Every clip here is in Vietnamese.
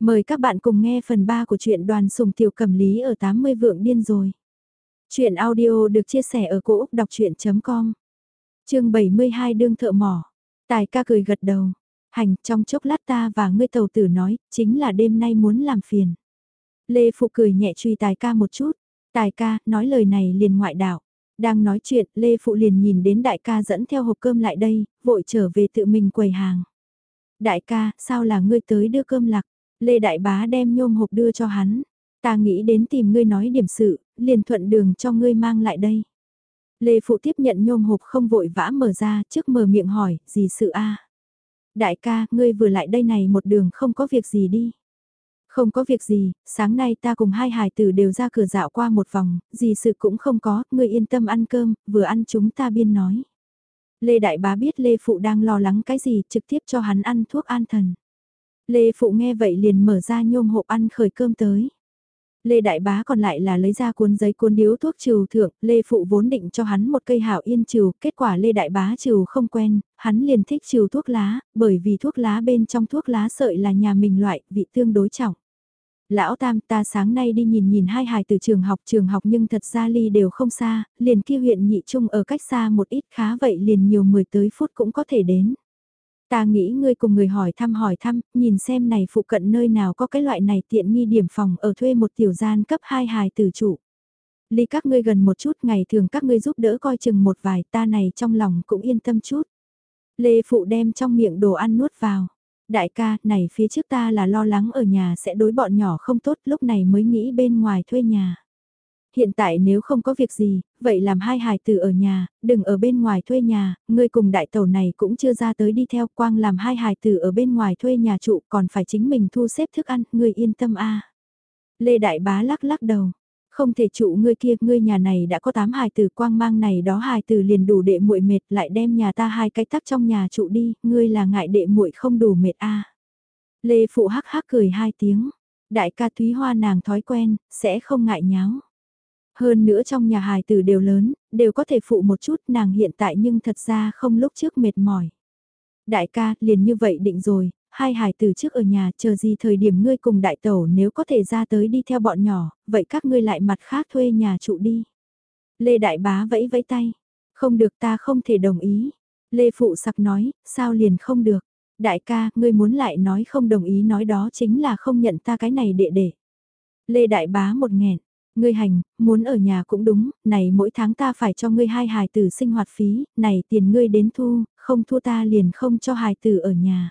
Mời các bạn cùng nghe phần 3 của truyện đoàn sùng tiểu cầm lý ở 80 vượng điên rồi. Chuyện audio được chia sẻ ở cỗ đọc chuyện.com Trường 72 đương thợ mỏ. Tài ca cười gật đầu. Hành trong chốc lát ta và ngươi tàu tử nói, chính là đêm nay muốn làm phiền. Lê Phụ cười nhẹ truy tài ca một chút. Tài ca, nói lời này liền ngoại đạo. Đang nói chuyện, Lê Phụ liền nhìn đến đại ca dẫn theo hộp cơm lại đây, vội trở về tự mình quầy hàng. Đại ca, sao là ngươi tới đưa cơm lạc? Lê Đại Bá đem nhôm hộp đưa cho hắn. Ta nghĩ đến tìm ngươi nói điểm sự, liền thuận đường cho ngươi mang lại đây. Lê Phụ tiếp nhận nhôm hộp không vội vã mở ra, trước mở miệng hỏi, gì sự a? Đại ca, ngươi vừa lại đây này một đường không có việc gì đi. Không có việc gì, sáng nay ta cùng hai hài tử đều ra cửa dạo qua một vòng, gì sự cũng không có, ngươi yên tâm ăn cơm, vừa ăn chúng ta biên nói. Lê Đại Bá biết Lê Phụ đang lo lắng cái gì, trực tiếp cho hắn ăn thuốc an thần. Lê Phụ nghe vậy liền mở ra nhôm hộp ăn khởi cơm tới. Lê Đại Bá còn lại là lấy ra cuốn giấy cuốn điếu thuốc trừ thượng, Lê Phụ vốn định cho hắn một cây hảo yên trừ, kết quả Lê Đại Bá trừ không quen, hắn liền thích trừ thuốc lá, bởi vì thuốc lá bên trong thuốc lá sợi là nhà mình loại, vị tương đối trọng. Lão Tam ta sáng nay đi nhìn nhìn hai hài từ trường học trường học nhưng thật ra ly đều không xa, liền kia huyện nhị trung ở cách xa một ít khá vậy liền nhiều mười tới phút cũng có thể đến. Ta nghĩ ngươi cùng người hỏi thăm hỏi thăm, nhìn xem này phụ cận nơi nào có cái loại này tiện nghi điểm phòng ở thuê một tiểu gian cấp 2 hài tử chủ. Ly các ngươi gần một chút ngày thường các ngươi giúp đỡ coi chừng một vài ta này trong lòng cũng yên tâm chút. Lê Phụ đem trong miệng đồ ăn nuốt vào. Đại ca, này phía trước ta là lo lắng ở nhà sẽ đối bọn nhỏ không tốt lúc này mới nghĩ bên ngoài thuê nhà hiện tại nếu không có việc gì, vậy làm hai hài tử ở nhà, đừng ở bên ngoài thuê nhà, ngươi cùng đại tàu này cũng chưa ra tới đi theo quang làm hai hài tử ở bên ngoài thuê nhà trụ còn phải chính mình thu xếp thức ăn, ngươi yên tâm a Lê Đại Bá lắc lắc đầu. Không thể trụ ngươi kia, ngươi nhà này đã có tám hài tử quang mang này đó hài tử liền đủ đệ muội mệt lại đem nhà ta hai cái tắc trong nhà trụ đi, ngươi là ngại đệ muội không đủ mệt a Lê Phụ hắc hắc cười hai tiếng. Đại ca Thúy Hoa nàng thói quen, sẽ không ngại nháo. Hơn nữa trong nhà hài tử đều lớn, đều có thể phụ một chút nàng hiện tại nhưng thật ra không lúc trước mệt mỏi. Đại ca, liền như vậy định rồi, hai hài tử trước ở nhà chờ gì thời điểm ngươi cùng đại tẩu nếu có thể ra tới đi theo bọn nhỏ, vậy các ngươi lại mặt khác thuê nhà trụ đi. Lê Đại Bá vẫy vẫy tay, không được ta không thể đồng ý. Lê Phụ sặc nói, sao liền không được. Đại ca, ngươi muốn lại nói không đồng ý nói đó chính là không nhận ta cái này đệ đệ. Lê Đại Bá một nghẹn, Ngươi hành, muốn ở nhà cũng đúng, này mỗi tháng ta phải cho ngươi hai hài tử sinh hoạt phí, này tiền ngươi đến thu, không thu ta liền không cho hài tử ở nhà.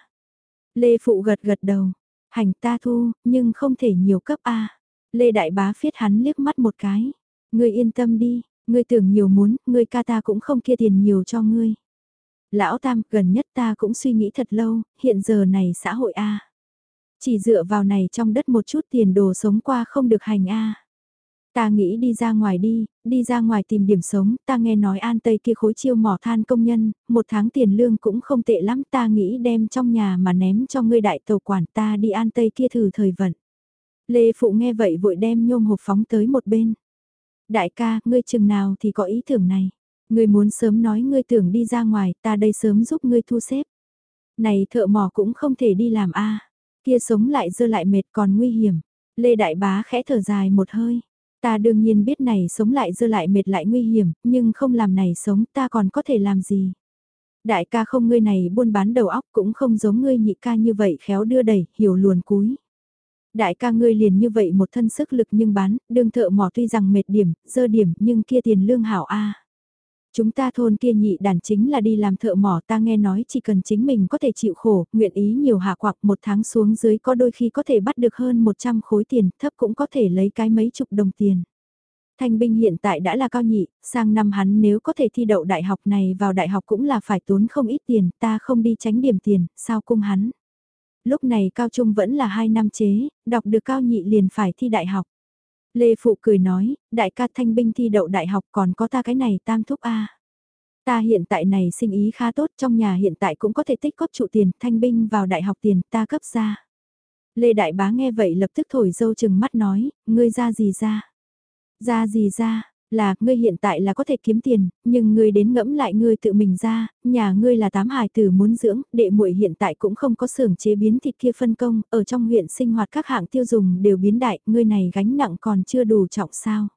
Lê Phụ gật gật đầu, hành ta thu, nhưng không thể nhiều cấp A. Lê Đại Bá phiết hắn liếc mắt một cái. Ngươi yên tâm đi, ngươi tưởng nhiều muốn, ngươi ca ta cũng không kia tiền nhiều cho ngươi. Lão Tam, gần nhất ta cũng suy nghĩ thật lâu, hiện giờ này xã hội A. Chỉ dựa vào này trong đất một chút tiền đồ sống qua không được hành A. Ta nghĩ đi ra ngoài đi, đi ra ngoài tìm điểm sống, ta nghe nói an tây kia khối chiêu mỏ than công nhân, một tháng tiền lương cũng không tệ lắm, ta nghĩ đem trong nhà mà ném cho ngươi đại tàu quản ta đi an tây kia thử thời vận. Lê Phụ nghe vậy vội đem nhôm hộp phóng tới một bên. Đại ca, ngươi chừng nào thì có ý tưởng này. Ngươi muốn sớm nói ngươi tưởng đi ra ngoài, ta đây sớm giúp ngươi thu xếp. Này thợ mỏ cũng không thể đi làm a kia sống lại dơ lại mệt còn nguy hiểm. Lê Đại Bá khẽ thở dài một hơi. Ta đương nhiên biết này sống lại dơ lại mệt lại nguy hiểm, nhưng không làm này sống ta còn có thể làm gì. Đại ca không ngươi này buôn bán đầu óc cũng không giống ngươi nhị ca như vậy khéo đưa đẩy, hiểu luồn cúi. Đại ca ngươi liền như vậy một thân sức lực nhưng bán, đương thợ mỏ tuy rằng mệt điểm, dơ điểm nhưng kia tiền lương hảo a Chúng ta thôn kia nhị đàn chính là đi làm thợ mỏ ta nghe nói chỉ cần chính mình có thể chịu khổ, nguyện ý nhiều hạ quạc một tháng xuống dưới có đôi khi có thể bắt được hơn 100 khối tiền, thấp cũng có thể lấy cái mấy chục đồng tiền. Thanh binh hiện tại đã là cao nhị, sang năm hắn nếu có thể thi đậu đại học này vào đại học cũng là phải tốn không ít tiền, ta không đi tránh điểm tiền, sao cung hắn. Lúc này cao trung vẫn là 2 năm chế, đọc được cao nhị liền phải thi đại học. Lê Phụ cười nói, đại ca thanh binh thi đậu đại học còn có ta cái này tam thúc A. Ta hiện tại này sinh ý khá tốt trong nhà hiện tại cũng có thể tích góp trụ tiền thanh binh vào đại học tiền ta cấp ra. Lê Đại Bá nghe vậy lập tức thổi dâu chừng mắt nói, ngươi ra gì ra? Ra gì ra? Là, ngươi hiện tại là có thể kiếm tiền, nhưng ngươi đến ngẫm lại ngươi tự mình ra, nhà ngươi là tám hài tử muốn dưỡng, đệ muội hiện tại cũng không có xưởng chế biến thịt kia phân công, ở trong huyện sinh hoạt các hạng tiêu dùng đều biến đại, ngươi này gánh nặng còn chưa đủ trọng sao.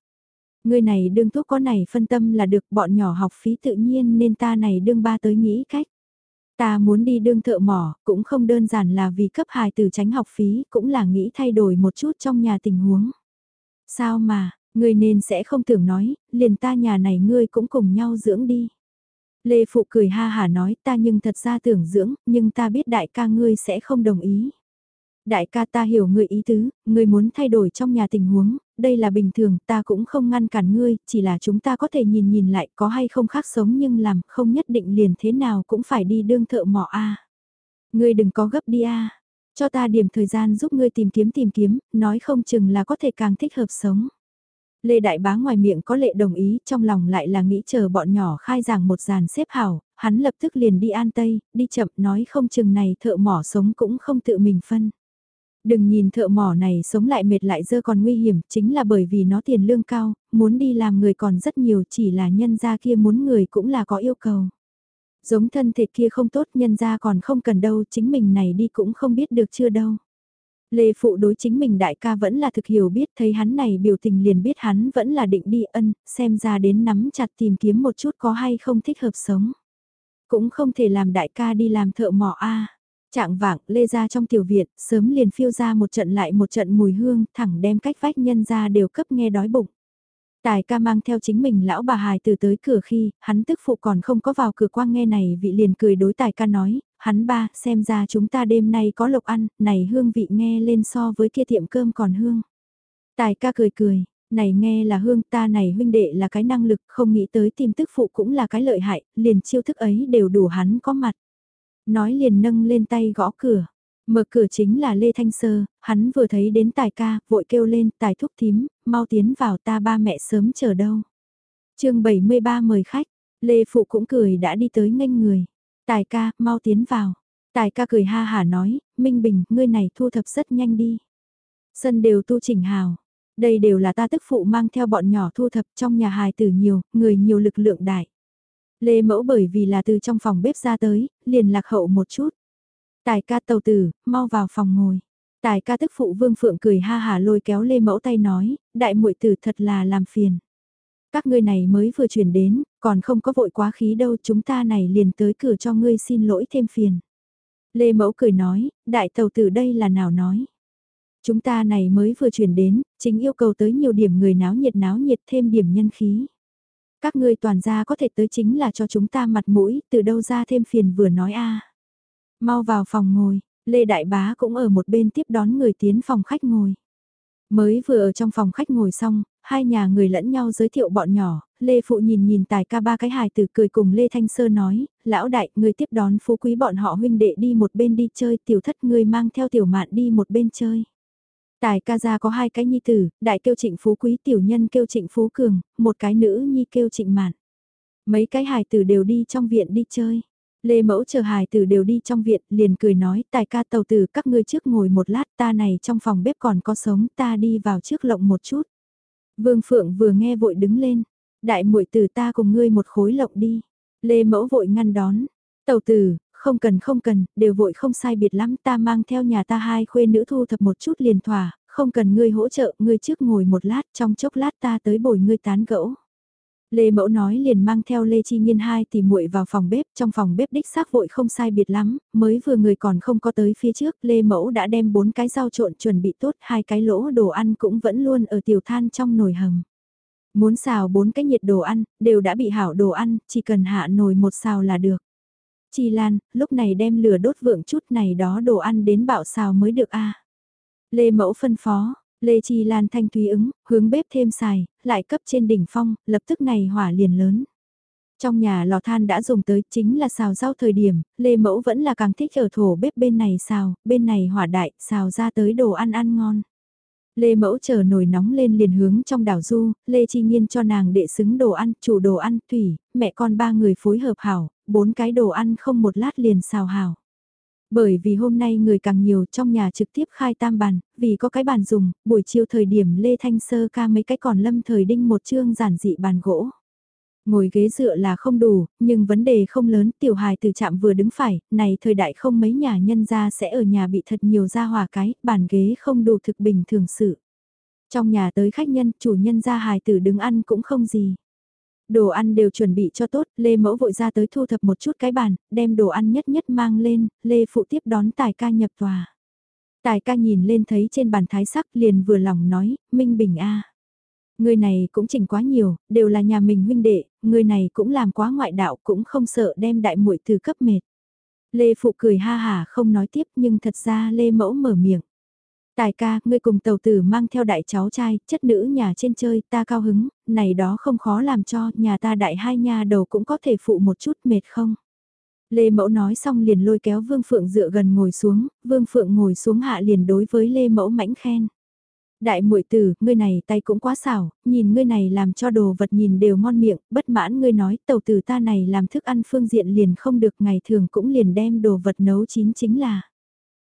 Ngươi này đương thuốc có này phân tâm là được bọn nhỏ học phí tự nhiên nên ta này đương ba tới nghĩ cách. Ta muốn đi đương thợ mỏ, cũng không đơn giản là vì cấp hài tử tránh học phí, cũng là nghĩ thay đổi một chút trong nhà tình huống. Sao mà, ngươi nên sẽ không tưởng nói, liền ta nhà này ngươi cũng cùng nhau dưỡng đi. Lê Phụ cười ha hà nói ta nhưng thật ra tưởng dưỡng, nhưng ta biết đại ca ngươi sẽ không đồng ý. Đại ca ta hiểu ngươi ý tứ, ngươi muốn thay đổi trong nhà tình huống, đây là bình thường, ta cũng không ngăn cản ngươi, chỉ là chúng ta có thể nhìn nhìn lại có hay không khác sống nhưng làm, không nhất định liền thế nào cũng phải đi đương thợ mỏ a. Ngươi đừng có gấp đi a. Cho ta điểm thời gian giúp ngươi tìm kiếm tìm kiếm, nói không chừng là có thể càng thích hợp sống. Lê Đại Bá ngoài miệng có lệ đồng ý, trong lòng lại là nghĩ chờ bọn nhỏ khai giảng một dàn xếp hảo, hắn lập tức liền đi an tây, đi chậm nói không chừng này thợ mỏ sống cũng không tự mình phân. Đừng nhìn thợ mỏ này sống lại mệt lại dơ còn nguy hiểm, chính là bởi vì nó tiền lương cao, muốn đi làm người còn rất nhiều chỉ là nhân gia kia muốn người cũng là có yêu cầu. Giống thân thể kia không tốt nhân gia còn không cần đâu, chính mình này đi cũng không biết được chưa đâu. Lê Phụ đối chính mình đại ca vẫn là thực hiểu biết thấy hắn này biểu tình liền biết hắn vẫn là định đi ân, xem ra đến nắm chặt tìm kiếm một chút có hay không thích hợp sống. Cũng không thể làm đại ca đi làm thợ mỏ a Trạng vạng, lê ra trong tiểu viện, sớm liền phiêu ra một trận lại một trận mùi hương, thẳng đem cách vách nhân ra đều cấp nghe đói bụng. Tài ca mang theo chính mình lão bà hài từ tới cửa khi, hắn tức phụ còn không có vào cửa quang nghe này vị liền cười đối tài ca nói, hắn ba, xem ra chúng ta đêm nay có lộc ăn, này hương vị nghe lên so với kia tiệm cơm còn hương. Tài ca cười cười, này nghe là hương ta này huynh đệ là cái năng lực, không nghĩ tới tìm tức phụ cũng là cái lợi hại, liền chiêu thức ấy đều đủ hắn có mặt. Nói liền nâng lên tay gõ cửa. Mở cửa chính là Lê Thanh Sơ, hắn vừa thấy đến tài ca, vội kêu lên, tài thúc thím, mau tiến vào ta ba mẹ sớm chờ đâu. chương 73 mời khách, Lê Phụ cũng cười đã đi tới nghênh người. Tài ca, mau tiến vào. Tài ca cười ha hả nói, Minh Bình, ngươi này thu thập rất nhanh đi. Sân đều tu chỉnh hào. Đây đều là ta tức phụ mang theo bọn nhỏ thu thập trong nhà hài tử nhiều, người nhiều lực lượng đại. Lê Mẫu bởi vì là từ trong phòng bếp ra tới, liền lạc hậu một chút. Tài ca tàu tử, mau vào phòng ngồi. Tài ca tức phụ Vương Phượng cười ha hà lôi kéo Lê Mẫu tay nói, đại muội tử thật là làm phiền. Các ngươi này mới vừa chuyển đến, còn không có vội quá khí đâu chúng ta này liền tới cửa cho ngươi xin lỗi thêm phiền. Lê Mẫu cười nói, đại tàu tử đây là nào nói. Chúng ta này mới vừa chuyển đến, chính yêu cầu tới nhiều điểm người náo nhiệt náo nhiệt thêm điểm nhân khí. Các ngươi toàn gia có thể tới chính là cho chúng ta mặt mũi, từ đâu ra thêm phiền vừa nói a. Mau vào phòng ngồi, Lê Đại Bá cũng ở một bên tiếp đón người tiến phòng khách ngồi. Mới vừa ở trong phòng khách ngồi xong, hai nhà người lẫn nhau giới thiệu bọn nhỏ, Lê Phụ nhìn nhìn tài ca ba cái hài tử cười cùng Lê Thanh Sơ nói, lão đại, người tiếp đón phú quý bọn họ huynh đệ đi một bên đi chơi, tiểu thất người mang theo tiểu mạn đi một bên chơi. Tài ca gia có hai cái nhi tử, đại kêu trịnh phú quý tiểu nhân kêu trịnh phú cường, một cái nữ nhi kêu trịnh mạn. Mấy cái hài tử đều đi trong viện đi chơi. Lê mẫu chờ hài tử đều đi trong viện, liền cười nói, tài ca tàu tử các ngươi trước ngồi một lát ta này trong phòng bếp còn có sống ta đi vào trước lộng một chút. Vương Phượng vừa nghe vội đứng lên, đại muội tử ta cùng ngươi một khối lộng đi. Lê mẫu vội ngăn đón, tàu tử, không cần không cần, đều vội không sai biệt lắm, ta mang theo nhà ta hai khuê nữ thu thập một chút liền thỏa, không cần ngươi hỗ trợ, ngươi trước ngồi một lát, trong chốc lát ta tới bồi ngươi tán gẫu. Lê Mẫu nói liền mang theo Lê Chi Nhiên hai thì muội vào phòng bếp, trong phòng bếp đích xác vội không sai biệt lắm, mới vừa người còn không có tới phía trước, Lê Mẫu đã đem bốn cái rau trộn chuẩn bị tốt, hai cái lỗ đồ ăn cũng vẫn luôn ở tiểu than trong nồi hầm. Muốn xào bốn cái nhiệt đồ ăn, đều đã bị hảo đồ ăn, chỉ cần hạ nồi một xào là được. Chi Lan, lúc này đem lửa đốt vượng chút này đó đồ ăn đến bạo xào mới được a. Lê Mẫu phân phó, Lê Chi Lan thanh thúy ứng, hướng bếp thêm xài, lại cấp trên đỉnh phong, lập tức này hỏa liền lớn. Trong nhà lò than đã dùng tới chính là xào rau thời điểm, Lê Mẫu vẫn là càng thích ở thổ bếp bên này xào, bên này hỏa đại, xào ra tới đồ ăn ăn ngon. Lê Mẫu chờ nồi nóng lên liền hướng trong đảo du, Lê Chi Nhiên cho nàng đệ xứng đồ ăn, chủ đồ ăn, thủy, mẹ con ba người phối hợp hảo, bốn cái đồ ăn không một lát liền xào hảo. Bởi vì hôm nay người càng nhiều trong nhà trực tiếp khai tam bàn, vì có cái bàn dùng, buổi chiều thời điểm Lê Thanh Sơ ca mấy cái còn lâm thời đinh một chương giản dị bàn gỗ. Ngồi ghế dựa là không đủ, nhưng vấn đề không lớn, tiểu hài từ chạm vừa đứng phải, này thời đại không mấy nhà nhân ra sẽ ở nhà bị thật nhiều ra hòa cái, bàn ghế không đủ thực bình thường sự. Trong nhà tới khách nhân, chủ nhân ra hài tử đứng ăn cũng không gì. Đồ ăn đều chuẩn bị cho tốt, Lê Mẫu vội ra tới thu thập một chút cái bàn, đem đồ ăn nhất nhất mang lên, Lê Phụ tiếp đón Tài ca nhập tòa. Tài ca nhìn lên thấy trên bàn thái sắc liền vừa lòng nói, Minh Bình a Người này cũng chỉnh quá nhiều, đều là nhà mình huynh đệ, người này cũng làm quá ngoại đạo cũng không sợ đem đại muội từ cấp mệt. Lê Phụ cười ha hà không nói tiếp nhưng thật ra Lê Mẫu mở miệng. Tài ca, ngươi cùng tàu tử mang theo đại cháu trai, chất nữ nhà trên chơi, ta cao hứng, này đó không khó làm cho, nhà ta đại hai nhà đầu cũng có thể phụ một chút mệt không. Lê Mẫu nói xong liền lôi kéo Vương Phượng dựa gần ngồi xuống, Vương Phượng ngồi xuống hạ liền đối với Lê Mẫu mãnh khen. Đại muội tử, ngươi này tay cũng quá xảo, nhìn ngươi này làm cho đồ vật nhìn đều ngon miệng, bất mãn ngươi nói tàu tử ta này làm thức ăn phương diện liền không được ngày thường cũng liền đem đồ vật nấu chín chính là.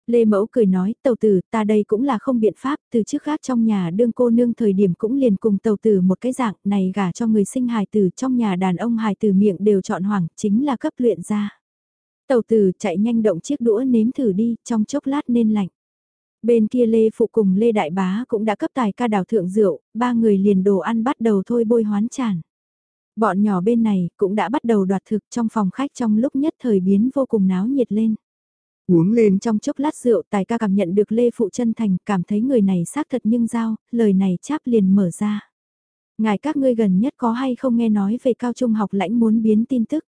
Lê Mẫu cười nói, tàu tử, ta đây cũng là không biện pháp, từ trước khác trong nhà đương cô nương thời điểm cũng liền cùng tàu tử một cái dạng này gả cho người sinh hài tử trong nhà đàn ông hài tử miệng đều chọn hoảng, chính là cấp luyện ra. Tàu tử chạy nhanh động chiếc đũa nếm thử đi, trong chốc lát nên lạnh. Bên kia Lê Phụ cùng Lê Đại Bá cũng đã cấp tài ca đào thượng rượu, ba người liền đồ ăn bắt đầu thôi bôi hoán tràn. Bọn nhỏ bên này cũng đã bắt đầu đoạt thực trong phòng khách trong lúc nhất thời biến vô cùng náo nhiệt lên. Uống lên trong chốc lát rượu tài ca cảm nhận được Lê Phụ chân thành cảm thấy người này xác thật nhưng giao, lời này cháp liền mở ra. Ngài các ngươi gần nhất có hay không nghe nói về cao trung học lãnh muốn biến tin tức.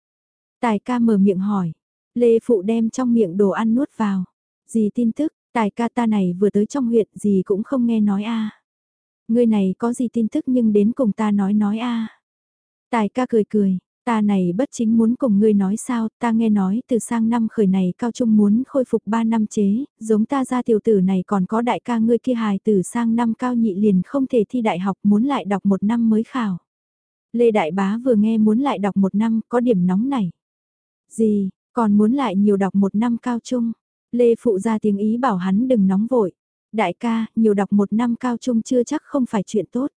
Tài ca mở miệng hỏi. Lê Phụ đem trong miệng đồ ăn nuốt vào. Gì tin tức, tài ca ta này vừa tới trong huyện gì cũng không nghe nói a Người này có gì tin tức nhưng đến cùng ta nói nói a Tài ca cười cười, Ta này bất chính muốn cùng ngươi nói sao, ta nghe nói từ sang năm khởi này cao trung muốn khôi phục 3 năm chế, giống ta ra tiểu tử này còn có đại ca ngươi kia hài từ sang năm cao nhị liền không thể thi đại học muốn lại đọc một năm mới khảo. Lê Đại Bá vừa nghe muốn lại đọc một năm có điểm nóng này. Gì, còn muốn lại nhiều đọc một năm cao trung. Lê Phụ ra tiếng ý bảo hắn đừng nóng vội. Đại ca, nhiều đọc một năm cao trung chưa chắc không phải chuyện tốt.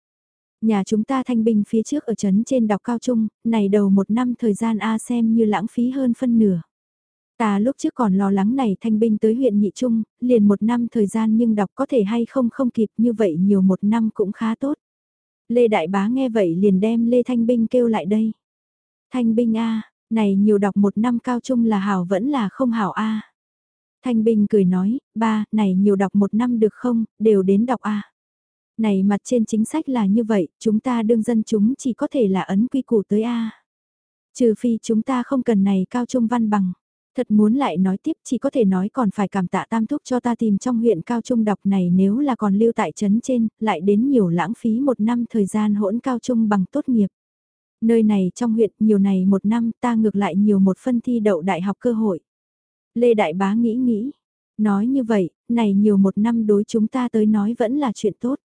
Nhà chúng ta thanh binh phía trước ở trấn trên đọc cao trung, này đầu một năm thời gian A xem như lãng phí hơn phân nửa. Ta lúc trước còn lo lắng này thanh binh tới huyện nhị trung, liền một năm thời gian nhưng đọc có thể hay không không kịp như vậy nhiều một năm cũng khá tốt. Lê Đại Bá nghe vậy liền đem Lê Thanh Binh kêu lại đây. Thanh Binh A, này nhiều đọc một năm cao trung là hảo vẫn là không hảo A. Thanh Binh cười nói, ba, này nhiều đọc một năm được không, đều đến đọc A này mặt trên chính sách là như vậy, chúng ta đương dân chúng chỉ có thể là ấn quy củ tới A. Trừ phi chúng ta không cần này cao trung văn bằng. Thật muốn lại nói tiếp chỉ có thể nói còn phải cảm tạ tam thúc cho ta tìm trong huyện cao trung đọc này nếu là còn lưu tại trấn trên, lại đến nhiều lãng phí một năm thời gian hỗn cao trung bằng tốt nghiệp. Nơi này trong huyện nhiều này một năm ta ngược lại nhiều một phân thi đậu đại học cơ hội. Lê Đại Bá nghĩ nghĩ, nói như vậy, này nhiều một năm đối chúng ta tới nói vẫn là chuyện tốt.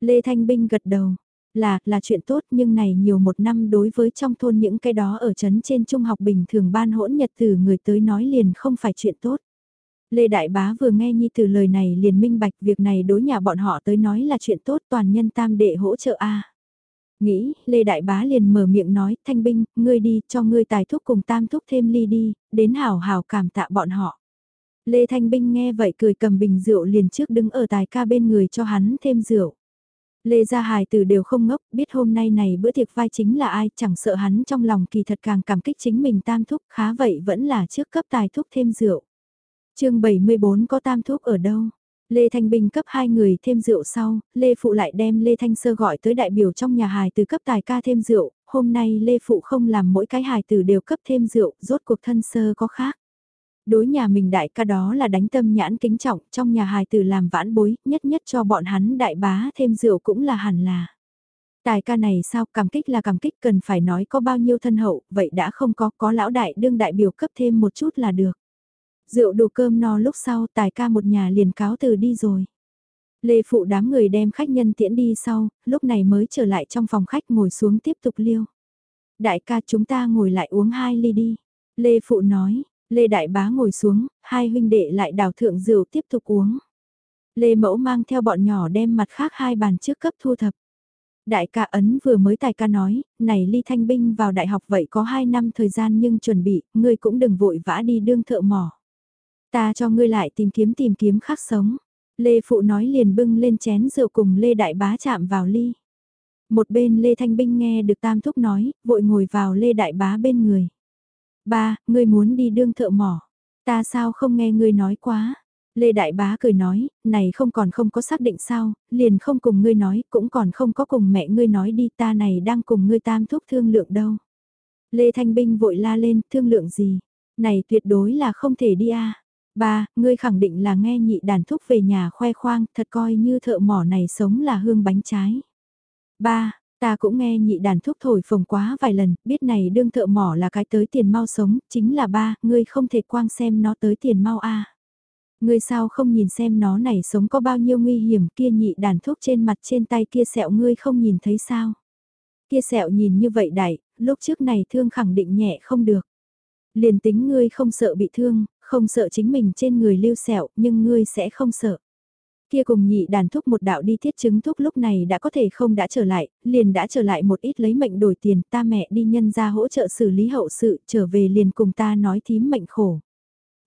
Lê Thanh Binh gật đầu, là, là chuyện tốt nhưng này nhiều một năm đối với trong thôn những cái đó ở trấn trên trung học bình thường ban hỗn nhật từ người tới nói liền không phải chuyện tốt. Lê Đại Bá vừa nghe Nhi từ lời này liền minh bạch việc này đối nhà bọn họ tới nói là chuyện tốt toàn nhân tam đệ hỗ trợ a. Nghĩ, Lê Đại Bá liền mở miệng nói, Thanh Binh, ngươi đi, cho ngươi tài thúc cùng tam thúc thêm ly đi, đến hào hào cảm tạ bọn họ. Lê Thanh Binh nghe vậy cười cầm bình rượu liền trước đứng ở tài ca bên người cho hắn thêm rượu. Lê Gia Hài từ đều không ngốc, biết hôm nay này bữa tiệc vai chính là ai, chẳng sợ hắn trong lòng kỳ thật càng cảm kích chính mình tam thúc, khá vậy vẫn là trước cấp tài thúc thêm rượu. chương 74 có tam thúc ở đâu? Lê Thanh Bình cấp hai người thêm rượu sau, Lê Phụ lại đem Lê Thanh Sơ gọi tới đại biểu trong nhà hài từ cấp tài ca thêm rượu, hôm nay Lê Phụ không làm mỗi cái hài từ đều cấp thêm rượu, rốt cuộc thân sơ có khác. Đối nhà mình đại ca đó là đánh tâm nhãn kính trọng, trong nhà hài tử làm vãn bối, nhất nhất cho bọn hắn đại bá thêm rượu cũng là hẳn là. Tài ca này sao cảm kích là cảm kích cần phải nói có bao nhiêu thân hậu, vậy đã không có, có lão đại đương đại biểu cấp thêm một chút là được. Rượu đồ cơm no lúc sau tài ca một nhà liền cáo từ đi rồi. Lê Phụ đám người đem khách nhân tiễn đi sau, lúc này mới trở lại trong phòng khách ngồi xuống tiếp tục liêu. Đại ca chúng ta ngồi lại uống hai ly đi. Lê Phụ nói, Lê Đại Bá ngồi xuống, hai huynh đệ lại đào thượng rượu tiếp tục uống. Lê Mẫu mang theo bọn nhỏ đem mặt khác hai bàn trước cấp thu thập. Đại ca Ấn vừa mới tài ca nói, này ly thanh binh vào đại học vậy có hai năm thời gian nhưng chuẩn bị, ngươi cũng đừng vội vã đi đương thợ mỏ. Ta cho ngươi lại tìm kiếm tìm kiếm khác sống. Lê Phụ nói liền bưng lên chén rượu cùng Lê Đại Bá chạm vào ly. Một bên Lê Thanh Binh nghe được Tam Thúc nói, vội ngồi vào Lê Đại Bá bên người. Ba, ngươi muốn đi đương thợ mỏ. Ta sao không nghe ngươi nói quá. Lê Đại Bá cười nói, này không còn không có xác định sao, liền không cùng ngươi nói, cũng còn không có cùng mẹ ngươi nói đi ta này đang cùng ngươi tam thúc thương lượng đâu. Lê Thanh Binh vội la lên, thương lượng gì? Này tuyệt đối là không thể đi a. Ba, ngươi khẳng định là nghe nhị đàn thúc về nhà khoe khoang, thật coi như thợ mỏ này sống là hương bánh trái. Ba, ta cũng nghe nhị đàn thúc thổi phồng quá vài lần, biết này đương thợ mỏ là cái tới tiền mau sống, chính là ba, ngươi không thể quang xem nó tới tiền mau a. Ngươi sao không nhìn xem nó này sống có bao nhiêu nguy hiểm kia nhị đàn thuốc trên mặt trên tay kia sẹo ngươi không nhìn thấy sao. Kia sẹo nhìn như vậy đại, lúc trước này thương khẳng định nhẹ không được. Liền tính ngươi không sợ bị thương, không sợ chính mình trên người lưu sẹo, nhưng ngươi sẽ không sợ. Kia cùng nhị đàn thúc một đạo đi thiết chứng thúc lúc này đã có thể không đã trở lại, liền đã trở lại một ít lấy mệnh đổi tiền, ta mẹ đi nhân ra hỗ trợ xử lý hậu sự, trở về liền cùng ta nói thím mệnh khổ.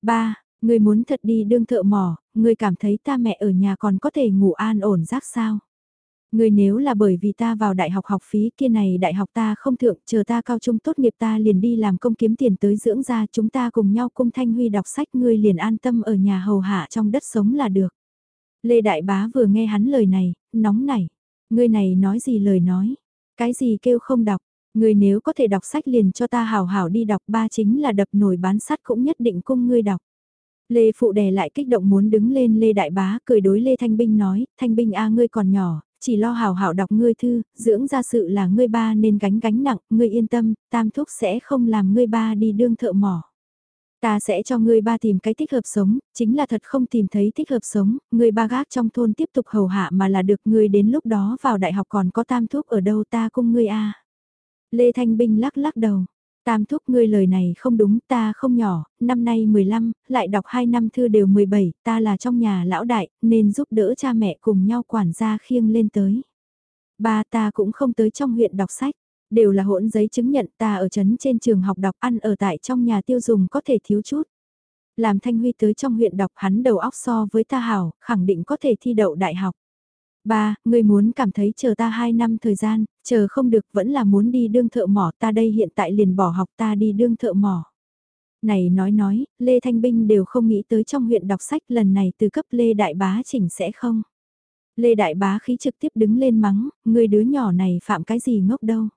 Ba, Người muốn thật đi đương thợ mỏ, người cảm thấy ta mẹ ở nhà còn có thể ngủ an ổn giấc sao? Người nếu là bởi vì ta vào đại học học phí kia này đại học ta không thượng, chờ ta cao trung tốt nghiệp ta liền đi làm công kiếm tiền tới dưỡng ra chúng ta cùng nhau cung thanh huy đọc sách ngươi liền an tâm ở nhà hầu hạ trong đất sống là được. Lê Đại Bá vừa nghe hắn lời này, nóng nảy. Ngươi này nói gì lời nói? Cái gì kêu không đọc? Ngươi nếu có thể đọc sách liền cho ta hào hảo đi đọc ba chính là đập nổi bán sắt cũng nhất định cung ngươi đọc. Lê Phụ đè lại kích động muốn đứng lên Lê Đại Bá cười đối Lê Thanh Binh nói, Thanh Binh a ngươi còn nhỏ, chỉ lo hào hảo đọc ngươi thư, dưỡng ra sự là ngươi ba nên gánh gánh nặng, ngươi yên tâm, tam thúc sẽ không làm ngươi ba đi đương thợ mỏ. Ta sẽ cho ngươi ba tìm cái thích hợp sống, chính là thật không tìm thấy thích hợp sống, ngươi ba gác trong thôn tiếp tục hầu hạ mà là được ngươi đến lúc đó vào đại học còn có tam thúc ở đâu ta cung ngươi a. Lê Thanh Binh lắc lắc đầu, Tam thúc ngươi lời này không đúng, ta không nhỏ, năm nay 15, lại đọc 2 năm thư đều 17, ta là trong nhà lão đại, nên giúp đỡ cha mẹ cùng nhau quản gia khiêng lên tới. Ba ta cũng không tới trong huyện đọc sách, đều là hỗn giấy chứng nhận ta ở trấn trên trường học đọc ăn ở tại trong nhà tiêu dùng có thể thiếu chút. Làm Thanh Huy tới trong huyện đọc hắn đầu óc so với ta hảo, khẳng định có thể thi đậu đại học. Ba, ngươi muốn cảm thấy chờ ta 2 năm thời gian, chờ không được vẫn là muốn đi đương thợ mỏ ta đây hiện tại liền bỏ học ta đi đương thợ mỏ. Này nói nói, Lê Thanh Binh đều không nghĩ tới trong huyện đọc sách lần này từ cấp Lê Đại Bá chỉnh sẽ không. Lê Đại Bá khí trực tiếp đứng lên mắng, người đứa nhỏ này phạm cái gì ngốc đâu.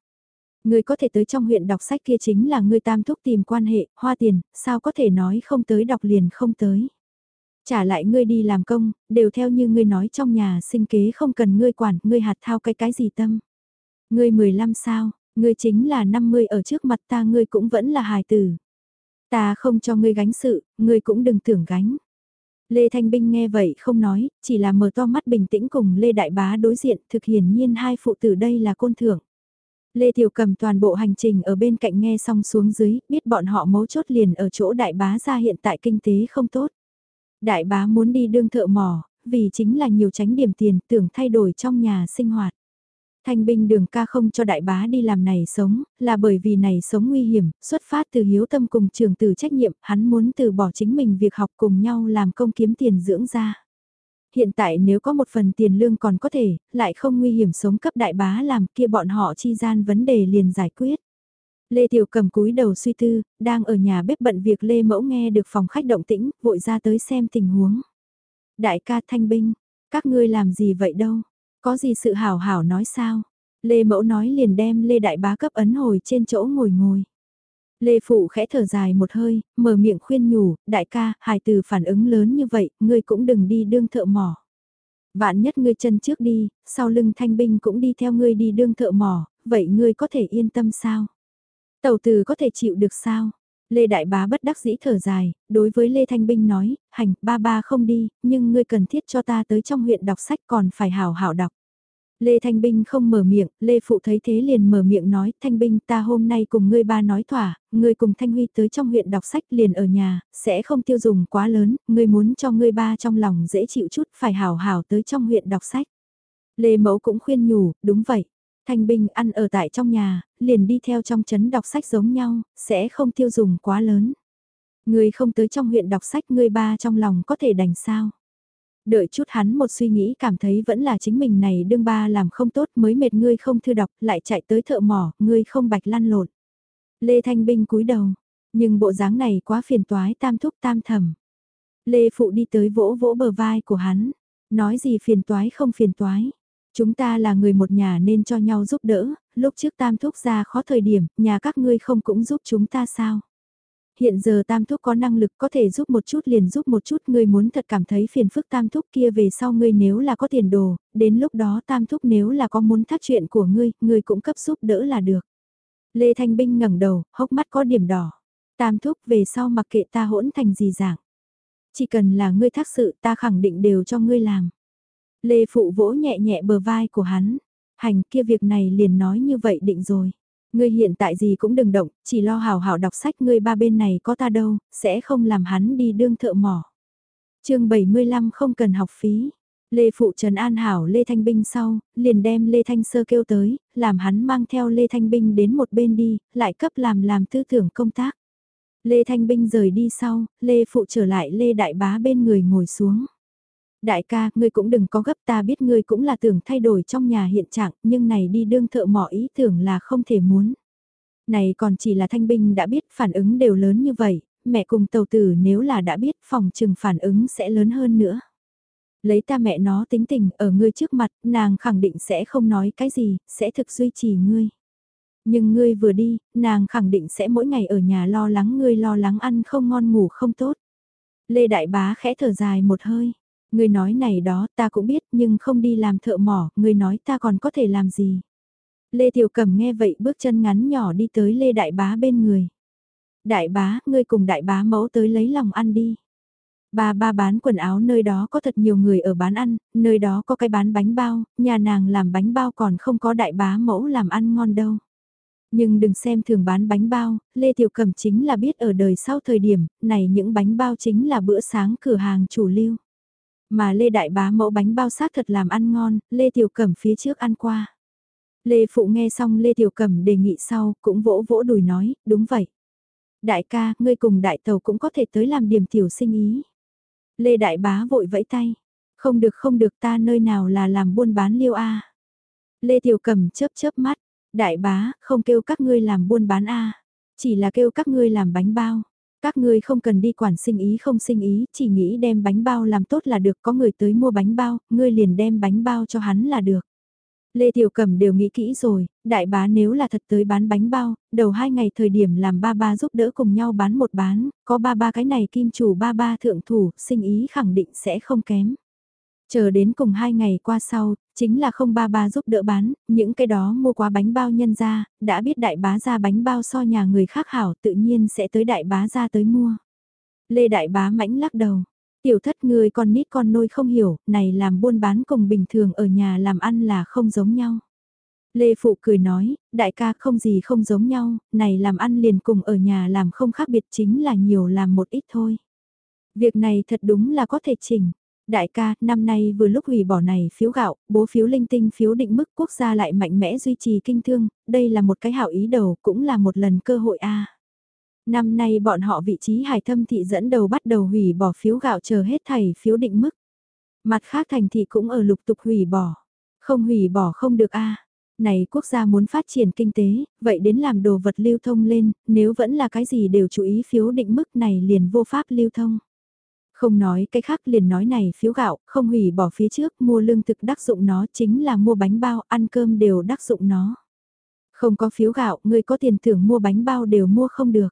Người có thể tới trong huyện đọc sách kia chính là người tam thúc tìm quan hệ, hoa tiền, sao có thể nói không tới đọc liền không tới. Trả lại ngươi đi làm công, đều theo như ngươi nói trong nhà sinh kế không cần ngươi quản, ngươi hạt thao cái cái gì tâm. Ngươi 15 sao, ngươi chính là 50 ở trước mặt ta ngươi cũng vẫn là hài tử. Ta không cho ngươi gánh sự, ngươi cũng đừng tưởng gánh. Lê Thanh Binh nghe vậy không nói, chỉ là mở to mắt bình tĩnh cùng Lê Đại Bá đối diện, thực hiển nhiên hai phụ tử đây là côn thưởng. Lê Tiểu cầm toàn bộ hành trình ở bên cạnh nghe xong xuống dưới, biết bọn họ mấu chốt liền ở chỗ Đại Bá ra hiện tại kinh tế không tốt. Đại bá muốn đi đương thợ mỏ, vì chính là nhiều tránh điểm tiền tưởng thay đổi trong nhà sinh hoạt. Thanh binh đường ca không cho đại bá đi làm này sống, là bởi vì này sống nguy hiểm, xuất phát từ hiếu tâm cùng trường từ trách nhiệm, hắn muốn từ bỏ chính mình việc học cùng nhau làm công kiếm tiền dưỡng ra. Hiện tại nếu có một phần tiền lương còn có thể, lại không nguy hiểm sống cấp đại bá làm kia bọn họ chi gian vấn đề liền giải quyết. Lê Tiểu cầm cúi đầu suy tư, đang ở nhà bếp bận việc Lê Mẫu nghe được phòng khách động tĩnh, vội ra tới xem tình huống. Đại ca thanh binh, các ngươi làm gì vậy đâu, có gì sự hảo hảo nói sao? Lê Mẫu nói liền đem Lê Đại Bá cấp ấn hồi trên chỗ ngồi ngồi. Lê Phụ khẽ thở dài một hơi, mở miệng khuyên nhủ, đại ca, hài từ phản ứng lớn như vậy, ngươi cũng đừng đi đương thợ mỏ. Vạn nhất ngươi chân trước đi, sau lưng thanh binh cũng đi theo ngươi đi đương thợ mỏ, vậy ngươi có thể yên tâm sao? Tàu từ có thể chịu được sao? Lê Đại Bá bất đắc dĩ thở dài, đối với Lê Thanh Binh nói, hành, ba ba không đi, nhưng ngươi cần thiết cho ta tới trong huyện đọc sách còn phải hào hảo đọc. Lê Thanh Binh không mở miệng, Lê Phụ thấy thế liền mở miệng nói, Thanh Binh ta hôm nay cùng ngươi ba nói thỏa, ngươi cùng Thanh Huy tới trong huyện đọc sách liền ở nhà, sẽ không tiêu dùng quá lớn, ngươi muốn cho ngươi ba trong lòng dễ chịu chút, phải hào hào tới trong huyện đọc sách. Lê Mẫu cũng khuyên nhủ, đúng vậy, Thanh Binh ăn ở tại trong nhà, liền đi theo trong chấn đọc sách giống nhau, sẽ không tiêu dùng quá lớn. Ngươi không tới trong huyện đọc sách ngươi ba trong lòng có thể đành sao. Đợi chút hắn một suy nghĩ cảm thấy vẫn là chính mình này đương ba làm không tốt mới mệt ngươi không thư đọc lại chạy tới thợ mỏ, ngươi không bạch lăn lộn. Lê Thanh Binh cúi đầu, nhưng bộ dáng này quá phiền toái tam thúc tam thầm. Lê Phụ đi tới vỗ vỗ bờ vai của hắn, nói gì phiền toái không phiền toái. Chúng ta là người một nhà nên cho nhau giúp đỡ, lúc trước tam thúc ra khó thời điểm, nhà các ngươi không cũng giúp chúng ta sao? Hiện giờ tam thúc có năng lực có thể giúp một chút liền giúp một chút ngươi muốn thật cảm thấy phiền phức tam thúc kia về sau ngươi nếu là có tiền đồ, đến lúc đó tam thúc nếu là có muốn thắt chuyện của ngươi, ngươi cũng cấp giúp đỡ là được. Lê Thanh Binh ngẩng đầu, hốc mắt có điểm đỏ. Tam thúc về sau mặc kệ ta hỗn thành gì dạng. Chỉ cần là ngươi thác sự ta khẳng định đều cho ngươi làm. Lê Phụ vỗ nhẹ nhẹ bờ vai của hắn. Hành kia việc này liền nói như vậy định rồi. Ngươi hiện tại gì cũng đừng động, chỉ lo hào hào đọc sách ngươi ba bên này có ta đâu, sẽ không làm hắn đi đương thợ mỏ. chương 75 không cần học phí. Lê Phụ Trần An Hảo Lê Thanh Binh sau, liền đem Lê Thanh Sơ kêu tới, làm hắn mang theo Lê Thanh Binh đến một bên đi, lại cấp làm làm tư tưởng công tác. Lê Thanh Binh rời đi sau, Lê Phụ trở lại Lê Đại Bá bên người ngồi xuống. Đại ca, ngươi cũng đừng có gấp ta biết ngươi cũng là tưởng thay đổi trong nhà hiện trạng, nhưng này đi đương thợ mỏ ý tưởng là không thể muốn. Này còn chỉ là thanh binh đã biết phản ứng đều lớn như vậy, mẹ cùng tàu tử nếu là đã biết phòng trừng phản ứng sẽ lớn hơn nữa. Lấy ta mẹ nó tính tình ở ngươi trước mặt, nàng khẳng định sẽ không nói cái gì, sẽ thực duy trì ngươi. Nhưng ngươi vừa đi, nàng khẳng định sẽ mỗi ngày ở nhà lo lắng ngươi lo lắng ăn không ngon ngủ không tốt. Lê Đại Bá khẽ thở dài một hơi. Người nói này đó ta cũng biết nhưng không đi làm thợ mỏ, người nói ta còn có thể làm gì. Lê Tiểu Cẩm nghe vậy bước chân ngắn nhỏ đi tới Lê Đại Bá bên người. Đại bá, ngươi cùng đại bá mẫu tới lấy lòng ăn đi. Ba ba bán quần áo nơi đó có thật nhiều người ở bán ăn, nơi đó có cái bán bánh bao, nhà nàng làm bánh bao còn không có đại bá mẫu làm ăn ngon đâu. Nhưng đừng xem thường bán bánh bao, Lê Tiểu Cẩm chính là biết ở đời sau thời điểm, này những bánh bao chính là bữa sáng cửa hàng chủ lưu. Mà Lê Đại Bá mẫu bánh bao sát thật làm ăn ngon, Lê Tiểu Cẩm phía trước ăn qua. Lê Phụ nghe xong Lê Tiểu Cẩm đề nghị sau, cũng vỗ vỗ đùi nói, đúng vậy. Đại ca, ngươi cùng đại tàu cũng có thể tới làm điểm tiểu sinh ý. Lê Đại Bá vội vẫy tay. Không được không được ta nơi nào là làm buôn bán liêu a Lê Tiểu Cẩm chớp chớp mắt. Đại bá, không kêu các ngươi làm buôn bán a Chỉ là kêu các ngươi làm bánh bao. Các ngươi không cần đi quản sinh ý không sinh ý, chỉ nghĩ đem bánh bao làm tốt là được, có người tới mua bánh bao, ngươi liền đem bánh bao cho hắn là được. Lê Tiểu Cẩm đều nghĩ kỹ rồi, đại bá nếu là thật tới bán bánh bao, đầu hai ngày thời điểm làm ba ba giúp đỡ cùng nhau bán một bán, có ba ba cái này kim chủ ba ba thượng thủ, sinh ý khẳng định sẽ không kém. Chờ đến cùng hai ngày qua sau, chính là không ba ba giúp đỡ bán, những cái đó mua quá bánh bao nhân ra, đã biết đại bá ra bánh bao so nhà người khác hảo tự nhiên sẽ tới đại bá ra tới mua. Lê đại bá mãnh lắc đầu, tiểu thất người con nít con nôi không hiểu, này làm buôn bán cùng bình thường ở nhà làm ăn là không giống nhau. Lê Phụ cười nói, đại ca không gì không giống nhau, này làm ăn liền cùng ở nhà làm không khác biệt chính là nhiều làm một ít thôi. Việc này thật đúng là có thể chỉnh. Đại ca, năm nay vừa lúc hủy bỏ này phiếu gạo, bố phiếu linh tinh phiếu định mức quốc gia lại mạnh mẽ duy trì kinh thương, đây là một cái hảo ý đầu, cũng là một lần cơ hội a. Năm nay bọn họ vị trí hải thâm thị dẫn đầu bắt đầu hủy bỏ phiếu gạo chờ hết thảy phiếu định mức. Mặt khác thành thị cũng ở lục tục hủy bỏ. Không hủy bỏ không được a. Này quốc gia muốn phát triển kinh tế, vậy đến làm đồ vật lưu thông lên, nếu vẫn là cái gì đều chú ý phiếu định mức này liền vô pháp lưu thông. Không nói cái khác liền nói này phiếu gạo, không hủy bỏ phía trước mua lương thực đắc dụng nó chính là mua bánh bao, ăn cơm đều đắc dụng nó. Không có phiếu gạo, người có tiền thưởng mua bánh bao đều mua không được.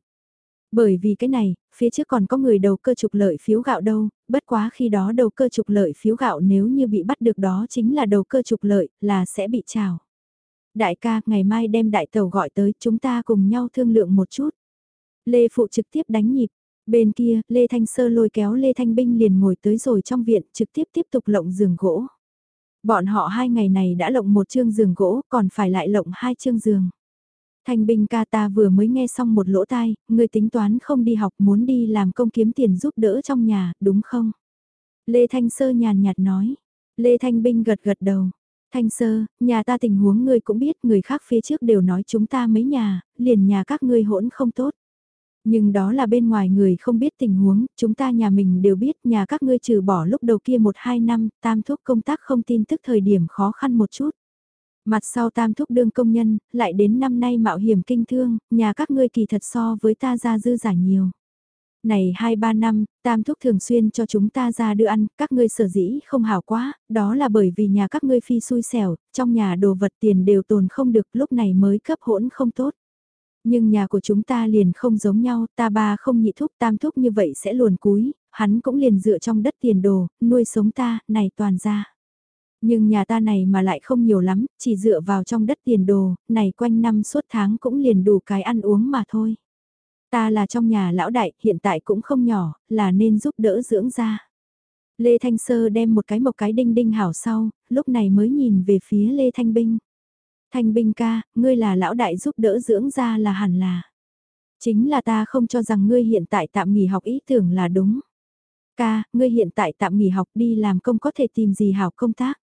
Bởi vì cái này, phía trước còn có người đầu cơ trục lợi phiếu gạo đâu, bất quá khi đó đầu cơ trục lợi phiếu gạo nếu như bị bắt được đó chính là đầu cơ trục lợi, là sẽ bị trào. Đại ca, ngày mai đem đại tàu gọi tới, chúng ta cùng nhau thương lượng một chút. Lê Phụ trực tiếp đánh nhịp, Bên kia, Lê Thanh Sơ lôi kéo Lê Thanh Binh liền ngồi tới rồi trong viện trực tiếp tiếp tục lộng giường gỗ. Bọn họ hai ngày này đã lộng một chương giường gỗ, còn phải lại lộng hai chương giường. Thanh binh ca ta vừa mới nghe xong một lỗ tai, người tính toán không đi học muốn đi làm công kiếm tiền giúp đỡ trong nhà, đúng không? Lê Thanh Sơ nhàn nhạt nói. Lê Thanh Binh gật gật đầu. Thanh Sơ, nhà ta tình huống ngươi cũng biết người khác phía trước đều nói chúng ta mấy nhà, liền nhà các ngươi hỗn không tốt. Nhưng đó là bên ngoài người không biết tình huống, chúng ta nhà mình đều biết nhà các ngươi trừ bỏ lúc đầu kia một hai năm, tam thúc công tác không tin tức thời điểm khó khăn một chút. Mặt sau tam thúc đương công nhân, lại đến năm nay mạo hiểm kinh thương, nhà các ngươi kỳ thật so với ta ra dư giả nhiều. Này 2-3 năm, tam thúc thường xuyên cho chúng ta ra đưa ăn, các ngươi sở dĩ không hảo quá, đó là bởi vì nhà các ngươi phi xui xẻo, trong nhà đồ vật tiền đều tồn không được lúc này mới cấp hỗn không tốt. Nhưng nhà của chúng ta liền không giống nhau, ta ba không nhị thúc tam thúc như vậy sẽ luồn cúi, hắn cũng liền dựa trong đất tiền đồ, nuôi sống ta, này toàn ra. Nhưng nhà ta này mà lại không nhiều lắm, chỉ dựa vào trong đất tiền đồ, này quanh năm suốt tháng cũng liền đủ cái ăn uống mà thôi. Ta là trong nhà lão đại, hiện tại cũng không nhỏ, là nên giúp đỡ dưỡng ra. Lê Thanh Sơ đem một cái mộc cái đinh đinh hảo sau, lúc này mới nhìn về phía Lê Thanh Binh. Thanh Binh ca, ngươi là lão đại giúp đỡ dưỡng ra là hẳn là. Chính là ta không cho rằng ngươi hiện tại tạm nghỉ học ý tưởng là đúng. Ca, ngươi hiện tại tạm nghỉ học đi làm công có thể tìm gì hảo công tác.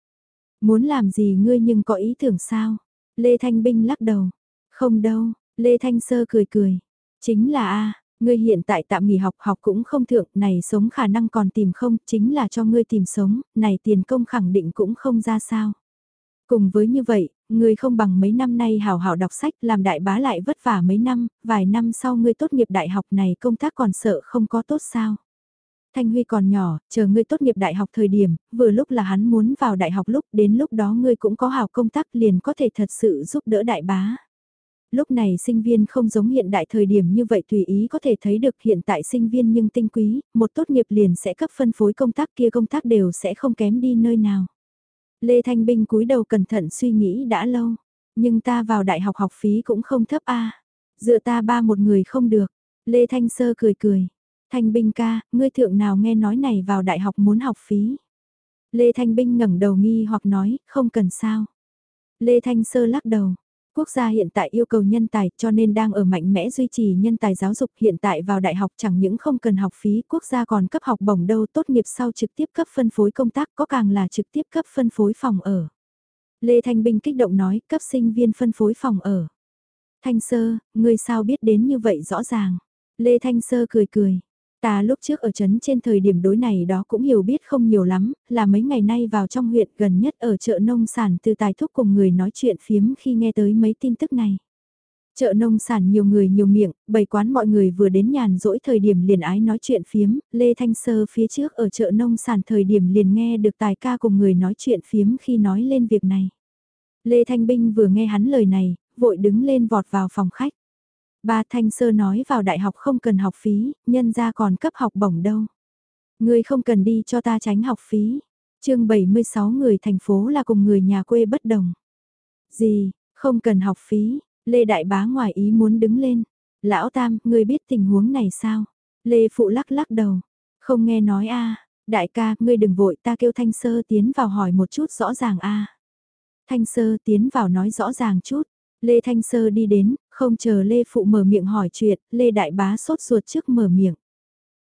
Muốn làm gì ngươi nhưng có ý tưởng sao? Lê Thanh Binh lắc đầu. Không đâu, Lê Thanh Sơ cười cười. Chính là a ngươi hiện tại tạm nghỉ học học cũng không thượng, này sống khả năng còn tìm không, chính là cho ngươi tìm sống, này tiền công khẳng định cũng không ra sao. Cùng với như vậy, ngươi không bằng mấy năm nay hào hào đọc sách làm đại bá lại vất vả mấy năm, vài năm sau ngươi tốt nghiệp đại học này công tác còn sợ không có tốt sao. Thanh Huy còn nhỏ, chờ ngươi tốt nghiệp đại học thời điểm, vừa lúc là hắn muốn vào đại học lúc đến lúc đó ngươi cũng có hào công tác liền có thể thật sự giúp đỡ đại bá. Lúc này sinh viên không giống hiện đại thời điểm như vậy tùy ý có thể thấy được hiện tại sinh viên nhưng tinh quý, một tốt nghiệp liền sẽ cấp phân phối công tác kia công tác đều sẽ không kém đi nơi nào. Lê Thanh Binh cúi đầu cẩn thận suy nghĩ đã lâu, nhưng ta vào đại học học phí cũng không thấp a Dựa ta ba một người không được. Lê Thanh Sơ cười cười. Thanh Binh ca, ngươi thượng nào nghe nói này vào đại học muốn học phí. Lê Thanh Binh ngẩng đầu nghi hoặc nói, không cần sao. Lê Thanh Sơ lắc đầu, Quốc gia hiện tại yêu cầu nhân tài cho nên đang ở mạnh mẽ duy trì nhân tài giáo dục hiện tại vào đại học chẳng những không cần học phí quốc gia còn cấp học bổng đâu tốt nghiệp sau trực tiếp cấp phân phối công tác có càng là trực tiếp cấp phân phối phòng ở. Lê Thanh Bình kích động nói cấp sinh viên phân phối phòng ở. Thanh Sơ, ngươi sao biết đến như vậy rõ ràng. Lê Thanh Sơ cười cười. Ta lúc trước ở trấn trên thời điểm đối này đó cũng hiểu biết không nhiều lắm, là mấy ngày nay vào trong huyện gần nhất ở chợ nông sản từ tài thúc cùng người nói chuyện phiếm khi nghe tới mấy tin tức này. Chợ nông sản nhiều người nhiều miệng, bày quán mọi người vừa đến nhàn rỗi thời điểm liền ái nói chuyện phiếm, Lê Thanh Sơ phía trước ở chợ nông sản thời điểm liền nghe được tài ca cùng người nói chuyện phiếm khi nói lên việc này. Lê Thanh Binh vừa nghe hắn lời này, vội đứng lên vọt vào phòng khách. Ba Thanh Sơ nói vào đại học không cần học phí, nhân ra còn cấp học bổng đâu. Người không cần đi cho ta tránh học phí. chương 76 người thành phố là cùng người nhà quê bất đồng. Gì, không cần học phí, Lê Đại Bá ngoài ý muốn đứng lên. Lão Tam, người biết tình huống này sao? Lê Phụ lắc lắc đầu. Không nghe nói a đại ca, ngươi đừng vội ta kêu Thanh Sơ tiến vào hỏi một chút rõ ràng a Thanh Sơ tiến vào nói rõ ràng chút. Lê Thanh Sơ đi đến, không chờ Lê Phụ mở miệng hỏi chuyện, Lê Đại Bá sốt ruột trước mở miệng.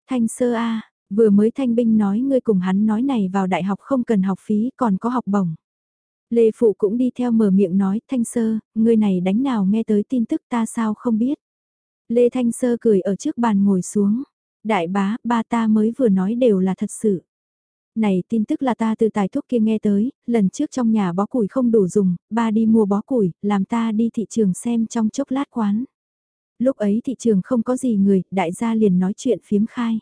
Thanh Sơ A, vừa mới Thanh Binh nói ngươi cùng hắn nói này vào đại học không cần học phí còn có học bổng. Lê Phụ cũng đi theo mở miệng nói, Thanh Sơ, ngươi này đánh nào nghe tới tin tức ta sao không biết. Lê Thanh Sơ cười ở trước bàn ngồi xuống. Đại bá, ba ta mới vừa nói đều là thật sự. Này tin tức là ta từ tài thuốc kia nghe tới, lần trước trong nhà bó củi không đủ dùng, ba đi mua bó củi, làm ta đi thị trường xem trong chốc lát quán. Lúc ấy thị trường không có gì người, đại gia liền nói chuyện phiếm khai.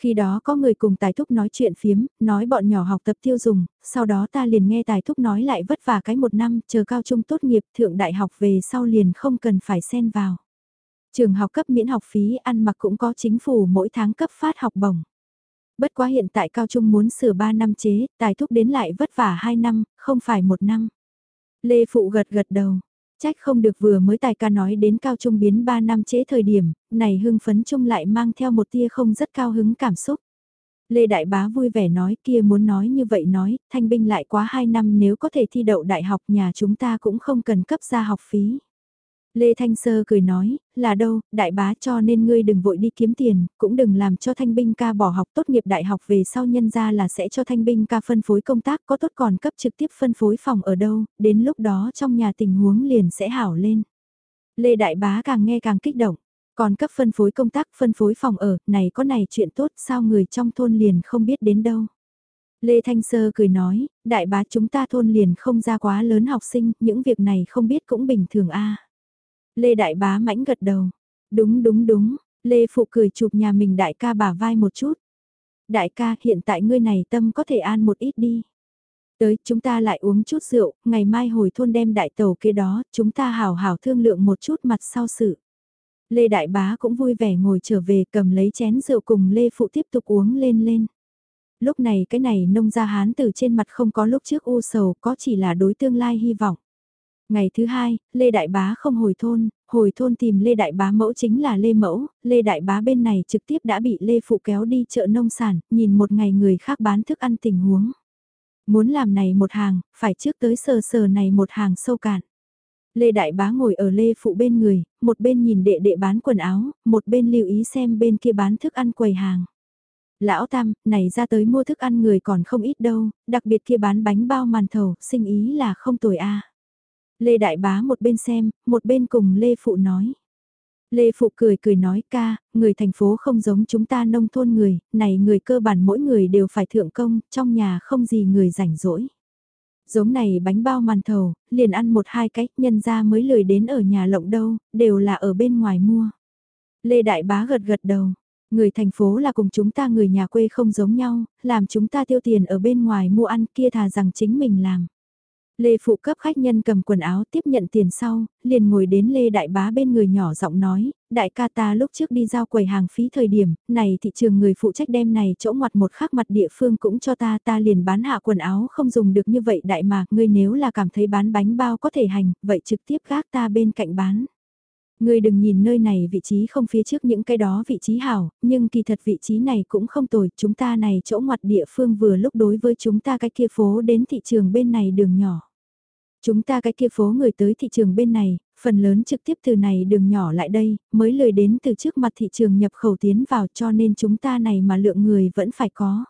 Khi đó có người cùng tài thúc nói chuyện phiếm, nói bọn nhỏ học tập tiêu dùng, sau đó ta liền nghe tài thúc nói lại vất vả cái một năm, chờ cao trung tốt nghiệp thượng đại học về sau liền không cần phải xen vào. Trường học cấp miễn học phí ăn mặc cũng có chính phủ mỗi tháng cấp phát học bổng. Bất quá hiện tại cao trung muốn sửa 3 năm chế, tài thúc đến lại vất vả 2 năm, không phải một năm. Lê Phụ gật gật đầu. Trách không được vừa mới tài ca nói đến cao trung biến 3 năm chế thời điểm, này hưng phấn chung lại mang theo một tia không rất cao hứng cảm xúc. Lê Đại Bá vui vẻ nói kia muốn nói như vậy nói, thanh binh lại quá 2 năm nếu có thể thi đậu đại học nhà chúng ta cũng không cần cấp ra học phí. Lê Thanh Sơ cười nói, là đâu, đại bá cho nên ngươi đừng vội đi kiếm tiền, cũng đừng làm cho thanh binh ca bỏ học tốt nghiệp đại học về sau nhân ra là sẽ cho thanh binh ca phân phối công tác có tốt còn cấp trực tiếp phân phối phòng ở đâu, đến lúc đó trong nhà tình huống liền sẽ hảo lên. Lê Đại Bá càng nghe càng kích động, còn cấp phân phối công tác phân phối phòng ở, này có này chuyện tốt sao người trong thôn liền không biết đến đâu. Lê Thanh Sơ cười nói, đại bá chúng ta thôn liền không ra quá lớn học sinh, những việc này không biết cũng bình thường a. Lê Đại Bá mãnh gật đầu. Đúng đúng đúng, Lê Phụ cười chụp nhà mình đại ca bả vai một chút. Đại ca hiện tại ngươi này tâm có thể an một ít đi. Tới chúng ta lại uống chút rượu, ngày mai hồi thôn đem đại tàu kia đó, chúng ta hào hào thương lượng một chút mặt sau sự. Lê Đại Bá cũng vui vẻ ngồi trở về cầm lấy chén rượu cùng Lê Phụ tiếp tục uống lên lên. Lúc này cái này nông gia hán từ trên mặt không có lúc trước u sầu có chỉ là đối tương lai hy vọng. Ngày thứ hai, Lê Đại Bá không hồi thôn, hồi thôn tìm Lê Đại Bá mẫu chính là Lê Mẫu, Lê Đại Bá bên này trực tiếp đã bị Lê Phụ kéo đi chợ nông sản, nhìn một ngày người khác bán thức ăn tình huống. Muốn làm này một hàng, phải trước tới sờ sờ này một hàng sâu cạn. Lê Đại Bá ngồi ở Lê Phụ bên người, một bên nhìn đệ đệ bán quần áo, một bên lưu ý xem bên kia bán thức ăn quầy hàng. Lão Tam, này ra tới mua thức ăn người còn không ít đâu, đặc biệt kia bán bánh bao màn thầu, sinh ý là không tồi a. Lê Đại Bá một bên xem, một bên cùng Lê Phụ nói. Lê Phụ cười cười nói ca, người thành phố không giống chúng ta nông thôn người, này người cơ bản mỗi người đều phải thượng công, trong nhà không gì người rảnh rỗi. Giống này bánh bao màn thầu, liền ăn một hai cách nhân ra mới lười đến ở nhà lộng đâu, đều là ở bên ngoài mua. Lê Đại Bá gật gật đầu, người thành phố là cùng chúng ta người nhà quê không giống nhau, làm chúng ta tiêu tiền ở bên ngoài mua ăn kia thà rằng chính mình làm. Lê Phụ cấp khách nhân cầm quần áo tiếp nhận tiền sau, liền ngồi đến Lê Đại Bá bên người nhỏ giọng nói, đại ca ta lúc trước đi giao quầy hàng phí thời điểm, này thị trường người phụ trách đem này chỗ ngoặt một khác mặt địa phương cũng cho ta ta liền bán hạ quần áo không dùng được như vậy đại mà, ngươi nếu là cảm thấy bán bánh bao có thể hành, vậy trực tiếp gác ta bên cạnh bán. Ngươi đừng nhìn nơi này vị trí không phía trước những cái đó vị trí hảo, nhưng kỳ thật vị trí này cũng không tồi, chúng ta này chỗ ngoặt địa phương vừa lúc đối với chúng ta cái kia phố đến thị trường bên này đường nhỏ. Chúng ta cái kia phố người tới thị trường bên này, phần lớn trực tiếp từ này đường nhỏ lại đây, mới lời đến từ trước mặt thị trường nhập khẩu tiến vào cho nên chúng ta này mà lượng người vẫn phải có.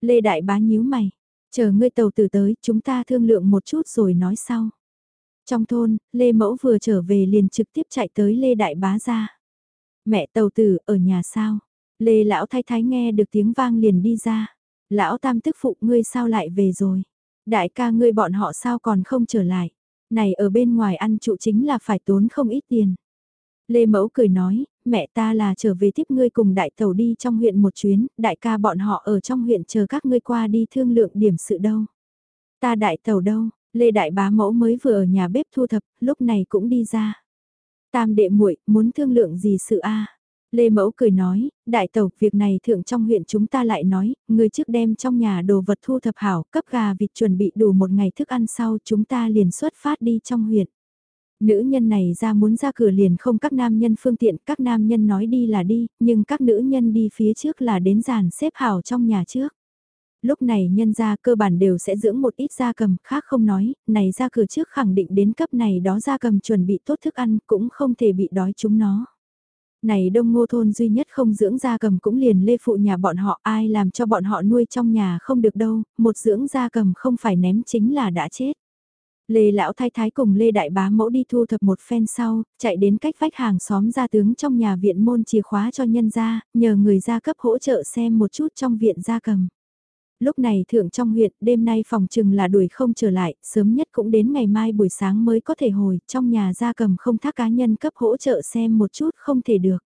Lê Đại Bá nhíu mày, chờ ngươi tàu từ tới, chúng ta thương lượng một chút rồi nói sau. Trong thôn, Lê Mẫu vừa trở về liền trực tiếp chạy tới Lê Đại Bá ra. Mẹ tàu tử, ở nhà sao? Lê Lão Thái Thái nghe được tiếng vang liền đi ra. Lão Tam tức phụ ngươi sao lại về rồi? Đại ca ngươi bọn họ sao còn không trở lại? Này ở bên ngoài ăn trụ chính là phải tốn không ít tiền. Lê Mẫu cười nói, mẹ ta là trở về tiếp ngươi cùng đại tàu đi trong huyện một chuyến, đại ca bọn họ ở trong huyện chờ các ngươi qua đi thương lượng điểm sự đâu. Ta đại tàu đâu, Lê Đại Bá Mẫu mới vừa ở nhà bếp thu thập, lúc này cũng đi ra. Tam đệ muội muốn thương lượng gì sự a Lê Mẫu cười nói, đại tẩu, việc này thượng trong huyện chúng ta lại nói, người trước đem trong nhà đồ vật thu thập hảo, cấp gà vịt chuẩn bị đủ một ngày thức ăn sau chúng ta liền xuất phát đi trong huyện. Nữ nhân này ra muốn ra cửa liền không các nam nhân phương tiện, các nam nhân nói đi là đi, nhưng các nữ nhân đi phía trước là đến giàn xếp hảo trong nhà trước. Lúc này nhân gia cơ bản đều sẽ dưỡng một ít gia cầm, khác không nói, này ra cửa trước khẳng định đến cấp này đó gia cầm chuẩn bị tốt thức ăn cũng không thể bị đói chúng nó này đông ngô thôn duy nhất không dưỡng gia cầm cũng liền lê phụ nhà bọn họ ai làm cho bọn họ nuôi trong nhà không được đâu, một dưỡng gia cầm không phải ném chính là đã chết. Lê lão thái thái cùng Lê đại bá mẫu đi thu thập một phen sau, chạy đến cách vách hàng xóm gia tướng trong nhà viện môn chìa khóa cho nhân gia, nhờ người gia cấp hỗ trợ xem một chút trong viện gia cầm. Lúc này thượng trong huyện, đêm nay phòng trừng là đuổi không trở lại, sớm nhất cũng đến ngày mai buổi sáng mới có thể hồi, trong nhà gia cầm không thác cá nhân cấp hỗ trợ xem một chút không thể được.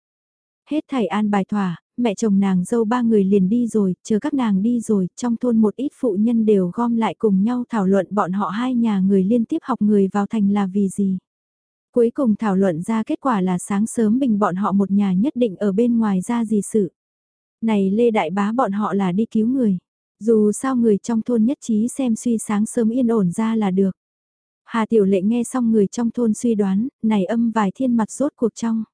Hết thầy an bài thỏa, mẹ chồng nàng dâu ba người liền đi rồi, chờ các nàng đi rồi, trong thôn một ít phụ nhân đều gom lại cùng nhau thảo luận bọn họ hai nhà người liên tiếp học người vào thành là vì gì. Cuối cùng thảo luận ra kết quả là sáng sớm bình bọn họ một nhà nhất định ở bên ngoài ra gì sự. Này Lê Đại Bá bọn họ là đi cứu người. Dù sao người trong thôn nhất trí xem suy sáng sớm yên ổn ra là được. Hà Tiểu Lệ nghe xong người trong thôn suy đoán, này âm vài thiên mặt rốt cuộc trong.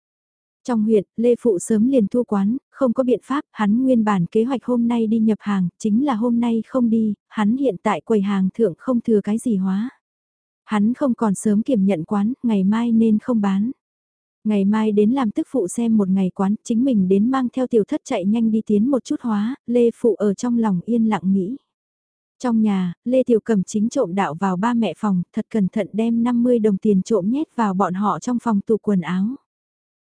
Trong huyện, Lê Phụ sớm liền thu quán, không có biện pháp, hắn nguyên bản kế hoạch hôm nay đi nhập hàng, chính là hôm nay không đi, hắn hiện tại quầy hàng thượng không thừa cái gì hóa. Hắn không còn sớm kiểm nhận quán, ngày mai nên không bán. Ngày mai đến làm tức phụ xem một ngày quán, chính mình đến mang theo tiểu thất chạy nhanh đi tiến một chút hóa, Lê Phụ ở trong lòng yên lặng nghĩ. Trong nhà, Lê Tiểu Cầm chính trộm đạo vào ba mẹ phòng, thật cẩn thận đem 50 đồng tiền trộm nhét vào bọn họ trong phòng tủ quần áo.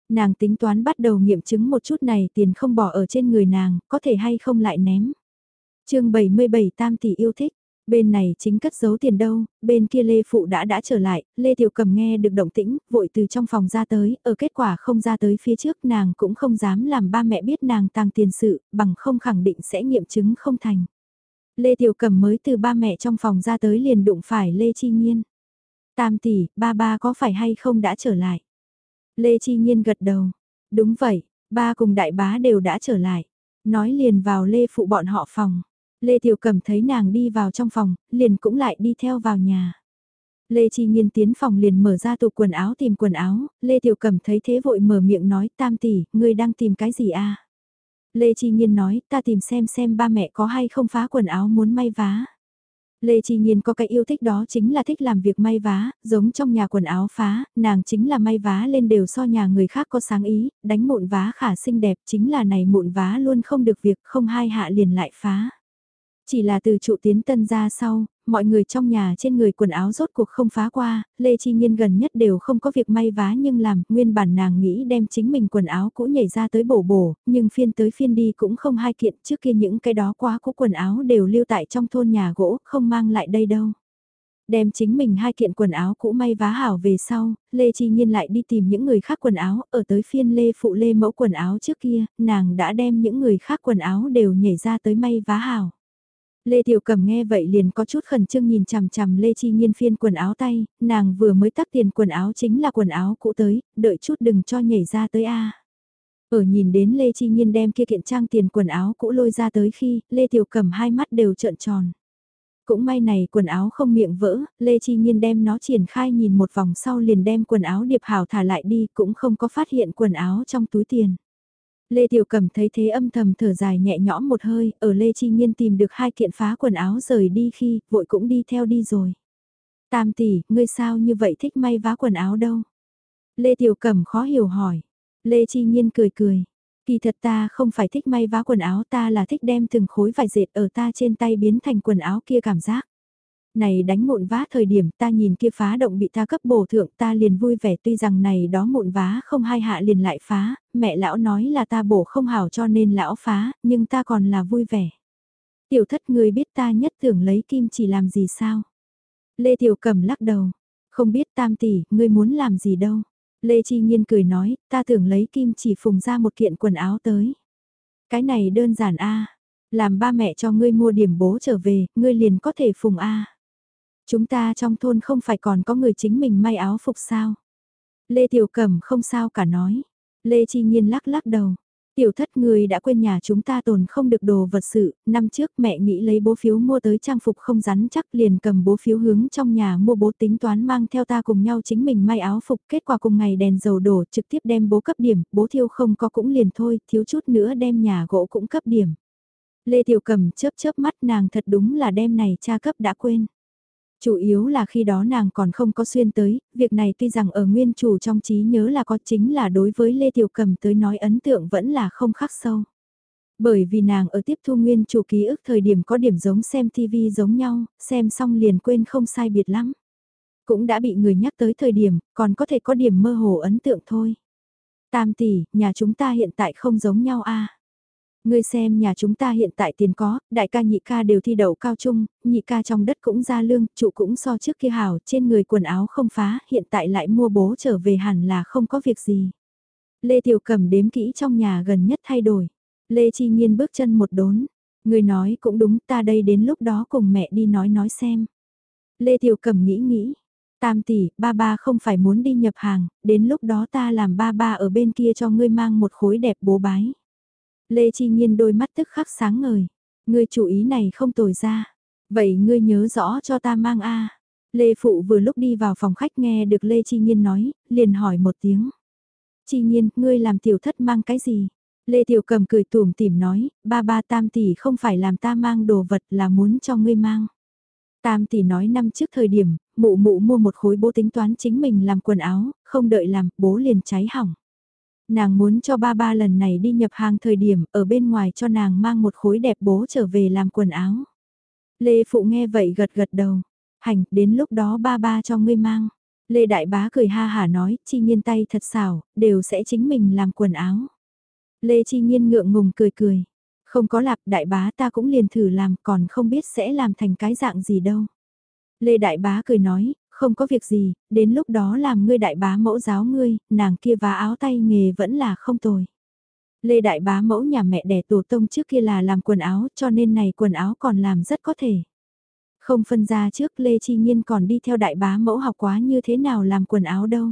Nàng tính toán bắt đầu nghiệm chứng một chút này tiền không bỏ ở trên người nàng, có thể hay không lại ném. chương 77 Tam tỷ yêu thích, bên này chính cất giấu tiền đâu, bên kia Lê Phụ đã đã trở lại, Lê Tiểu Cầm nghe được động tĩnh, vội từ trong phòng ra tới, ở kết quả không ra tới phía trước nàng cũng không dám làm ba mẹ biết nàng tàng tiền sự, bằng không khẳng định sẽ nghiệm chứng không thành. Lê Tiểu Cầm mới từ ba mẹ trong phòng ra tới liền đụng phải Lê Chi Nhiên. Tam tỷ, ba ba có phải hay không đã trở lại? Lê Chi Nhiên gật đầu. Đúng vậy, ba cùng đại bá đều đã trở lại. Nói liền vào Lê phụ bọn họ phòng. Lê Tiểu Cẩm thấy nàng đi vào trong phòng, liền cũng lại đi theo vào nhà. Lê Chi Nhiên tiến phòng liền mở ra tủ quần áo tìm quần áo, Lê Tiểu Cẩm thấy thế vội mở miệng nói tam tỷ, ngươi đang tìm cái gì a? Lê Chi Nhiên nói, ta tìm xem xem ba mẹ có hay không phá quần áo muốn may vá. Lê Chi Nhiên có cái yêu thích đó chính là thích làm việc may vá, giống trong nhà quần áo phá, nàng chính là may vá lên đều so nhà người khác có sáng ý, đánh mụn vá khả xinh đẹp chính là này mụn vá luôn không được việc không hai hạ liền lại phá. Chỉ là từ trụ tiến tân ra sau, mọi người trong nhà trên người quần áo rốt cuộc không phá qua, Lê Chi Nhiên gần nhất đều không có việc may vá nhưng làm, nguyên bản nàng nghĩ đem chính mình quần áo cũ nhảy ra tới bổ bổ, nhưng phiên tới phiên đi cũng không hai kiện, trước kia những cái đó quá cũ quần áo đều lưu tại trong thôn nhà gỗ, không mang lại đây đâu. Đem chính mình hai kiện quần áo cũ may vá hảo về sau, Lê Chi Nhiên lại đi tìm những người khác quần áo, ở tới phiên Lê Phụ Lê mẫu quần áo trước kia, nàng đã đem những người khác quần áo đều nhảy ra tới may vá hảo. Lê Tiểu Cầm nghe vậy liền có chút khẩn trương nhìn chằm chằm Lê Chi Nhiên phiên quần áo tay, nàng vừa mới tắt tiền quần áo chính là quần áo cũ tới, đợi chút đừng cho nhảy ra tới a. Ở nhìn đến Lê Chi Nhiên đem kia kiện trang tiền quần áo cũ lôi ra tới khi, Lê Tiểu Cầm hai mắt đều trợn tròn. Cũng may này quần áo không miệng vỡ, Lê Chi Nhiên đem nó triển khai nhìn một vòng sau liền đem quần áo điệp hảo thả lại đi cũng không có phát hiện quần áo trong túi tiền. Lê Tiểu Cẩm thấy thế âm thầm thở dài nhẹ nhõm một hơi, ở Lê Chi Nhiên tìm được hai kiện phá quần áo rời đi khi, vội cũng đi theo đi rồi. Tam tỷ, ngươi sao như vậy thích may vá quần áo đâu? Lê Tiểu Cẩm khó hiểu hỏi. Lê Chi Nhiên cười cười. Kỳ thật ta không phải thích may vá quần áo ta là thích đem từng khối vải dệt ở ta trên tay biến thành quần áo kia cảm giác. Này đánh mụn vá thời điểm ta nhìn kia phá động bị ta cấp bổ thượng ta liền vui vẻ tuy rằng này đó mụn vá không hai hạ liền lại phá, mẹ lão nói là ta bổ không hảo cho nên lão phá, nhưng ta còn là vui vẻ. Tiểu thất người biết ta nhất tưởng lấy kim chỉ làm gì sao? Lê Tiểu Cầm lắc đầu, không biết tam tỷ, ngươi muốn làm gì đâu. Lê Chi Nhiên cười nói, ta tưởng lấy kim chỉ phùng ra một kiện quần áo tới. Cái này đơn giản a làm ba mẹ cho ngươi mua điểm bố trở về, ngươi liền có thể phùng a Chúng ta trong thôn không phải còn có người chính mình may áo phục sao? Lê Tiểu Cẩm không sao cả nói. Lê Chi Nhiên lắc lắc đầu. Tiểu thất người đã quên nhà chúng ta tồn không được đồ vật sự, năm trước mẹ nghĩ lấy bố phiếu mua tới trang phục không rắn chắc liền cầm bố phiếu hướng trong nhà mua bố tính toán mang theo ta cùng nhau chính mình may áo phục kết quả cùng ngày đèn dầu đổ trực tiếp đem bố cấp điểm, bố thiêu không có cũng liền thôi, thiếu chút nữa đem nhà gỗ cũng cấp điểm. Lê Tiểu Cầm chớp chớp mắt nàng thật đúng là đem này cha cấp đã quên. Chủ yếu là khi đó nàng còn không có xuyên tới, việc này tuy rằng ở nguyên chủ trong trí nhớ là có chính là đối với Lê Tiểu Cầm tới nói ấn tượng vẫn là không khắc sâu. Bởi vì nàng ở tiếp thu nguyên chủ ký ức thời điểm có điểm giống xem TV giống nhau, xem xong liền quên không sai biệt lắm. Cũng đã bị người nhắc tới thời điểm, còn có thể có điểm mơ hồ ấn tượng thôi. Tam tỷ, nhà chúng ta hiện tại không giống nhau a Ngươi xem nhà chúng ta hiện tại tiền có, đại ca nhị ca đều thi đậu cao trung, nhị ca trong đất cũng ra lương, trụ cũng so trước kia hảo, trên người quần áo không phá, hiện tại lại mua bố trở về hẳn là không có việc gì. Lê Tiểu cẩm đếm kỹ trong nhà gần nhất thay đổi. Lê Chi Nhiên bước chân một đốn. Người nói cũng đúng ta đây đến lúc đó cùng mẹ đi nói nói xem. Lê Tiểu cẩm nghĩ nghĩ. Tam tỷ, ba ba không phải muốn đi nhập hàng, đến lúc đó ta làm ba ba ở bên kia cho ngươi mang một khối đẹp bố bái. Lê Chi Nhiên đôi mắt tức khắc sáng ngời. Ngươi chủ ý này không tồi ra. Vậy ngươi nhớ rõ cho ta mang A. Lê Phụ vừa lúc đi vào phòng khách nghe được Lê Chi Nhiên nói, liền hỏi một tiếng. Chi nhiên, ngươi làm tiểu thất mang cái gì? Lê Tiểu Cầm cười tủm tỉm nói, ba ba tam tỷ không phải làm ta mang đồ vật là muốn cho ngươi mang. Tam tỷ nói năm trước thời điểm, mụ mụ mua một khối bố tính toán chính mình làm quần áo, không đợi làm, bố liền cháy hỏng. Nàng muốn cho ba ba lần này đi nhập hàng thời điểm, ở bên ngoài cho nàng mang một khối đẹp bố trở về làm quần áo. Lê Phụ nghe vậy gật gật đầu, hành, đến lúc đó ba ba cho ngươi mang. Lê Đại Bá cười ha hả nói, chi nhiên tay thật xảo, đều sẽ chính mình làm quần áo. Lê Chi Nhiên ngượng ngùng cười cười. Không có lạc đại bá ta cũng liền thử làm còn không biết sẽ làm thành cái dạng gì đâu. Lê Đại Bá cười nói, không có việc gì, đến lúc đó làm ngươi đại bá mẫu giáo ngươi, nàng kia vá áo tay nghề vẫn là không tồi. Lê Đại Bá mẫu nhà mẹ đẻ tổ tông trước kia là làm quần áo cho nên này quần áo còn làm rất có thể. Không phân ra trước Lê Chi Nhiên còn đi theo đại bá mẫu học quá như thế nào làm quần áo đâu.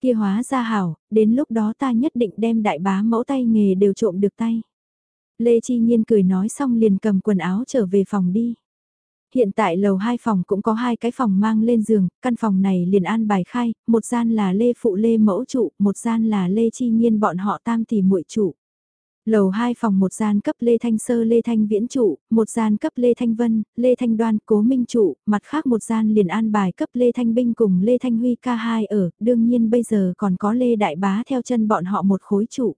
Kia hóa ra hảo, đến lúc đó ta nhất định đem đại bá mẫu tay nghề đều trộm được tay. Lê Chi Nhiên cười nói xong liền cầm quần áo trở về phòng đi. Hiện tại lầu hai phòng cũng có hai cái phòng mang lên giường, căn phòng này liền an bài khai, một gian là Lê Phụ Lê Mẫu Trụ, một gian là Lê Chi Nhiên bọn họ tam tỷ muội trụ. Lầu 2 phòng một gian cấp Lê Thanh Sơ Lê Thanh Viễn trụ, một gian cấp Lê Thanh Vân, Lê Thanh Đoan Cố Minh trụ, mặt khác một gian liền an bài cấp Lê Thanh Binh cùng Lê Thanh Huy K2 ở, đương nhiên bây giờ còn có Lê Đại Bá theo chân bọn họ một khối trụ.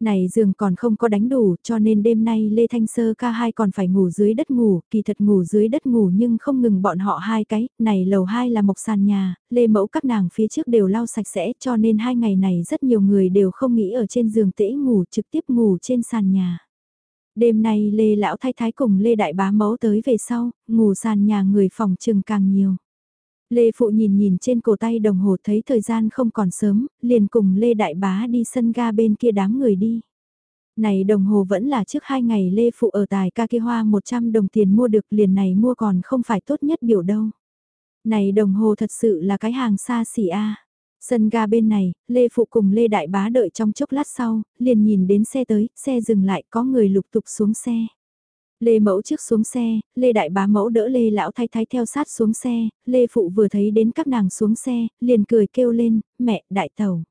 Này giường còn không có đánh đủ cho nên đêm nay Lê Thanh Sơ ca hai còn phải ngủ dưới đất ngủ, kỳ thật ngủ dưới đất ngủ nhưng không ngừng bọn họ hai cái, này lầu hai là mộc sàn nhà, Lê Mẫu các nàng phía trước đều lau sạch sẽ cho nên hai ngày này rất nhiều người đều không nghĩ ở trên giường tễ ngủ trực tiếp ngủ trên sàn nhà. Đêm nay Lê Lão Thái Thái cùng Lê Đại Bá Mẫu tới về sau, ngủ sàn nhà người phòng trừng càng nhiều. Lê Phụ nhìn nhìn trên cổ tay đồng hồ thấy thời gian không còn sớm, liền cùng Lê Đại Bá đi sân ga bên kia đám người đi. Này đồng hồ vẫn là trước hai ngày Lê Phụ ở tài ca kia hoa 100 đồng tiền mua được liền này mua còn không phải tốt nhất biểu đâu. Này đồng hồ thật sự là cái hàng xa xỉ a. Sân ga bên này, Lê Phụ cùng Lê Đại Bá đợi trong chốc lát sau, liền nhìn đến xe tới, xe dừng lại có người lục tục xuống xe. Lê Mẫu trước xuống xe, Lê Đại Bá Mẫu đỡ Lê Lão Thái Thái theo sát xuống xe, Lê Phụ vừa thấy đến các nàng xuống xe, liền cười kêu lên, mẹ, đại tàu.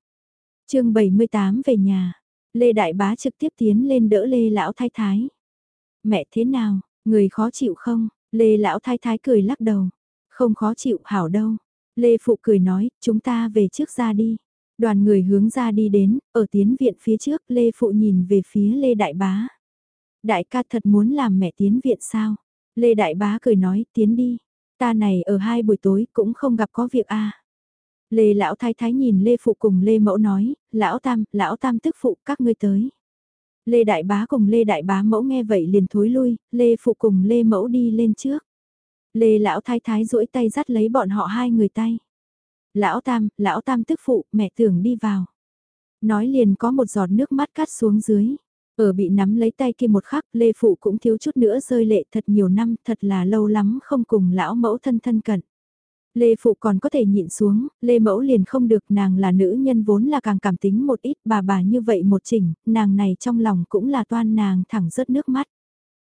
chương 78 về nhà, Lê Đại Bá trực tiếp tiến lên đỡ Lê Lão Thái Thái. Mẹ thế nào, người khó chịu không? Lê Lão Thái Thái cười lắc đầu. Không khó chịu hảo đâu. Lê Phụ cười nói, chúng ta về trước ra đi. Đoàn người hướng ra đi đến, ở tiến viện phía trước Lê Phụ nhìn về phía Lê Đại Bá. Đại ca thật muốn làm mẹ tiến viện sao? Lê Đại Bá cười nói, tiến đi. Ta này ở hai buổi tối cũng không gặp có việc a. À. Lê Lão Thái Thái nhìn Lê Phụ cùng Lê Mẫu nói, Lão Tam, Lão Tam tức phụ các ngươi tới. Lê Đại Bá cùng Lê Đại Bá Mẫu nghe vậy liền thối lui, Lê Phụ cùng Lê Mẫu đi lên trước. Lê Lão Thái Thái duỗi tay dắt lấy bọn họ hai người tay. Lão Tam, Lão Tam tức phụ, mẹ tưởng đi vào. Nói liền có một giọt nước mắt cắt xuống dưới. Ở bị nắm lấy tay kia một khắc, Lê Phụ cũng thiếu chút nữa rơi lệ thật nhiều năm, thật là lâu lắm không cùng lão mẫu thân thân cận. Lê Phụ còn có thể nhịn xuống, Lê Mẫu liền không được, nàng là nữ nhân vốn là càng cảm tính một ít, bà bà như vậy một chỉnh, nàng này trong lòng cũng là toan nàng thẳng rớt nước mắt.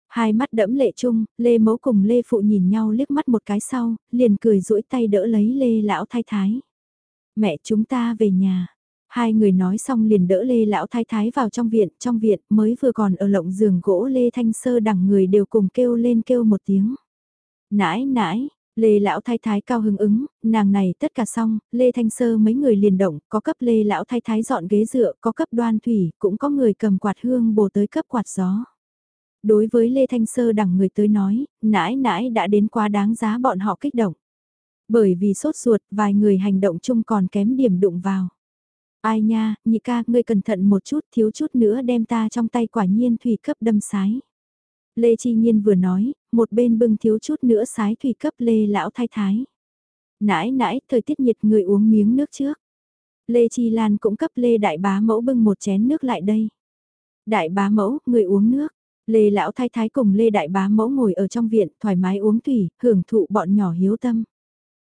Hai mắt đẫm lệ chung, Lê Mẫu cùng Lê Phụ nhìn nhau liếc mắt một cái sau, liền cười duỗi tay đỡ lấy Lê Lão Thái Thái. Mẹ chúng ta về nhà, Hai người nói xong liền đỡ Lê Lão Thái Thái vào trong viện, trong viện mới vừa còn ở lộng giường gỗ Lê Thanh Sơ đằng người đều cùng kêu lên kêu một tiếng. Nãi nãi, Lê Lão Thái Thái cao hứng ứng, nàng này tất cả xong, Lê Thanh Sơ mấy người liền động, có cấp Lê Lão Thái Thái dọn ghế dựa, có cấp đoan thủy, cũng có người cầm quạt hương bồ tới cấp quạt gió. Đối với Lê Thanh Sơ đằng người tới nói, nãi nãi đã đến quá đáng giá bọn họ kích động. Bởi vì sốt ruột, vài người hành động chung còn kém điểm đụng vào. Ai nha, nhị ca, ngươi cẩn thận một chút, thiếu chút nữa đem ta trong tay quả nhiên thủy cấp đâm sái. Lê Chi Nhiên vừa nói, một bên bưng thiếu chút nữa sái thủy cấp Lê Lão Thái Thái. Nãi nãi, thời tiết nhiệt người uống miếng nước trước. Lê Chi Lan cũng cấp Lê Đại Bá Mẫu bưng một chén nước lại đây. Đại Bá Mẫu, người uống nước. Lê Lão Thái Thái cùng Lê Đại Bá Mẫu ngồi ở trong viện, thoải mái uống thủy, hưởng thụ bọn nhỏ hiếu tâm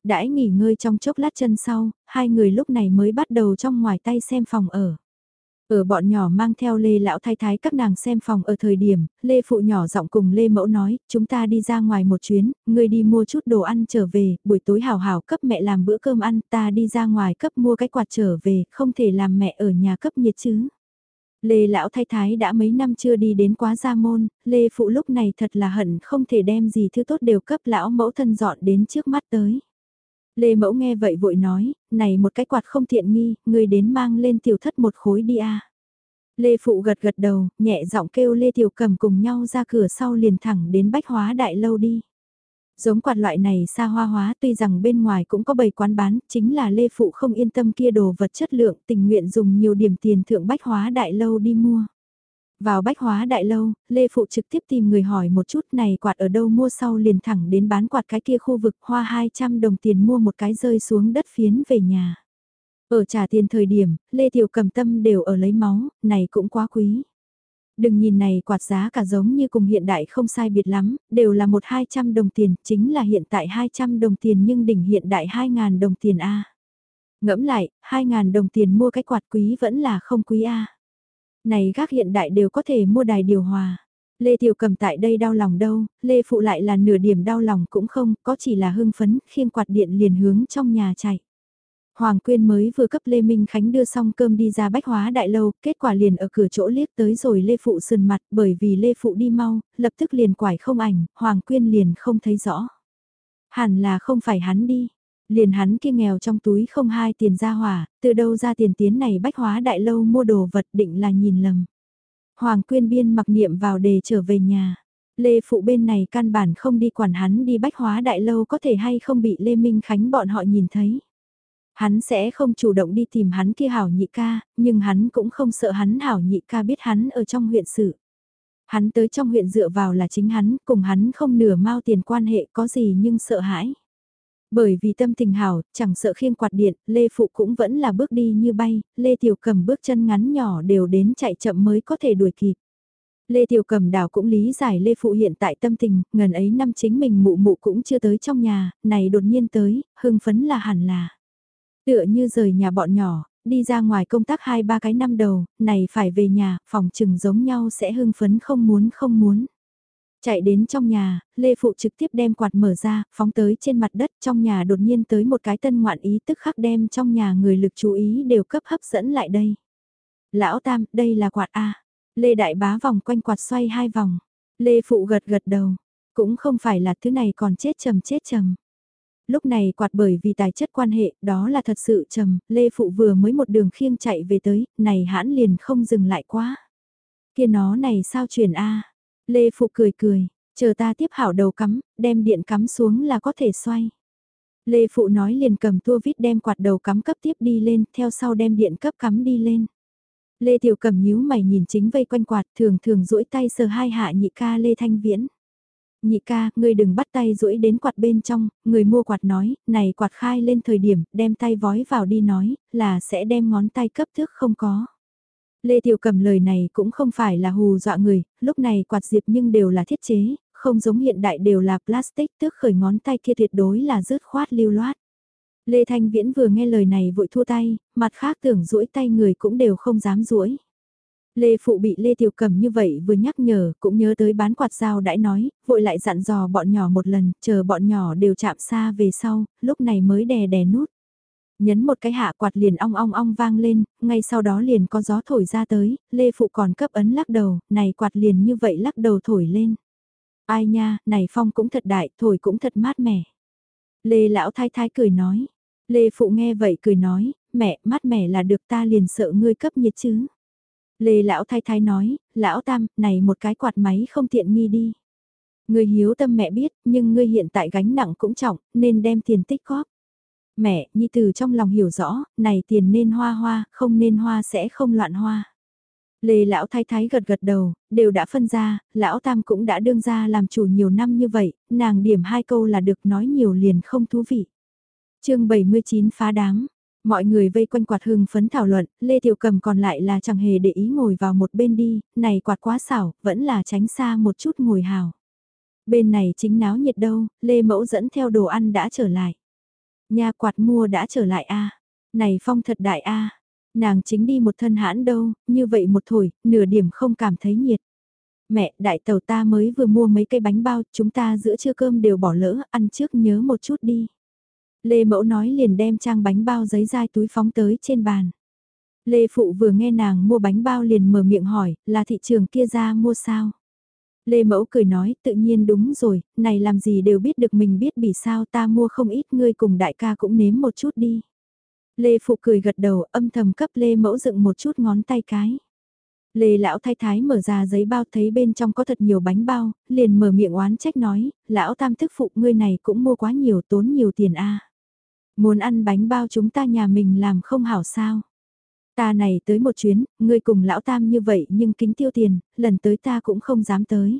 đãi nghỉ ngơi trong chốc lát chân sau, hai người lúc này mới bắt đầu trong ngoài tay xem phòng ở. Ở bọn nhỏ mang theo Lê Lão Thái Thái các nàng xem phòng ở thời điểm, Lê Phụ nhỏ giọng cùng Lê Mẫu nói, chúng ta đi ra ngoài một chuyến, người đi mua chút đồ ăn trở về, buổi tối hào hào cấp mẹ làm bữa cơm ăn, ta đi ra ngoài cấp mua cái quạt trở về, không thể làm mẹ ở nhà cấp nhiệt chứ. Lê Lão Thái Thái đã mấy năm chưa đi đến quá gia môn, Lê Phụ lúc này thật là hận không thể đem gì thứ tốt đều cấp lão mẫu thân dọn đến trước mắt tới. Lê Mẫu nghe vậy vội nói, này một cái quạt không tiện nghi, người đến mang lên tiểu thất một khối đi a. Lê Phụ gật gật đầu, nhẹ giọng kêu Lê Tiểu Cầm cùng nhau ra cửa sau liền thẳng đến bách hóa đại lâu đi. Giống quạt loại này xa hoa hóa tuy rằng bên ngoài cũng có bầy quán bán, chính là Lê Phụ không yên tâm kia đồ vật chất lượng tình nguyện dùng nhiều điểm tiền thượng bách hóa đại lâu đi mua. Vào bách hóa đại lâu, Lê Phụ trực tiếp tìm người hỏi một chút này quạt ở đâu mua sau liền thẳng đến bán quạt cái kia khu vực hoa 200 đồng tiền mua một cái rơi xuống đất phiến về nhà. Ở trả tiền thời điểm, Lê Tiểu cầm tâm đều ở lấy máu, này cũng quá quý. Đừng nhìn này quạt giá cả giống như cùng hiện đại không sai biệt lắm, đều là một hai trăm đồng tiền, chính là hiện tại 200 đồng tiền nhưng đỉnh hiện đại 2.000 đồng tiền A. Ngẫm lại, 2.000 đồng tiền mua cái quạt quý vẫn là không quý A. Này gác hiện đại đều có thể mua đài điều hòa. Lê Tiểu cầm tại đây đau lòng đâu, Lê Phụ lại là nửa điểm đau lòng cũng không, có chỉ là hưng phấn, khiêng quạt điện liền hướng trong nhà chạy. Hoàng Quyên mới vừa cấp Lê Minh Khánh đưa xong cơm đi ra bách hóa đại lâu, kết quả liền ở cửa chỗ liếc tới rồi Lê Phụ sườn mặt bởi vì Lê Phụ đi mau, lập tức liền quải không ảnh, Hoàng Quyên liền không thấy rõ. Hẳn là không phải hắn đi, liền hắn kia nghèo trong túi không hai tiền ra hỏa, từ đâu ra tiền tiến này bách hóa đại lâu mua đồ vật định là nhìn lầm. Hoàng Quyên biên mặc niệm vào đề trở về nhà. Lê Phụ bên này căn bản không đi quản hắn đi bách hóa đại lâu có thể hay không bị Lê Minh Khánh bọn họ nhìn thấy. Hắn sẽ không chủ động đi tìm hắn kia hảo nhị ca, nhưng hắn cũng không sợ hắn hảo nhị ca biết hắn ở trong huyện sự. Hắn tới trong huyện dựa vào là chính hắn, cùng hắn không nửa mau tiền quan hệ có gì nhưng sợ hãi. Bởi vì tâm tình hảo, chẳng sợ khiêng quạt điện, Lê Phụ cũng vẫn là bước đi như bay, Lê Tiểu Cầm bước chân ngắn nhỏ đều đến chạy chậm mới có thể đuổi kịp. Lê Tiểu Cầm đảo cũng lý giải Lê Phụ hiện tại tâm tình, ngần ấy năm chính mình mụ mụ cũng chưa tới trong nhà, này đột nhiên tới, hưng phấn là hẳn là. Tựa như rời nhà bọn nhỏ, đi ra ngoài công tác hai ba cái năm đầu, này phải về nhà, phòng trừng giống nhau sẽ hưng phấn không muốn không muốn. Chạy đến trong nhà, Lê Phụ trực tiếp đem quạt mở ra, phóng tới trên mặt đất trong nhà đột nhiên tới một cái tân ngoạn ý tức khắc đem trong nhà người lực chú ý đều cấp hấp dẫn lại đây. Lão Tam, đây là quạt A. Lê Đại Bá vòng quanh quạt xoay hai vòng. Lê Phụ gật gật đầu. Cũng không phải là thứ này còn chết trầm chết trầm. Lúc này quạt bởi vì tài chất quan hệ, đó là thật sự trầm, Lê Phụ vừa mới một đường khiêng chạy về tới, này hãn liền không dừng lại quá. Kia nó này sao chuyển A? Lê Phụ cười cười, chờ ta tiếp hảo đầu cắm, đem điện cắm xuống là có thể xoay. Lê Phụ nói liền cầm tua vít đem quạt đầu cắm cấp tiếp đi lên, theo sau đem điện cấp cắm đi lên. Lê Tiểu cầm nhíu mày nhìn chính vây quanh quạt thường thường duỗi tay sờ hai hạ nhị ca Lê Thanh Viễn. Nhị ca, ngươi đừng bắt tay duỗi đến quạt bên trong, người mua quạt nói, này quạt khai lên thời điểm, đem tay vói vào đi nói, là sẽ đem ngón tay cấp thước không có. Lê Tiểu Cầm lời này cũng không phải là hù dọa người, lúc này quạt diệp nhưng đều là thiết chế, không giống hiện đại đều là plastic tước khởi ngón tay kia tuyệt đối là rớt khoát lưu loát. Lê Thanh Viễn vừa nghe lời này vội thua tay, mặt khác tưởng duỗi tay người cũng đều không dám duỗi. Lê Phụ bị Lê Tiểu Cầm như vậy vừa nhắc nhở, cũng nhớ tới bán quạt dao đãi nói, vội lại dặn dò bọn nhỏ một lần, chờ bọn nhỏ đều chạm xa về sau, lúc này mới đè đè nút. Nhấn một cái hạ quạt liền ong ong ong vang lên, ngay sau đó liền có gió thổi ra tới, Lê Phụ còn cấp ấn lắc đầu, này quạt liền như vậy lắc đầu thổi lên. Ai nha, này phong cũng thật đại, thổi cũng thật mát mẻ. Lê Lão Thái Thái cười nói. Lê Phụ nghe vậy cười nói, mẹ, mát mẻ là được ta liền sợ ngươi cấp nhiệt chứ. Lê Lão Thái Thái nói, Lão Tam, này một cái quạt máy không tiện nghi đi. Ngươi hiếu tâm mẹ biết, nhưng ngươi hiện tại gánh nặng cũng trọng, nên đem tiền tích góp. Mẹ, Nhi Từ trong lòng hiểu rõ, này tiền nên hoa hoa, không nên hoa sẽ không loạn hoa. Lê lão thái thái gật gật đầu, đều đã phân ra, lão tam cũng đã đương ra làm chủ nhiều năm như vậy, nàng điểm hai câu là được nói nhiều liền không thú vị. chương 79 phá đám, mọi người vây quanh quạt hương phấn thảo luận, Lê Tiểu Cầm còn lại là chẳng hề để ý ngồi vào một bên đi, này quạt quá xảo, vẫn là tránh xa một chút ngồi hào. Bên này chính náo nhiệt đâu, Lê Mẫu dẫn theo đồ ăn đã trở lại. Nhà quạt mua đã trở lại a Này phong thật đại a Nàng chính đi một thân hãn đâu, như vậy một thổi, nửa điểm không cảm thấy nhiệt. Mẹ, đại tàu ta mới vừa mua mấy cây bánh bao, chúng ta giữa trưa cơm đều bỏ lỡ, ăn trước nhớ một chút đi. Lê Mẫu nói liền đem trang bánh bao giấy dai túi phóng tới trên bàn. Lê Phụ vừa nghe nàng mua bánh bao liền mở miệng hỏi, là thị trường kia ra mua sao? Lê Mẫu cười nói, tự nhiên đúng rồi, này làm gì đều biết được mình biết vì sao ta mua không ít ngươi cùng đại ca cũng nếm một chút đi. Lê Phụ cười gật đầu âm thầm cấp Lê Mẫu dựng một chút ngón tay cái. Lê lão thái thái mở ra giấy bao thấy bên trong có thật nhiều bánh bao, liền mở miệng oán trách nói, lão tam thức phụ ngươi này cũng mua quá nhiều tốn nhiều tiền a. Muốn ăn bánh bao chúng ta nhà mình làm không hảo sao. Ta này tới một chuyến, ngươi cùng lão tam như vậy nhưng kính tiêu tiền, lần tới ta cũng không dám tới.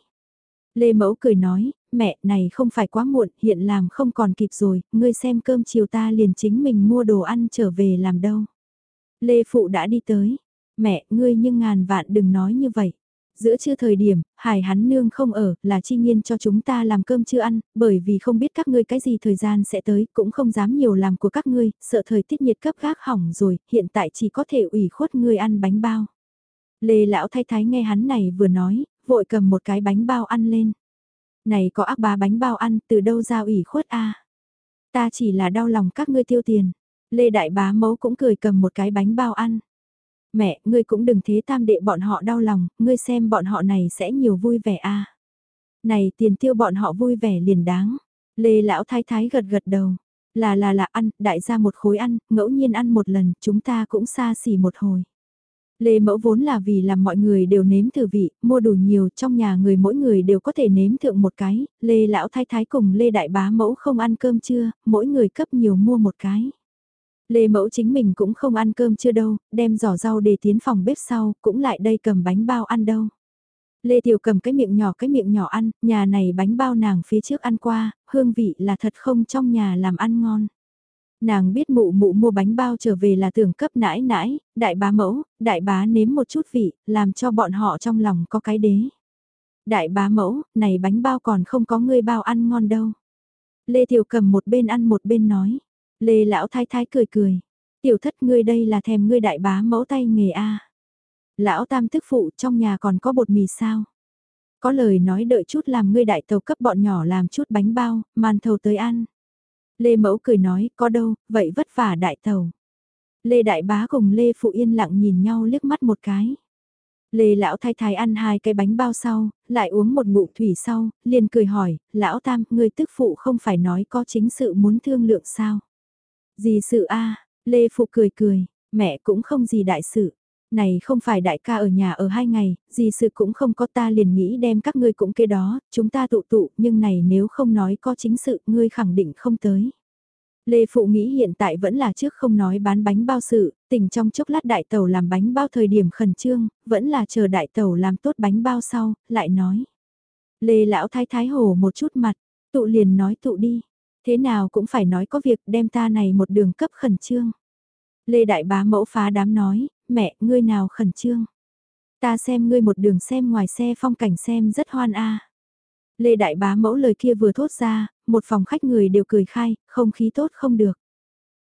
Lê Mẫu cười nói, mẹ này không phải quá muộn, hiện làm không còn kịp rồi, ngươi xem cơm chiều ta liền chính mình mua đồ ăn trở về làm đâu. Lê Phụ đã đi tới, mẹ, ngươi nhưng ngàn vạn đừng nói như vậy. Giữa trưa thời điểm, hải hắn nương không ở, là chi nhiên cho chúng ta làm cơm chưa ăn, bởi vì không biết các ngươi cái gì thời gian sẽ tới, cũng không dám nhiều làm của các ngươi, sợ thời tiết nhiệt cấp gác hỏng rồi, hiện tại chỉ có thể ủy khuất ngươi ăn bánh bao. Lê lão thay thái nghe hắn này vừa nói, vội cầm một cái bánh bao ăn lên. Này có ác bá bánh bao ăn, từ đâu ra ủy khuất a Ta chỉ là đau lòng các ngươi tiêu tiền. Lê đại bá mẫu cũng cười cầm một cái bánh bao ăn mẹ, ngươi cũng đừng thế tam đệ bọn họ đau lòng, ngươi xem bọn họ này sẽ nhiều vui vẻ a. Này tiền tiêu bọn họ vui vẻ liền đáng. Lê lão thái thái gật gật đầu. Là là là ăn, đại gia một khối ăn, ngẫu nhiên ăn một lần, chúng ta cũng xa xỉ một hồi. Lê mẫu vốn là vì làm mọi người đều nếm thử vị, mua đủ nhiều, trong nhà người mỗi người đều có thể nếm thượng một cái, Lê lão thái thái cùng Lê đại bá mẫu không ăn cơm trưa, mỗi người cấp nhiều mua một cái. Lê Mẫu chính mình cũng không ăn cơm chưa đâu, đem giỏ rau để tiến phòng bếp sau, cũng lại đây cầm bánh bao ăn đâu. Lê Tiểu cầm cái miệng nhỏ cái miệng nhỏ ăn, nhà này bánh bao nàng phía trước ăn qua, hương vị là thật không trong nhà làm ăn ngon. Nàng biết mụ mụ mua bánh bao trở về là tưởng cấp nãi nãi, đại bá mẫu, đại bá nếm một chút vị, làm cho bọn họ trong lòng có cái đế. Đại bá mẫu, này bánh bao còn không có người bao ăn ngon đâu. Lê Tiểu cầm một bên ăn một bên nói. Lê lão thái thái cười cười. Tiểu thất ngươi đây là thèm ngươi đại bá mẫu tay nghề a. Lão tam tức phụ trong nhà còn có bột mì sao? Có lời nói đợi chút làm ngươi đại tàu cấp bọn nhỏ làm chút bánh bao, màn thầu tới ăn. Lê mẫu cười nói, có đâu, vậy vất vả đại tàu. Lê đại bá cùng Lê phụ yên lặng nhìn nhau liếc mắt một cái. Lê lão thái thái ăn hai cái bánh bao sau, lại uống một ngụm thủy sau, liền cười hỏi, lão tam, ngươi tức phụ không phải nói có chính sự muốn thương lượng sao? Gì sự a Lê Phụ cười cười, mẹ cũng không gì đại sự. Này không phải đại ca ở nhà ở hai ngày, gì sự cũng không có ta liền nghĩ đem các ngươi cũng kê đó, chúng ta tụ tụ, nhưng này nếu không nói có chính sự, ngươi khẳng định không tới. Lê Phụ nghĩ hiện tại vẫn là trước không nói bán bánh bao sự, tình trong chốc lát đại tàu làm bánh bao thời điểm khẩn trương, vẫn là chờ đại tàu làm tốt bánh bao sau, lại nói. Lê Lão Thái Thái hổ một chút mặt, tụ liền nói tụ đi, Thế nào cũng phải nói có việc đem ta này một đường cấp khẩn trương. Lê Đại Bá mẫu phá đám nói, mẹ, ngươi nào khẩn trương. Ta xem ngươi một đường xem ngoài xe phong cảnh xem rất hoan a. Lê Đại Bá mẫu lời kia vừa thốt ra, một phòng khách người đều cười khai, không khí tốt không được.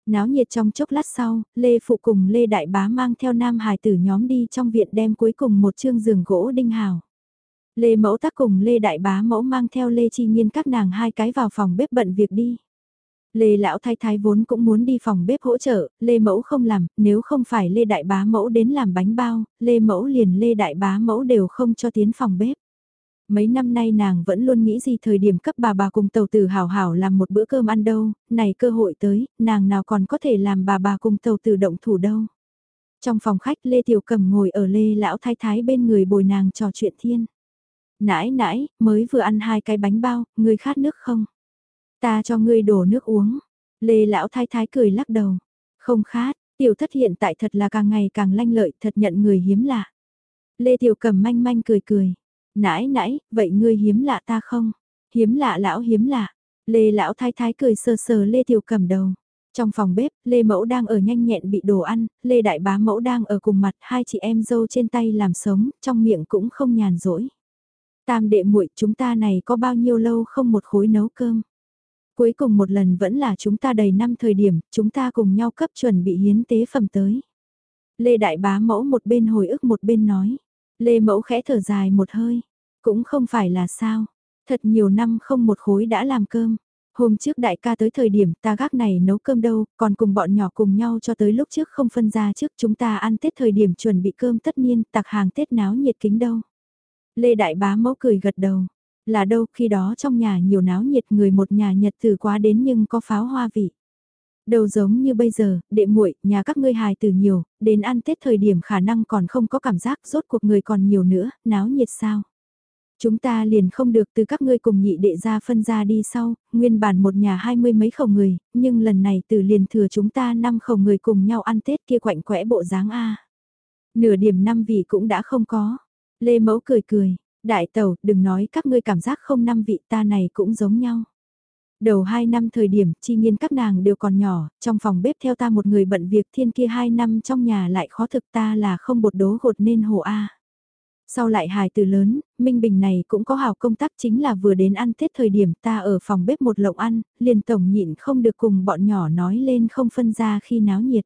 Náo nhiệt trong chốc lát sau, Lê Phụ cùng Lê Đại Bá mang theo nam hài tử nhóm đi trong viện đem cuối cùng một chương giường gỗ đinh hào. Lê Mẫu tác cùng Lê Đại Bá Mẫu mang theo Lê Chi Nhiên các nàng hai cái vào phòng bếp bận việc đi. Lê Lão Thái Thái vốn cũng muốn đi phòng bếp hỗ trợ, Lê Mẫu không làm, nếu không phải Lê Đại Bá Mẫu đến làm bánh bao, Lê Mẫu liền Lê Đại Bá Mẫu đều không cho tiến phòng bếp. Mấy năm nay nàng vẫn luôn nghĩ gì thời điểm cấp bà bà cùng tàu tử hảo hảo làm một bữa cơm ăn đâu, này cơ hội tới, nàng nào còn có thể làm bà bà cùng tàu tử động thủ đâu. Trong phòng khách Lê Tiểu Cầm ngồi ở Lê Lão Thái Thái bên người bồi nàng trò chuyện thiên. Nãi nãi, mới vừa ăn hai cái bánh bao, ngươi khát nước không? Ta cho ngươi đổ nước uống. Lê lão thái thái cười lắc đầu. Không khát, tiểu thất hiện tại thật là càng ngày càng lanh lợi, thật nhận người hiếm lạ. Lê tiểu cầm manh manh cười cười. Nãi nãi, vậy ngươi hiếm lạ ta không? Hiếm lạ lão hiếm lạ. Lê lão thái thái cười sờ sờ Lê tiểu cầm đầu. Trong phòng bếp, Lê Mẫu đang ở nhanh nhẹn bị đồ ăn, Lê Đại Bá Mẫu đang ở cùng mặt hai chị em dâu trên tay làm sống, trong miệng cũng không nhàn rỗi. Tam đệ muội chúng ta này có bao nhiêu lâu không một khối nấu cơm. Cuối cùng một lần vẫn là chúng ta đầy năm thời điểm, chúng ta cùng nhau cấp chuẩn bị hiến tế phẩm tới. Lê Đại Bá Mẫu một bên hồi ức một bên nói. Lê Mẫu khẽ thở dài một hơi. Cũng không phải là sao. Thật nhiều năm không một khối đã làm cơm. Hôm trước đại ca tới thời điểm ta gác này nấu cơm đâu, còn cùng bọn nhỏ cùng nhau cho tới lúc trước không phân ra trước chúng ta ăn Tết thời điểm chuẩn bị cơm tất niên tặc hàng Tết náo nhiệt kính đâu. Lê Đại Bá mẫu cười gật đầu, là đâu khi đó trong nhà nhiều náo nhiệt người một nhà nhật từ quá đến nhưng có pháo hoa vị. Đầu giống như bây giờ, đệ muội, nhà các ngươi hài từ nhiều, đến ăn Tết thời điểm khả năng còn không có cảm giác rốt cuộc người còn nhiều nữa, náo nhiệt sao. Chúng ta liền không được từ các ngươi cùng nhị đệ ra phân ra đi sau, nguyên bản một nhà hai mươi mấy khẩu người, nhưng lần này từ liền thừa chúng ta năm khẩu người cùng nhau ăn Tết kia quạnh quẽ bộ dáng A. Nửa điểm năm vị cũng đã không có. Lê Mẫu cười cười, đại tẩu, đừng nói các ngươi cảm giác không năm vị ta này cũng giống nhau. Đầu hai năm thời điểm, chi nhiên các nàng đều còn nhỏ, trong phòng bếp theo ta một người bận việc thiên kia hai năm trong nhà lại khó thực ta là không bột đố gột nên hồ A. Sau lại hài từ lớn, Minh Bình này cũng có hào công tác chính là vừa đến ăn Tết thời điểm ta ở phòng bếp một lộng ăn, liền tổng nhịn không được cùng bọn nhỏ nói lên không phân ra khi náo nhiệt.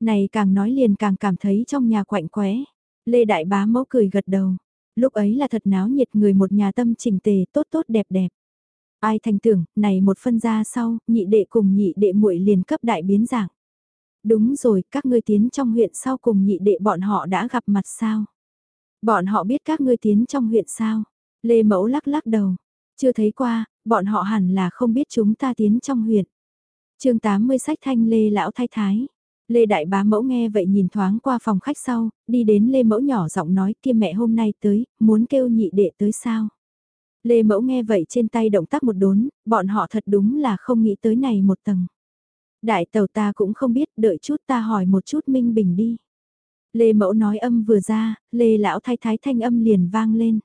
Này càng nói liền càng cảm thấy trong nhà quạnh quẽ. Lê Đại Bá mẫu cười gật đầu. Lúc ấy là thật náo nhiệt người một nhà tâm chỉnh tề tốt tốt đẹp đẹp. Ai thành tưởng, này một phân ra sau, nhị đệ cùng nhị đệ muội liền cấp đại biến dạng. Đúng rồi, các ngươi tiến trong huyện sau cùng nhị đệ bọn họ đã gặp mặt sao? Bọn họ biết các ngươi tiến trong huyện sao? Lê Mẫu lắc lắc đầu. Chưa thấy qua, bọn họ hẳn là không biết chúng ta tiến trong huyện. chương 80 sách thanh Lê Lão Thái Thái. Lê Đại Bá Mẫu nghe vậy nhìn thoáng qua phòng khách sau, đi đến Lê Mẫu nhỏ giọng nói kia mẹ hôm nay tới, muốn kêu nhị đệ tới sao. Lê Mẫu nghe vậy trên tay động tác một đốn, bọn họ thật đúng là không nghĩ tới này một tầng. Đại tàu ta cũng không biết, đợi chút ta hỏi một chút Minh Bình đi. Lê Mẫu nói âm vừa ra, Lê Lão Thái Thái thanh âm liền vang lên.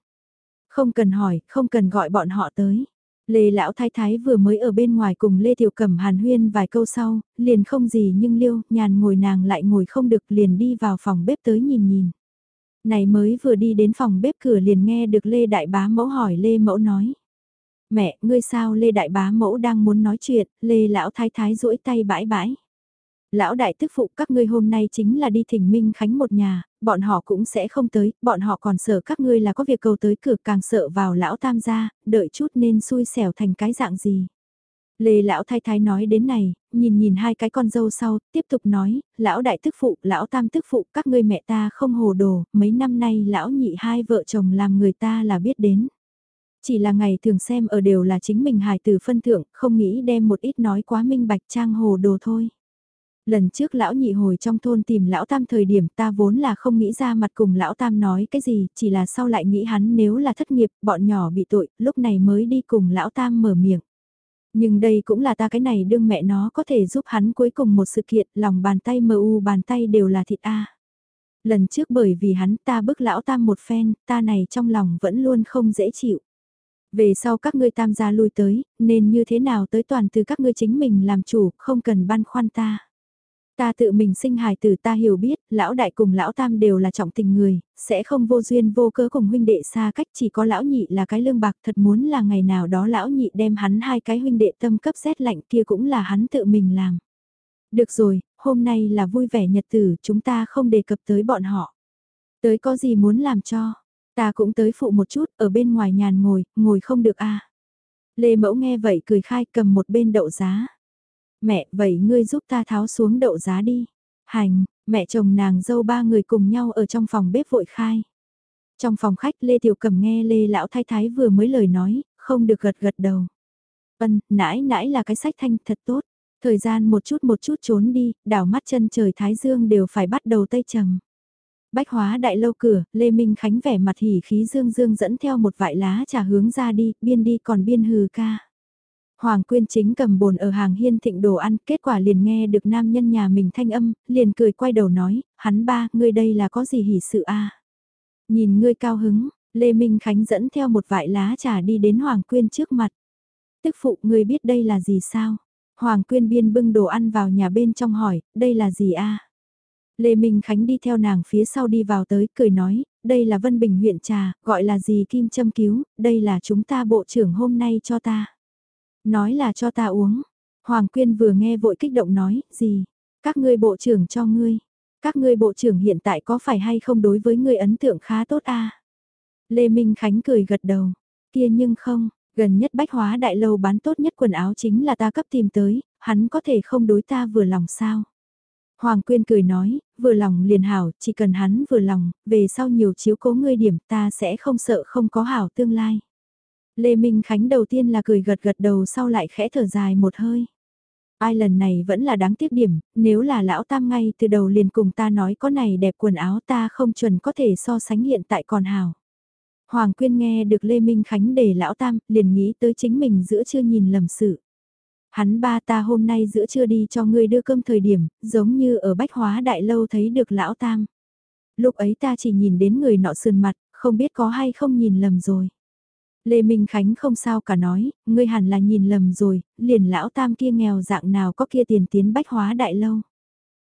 Không cần hỏi, không cần gọi bọn họ tới. Lê Lão Thái Thái vừa mới ở bên ngoài cùng Lê Tiểu Cẩm hàn huyên vài câu sau, liền không gì nhưng liêu, nhàn ngồi nàng lại ngồi không được liền đi vào phòng bếp tới nhìn nhìn. Này mới vừa đi đến phòng bếp cửa liền nghe được Lê Đại Bá Mẫu hỏi Lê Mẫu nói. Mẹ, ngươi sao Lê Đại Bá Mẫu đang muốn nói chuyện, Lê Lão Thái Thái duỗi tay bãi bãi lão đại tức phụ các ngươi hôm nay chính là đi thỉnh Minh Khánh một nhà, bọn họ cũng sẽ không tới, bọn họ còn sợ các ngươi là có việc cầu tới cửa càng sợ vào lão tam gia, đợi chút nên xui xẻo thành cái dạng gì. Lê lão thái thái nói đến này, nhìn nhìn hai cái con dâu sau, tiếp tục nói, lão đại tức phụ, lão tam tức phụ, các ngươi mẹ ta không hồ đồ, mấy năm nay lão nhị hai vợ chồng làm người ta là biết đến. Chỉ là ngày thường xem ở đều là chính mình hài từ phân thượng, không nghĩ đem một ít nói quá minh bạch trang hồ đồ thôi. Lần trước lão nhị hồi trong thôn tìm lão tam thời điểm ta vốn là không nghĩ ra mặt cùng lão tam nói cái gì, chỉ là sau lại nghĩ hắn nếu là thất nghiệp, bọn nhỏ bị tội, lúc này mới đi cùng lão tam mở miệng. Nhưng đây cũng là ta cái này đương mẹ nó có thể giúp hắn cuối cùng một sự kiện, lòng bàn tay mờ u bàn tay đều là thịt A. Lần trước bởi vì hắn ta bức lão tam một phen, ta này trong lòng vẫn luôn không dễ chịu. Về sau các ngươi tam gia lui tới, nên như thế nào tới toàn từ các ngươi chính mình làm chủ, không cần băn khoăn ta. Ta tự mình sinh hài tử ta hiểu biết, lão đại cùng lão tam đều là trọng tình người, sẽ không vô duyên vô cớ cùng huynh đệ xa cách chỉ có lão nhị là cái lương bạc thật muốn là ngày nào đó lão nhị đem hắn hai cái huynh đệ tâm cấp rét lạnh kia cũng là hắn tự mình làm. Được rồi, hôm nay là vui vẻ nhật tử chúng ta không đề cập tới bọn họ. Tới có gì muốn làm cho, ta cũng tới phụ một chút ở bên ngoài nhàn ngồi, ngồi không được a Lê Mẫu nghe vậy cười khai cầm một bên đậu giá. Mẹ, vậy ngươi giúp ta tháo xuống đậu giá đi. Hành, mẹ chồng nàng dâu ba người cùng nhau ở trong phòng bếp vội khai. Trong phòng khách Lê Tiểu Cầm nghe Lê Lão Thái Thái vừa mới lời nói, không được gật gật đầu. Vân, nãi nãi là cái sách thanh thật tốt. Thời gian một chút một chút trốn đi, đảo mắt chân trời Thái Dương đều phải bắt đầu tây trầm. Bách hóa đại lâu cửa, Lê Minh Khánh vẻ mặt hỉ khí dương dương dẫn theo một vại lá trà hướng ra đi, biên đi còn biên hừ ca. Hoàng Quyên chính cầm bồn ở hàng hiên thịnh đồ ăn, kết quả liền nghe được nam nhân nhà mình thanh âm, liền cười quay đầu nói, hắn ba, ngươi đây là có gì hỉ sự a? Nhìn ngươi cao hứng, Lê Minh Khánh dẫn theo một vại lá trà đi đến Hoàng Quyên trước mặt. Tức phụ ngươi biết đây là gì sao? Hoàng Quyên biên bưng đồ ăn vào nhà bên trong hỏi, đây là gì a? Lê Minh Khánh đi theo nàng phía sau đi vào tới, cười nói, đây là Vân Bình huyện trà, gọi là gì kim châm cứu, đây là chúng ta bộ trưởng hôm nay cho ta. Nói là cho ta uống. Hoàng Quyên vừa nghe vội kích động nói, gì? Các ngươi bộ trưởng cho ngươi. Các ngươi bộ trưởng hiện tại có phải hay không đối với người ấn tượng khá tốt a Lê Minh Khánh cười gật đầu. Kia nhưng không, gần nhất bách hóa đại lâu bán tốt nhất quần áo chính là ta cấp tìm tới, hắn có thể không đối ta vừa lòng sao. Hoàng Quyên cười nói, vừa lòng liền hảo, chỉ cần hắn vừa lòng, về sau nhiều chiếu cố ngươi điểm ta sẽ không sợ không có hảo tương lai. Lê Minh Khánh đầu tiên là cười gật gật đầu sau lại khẽ thở dài một hơi. Ai lần này vẫn là đáng tiếc điểm, nếu là lão tam ngay từ đầu liền cùng ta nói có này đẹp quần áo ta không chuẩn có thể so sánh hiện tại còn hào. Hoàng Quyên nghe được Lê Minh Khánh để lão tam, liền nghĩ tới chính mình giữa chưa nhìn lầm sự. Hắn ba ta hôm nay giữa trưa đi cho ngươi đưa cơm thời điểm, giống như ở Bách Hóa Đại Lâu thấy được lão tam. Lúc ấy ta chỉ nhìn đến người nọ sườn mặt, không biết có hay không nhìn lầm rồi. Lê Minh Khánh không sao cả nói, ngươi hẳn là nhìn lầm rồi, liền lão tam kia nghèo dạng nào có kia tiền tiến Bách Hóa Đại Lâu.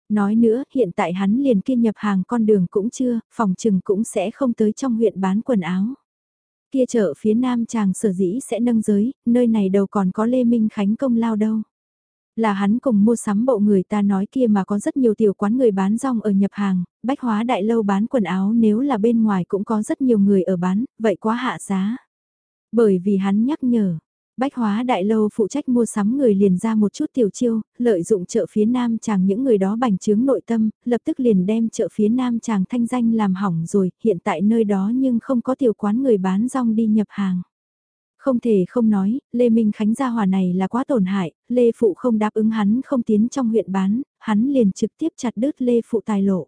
Nói nữa, hiện tại hắn liền kia nhập hàng con đường cũng chưa, phòng trừng cũng sẽ không tới trong huyện bán quần áo. Kia chợ phía nam chàng sở dĩ sẽ nâng giới, nơi này đâu còn có Lê Minh Khánh công lao đâu. Là hắn cùng mua sắm bộ người ta nói kia mà có rất nhiều tiểu quán người bán rong ở nhập hàng, bách hóa đại lâu bán quần áo nếu là bên ngoài cũng có rất nhiều người ở bán, vậy quá hạ giá. Bởi vì hắn nhắc nhở, Bách hóa đại lâu phụ trách mua sắm người liền ra một chút tiểu chiêu, lợi dụng chợ phía nam chàng những người đó bành trướng nội tâm, lập tức liền đem chợ phía nam chàng thanh danh làm hỏng rồi, hiện tại nơi đó nhưng không có tiểu quán người bán rong đi nhập hàng. Không thể không nói, Lê Minh Khánh gia hòa này là quá tổn hại, Lê Phụ không đáp ứng hắn không tiến trong huyện bán, hắn liền trực tiếp chặt đứt Lê Phụ tài lộ.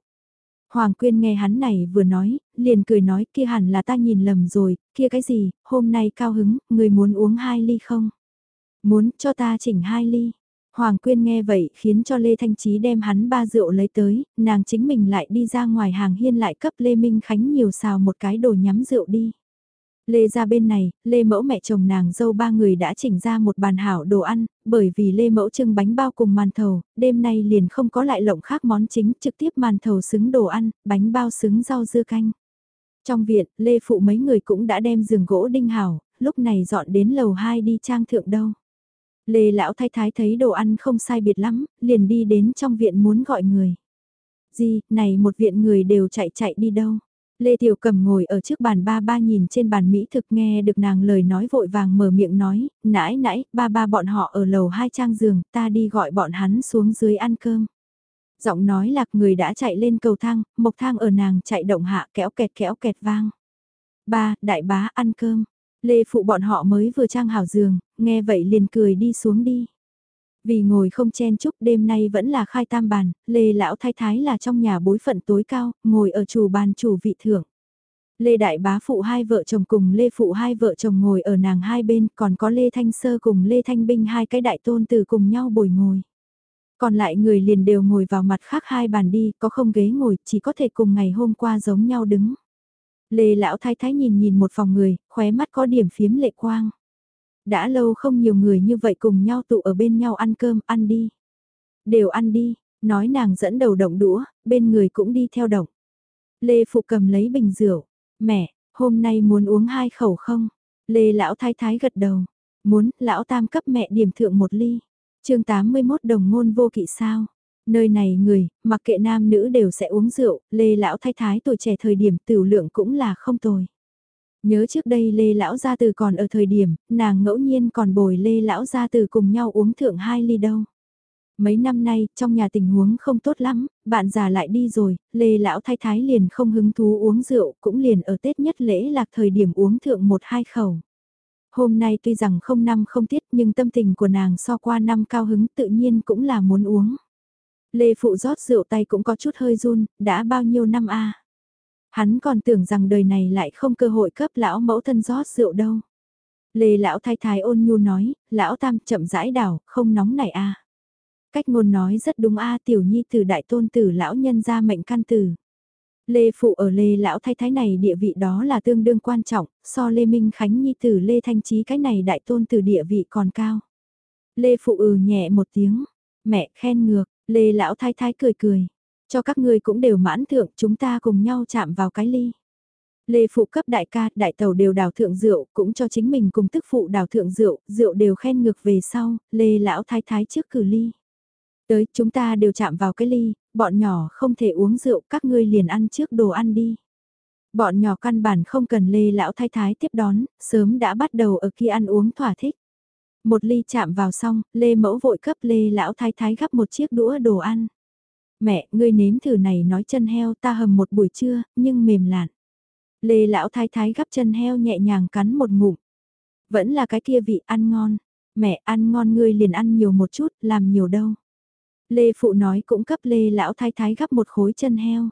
Hoàng Quyên nghe hắn này vừa nói, liền cười nói kia hẳn là ta nhìn lầm rồi, kia cái gì, hôm nay cao hứng, người muốn uống hai ly không? Muốn cho ta chỉnh hai ly. Hoàng Quyên nghe vậy khiến cho Lê Thanh Trí đem hắn ba rượu lấy tới, nàng chính mình lại đi ra ngoài hàng hiên lại cấp Lê Minh Khánh nhiều xào một cái đồ nhắm rượu đi. Lê ra bên này, Lê mẫu mẹ chồng nàng dâu ba người đã chỉnh ra một bàn hảo đồ ăn, bởi vì Lê mẫu trưng bánh bao cùng màn thầu, đêm nay liền không có lại lộng khác món chính, trực tiếp màn thầu xứng đồ ăn, bánh bao xứng rau dưa canh. Trong viện, Lê phụ mấy người cũng đã đem giường gỗ đinh hảo, lúc này dọn đến lầu 2 đi trang thượng đâu. Lê lão thái thái thấy đồ ăn không sai biệt lắm, liền đi đến trong viện muốn gọi người. Gì, này một viện người đều chạy chạy đi đâu. Lê Tiểu Cầm ngồi ở trước bàn ba ba nhìn trên bàn Mỹ thực nghe được nàng lời nói vội vàng mở miệng nói, nãy nãy, ba ba bọn họ ở lầu hai trang giường, ta đi gọi bọn hắn xuống dưới ăn cơm. Giọng nói lạc người đã chạy lên cầu thang, mộc thang ở nàng chạy động hạ kéo kẹt kéo kẹt vang. Ba, đại bá ăn cơm. Lê phụ bọn họ mới vừa trang hảo giường, nghe vậy liền cười đi xuống đi. Vì ngồi không chen chúc đêm nay vẫn là khai tam bàn, Lê Lão Thái Thái là trong nhà bối phận tối cao, ngồi ở chủ bàn chủ vị thưởng. Lê Đại Bá phụ hai vợ chồng cùng Lê Phụ hai vợ chồng ngồi ở nàng hai bên, còn có Lê Thanh Sơ cùng Lê Thanh Binh hai cái đại tôn từ cùng nhau bồi ngồi. Còn lại người liền đều ngồi vào mặt khác hai bàn đi, có không ghế ngồi, chỉ có thể cùng ngày hôm qua giống nhau đứng. Lê Lão Thái Thái nhìn nhìn một phòng người, khóe mắt có điểm phiếm lệ quang. Đã lâu không nhiều người như vậy cùng nhau tụ ở bên nhau ăn cơm, ăn đi. Đều ăn đi, nói nàng dẫn đầu động đũa, bên người cũng đi theo động. Lê Phụ cầm lấy bình rượu, mẹ, hôm nay muốn uống hai khẩu không? Lê Lão Thái Thái gật đầu, muốn, Lão Tam cấp mẹ điểm thượng một ly. chương 81 đồng ngôn vô kỵ sao? Nơi này người, mặc kệ nam nữ đều sẽ uống rượu, Lê Lão Thái Thái tuổi trẻ thời điểm tiểu lượng cũng là không tồi. Nhớ trước đây Lê Lão Gia Từ còn ở thời điểm, nàng ngẫu nhiên còn bồi Lê Lão Gia Từ cùng nhau uống thượng hai ly đâu. Mấy năm nay, trong nhà tình huống không tốt lắm, bạn già lại đi rồi, Lê Lão Thái Thái liền không hứng thú uống rượu, cũng liền ở Tết nhất lễ lạc thời điểm uống thượng một hai khẩu. Hôm nay tuy rằng không năm không tiết nhưng tâm tình của nàng so qua năm cao hứng tự nhiên cũng là muốn uống. Lê Phụ rót rượu tay cũng có chút hơi run, đã bao nhiêu năm a Hắn còn tưởng rằng đời này lại không cơ hội cấp lão mẫu thân rót rượu đâu. Lê lão thái thái ôn nhu nói, lão tam chậm rãi đảo, không nóng này a. Cách ngôn nói rất đúng a tiểu nhi từ đại tôn tử lão nhân ra mệnh căn tử. Lê phụ ở Lê lão thái thái này địa vị đó là tương đương quan trọng, so Lê Minh Khánh nhi tử Lê Thanh Trí cái này đại tôn tử địa vị còn cao. Lê phụ ừ nhẹ một tiếng, mẹ khen ngược, Lê lão thái thái cười cười, cho các ngươi cũng đều mãn thượng chúng ta cùng nhau chạm vào cái ly. Lê phụ cấp đại ca, đại tàu đều đào thượng rượu, cũng cho chính mình cùng tức phụ đào thượng rượu, rượu đều khen ngược về sau, Lê lão thái thái trước cử ly. Tới, chúng ta đều chạm vào cái ly, bọn nhỏ không thể uống rượu, các ngươi liền ăn trước đồ ăn đi. Bọn nhỏ căn bản không cần Lê Lão Thái Thái tiếp đón, sớm đã bắt đầu ở kia ăn uống thỏa thích. Một ly chạm vào xong, Lê Mẫu vội cấp Lê Lão Thái Thái gắp một chiếc đũa đồ ăn. Mẹ, ngươi nếm thử này nói chân heo ta hầm một buổi trưa, nhưng mềm lạn. Lê Lão Thái Thái gắp chân heo nhẹ nhàng cắn một ngụm. Vẫn là cái kia vị ăn ngon. Mẹ ăn ngon ngươi liền ăn nhiều một chút, làm nhiều đâu. Lê Phụ nói cũng cấp Lê Lão Thái Thái gắp một khối chân heo.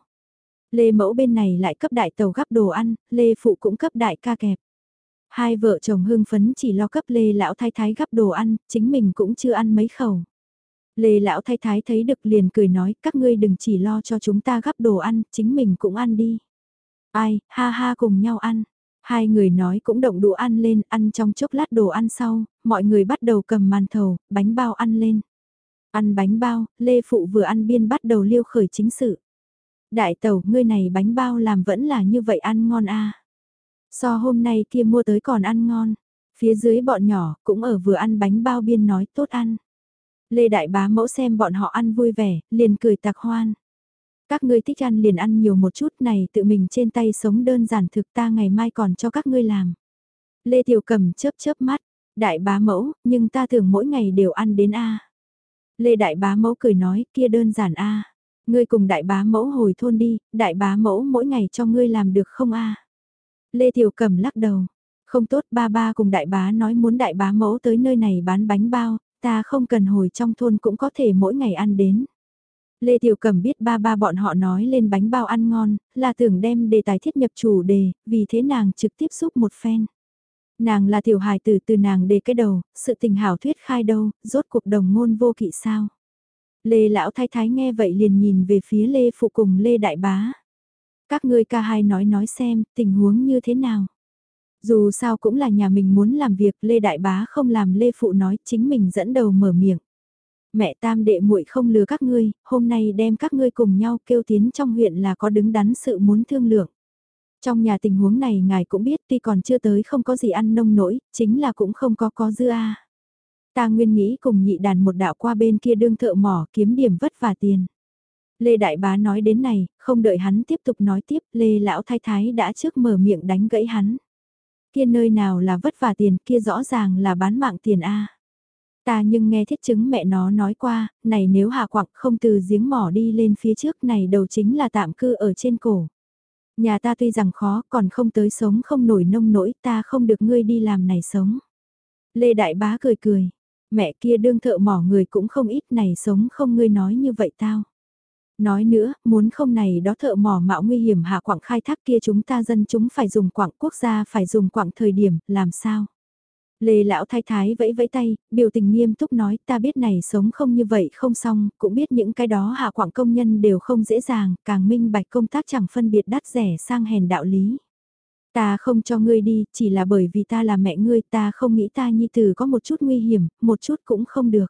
Lê Mẫu bên này lại cấp đại tàu gắp đồ ăn, Lê Phụ cũng cấp đại ca kẹp. Hai vợ chồng hưng phấn chỉ lo cấp Lê Lão Thái Thái gắp đồ ăn, chính mình cũng chưa ăn mấy khẩu. Lê Lão Thái Thái thấy được liền cười nói, các ngươi đừng chỉ lo cho chúng ta gắp đồ ăn, chính mình cũng ăn đi. Ai, ha ha cùng nhau ăn. Hai người nói cũng động đũa ăn lên, ăn trong chốc lát đồ ăn sau, mọi người bắt đầu cầm màn thầu, bánh bao ăn lên. Ăn bánh bao, Lê Phụ vừa ăn biên bắt đầu liêu khởi chính sự. Đại tàu, ngươi này bánh bao làm vẫn là như vậy ăn ngon a à. So hôm nay kia mua tới còn ăn ngon. Phía dưới bọn nhỏ cũng ở vừa ăn bánh bao biên nói tốt ăn. Lê Đại Bá mẫu xem bọn họ ăn vui vẻ, liền cười tạc hoan. Các ngươi thích ăn liền ăn nhiều một chút này tự mình trên tay sống đơn giản thực ta ngày mai còn cho các ngươi làm. Lê Tiểu Cầm chớp chớp mắt, đại bá mẫu, nhưng ta thường mỗi ngày đều ăn đến A. Lê đại bá mẫu cười nói kia đơn giản A. Ngươi cùng đại bá mẫu hồi thôn đi, đại bá mẫu mỗi ngày cho ngươi làm được không A. Lê Tiểu Cầm lắc đầu. Không tốt ba ba cùng đại bá nói muốn đại bá mẫu tới nơi này bán bánh bao, ta không cần hồi trong thôn cũng có thể mỗi ngày ăn đến. Lê Tiểu cẩm biết ba ba bọn họ nói lên bánh bao ăn ngon, là tưởng đem đề tài thiết nhập chủ đề, vì thế nàng trực tiếp giúp một phen. Nàng là tiểu hài tử từ nàng đề cái đầu, sự tình hảo thuyết khai đâu, rốt cuộc đồng ngôn vô kỵ sao. Lê Lão Thái Thái nghe vậy liền nhìn về phía Lê Phụ cùng Lê Đại Bá. Các ngươi ca hai nói nói xem, tình huống như thế nào. Dù sao cũng là nhà mình muốn làm việc, Lê Đại Bá không làm Lê Phụ nói, chính mình dẫn đầu mở miệng mẹ tam đệ muội không lừa các ngươi, hôm nay đem các ngươi cùng nhau kêu tiến trong huyện là có đứng đắn sự muốn thương lượng. Trong nhà tình huống này ngài cũng biết tuy còn chưa tới không có gì ăn nông nổi, chính là cũng không có có dư a. Ta nguyên nghĩ cùng nhị đàn một đạo qua bên kia đương thợ mỏ kiếm điểm vất vả tiền. Lê Đại Bá nói đến này, không đợi hắn tiếp tục nói tiếp, Lê Lão Thái Thái đã trước mở miệng đánh gãy hắn. Kia nơi nào là vất vả tiền kia rõ ràng là bán mạng tiền A. Ta nhưng nghe thiết chứng mẹ nó nói qua, này nếu hạ quặng không từ giếng mỏ đi lên phía trước này đầu chính là tạm cư ở trên cổ. Nhà ta tuy rằng khó còn không tới sống không nổi nông nỗi ta không được ngươi đi làm này sống. Lê Đại Bá cười cười, mẹ kia đương thợ mỏ người cũng không ít này sống không ngươi nói như vậy tao. Nói nữa, muốn không này đó thợ mỏ mạo nguy hiểm hạ quảng khai thác kia chúng ta dân chúng phải dùng quảng quốc gia phải dùng quảng thời điểm, làm sao? Lê lão thái thái vẫy vẫy tay, biểu tình nghiêm túc nói ta biết này sống không như vậy không xong, cũng biết những cái đó hạ quảng công nhân đều không dễ dàng, càng minh bạch công tác chẳng phân biệt đắt rẻ sang hèn đạo lý. Ta không cho ngươi đi, chỉ là bởi vì ta là mẹ ngươi, ta không nghĩ ta nhi tử có một chút nguy hiểm, một chút cũng không được.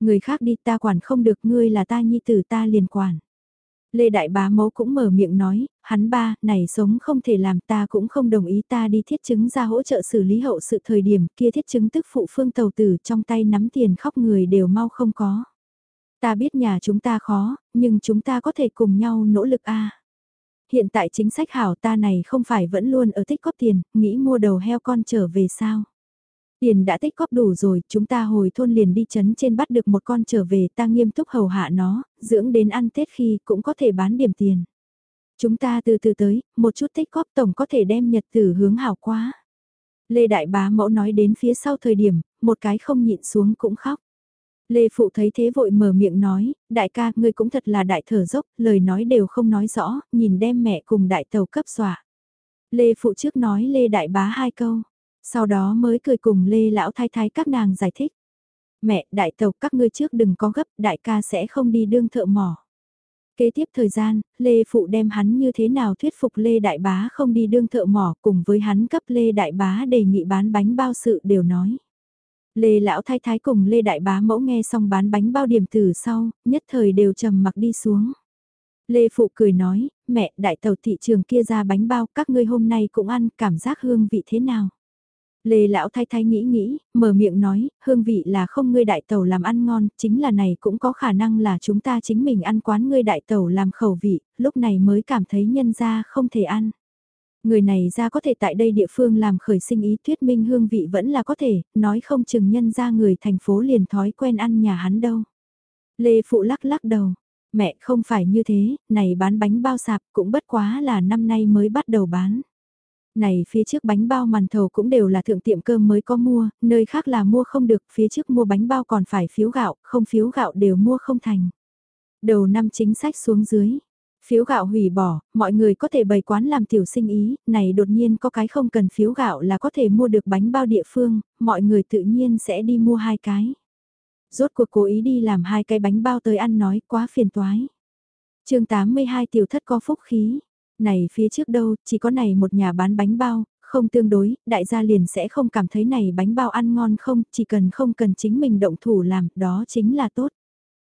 Người khác đi ta quản không được, ngươi là ta nhi tử ta liền quản. Lê Đại Bá Mẫu cũng mở miệng nói, hắn ba, này sống không thể làm ta cũng không đồng ý ta đi thiết chứng ra hỗ trợ xử lý hậu sự thời điểm kia thiết chứng tức phụ phương tàu tử trong tay nắm tiền khóc người đều mau không có. Ta biết nhà chúng ta khó, nhưng chúng ta có thể cùng nhau nỗ lực a. Hiện tại chính sách hảo ta này không phải vẫn luôn ở tích góp tiền, nghĩ mua đầu heo con trở về sao. Tiền đã tích góp đủ rồi, chúng ta hồi thôn liền đi chấn trên bắt được một con trở về ta nghiêm túc hầu hạ nó, dưỡng đến ăn Tết khi cũng có thể bán điểm tiền. Chúng ta từ từ tới, một chút tích góp tổng có thể đem nhật tử hướng hảo quá. Lê Đại Bá Mẫu nói đến phía sau thời điểm, một cái không nhịn xuống cũng khóc. Lê Phụ thấy thế vội mở miệng nói, đại ca, ngươi cũng thật là đại thở dốc, lời nói đều không nói rõ, nhìn đem mẹ cùng đại tàu cấp xòa Lê Phụ trước nói Lê Đại Bá hai câu, sau đó mới cười cùng Lê Lão Thái Thái các nàng giải thích. Mẹ, đại tàu các ngươi trước đừng có gấp, đại ca sẽ không đi đương thợ mỏ. Kế tiếp thời gian, Lê Phụ đem hắn như thế nào thuyết phục Lê Đại Bá không đi đương thợ mỏ cùng với hắn cấp Lê Đại Bá đề nghị bán bánh bao sự đều nói. Lê Lão Thái Thái cùng Lê Đại Bá mẫu nghe xong bán bánh bao điểm từ sau, nhất thời đều trầm mặc đi xuống. Lê Phụ cười nói, mẹ đại tàu thị trường kia ra bánh bao các ngươi hôm nay cũng ăn cảm giác hương vị thế nào. Lê lão thái thái nghĩ nghĩ, mở miệng nói, hương vị là không ngươi đại tàu làm ăn ngon, chính là này cũng có khả năng là chúng ta chính mình ăn quán ngươi đại tàu làm khẩu vị, lúc này mới cảm thấy nhân ra không thể ăn. Người này ra có thể tại đây địa phương làm khởi sinh ý thuyết minh hương vị vẫn là có thể, nói không chừng nhân ra người thành phố liền thói quen ăn nhà hắn đâu. Lê Phụ lắc lắc đầu, mẹ không phải như thế, này bán bánh bao sạp cũng bất quá là năm nay mới bắt đầu bán. Này phía trước bánh bao màn thầu cũng đều là thượng tiệm cơm mới có mua, nơi khác là mua không được, phía trước mua bánh bao còn phải phiếu gạo, không phiếu gạo đều mua không thành. Đầu năm chính sách xuống dưới, phiếu gạo hủy bỏ, mọi người có thể bày quán làm tiểu sinh ý, này đột nhiên có cái không cần phiếu gạo là có thể mua được bánh bao địa phương, mọi người tự nhiên sẽ đi mua hai cái. Rốt cuộc cố ý đi làm hai cái bánh bao tới ăn nói quá phiền toái. chương 82 tiểu thất có phúc khí. Này phía trước đâu, chỉ có này một nhà bán bánh bao, không tương đối, đại gia liền sẽ không cảm thấy này bánh bao ăn ngon không, chỉ cần không cần chính mình động thủ làm, đó chính là tốt.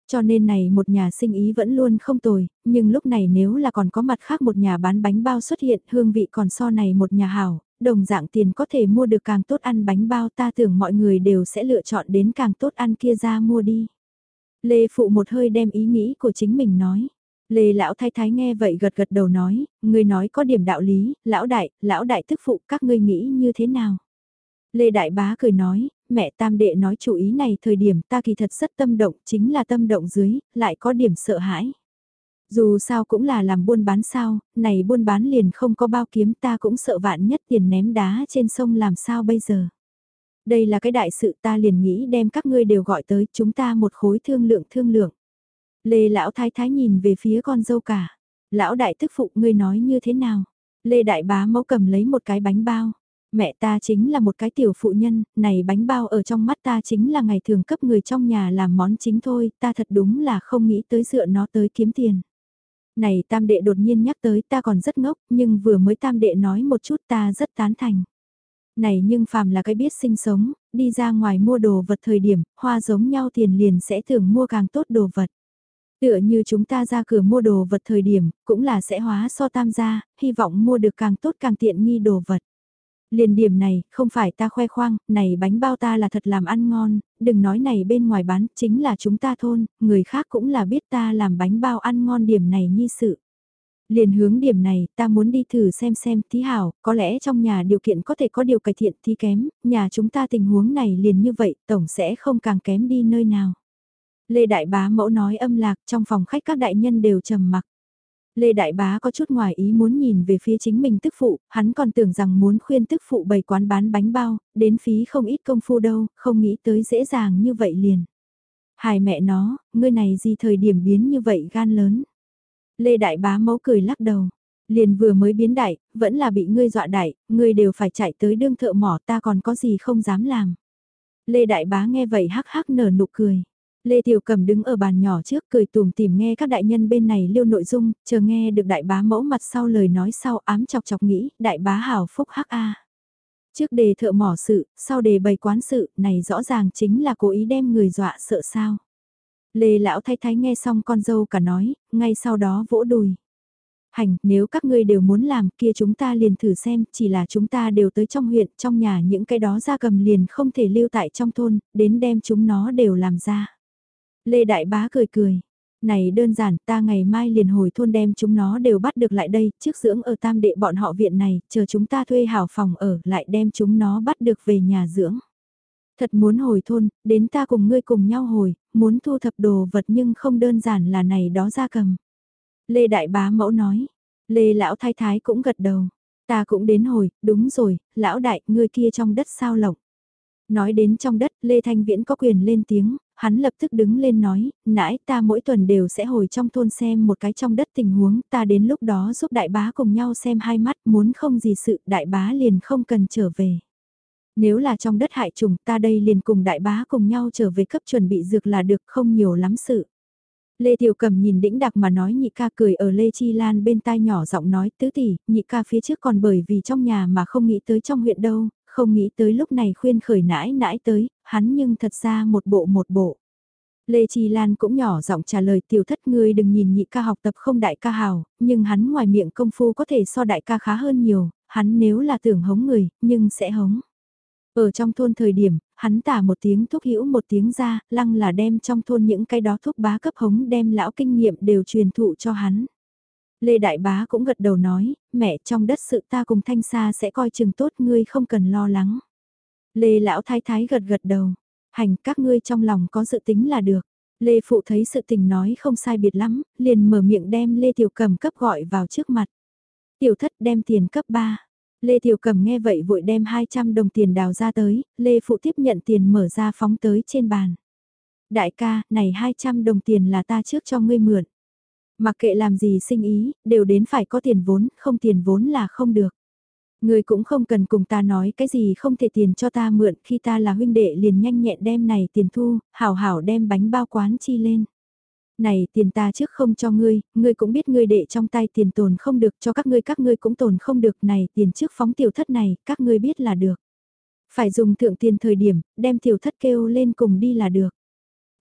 Cho nên này một nhà sinh ý vẫn luôn không tồi, nhưng lúc này nếu là còn có mặt khác một nhà bán bánh bao xuất hiện hương vị còn so này một nhà hảo, đồng dạng tiền có thể mua được càng tốt ăn bánh bao ta tưởng mọi người đều sẽ lựa chọn đến càng tốt ăn kia ra mua đi. Lê Phụ một hơi đem ý nghĩ của chính mình nói. Lê lão thái thái nghe vậy gật gật đầu nói, Ngươi nói có điểm đạo lý, lão đại, lão đại tức phụ các ngươi nghĩ như thế nào? Lê đại bá cười nói, mẹ tam đệ nói chủ ý này thời điểm ta kỳ thật rất tâm động, chính là tâm động dưới, lại có điểm sợ hãi. Dù sao cũng là làm buôn bán sao, này buôn bán liền không có bao kiếm ta cũng sợ vạn nhất tiền ném đá trên sông làm sao bây giờ. Đây là cái đại sự ta liền nghĩ đem các ngươi đều gọi tới chúng ta một khối thương lượng thương lượng. Lê lão thái thái nhìn về phía con dâu cả. Lão đại tức phụ ngươi nói như thế nào? Lê đại bá mẫu cầm lấy một cái bánh bao. Mẹ ta chính là một cái tiểu phụ nhân, này bánh bao ở trong mắt ta chính là ngày thường cấp người trong nhà làm món chính thôi, ta thật đúng là không nghĩ tới dựa nó tới kiếm tiền. Này tam đệ đột nhiên nhắc tới ta còn rất ngốc, nhưng vừa mới tam đệ nói một chút ta rất tán thành. Này nhưng phàm là cái biết sinh sống, đi ra ngoài mua đồ vật thời điểm, hoa giống nhau tiền liền sẽ thường mua càng tốt đồ vật. Tựa như chúng ta ra cửa mua đồ vật thời điểm, cũng là sẽ hóa so tam gia, hy vọng mua được càng tốt càng tiện nghi đồ vật. Liền điểm này, không phải ta khoe khoang, này bánh bao ta là thật làm ăn ngon, đừng nói này bên ngoài bán, chính là chúng ta thôn, người khác cũng là biết ta làm bánh bao ăn ngon điểm này như sự. Liền hướng điểm này, ta muốn đi thử xem xem, thí hảo, có lẽ trong nhà điều kiện có thể có điều cải thiện thí kém, nhà chúng ta tình huống này liền như vậy, tổng sẽ không càng kém đi nơi nào. Lê Đại Bá mẫu nói âm lạc trong phòng khách các đại nhân đều trầm mặc. Lê Đại Bá có chút ngoài ý muốn nhìn về phía chính mình tức phụ, hắn còn tưởng rằng muốn khuyên tức phụ bày quán bán bánh bao, đến phí không ít công phu đâu, không nghĩ tới dễ dàng như vậy liền. Hài mẹ nó, ngươi này gì thời điểm biến như vậy gan lớn. Lê Đại Bá mẫu cười lắc đầu, liền vừa mới biến đại, vẫn là bị ngươi dọa đại, ngươi đều phải chạy tới đương thợ mỏ ta còn có gì không dám làm. Lê Đại Bá nghe vậy hắc hắc nở nụ cười. Lê Tiểu Cầm đứng ở bàn nhỏ trước cười tùm tìm nghe các đại nhân bên này lưu nội dung, chờ nghe được đại bá mẫu mặt sau lời nói sau ám chọc chọc nghĩ, đại bá hảo phúc hắc a. Trước đề thợ mỏ sự, sau đề bày quán sự, này rõ ràng chính là cố ý đem người dọa sợ sao. Lê lão thay thái nghe xong con dâu cả nói, ngay sau đó vỗ đùi. Hành, nếu các ngươi đều muốn làm kia chúng ta liền thử xem, chỉ là chúng ta đều tới trong huyện, trong nhà những cái đó ra cầm liền không thể lưu tại trong thôn, đến đem chúng nó đều làm ra. Lê Đại Bá cười cười. Này đơn giản, ta ngày mai liền hồi thôn đem chúng nó đều bắt được lại đây, trước dưỡng ở tam đệ bọn họ viện này, chờ chúng ta thuê hảo phòng ở, lại đem chúng nó bắt được về nhà dưỡng. Thật muốn hồi thôn, đến ta cùng ngươi cùng nhau hồi, muốn thu thập đồ vật nhưng không đơn giản là này đó ra cầm. Lê Đại Bá mẫu nói, Lê Lão Thái Thái cũng gật đầu, ta cũng đến hồi, đúng rồi, Lão Đại, ngươi kia trong đất sao lộng. Nói đến trong đất, Lê Thanh Viễn có quyền lên tiếng, hắn lập tức đứng lên nói, nãy ta mỗi tuần đều sẽ hồi trong thôn xem một cái trong đất tình huống, ta đến lúc đó giúp đại bá cùng nhau xem hai mắt, muốn không gì sự, đại bá liền không cần trở về. Nếu là trong đất hại trùng, ta đây liền cùng đại bá cùng nhau trở về cấp chuẩn bị dược là được không nhiều lắm sự. Lê Tiểu Cầm nhìn đĩnh đặc mà nói nhị ca cười ở Lê Chi Lan bên tai nhỏ giọng nói tứ tỷ, nhị ca phía trước còn bởi vì trong nhà mà không nghĩ tới trong huyện đâu, không nghĩ tới lúc này khuyên khởi nãi nãi tới, hắn nhưng thật ra một bộ một bộ. Lê trì Lan cũng nhỏ giọng trả lời tiểu thất ngươi đừng nhìn nhị ca học tập không đại ca hào, nhưng hắn ngoài miệng công phu có thể so đại ca khá hơn nhiều, hắn nếu là tưởng hống người, nhưng sẽ hống. Ở trong thôn thời điểm, hắn tả một tiếng thúc hữu một tiếng ra, lăng là đem trong thôn những cái đó thúc bá cấp hống đem lão kinh nghiệm đều truyền thụ cho hắn. Lê Đại Bá cũng gật đầu nói, mẹ trong đất sự ta cùng Thanh Sa sẽ coi chừng tốt ngươi không cần lo lắng. Lê Lão Thái Thái gật gật đầu, hành các ngươi trong lòng có dự tính là được. Lê Phụ thấy sự tình nói không sai biệt lắm, liền mở miệng đem Lê Tiểu Cầm cấp gọi vào trước mặt. Tiểu thất đem tiền cấp 3. Lê Tiểu Cầm nghe vậy vội đem 200 đồng tiền đào ra tới, Lê Phụ tiếp nhận tiền mở ra phóng tới trên bàn. Đại ca, này 200 đồng tiền là ta trước cho ngươi mượn. Mặc kệ làm gì sinh ý, đều đến phải có tiền vốn, không tiền vốn là không được. Người cũng không cần cùng ta nói cái gì không thể tiền cho ta mượn khi ta là huynh đệ liền nhanh nhẹn đem này tiền thu, hảo hảo đem bánh bao quán chi lên. Này tiền ta trước không cho ngươi, ngươi cũng biết ngươi đệ trong tay tiền tồn không được cho các ngươi các ngươi cũng tồn không được này tiền trước phóng tiểu thất này, các ngươi biết là được. Phải dùng thượng tiền thời điểm, đem tiểu thất kêu lên cùng đi là được.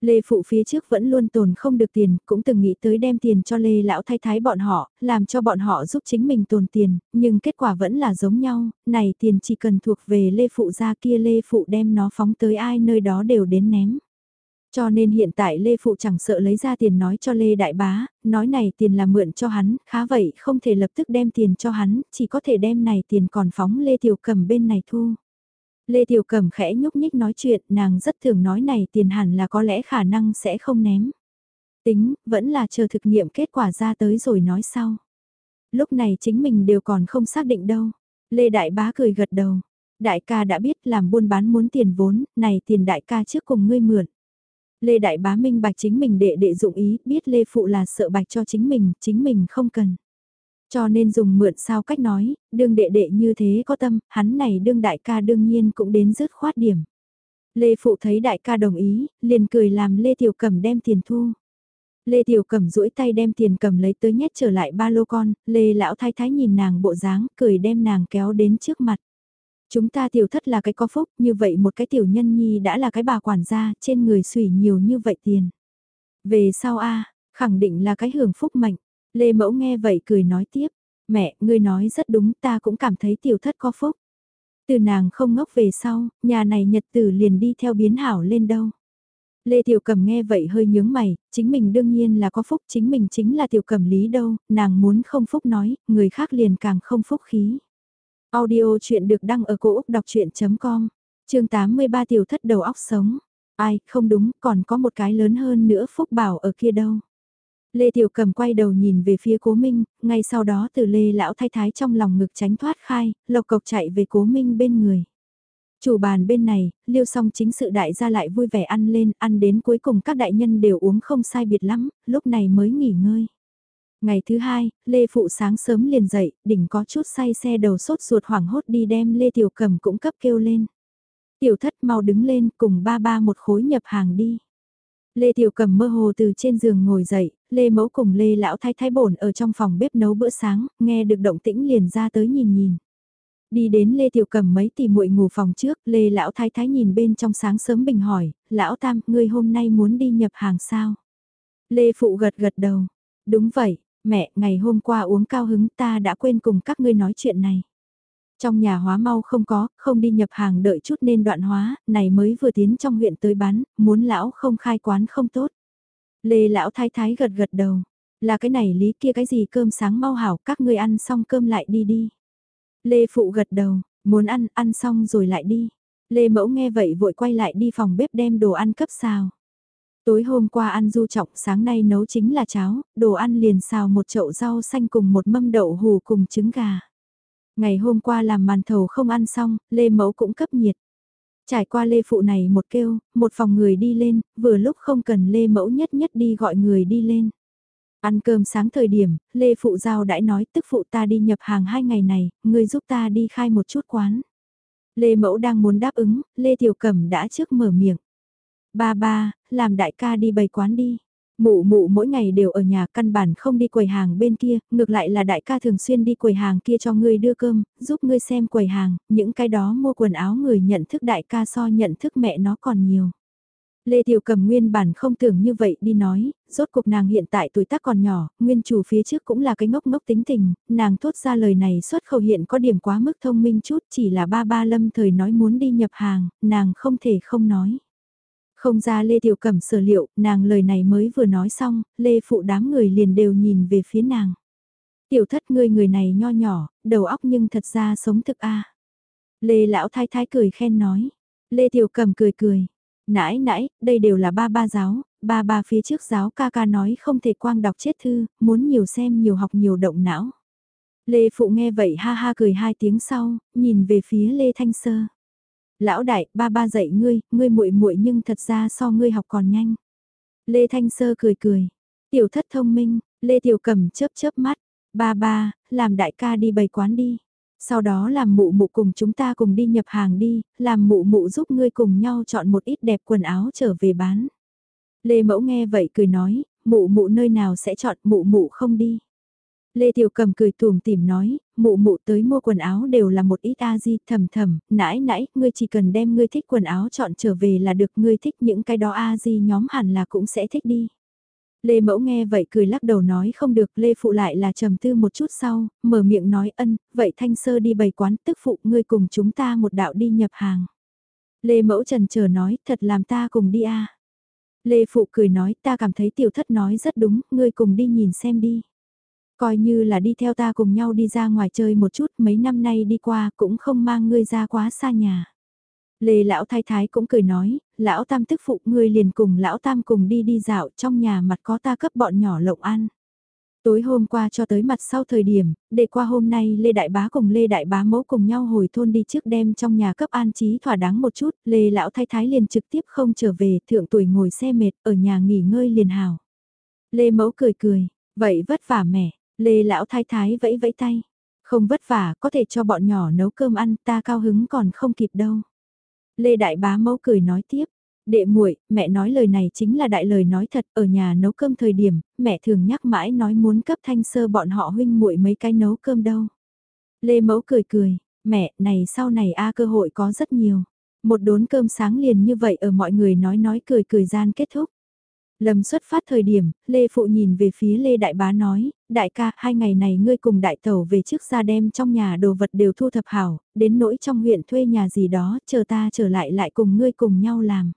Lê Phụ phía trước vẫn luôn tồn không được tiền, cũng từng nghĩ tới đem tiền cho Lê Lão thay thái bọn họ, làm cho bọn họ giúp chính mình tồn tiền, nhưng kết quả vẫn là giống nhau, này tiền chỉ cần thuộc về Lê Phụ ra kia Lê Phụ đem nó phóng tới ai nơi đó đều đến ném. Cho nên hiện tại Lê Phụ chẳng sợ lấy ra tiền nói cho Lê Đại Bá, nói này tiền là mượn cho hắn, khá vậy không thể lập tức đem tiền cho hắn, chỉ có thể đem này tiền còn phóng Lê Tiểu Cầm bên này thu. Lê Tiểu Cẩm khẽ nhúc nhích nói chuyện, nàng rất thường nói này tiền hẳn là có lẽ khả năng sẽ không ném. Tính, vẫn là chờ thực nghiệm kết quả ra tới rồi nói sau. Lúc này chính mình đều còn không xác định đâu. Lê Đại Bá cười gật đầu. Đại ca đã biết làm buôn bán muốn tiền vốn, này tiền đại ca trước cùng ngươi mượn. Lê Đại Bá minh bạch chính mình đệ đệ dụng ý, biết Lê Phụ là sợ bạch cho chính mình, chính mình không cần. Cho nên dùng mượn sao cách nói, đương đệ đệ như thế có tâm, hắn này đương đại ca đương nhiên cũng đến rớt khoát điểm. Lê Phụ thấy đại ca đồng ý, liền cười làm Lê Tiểu Cẩm đem tiền thu. Lê Tiểu Cẩm duỗi tay đem tiền cầm lấy tới nhét trở lại ba lô con, Lê Lão Thái Thái nhìn nàng bộ dáng, cười đem nàng kéo đến trước mặt. Chúng ta tiểu thất là cái có phúc, như vậy một cái tiểu nhân nhi đã là cái bà quản gia, trên người sủy nhiều như vậy tiền. Về sau a khẳng định là cái hưởng phúc mạnh. Lê Mẫu nghe vậy cười nói tiếp, mẹ, ngươi nói rất đúng ta cũng cảm thấy tiểu thất có phúc. Từ nàng không ngốc về sau, nhà này nhật tử liền đi theo biến hảo lên đâu. Lê Tiểu Cầm nghe vậy hơi nhướng mày, chính mình đương nhiên là có phúc, chính mình chính là Tiểu Cầm lý đâu, nàng muốn không phúc nói, người khác liền càng không phúc khí. Audio chuyện được đăng ở cổ Úc đọc chuyện.com, chương 83 Tiểu Thất đầu óc sống. Ai, không đúng, còn có một cái lớn hơn nữa phúc bảo ở kia đâu. Lê Tiểu Cầm quay đầu nhìn về phía Cố Minh, ngay sau đó từ Lê Lão Thái Thái trong lòng ngực tránh thoát khai, lộc cộc chạy về Cố Minh bên người. Chủ bàn bên này, liêu xong chính sự đại gia lại vui vẻ ăn lên, ăn đến cuối cùng các đại nhân đều uống không sai biệt lắm, lúc này mới nghỉ ngơi. Ngày thứ hai, Lê Phụ sáng sớm liền dậy, đỉnh có chút say xe đầu sốt ruột hoảng hốt đi đem Lê Tiểu Cầm cũng cấp kêu lên. Tiểu thất mau đứng lên cùng ba ba một khối nhập hàng đi. Lê Tiểu Cầm mơ hồ từ trên giường ngồi dậy, Lê Mẫu cùng Lê Lão Thái Thái bổn ở trong phòng bếp nấu bữa sáng, nghe được động tĩnh liền ra tới nhìn nhìn. Đi đến Lê Tiểu Cầm mấy tỷ muội ngủ phòng trước, Lê Lão Thái Thái nhìn bên trong sáng sớm bình hỏi, Lão Tam, ngươi hôm nay muốn đi nhập hàng sao? Lê Phụ gật gật đầu, đúng vậy, mẹ, ngày hôm qua uống cao hứng ta đã quên cùng các ngươi nói chuyện này. Trong nhà hóa mau không có, không đi nhập hàng đợi chút nên đoạn hóa, này mới vừa tiến trong huyện tới bán, muốn lão không khai quán không tốt. Lê lão thái thái gật gật đầu, là cái này lý kia cái gì cơm sáng mau hảo, các ngươi ăn xong cơm lại đi đi. Lê phụ gật đầu, muốn ăn, ăn xong rồi lại đi. Lê mẫu nghe vậy vội quay lại đi phòng bếp đem đồ ăn cấp xào. Tối hôm qua ăn du trọng, sáng nay nấu chính là cháo, đồ ăn liền xào một chậu rau xanh cùng một mâm đậu hù cùng trứng gà. Ngày hôm qua làm màn thầu không ăn xong, Lê Mẫu cũng cấp nhiệt. Trải qua Lê Phụ này một kêu, một phòng người đi lên, vừa lúc không cần Lê Mẫu nhất nhất đi gọi người đi lên. Ăn cơm sáng thời điểm, Lê Phụ Giao đãi nói tức phụ ta đi nhập hàng hai ngày này, người giúp ta đi khai một chút quán. Lê Mẫu đang muốn đáp ứng, Lê Tiểu Cẩm đã trước mở miệng. Ba ba, làm đại ca đi bày quán đi. Mụ mụ mỗi ngày đều ở nhà căn bản không đi quầy hàng bên kia, ngược lại là đại ca thường xuyên đi quầy hàng kia cho ngươi đưa cơm, giúp ngươi xem quầy hàng, những cái đó mua quần áo người nhận thức đại ca so nhận thức mẹ nó còn nhiều. Lê Tiểu Cầm nguyên bản không tưởng như vậy đi nói, rốt cuộc nàng hiện tại tuổi tác còn nhỏ, nguyên chủ phía trước cũng là cái ngốc ngốc tính tình, nàng thốt ra lời này xuất khẩu hiện có điểm quá mức thông minh chút chỉ là ba ba lâm thời nói muốn đi nhập hàng, nàng không thể không nói. Không ra Lê Tiểu Cẩm sở liệu, nàng lời này mới vừa nói xong, Lê Phụ đám người liền đều nhìn về phía nàng. Tiểu thất ngươi người này nho nhỏ, đầu óc nhưng thật ra sống thực a. Lê Lão Thái Thái cười khen nói. Lê Tiểu Cẩm cười cười. Nãi nãi, đây đều là ba ba giáo, ba ba phía trước giáo ca ca nói không thể quang đọc chết thư, muốn nhiều xem nhiều học nhiều động não. Lê Phụ nghe vậy ha ha cười hai tiếng sau, nhìn về phía Lê Thanh Sơ lão đại, ba ba dạy ngươi, ngươi muội muội nhưng thật ra so ngươi học còn nhanh. Lê Thanh Sơ cười cười, tiểu thất thông minh, Lê Tiểu Cầm chớp chớp mắt, ba ba, làm đại ca đi bày quán đi. Sau đó làm mụ mụ cùng chúng ta cùng đi nhập hàng đi, làm mụ mụ giúp ngươi cùng nhau chọn một ít đẹp quần áo trở về bán. Lê Mẫu nghe vậy cười nói, mụ mụ nơi nào sẽ chọn mụ mụ không đi. Lê Tiểu Cầm cười tùm tìm nói, mụ mụ tới mua quần áo đều là một ít a di thầm thầm, nãi nãi, ngươi chỉ cần đem ngươi thích quần áo chọn trở về là được, ngươi thích những cái đó a di nhóm hẳn là cũng sẽ thích đi. Lê Mẫu nghe vậy cười lắc đầu nói không được, Lê Phụ lại là trầm tư một chút sau, mở miệng nói ân, vậy Thanh Sơ đi bày quán tức phụ ngươi cùng chúng ta một đạo đi nhập hàng. Lê Mẫu trần chờ nói, thật làm ta cùng đi a Lê Phụ cười nói, ta cảm thấy tiểu thất nói rất đúng, ngươi cùng đi nhìn xem đi. Coi như là đi theo ta cùng nhau đi ra ngoài chơi một chút mấy năm nay đi qua cũng không mang ngươi ra quá xa nhà. Lê lão thái thái cũng cười nói, lão tam tức phụ ngươi liền cùng lão tam cùng đi đi dạo trong nhà mặt có ta cấp bọn nhỏ lộng ăn. Tối hôm qua cho tới mặt sau thời điểm, để qua hôm nay Lê Đại Bá cùng Lê Đại Bá mẫu cùng nhau hồi thôn đi trước đêm trong nhà cấp an trí thỏa đáng một chút, Lê Lão Thái Thái liền trực tiếp không trở về, thượng tuổi ngồi xe mệt, ở nhà nghỉ ngơi liền hào. Lê Mẫu cười cười, vậy vất vả mẹ, Lê lão thái thái vẫy vẫy tay. Không vất vả, có thể cho bọn nhỏ nấu cơm ăn, ta cao hứng còn không kịp đâu. Lê đại bá mẫu cười nói tiếp. Đệ muội, mẹ nói lời này chính là đại lời nói thật, ở nhà nấu cơm thời điểm, mẹ thường nhắc mãi nói muốn cấp thanh sơ bọn họ huynh muội mấy cái nấu cơm đâu. Lê mẫu cười cười, mẹ, này sau này a cơ hội có rất nhiều. Một đốn cơm sáng liền như vậy ở mọi người nói nói cười cười gian kết thúc. Lâm xuất phát thời điểm, Lê Phụ nhìn về phía Lê Đại Bá nói, đại ca, hai ngày này ngươi cùng đại tẩu về trước ra đem trong nhà đồ vật đều thu thập hảo, đến nỗi trong huyện thuê nhà gì đó, chờ ta trở lại lại cùng ngươi cùng nhau làm.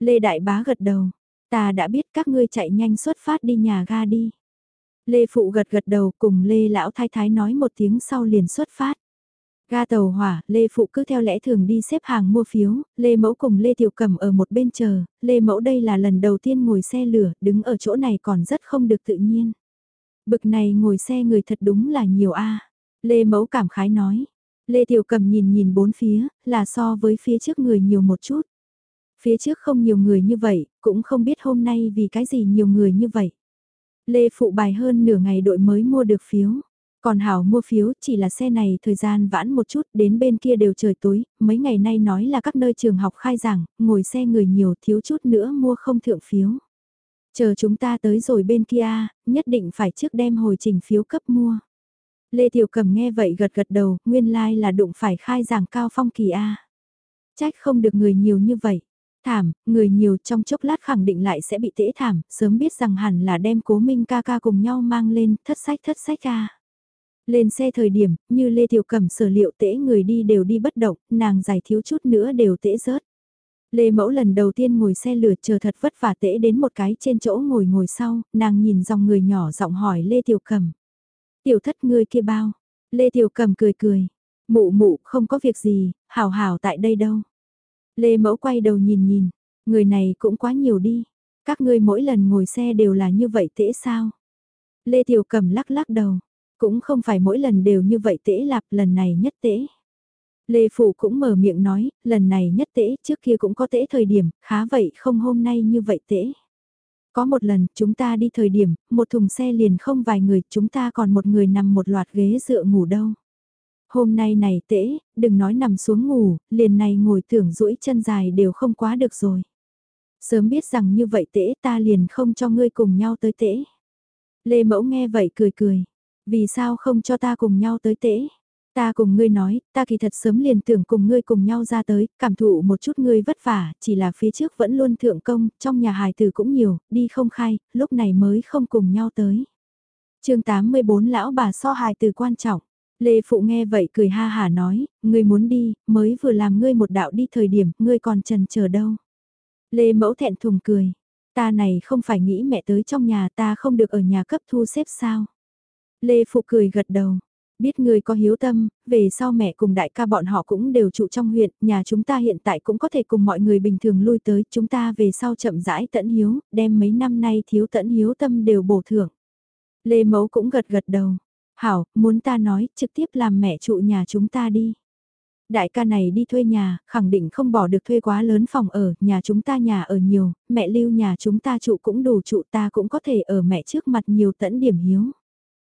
Lê Đại Bá gật đầu, ta đã biết các ngươi chạy nhanh xuất phát đi nhà ga đi. Lê Phụ gật gật đầu cùng Lê Lão Thái Thái nói một tiếng sau liền xuất phát. Ga tàu hỏa, Lê Phụ cứ theo lẽ thường đi xếp hàng mua phiếu, Lê Mẫu cùng Lê Tiểu Cẩm ở một bên chờ, Lê Mẫu đây là lần đầu tiên ngồi xe lửa, đứng ở chỗ này còn rất không được tự nhiên. Bực này ngồi xe người thật đúng là nhiều a Lê Mẫu cảm khái nói. Lê Tiểu Cẩm nhìn nhìn bốn phía, là so với phía trước người nhiều một chút. Phía trước không nhiều người như vậy, cũng không biết hôm nay vì cái gì nhiều người như vậy. Lê Phụ bài hơn nửa ngày đội mới mua được phiếu. Còn Hảo mua phiếu chỉ là xe này thời gian vãn một chút đến bên kia đều trời tối, mấy ngày nay nói là các nơi trường học khai giảng, ngồi xe người nhiều thiếu chút nữa mua không thượng phiếu. Chờ chúng ta tới rồi bên kia, nhất định phải trước đem hồi trình phiếu cấp mua. Lê Tiểu Cầm nghe vậy gật gật đầu, nguyên lai like là đụng phải khai giảng cao phong kỳ A. Trách không được người nhiều như vậy. Thảm, người nhiều trong chốc lát khẳng định lại sẽ bị tễ thảm, sớm biết rằng hẳn là đem cố minh ca ca cùng nhau mang lên, thất sách thất sách ca. Lên xe thời điểm, như Lê Tiểu Cẩm sở liệu tễ người đi đều đi bất động, nàng giải thiếu chút nữa đều tễ rớt. Lê Mẫu lần đầu tiên ngồi xe lửa chờ thật vất vả tễ đến một cái trên chỗ ngồi ngồi sau, nàng nhìn dòng người nhỏ giọng hỏi Lê Tiểu Cẩm. Tiểu thất ngươi kia bao? Lê Tiểu Cẩm cười cười. Mụ mụ không có việc gì, hào hào tại đây đâu. Lê Mẫu quay đầu nhìn nhìn, người này cũng quá nhiều đi. Các ngươi mỗi lần ngồi xe đều là như vậy tễ sao? Lê Tiểu Cẩm lắc lắc đầu, cũng không phải mỗi lần đều như vậy tễ lạp lần này nhất tễ. Lê phủ cũng mở miệng nói, lần này nhất tễ, trước kia cũng có tễ thời điểm, khá vậy không hôm nay như vậy tễ. Có một lần, chúng ta đi thời điểm, một thùng xe liền không vài người, chúng ta còn một người nằm một loạt ghế dựa ngủ đâu. Hôm nay này tễ, đừng nói nằm xuống ngủ, liền này ngồi tưởng duỗi chân dài đều không quá được rồi. Sớm biết rằng như vậy tễ ta liền không cho ngươi cùng nhau tới tễ. Lê Mẫu nghe vậy cười cười. Vì sao không cho ta cùng nhau tới tễ? Ta cùng ngươi nói, ta kỳ thật sớm liền tưởng cùng ngươi cùng nhau ra tới, cảm thụ một chút ngươi vất vả, chỉ là phía trước vẫn luôn thượng công, trong nhà hài tử cũng nhiều, đi không khai, lúc này mới không cùng nhau tới. chương 84 lão bà so hài tử quan trọng. Lê Phụ nghe vậy cười ha hả nói, ngươi muốn đi, mới vừa làm ngươi một đạo đi thời điểm, ngươi còn trần chờ đâu. Lê Mẫu thẹn thùng cười, ta này không phải nghĩ mẹ tới trong nhà ta không được ở nhà cấp thu xếp sao. Lê Phụ cười gật đầu, biết người có hiếu tâm, về sau mẹ cùng đại ca bọn họ cũng đều trụ trong huyện, nhà chúng ta hiện tại cũng có thể cùng mọi người bình thường lui tới, chúng ta về sau chậm rãi tận hiếu, đem mấy năm nay thiếu tận hiếu tâm đều bổ thưởng. Lê Mẫu cũng gật gật đầu, hảo, muốn ta nói, trực tiếp làm mẹ trụ nhà chúng ta đi. Đại ca này đi thuê nhà, khẳng định không bỏ được thuê quá lớn phòng ở, nhà chúng ta nhà ở nhiều, mẹ lưu nhà chúng ta trụ cũng đủ trụ ta cũng có thể ở mẹ trước mặt nhiều tận điểm hiếu.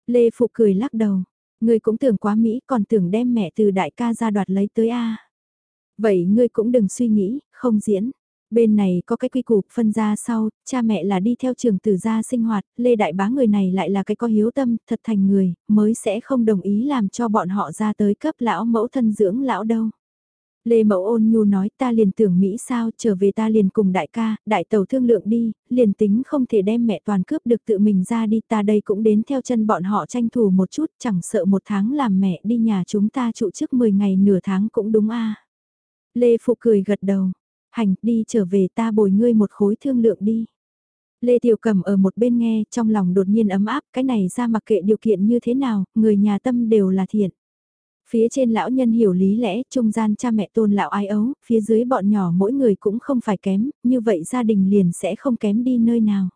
Lê Phụ cười lắc đầu, ngươi cũng tưởng quá Mỹ còn tưởng đem mẹ từ đại ca ra đoạt lấy tới A. Vậy ngươi cũng đừng suy nghĩ, không diễn. Bên này có cái quy củ phân ra sau, cha mẹ là đi theo trường tử gia sinh hoạt, Lê Đại Bá người này lại là cái có hiếu tâm, thật thành người, mới sẽ không đồng ý làm cho bọn họ ra tới cấp lão mẫu thân dưỡng lão đâu. Lê Mẫu ôn nhu nói ta liền tưởng Mỹ sao trở về ta liền cùng đại ca, đại tàu thương lượng đi, liền tính không thể đem mẹ toàn cướp được tự mình ra đi ta đây cũng đến theo chân bọn họ tranh thủ một chút chẳng sợ một tháng làm mẹ đi nhà chúng ta trụ trước 10 ngày nửa tháng cũng đúng a Lê Phụ cười gật đầu, hành đi trở về ta bồi ngươi một khối thương lượng đi. Lê Tiểu Cầm ở một bên nghe trong lòng đột nhiên ấm áp cái này ra mặc kệ điều kiện như thế nào, người nhà tâm đều là thiện. Phía trên lão nhân hiểu lý lẽ, trung gian cha mẹ tôn lão ai ấu, phía dưới bọn nhỏ mỗi người cũng không phải kém, như vậy gia đình liền sẽ không kém đi nơi nào.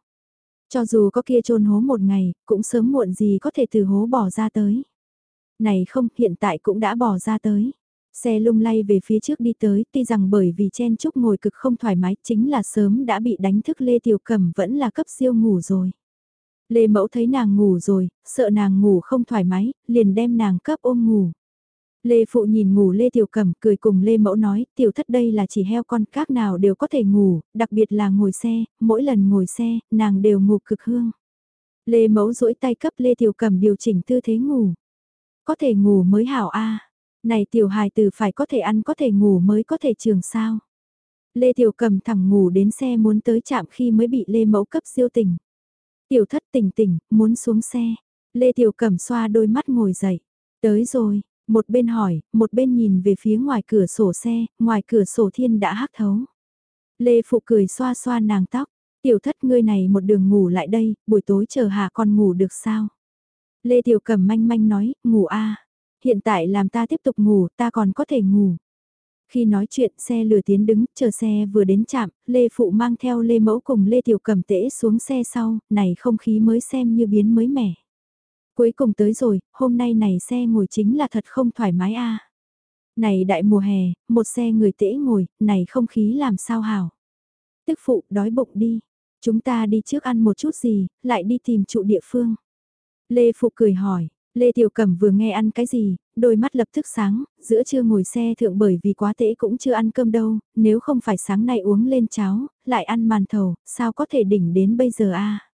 Cho dù có kia trôn hố một ngày, cũng sớm muộn gì có thể từ hố bỏ ra tới. Này không, hiện tại cũng đã bỏ ra tới. Xe lung lay về phía trước đi tới, tuy rằng bởi vì chen chúc ngồi cực không thoải mái, chính là sớm đã bị đánh thức Lê Tiểu Cẩm vẫn là cấp siêu ngủ rồi. Lê Mẫu thấy nàng ngủ rồi, sợ nàng ngủ không thoải mái, liền đem nàng cấp ôm ngủ. Lê Phụ nhìn ngủ Lê Tiểu Cẩm cười cùng Lê Mẫu nói, tiểu thất đây là chỉ heo con, các nào đều có thể ngủ, đặc biệt là ngồi xe, mỗi lần ngồi xe, nàng đều ngủ cực hương. Lê Mẫu duỗi tay cấp Lê Tiểu Cẩm điều chỉnh tư thế ngủ. Có thể ngủ mới hảo a Này tiểu hài tử phải có thể ăn có thể ngủ mới có thể trường sao. Lê Tiểu Cẩm thẳng ngủ đến xe muốn tới chạm khi mới bị Lê Mẫu cấp siêu tỉnh. Tiểu thất tỉnh tỉnh, muốn xuống xe. Lê Tiểu Cẩm xoa đôi mắt ngồi dậy. Tới rồi, một bên hỏi, một bên nhìn về phía ngoài cửa sổ xe, ngoài cửa sổ thiên đã hắc thấu. Lê Phụ cười xoa xoa nàng tóc, tiểu thất ngươi này một đường ngủ lại đây, buổi tối chờ hạ con ngủ được sao? Lê Tiểu Cẩm manh manh nói, ngủ a hiện tại làm ta tiếp tục ngủ, ta còn có thể ngủ. Khi nói chuyện xe lửa tiến đứng, chờ xe vừa đến trạm, Lê Phụ mang theo Lê Mẫu cùng Lê Tiểu Cẩm tễ xuống xe sau, này không khí mới xem như biến mới mẻ. Cuối cùng tới rồi, hôm nay này xe ngồi chính là thật không thoải mái a. Này đại mùa hè, một xe người tễ ngồi, này không khí làm sao hảo. Tức phụ đói bụng đi, chúng ta đi trước ăn một chút gì, lại đi tìm trụ địa phương. Lê Phụ cười hỏi, Lê Tiểu Cẩm vừa nghe ăn cái gì, đôi mắt lập tức sáng, giữa trưa ngồi xe thượng bởi vì quá tễ cũng chưa ăn cơm đâu, nếu không phải sáng nay uống lên cháo, lại ăn màn thầu, sao có thể đỉnh đến bây giờ a?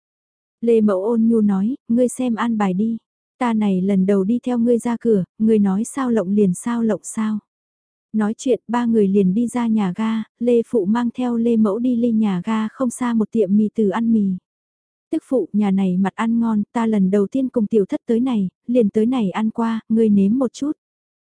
Lê Mẫu ôn nhu nói, ngươi xem an bài đi. Ta này lần đầu đi theo ngươi ra cửa, ngươi nói sao lộng liền sao lộng sao. Nói chuyện ba người liền đi ra nhà ga, Lê Phụ mang theo Lê Mẫu đi ly nhà ga không xa một tiệm mì từ ăn mì. Tức phụ, nhà này mặt ăn ngon, ta lần đầu tiên cùng tiểu thất tới này, liền tới này ăn qua, ngươi nếm một chút.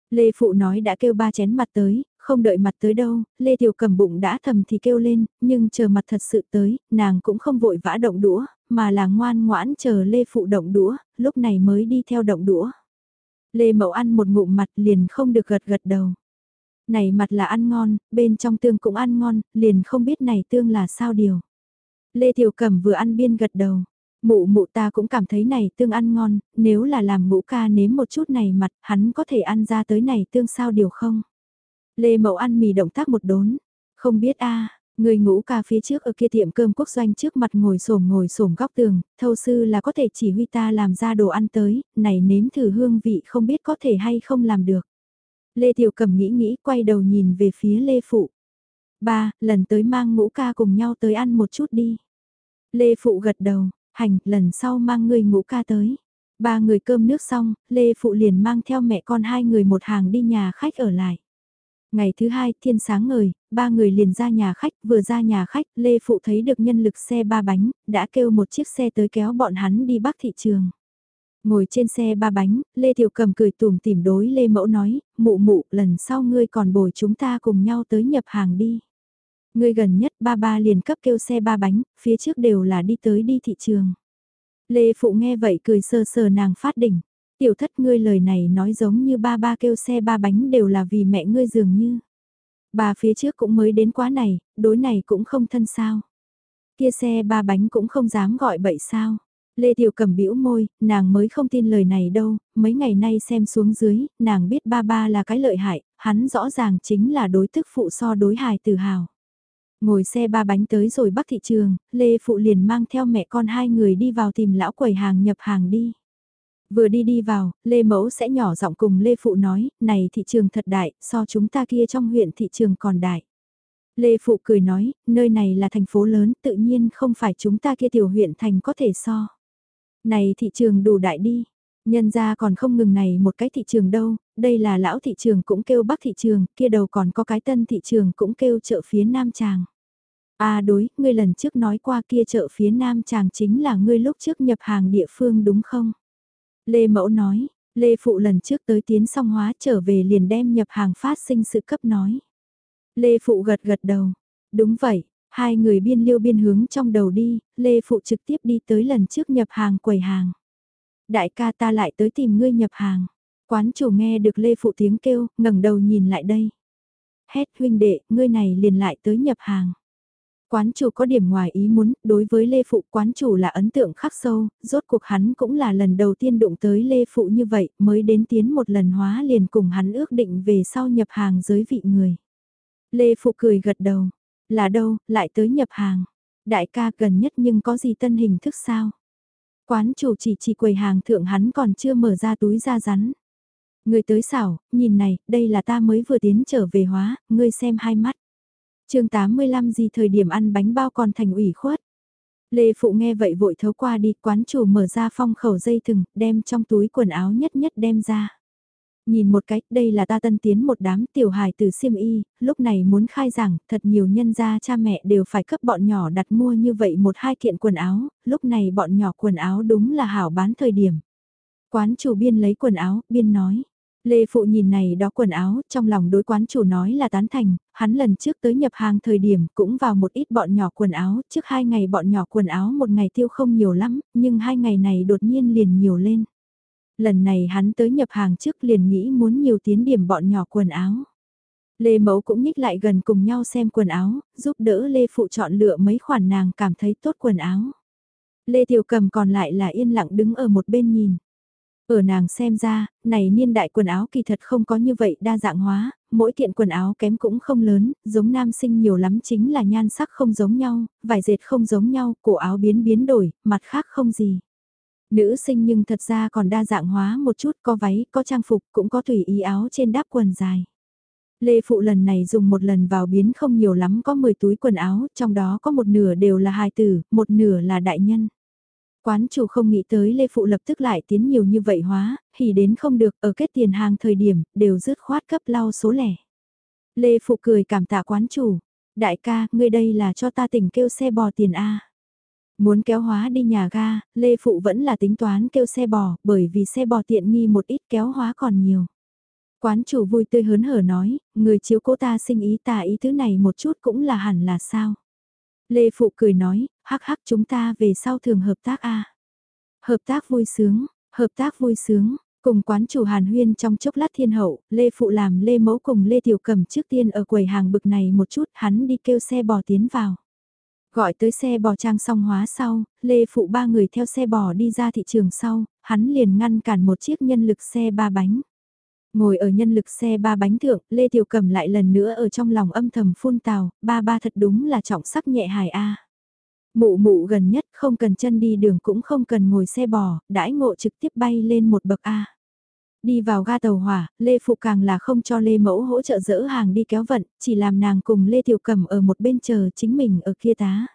Lê Phụ nói đã kêu ba chén mặt tới, không đợi mặt tới đâu, Lê Tiểu cầm bụng đã thầm thì kêu lên, nhưng chờ mặt thật sự tới, nàng cũng không vội vã động đũa, mà là ngoan ngoãn chờ Lê Phụ động đũa, lúc này mới đi theo động đũa. Lê Mậu ăn một ngụm mặt liền không được gật gật đầu. Này mặt là ăn ngon, bên trong tương cũng ăn ngon, liền không biết này tương là sao điều. Lê Tiểu Cẩm vừa ăn biên gật đầu. Mụ mụ ta cũng cảm thấy này tương ăn ngon, nếu là làm ngũ ca nếm một chút này mặt, hắn có thể ăn ra tới này tương sao điều không? Lê Mậu ăn mì động tác một đốn. Không biết a người ngũ ca phía trước ở kia tiệm cơm quốc doanh trước mặt ngồi xổm ngồi xổm góc tường, thâu sư là có thể chỉ huy ta làm ra đồ ăn tới, này nếm thử hương vị không biết có thể hay không làm được. Lê Tiểu Cầm nghĩ nghĩ quay đầu nhìn về phía Lê Phụ. Ba, lần tới mang ngũ ca cùng nhau tới ăn một chút đi. Lê Phụ gật đầu, hành, lần sau mang người ngũ ca tới. Ba người cơm nước xong, Lê Phụ liền mang theo mẹ con hai người một hàng đi nhà khách ở lại. Ngày thứ hai, thiên sáng ngời, ba người liền ra nhà khách, vừa ra nhà khách, Lê Phụ thấy được nhân lực xe ba bánh, đã kêu một chiếc xe tới kéo bọn hắn đi bắc thị trường. Ngồi trên xe ba bánh, Lê Tiểu Cầm cười tùm tỉm đối Lê Mẫu nói, mụ mụ, lần sau ngươi còn bồi chúng ta cùng nhau tới nhập hàng đi. Ngươi gần nhất ba ba liền cấp kêu xe ba bánh, phía trước đều là đi tới đi thị trường. Lê Phụ nghe vậy cười sờ sờ nàng phát đỉnh. Tiểu thất ngươi lời này nói giống như ba ba kêu xe ba bánh đều là vì mẹ ngươi dường như. Bà phía trước cũng mới đến quá này, đối này cũng không thân sao. Kia xe ba bánh cũng không dám gọi bậy sao. Lê Tiểu cầm bĩu môi, nàng mới không tin lời này đâu, mấy ngày nay xem xuống dưới, nàng biết ba ba là cái lợi hại, hắn rõ ràng chính là đối thức phụ so đối hài tự hào. Ngồi xe ba bánh tới rồi bắc thị trường, Lê Phụ liền mang theo mẹ con hai người đi vào tìm lão quầy hàng nhập hàng đi. Vừa đi đi vào, Lê Mẫu sẽ nhỏ giọng cùng Lê Phụ nói, này thị trường thật đại, so chúng ta kia trong huyện thị trường còn đại. Lê Phụ cười nói, nơi này là thành phố lớn, tự nhiên không phải chúng ta kia tiểu huyện thành có thể so. Này thị trường đủ đại đi, nhân ra còn không ngừng này một cái thị trường đâu, đây là lão thị trường cũng kêu bắc thị trường, kia đầu còn có cái tân thị trường cũng kêu chợ phía nam tràng. À đối, ngươi lần trước nói qua kia chợ phía nam tràng chính là ngươi lúc trước nhập hàng địa phương đúng không? Lê Mẫu nói, Lê Phụ lần trước tới tiến song hóa trở về liền đem nhập hàng phát sinh sự cấp nói. Lê Phụ gật gật đầu, đúng vậy, hai người biên liêu biên hướng trong đầu đi, Lê Phụ trực tiếp đi tới lần trước nhập hàng quầy hàng. Đại ca ta lại tới tìm ngươi nhập hàng. Quán chủ nghe được Lê Phụ tiếng kêu, ngẩng đầu nhìn lại đây. Hét huynh đệ, ngươi này liền lại tới nhập hàng. Quán chủ có điểm ngoài ý muốn, đối với Lê Phụ quán chủ là ấn tượng khắc sâu, rốt cuộc hắn cũng là lần đầu tiên đụng tới Lê Phụ như vậy, mới đến tiến một lần hóa liền cùng hắn ước định về sau nhập hàng giới vị người. Lê Phụ cười gật đầu, là đâu, lại tới nhập hàng. Đại ca gần nhất nhưng có gì tân hình thức sao? Quán chủ chỉ chỉ quầy hàng thượng hắn còn chưa mở ra túi ra rắn. Người tới xảo, nhìn này, đây là ta mới vừa tiến trở về hóa, ngươi xem hai mắt chương 85 gì thời điểm ăn bánh bao còn thành ủy khuất. Lê Phụ nghe vậy vội thấu qua đi, quán chủ mở ra phong khẩu dây thừng, đem trong túi quần áo nhất nhất đem ra. Nhìn một cách, đây là ta tân tiến một đám tiểu hài từ siêm y, lúc này muốn khai giảng, thật nhiều nhân gia cha mẹ đều phải cấp bọn nhỏ đặt mua như vậy một hai kiện quần áo, lúc này bọn nhỏ quần áo đúng là hảo bán thời điểm. Quán chủ biên lấy quần áo, biên nói. Lê Phụ nhìn này đó quần áo, trong lòng đối quán chủ nói là tán thành, hắn lần trước tới nhập hàng thời điểm cũng vào một ít bọn nhỏ quần áo, trước hai ngày bọn nhỏ quần áo một ngày tiêu không nhiều lắm, nhưng hai ngày này đột nhiên liền nhiều lên. Lần này hắn tới nhập hàng trước liền nghĩ muốn nhiều tiến điểm bọn nhỏ quần áo. Lê Mẫu cũng nhích lại gần cùng nhau xem quần áo, giúp đỡ Lê Phụ chọn lựa mấy khoản nàng cảm thấy tốt quần áo. Lê Tiểu Cầm còn lại là yên lặng đứng ở một bên nhìn. Ở nàng xem ra, này niên đại quần áo kỳ thật không có như vậy đa dạng hóa, mỗi kiện quần áo kém cũng không lớn, giống nam sinh nhiều lắm chính là nhan sắc không giống nhau, vải dệt không giống nhau, cổ áo biến biến đổi, mặt khác không gì. Nữ sinh nhưng thật ra còn đa dạng hóa một chút, có váy, có trang phục, cũng có tùy ý áo trên đáp quần dài. Lê Phụ lần này dùng một lần vào biến không nhiều lắm có 10 túi quần áo, trong đó có một nửa đều là hài tử, một nửa là đại nhân. Quán chủ không nghĩ tới Lê Phụ lập tức lại tiến nhiều như vậy hóa, thì đến không được ở kết tiền hàng thời điểm, đều rứt khoát cấp lau số lẻ. Lê Phụ cười cảm tạ quán chủ, đại ca, ngươi đây là cho ta tỉnh kêu xe bò tiền A. Muốn kéo hóa đi nhà ga, Lê Phụ vẫn là tính toán kêu xe bò, bởi vì xe bò tiện nghi một ít kéo hóa còn nhiều. Quán chủ vui tươi hớn hở nói, người chiếu cố ta sinh ý tà ý thứ này một chút cũng là hẳn là sao. Lê Phụ cười nói, hắc hắc chúng ta về sau thường hợp tác a Hợp tác vui sướng, hợp tác vui sướng, cùng quán chủ Hàn Huyên trong chốc lát thiên hậu, Lê Phụ làm Lê Mẫu cùng Lê Tiểu Cầm trước tiên ở quầy hàng bực này một chút hắn đi kêu xe bò tiến vào. Gọi tới xe bò trang song hóa sau, Lê Phụ ba người theo xe bò đi ra thị trường sau, hắn liền ngăn cản một chiếc nhân lực xe ba bánh. Ngồi ở nhân lực xe ba bánh thượng, Lê Tiểu Cầm lại lần nữa ở trong lòng âm thầm phun tào, ba ba thật đúng là trọng sắc nhẹ hài a. Mụ mụ gần nhất không cần chân đi đường cũng không cần ngồi xe bò, đãi ngộ trực tiếp bay lên một bậc A. Đi vào ga tàu hỏa, Lê Phụ càng là không cho Lê Mẫu hỗ trợ dỡ hàng đi kéo vận, chỉ làm nàng cùng Lê Tiểu cẩm ở một bên chờ chính mình ở kia tá.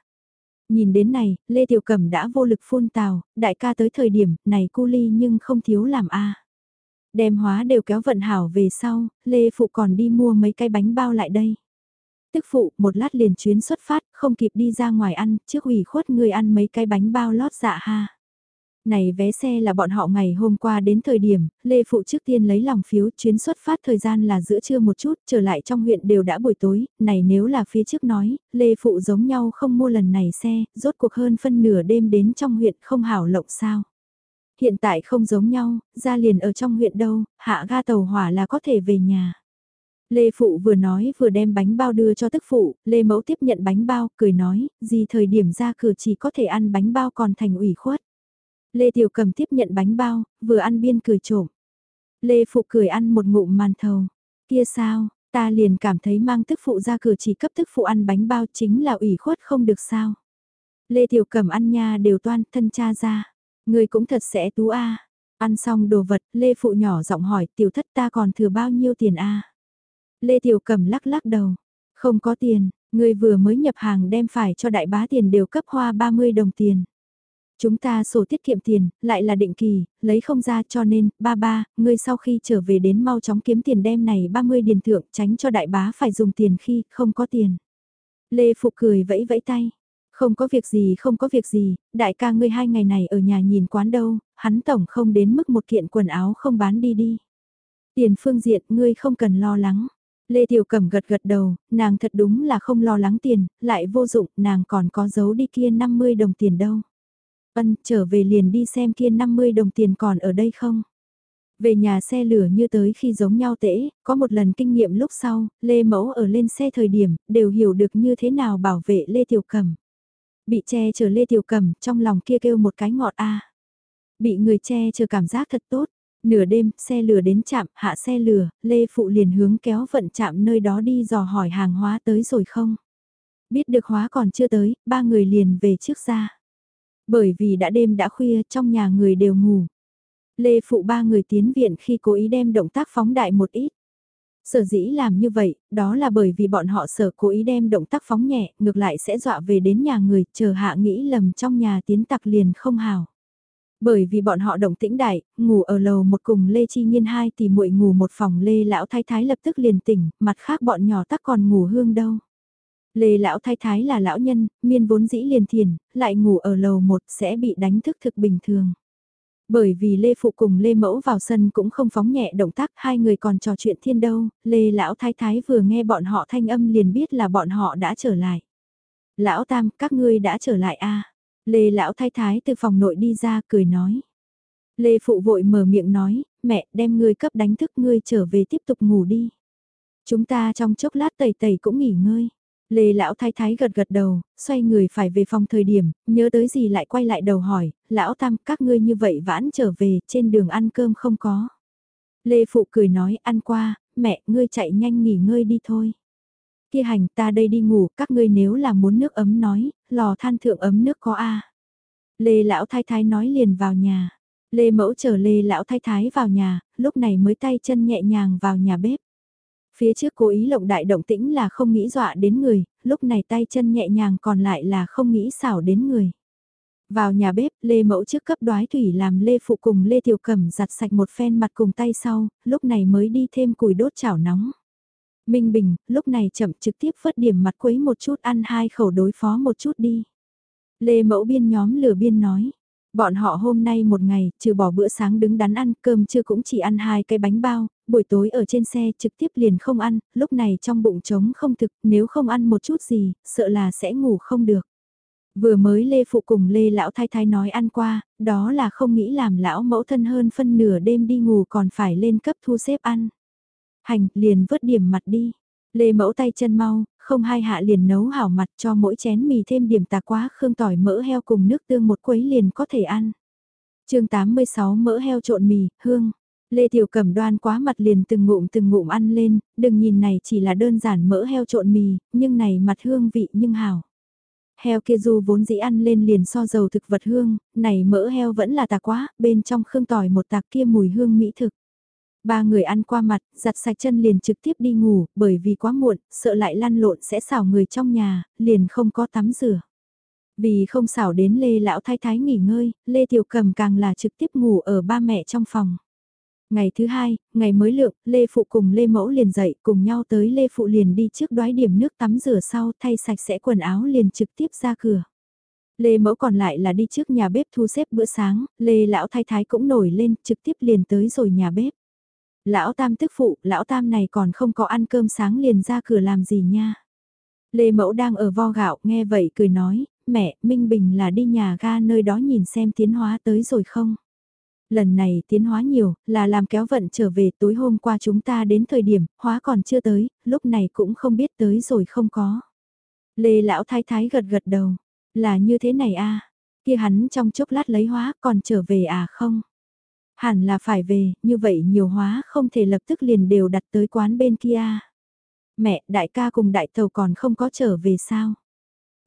Nhìn đến này, Lê Tiểu Cẩm đã vô lực phun tào, đại ca tới thời điểm này cu ly nhưng không thiếu làm a Đem hóa đều kéo vận hảo về sau, Lê Phụ còn đi mua mấy cái bánh bao lại đây. Tức phụ, một lát liền chuyến xuất phát, không kịp đi ra ngoài ăn, trước ủy khuất người ăn mấy cái bánh bao lót dạ ha. Này vé xe là bọn họ ngày hôm qua đến thời điểm, Lê Phụ trước tiên lấy lòng phiếu chuyến xuất phát thời gian là giữa trưa một chút, trở lại trong huyện đều đã buổi tối, này nếu là phía trước nói, Lê Phụ giống nhau không mua lần này xe, rốt cuộc hơn phân nửa đêm đến trong huyện không hảo lộng sao. Hiện tại không giống nhau, ra liền ở trong huyện đâu, hạ ga tàu hỏa là có thể về nhà. Lê Phụ vừa nói vừa đem bánh bao đưa cho tức phụ, Lê Mẫu tiếp nhận bánh bao, cười nói, gì thời điểm ra cửa chỉ có thể ăn bánh bao còn thành ủy khuất. Lê Tiểu Cầm tiếp nhận bánh bao, vừa ăn biên cười trộm. Lê Phụ cười ăn một ngụm màn thầu. Kia sao, ta liền cảm thấy mang tức phụ ra cửa chỉ cấp tức phụ ăn bánh bao chính là ủy khuất không được sao. Lê Tiểu Cầm ăn nha đều toan thân cha ra. Người cũng thật sẽ tú a. Ăn xong đồ vật, Lê Phụ nhỏ giọng hỏi tiểu thất ta còn thừa bao nhiêu tiền a? Lê Tiểu cẩm lắc lắc đầu. Không có tiền, người vừa mới nhập hàng đem phải cho đại bá tiền đều cấp hoa 30 đồng tiền. Chúng ta sổ tiết kiệm tiền, lại là định kỳ, lấy không ra cho nên, ba ba, ngươi sau khi trở về đến mau chóng kiếm tiền đem này 30 điền thượng tránh cho đại bá phải dùng tiền khi không có tiền. Lê Phụ cười vẫy vẫy tay. Không có việc gì không có việc gì, đại ca ngươi hai ngày này ở nhà nhìn quán đâu, hắn tổng không đến mức một kiện quần áo không bán đi đi. Tiền phương diện ngươi không cần lo lắng. Lê Tiểu Cẩm gật gật đầu, nàng thật đúng là không lo lắng tiền, lại vô dụng, nàng còn có giấu đi kia 50 đồng tiền đâu. Ân, trở về liền đi xem kia 50 đồng tiền còn ở đây không? Về nhà xe lửa như tới khi giống nhau tễ, có một lần kinh nghiệm lúc sau, Lê Mẫu ở lên xe thời điểm, đều hiểu được như thế nào bảo vệ Lê Tiểu Cẩm. Bị che chở Lê Tiểu Cẩm, trong lòng kia kêu một cái ngọt a. Bị người che chở cảm giác thật tốt. Nửa đêm, xe lửa đến chạm, hạ xe lửa, Lê Phụ liền hướng kéo vận chạm nơi đó đi dò hỏi hàng hóa tới rồi không. Biết được hóa còn chưa tới, ba người liền về trước ra. Bởi vì đã đêm đã khuya trong nhà người đều ngủ. Lê Phụ ba người tiến viện khi cố ý đem động tác phóng đại một ít. Sở dĩ làm như vậy, đó là bởi vì bọn họ sở cố ý đem động tác phóng nhẹ, ngược lại sẽ dọa về đến nhà người, chờ hạ nghĩ lầm trong nhà tiến tặc liền không hào. Bởi vì bọn họ động tĩnh đại, ngủ ở lầu một cùng Lê Chi Nhiên hai thì muội ngủ một phòng Lê Lão Thái Thái lập tức liền tỉnh, mặt khác bọn nhỏ tắc còn ngủ hương đâu. Lê lão thái thái là lão nhân, miên vốn dĩ liền thiền, lại ngủ ở lầu một sẽ bị đánh thức thực bình thường. Bởi vì Lê Phụ cùng Lê Mẫu vào sân cũng không phóng nhẹ động tác, hai người còn trò chuyện thiên đâu, Lê lão thái thái vừa nghe bọn họ thanh âm liền biết là bọn họ đã trở lại. Lão Tam, các ngươi đã trở lại a Lê lão thái thái từ phòng nội đi ra cười nói. Lê Phụ vội mở miệng nói, mẹ đem ngươi cấp đánh thức ngươi trở về tiếp tục ngủ đi. Chúng ta trong chốc lát tẩy tẩy cũng nghỉ ngơi. Lê lão thái thái gật gật đầu, xoay người phải về phòng thời điểm, nhớ tới gì lại quay lại đầu hỏi, lão tam các ngươi như vậy vãn trở về, trên đường ăn cơm không có. Lê phụ cười nói ăn qua, mẹ ngươi chạy nhanh nghỉ ngơi đi thôi. Kia hành ta đây đi ngủ, các ngươi nếu là muốn nước ấm nói, lò than thượng ấm nước có a. Lê lão thái thái nói liền vào nhà. Lê mẫu chờ Lê lão thái thái vào nhà, lúc này mới tay chân nhẹ nhàng vào nhà bếp. Phía trước cố ý lộng đại động tĩnh là không nghĩ dọa đến người, lúc này tay chân nhẹ nhàng còn lại là không nghĩ xảo đến người. Vào nhà bếp, Lê Mẫu trước cấp đoái thủy làm Lê Phụ cùng Lê Tiểu Cẩm giặt sạch một phen mặt cùng tay sau, lúc này mới đi thêm củi đốt chảo nóng. Minh Bình, lúc này chậm trực tiếp phớt điểm mặt quấy một chút ăn hai khẩu đối phó một chút đi. Lê Mẫu biên nhóm lửa biên nói, Bọn họ hôm nay một ngày, trừ bỏ bữa sáng đứng đắn ăn, cơm chưa cũng chỉ ăn hai cái bánh bao, buổi tối ở trên xe trực tiếp liền không ăn, lúc này trong bụng trống không thực, nếu không ăn một chút gì, sợ là sẽ ngủ không được. Vừa mới Lê Phụ cùng Lê Lão Thái Thái nói ăn qua, đó là không nghĩ làm lão mẫu thân hơn phân nửa đêm đi ngủ còn phải lên cấp thu xếp ăn. Hành, liền vớt điểm mặt đi. Lê Mẫu tay chân mau, không hai hạ liền nấu hảo mặt cho mỗi chén mì thêm điểm tà quá khương tỏi mỡ heo cùng nước tương một quấy liền có thể ăn. chương 86 mỡ heo trộn mì, hương. Lê Tiểu Cẩm đoan quá mặt liền từng ngụm từng ngụm ăn lên, đừng nhìn này chỉ là đơn giản mỡ heo trộn mì, nhưng này mặt hương vị nhưng hảo. Heo kia dù vốn dĩ ăn lên liền so dầu thực vật hương, này mỡ heo vẫn là tà quá, bên trong khương tỏi một tạc kia mùi hương mỹ thực. Ba người ăn qua mặt, giặt sạch chân liền trực tiếp đi ngủ, bởi vì quá muộn, sợ lại lăn lộn sẽ xảo người trong nhà, liền không có tắm rửa. Vì không xảo đến Lê Lão Thái Thái nghỉ ngơi, Lê Tiểu Cầm càng là trực tiếp ngủ ở ba mẹ trong phòng. Ngày thứ hai, ngày mới lượng, Lê Phụ cùng Lê Mẫu liền dậy cùng nhau tới Lê Phụ liền đi trước đoái điểm nước tắm rửa sau thay sạch sẽ quần áo liền trực tiếp ra cửa. Lê Mẫu còn lại là đi trước nhà bếp thu xếp bữa sáng, Lê Lão Thái Thái cũng nổi lên trực tiếp liền tới rồi nhà bếp. Lão Tam tức phụ, Lão Tam này còn không có ăn cơm sáng liền ra cửa làm gì nha. Lê Mẫu đang ở vo gạo nghe vậy cười nói, mẹ, Minh Bình là đi nhà ga nơi đó nhìn xem tiến hóa tới rồi không? Lần này tiến hóa nhiều, là làm kéo vận trở về tối hôm qua chúng ta đến thời điểm, hóa còn chưa tới, lúc này cũng không biết tới rồi không có. Lê Lão Thái Thái gật gật đầu, là như thế này a kia hắn trong chốc lát lấy hóa còn trở về à không? Hẳn là phải về, như vậy nhiều hóa không thể lập tức liền đều đặt tới quán bên kia. Mẹ, đại ca cùng đại tàu còn không có trở về sao?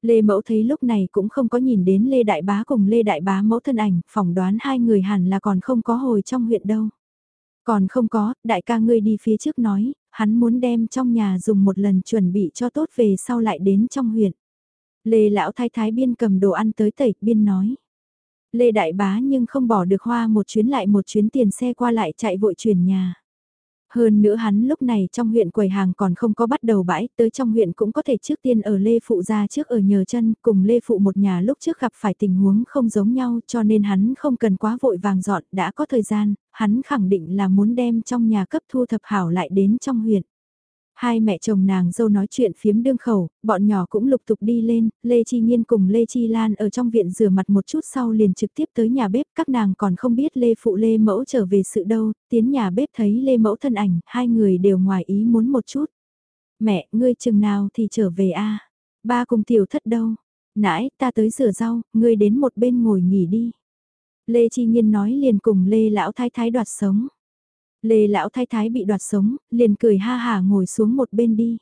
Lê Mẫu thấy lúc này cũng không có nhìn đến Lê Đại Bá cùng Lê Đại Bá mẫu thân ảnh, phỏng đoán hai người hẳn là còn không có hồi trong huyện đâu. Còn không có, đại ca ngươi đi phía trước nói, hắn muốn đem trong nhà dùng một lần chuẩn bị cho tốt về sau lại đến trong huyện. Lê Lão Thái Thái biên cầm đồ ăn tới tẩy biên nói. Lê Đại Bá nhưng không bỏ được hoa một chuyến lại một chuyến tiền xe qua lại chạy vội chuyển nhà. Hơn nữa hắn lúc này trong huyện quầy hàng còn không có bắt đầu bãi, tới trong huyện cũng có thể trước tiên ở Lê Phụ ra trước ở nhờ chân, cùng Lê Phụ một nhà lúc trước gặp phải tình huống không giống nhau cho nên hắn không cần quá vội vàng dọn, đã có thời gian, hắn khẳng định là muốn đem trong nhà cấp thu thập hảo lại đến trong huyện. Hai mẹ chồng nàng dâu nói chuyện phiếm đương khẩu, bọn nhỏ cũng lục tục đi lên, Lê Chi Nhiên cùng Lê Chi Lan ở trong viện rửa mặt một chút sau liền trực tiếp tới nhà bếp, các nàng còn không biết Lê Phụ Lê Mẫu trở về sự đâu, tiến nhà bếp thấy Lê Mẫu thân ảnh, hai người đều ngoài ý muốn một chút. Mẹ, ngươi chừng nào thì trở về a Ba cùng tiểu thất đâu? Nãy, ta tới rửa rau, ngươi đến một bên ngồi nghỉ đi. Lê Chi Nhiên nói liền cùng Lê Lão Thái Thái đoạt sống. Lê lão thái thái bị đoạt sống, liền cười ha hà ngồi xuống một bên đi.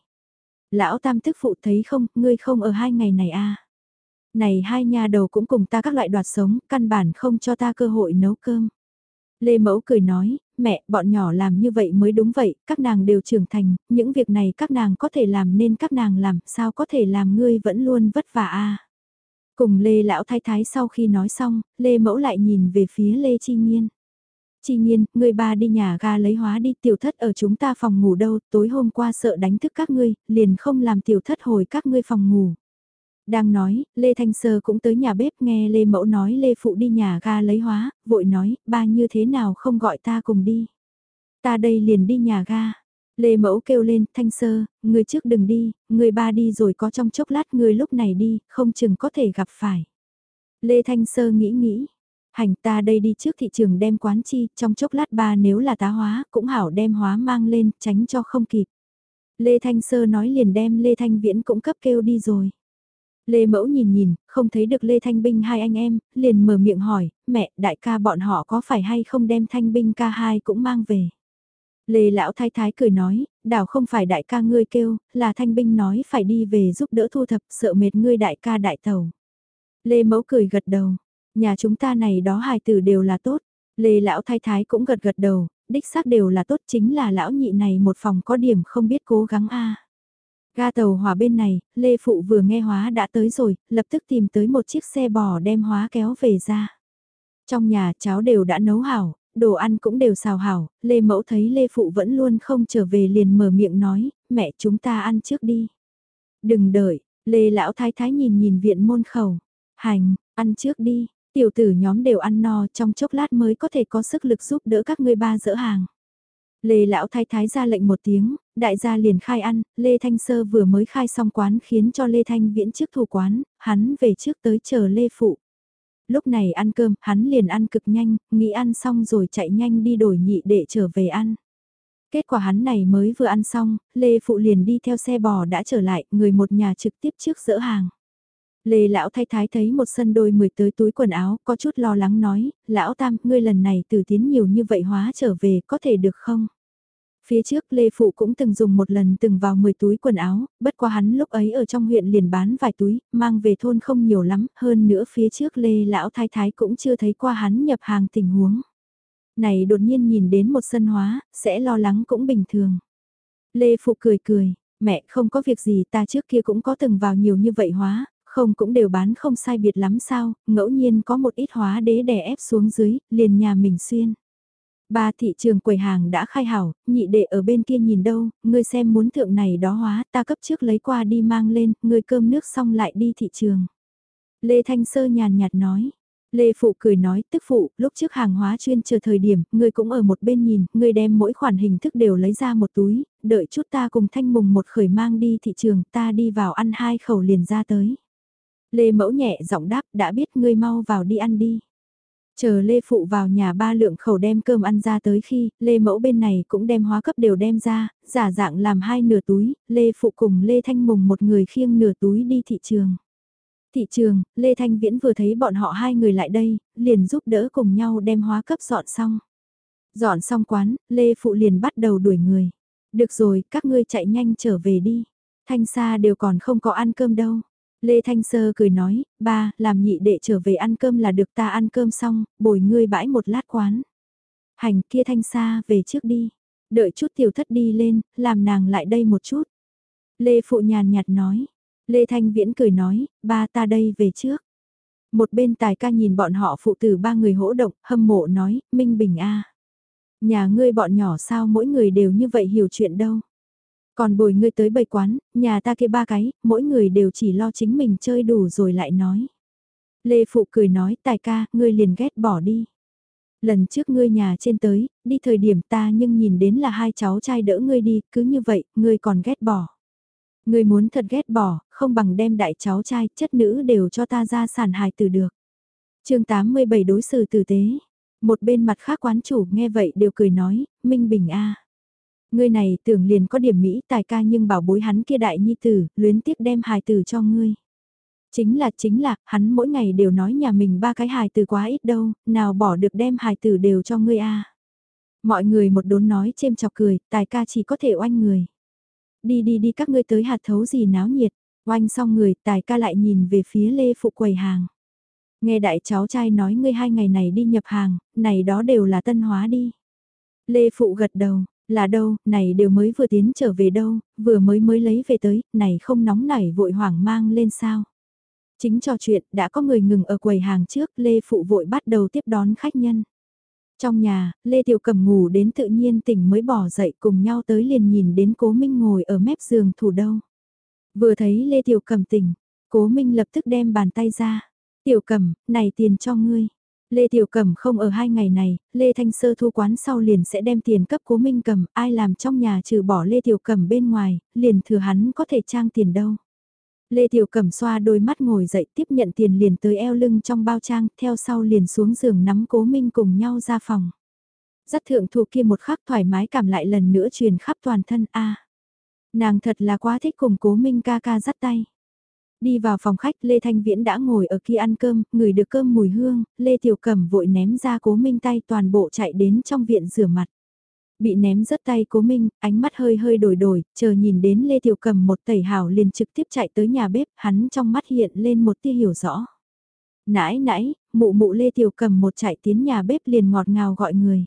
Lão tam tức phụ thấy không, ngươi không ở hai ngày này à. Này hai nhà đầu cũng cùng ta các loại đoạt sống, căn bản không cho ta cơ hội nấu cơm. Lê mẫu cười nói, mẹ, bọn nhỏ làm như vậy mới đúng vậy, các nàng đều trưởng thành, những việc này các nàng có thể làm nên các nàng làm, sao có thể làm ngươi vẫn luôn vất vả à. Cùng Lê lão thái thái sau khi nói xong, Lê mẫu lại nhìn về phía Lê Chi Nhiên chi nhiên, người ba đi nhà ga lấy hóa đi tiểu thất ở chúng ta phòng ngủ đâu, tối hôm qua sợ đánh thức các ngươi, liền không làm tiểu thất hồi các ngươi phòng ngủ. Đang nói, Lê Thanh Sơ cũng tới nhà bếp nghe Lê Mẫu nói Lê Phụ đi nhà ga lấy hóa, vội nói, ba như thế nào không gọi ta cùng đi. Ta đây liền đi nhà ga. Lê Mẫu kêu lên, Thanh Sơ, người trước đừng đi, người ba đi rồi có trong chốc lát người lúc này đi, không chừng có thể gặp phải. Lê Thanh Sơ nghĩ nghĩ, Hành ta đây đi trước thị trường đem quán chi, trong chốc lát ba nếu là tá hóa, cũng hảo đem hóa mang lên, tránh cho không kịp. Lê Thanh Sơ nói liền đem Lê Thanh Viễn cũng cấp kêu đi rồi. Lê Mẫu nhìn nhìn, không thấy được Lê Thanh Binh hai anh em, liền mở miệng hỏi, mẹ, đại ca bọn họ có phải hay không đem Thanh Binh ca hai cũng mang về. Lê Lão Thái Thái cười nói, đảo không phải đại ca ngươi kêu, là Thanh Binh nói phải đi về giúp đỡ thu thập, sợ mệt ngươi đại ca đại tàu. Lê Mẫu cười gật đầu, Nhà chúng ta này đó hài tử đều là tốt. Lê lão thái thái cũng gật gật đầu, đích xác đều là tốt chính là lão nhị này một phòng có điểm không biết cố gắng a. Ga tàu hỏa bên này, Lê Phụ vừa nghe hóa đã tới rồi, lập tức tìm tới một chiếc xe bò đem hóa kéo về ra. Trong nhà cháu đều đã nấu hảo, đồ ăn cũng đều xào hảo, Lê Mẫu thấy Lê Phụ vẫn luôn không trở về liền mở miệng nói, mẹ chúng ta ăn trước đi. Đừng đợi, Lê Lão Thái Thái nhìn nhìn viện môn khẩu, hành, ăn trước đi, Tiểu tử nhóm đều ăn no trong chốc lát mới có thể có sức lực giúp đỡ các ngươi ba dỡ hàng. Lê lão thái thái ra lệnh một tiếng, đại gia liền khai ăn, Lê Thanh Sơ vừa mới khai xong quán khiến cho Lê Thanh viễn trước thủ quán, hắn về trước tới chờ Lê Phụ. Lúc này ăn cơm, hắn liền ăn cực nhanh, nghĩ ăn xong rồi chạy nhanh đi đổi nhị để trở về ăn. Kết quả hắn này mới vừa ăn xong, Lê Phụ liền đi theo xe bò đã trở lại, người một nhà trực tiếp trước dỡ hàng. Lê lão thái thái thấy một sân đôi mười tới túi quần áo, có chút lo lắng nói, lão tam, ngươi lần này từ tiến nhiều như vậy hóa trở về, có thể được không? Phía trước Lê Phụ cũng từng dùng một lần từng vào 10 túi quần áo, bất quá hắn lúc ấy ở trong huyện liền bán vài túi, mang về thôn không nhiều lắm, hơn nữa phía trước Lê Lão Thái Thái cũng chưa thấy qua hắn nhập hàng tình huống. Này đột nhiên nhìn đến một sân hóa, sẽ lo lắng cũng bình thường. Lê Phụ cười cười, mẹ không có việc gì ta trước kia cũng có từng vào nhiều như vậy hóa, không cũng đều bán không sai biệt lắm sao, ngẫu nhiên có một ít hóa đế đè ép xuống dưới, liền nhà mình xuyên. Ba thị trường quầy hàng đã khai hảo, nhị đệ ở bên kia nhìn đâu, ngươi xem muốn thượng này đó hóa, ta cấp trước lấy qua đi mang lên, ngươi cơm nước xong lại đi thị trường. Lê Thanh Sơ nhàn nhạt nói. Lê Phụ cười nói, tức phụ, lúc trước hàng hóa chuyên chờ thời điểm, ngươi cũng ở một bên nhìn, ngươi đem mỗi khoản hình thức đều lấy ra một túi, đợi chút ta cùng thanh mùng một khởi mang đi thị trường, ta đi vào ăn hai khẩu liền ra tới. Lê Mẫu nhẹ giọng đáp, đã biết ngươi mau vào đi ăn đi. Chờ Lê Phụ vào nhà ba lượng khẩu đem cơm ăn ra tới khi, Lê Mẫu bên này cũng đem hóa cấp đều đem ra, giả dạng làm hai nửa túi, Lê Phụ cùng Lê Thanh Mùng một người khiêng nửa túi đi thị trường. Thị trường, Lê Thanh Viễn vừa thấy bọn họ hai người lại đây, liền giúp đỡ cùng nhau đem hóa cấp dọn xong. Dọn xong quán, Lê Phụ liền bắt đầu đuổi người. Được rồi, các ngươi chạy nhanh trở về đi. Thanh xa đều còn không có ăn cơm đâu. Lê Thanh Sơ cười nói, ba, làm nhị đệ trở về ăn cơm là được ta ăn cơm xong, bồi ngươi bãi một lát quán. Hành kia Thanh Sa về trước đi, đợi chút tiểu thất đi lên, làm nàng lại đây một chút. Lê Phụ nhàn nhạt nói, Lê Thanh Viễn cười nói, ba ta đây về trước. Một bên tài ca nhìn bọn họ phụ tử ba người hỗ động, hâm mộ nói, Minh Bình a Nhà ngươi bọn nhỏ sao mỗi người đều như vậy hiểu chuyện đâu. Còn bồi ngươi tới bầy quán, nhà ta kia ba cái, mỗi người đều chỉ lo chính mình chơi đủ rồi lại nói. Lê Phụ cười nói, tài ca, ngươi liền ghét bỏ đi. Lần trước ngươi nhà trên tới, đi thời điểm ta nhưng nhìn đến là hai cháu trai đỡ ngươi đi, cứ như vậy, ngươi còn ghét bỏ. Ngươi muốn thật ghét bỏ, không bằng đem đại cháu trai, chất nữ đều cho ta ra sản hài từ được. chương 87 đối xử tử tế. Một bên mặt khác quán chủ nghe vậy đều cười nói, Minh Bình a Ngươi này tưởng liền có điểm Mỹ tài ca nhưng bảo bối hắn kia đại nhi tử, luyến tiếc đem hài tử cho ngươi. Chính là chính là, hắn mỗi ngày đều nói nhà mình ba cái hài tử quá ít đâu, nào bỏ được đem hài tử đều cho ngươi a Mọi người một đốn nói chêm chọc cười, tài ca chỉ có thể oanh người. Đi đi đi các ngươi tới hạt thấu gì náo nhiệt, oanh xong người, tài ca lại nhìn về phía lê phụ quầy hàng. Nghe đại cháu trai nói ngươi hai ngày này đi nhập hàng, này đó đều là tân hóa đi. Lê phụ gật đầu, là đâu, này đều mới vừa tiến trở về đâu, vừa mới mới lấy về tới, này không nóng nảy vội hoảng mang lên sao. Chính trò chuyện, đã có người ngừng ở quầy hàng trước, Lê Phụ vội bắt đầu tiếp đón khách nhân. Trong nhà, Lê Tiểu Cầm ngủ đến tự nhiên tỉnh mới bỏ dậy cùng nhau tới liền nhìn đến Cố Minh ngồi ở mép giường thủ đâu. Vừa thấy Lê Tiểu Cầm tỉnh, Cố Minh lập tức đem bàn tay ra. Tiểu Cầm, này tiền cho ngươi. Lê Tiểu Cẩm không ở hai ngày này, Lê Thanh Sơ thu quán sau liền sẽ đem tiền cấp cố Minh Cẩm, ai làm trong nhà trừ bỏ Lê Tiểu Cẩm bên ngoài, liền thừa hắn có thể trang tiền đâu. Lê Tiểu Cẩm xoa đôi mắt ngồi dậy tiếp nhận tiền liền tới eo lưng trong bao trang, theo sau liền xuống giường nắm cố Minh cùng nhau ra phòng. Dắt thượng thủ kia một khắc thoải mái cảm lại lần nữa truyền khắp toàn thân a Nàng thật là quá thích cùng cố Minh ca ca dắt tay. Đi vào phòng khách Lê Thanh Viễn đã ngồi ở kia ăn cơm, người được cơm mùi hương, Lê Tiểu Cẩm vội ném ra cố minh tay toàn bộ chạy đến trong viện rửa mặt. Bị ném rớt tay cố minh, ánh mắt hơi hơi đổi đổi, chờ nhìn đến Lê Tiểu Cẩm một tẩy hào liền trực tiếp chạy tới nhà bếp, hắn trong mắt hiện lên một tia hiểu rõ. Nãy nãy, mụ mụ Lê Tiểu Cẩm một chạy tiến nhà bếp liền ngọt ngào gọi người.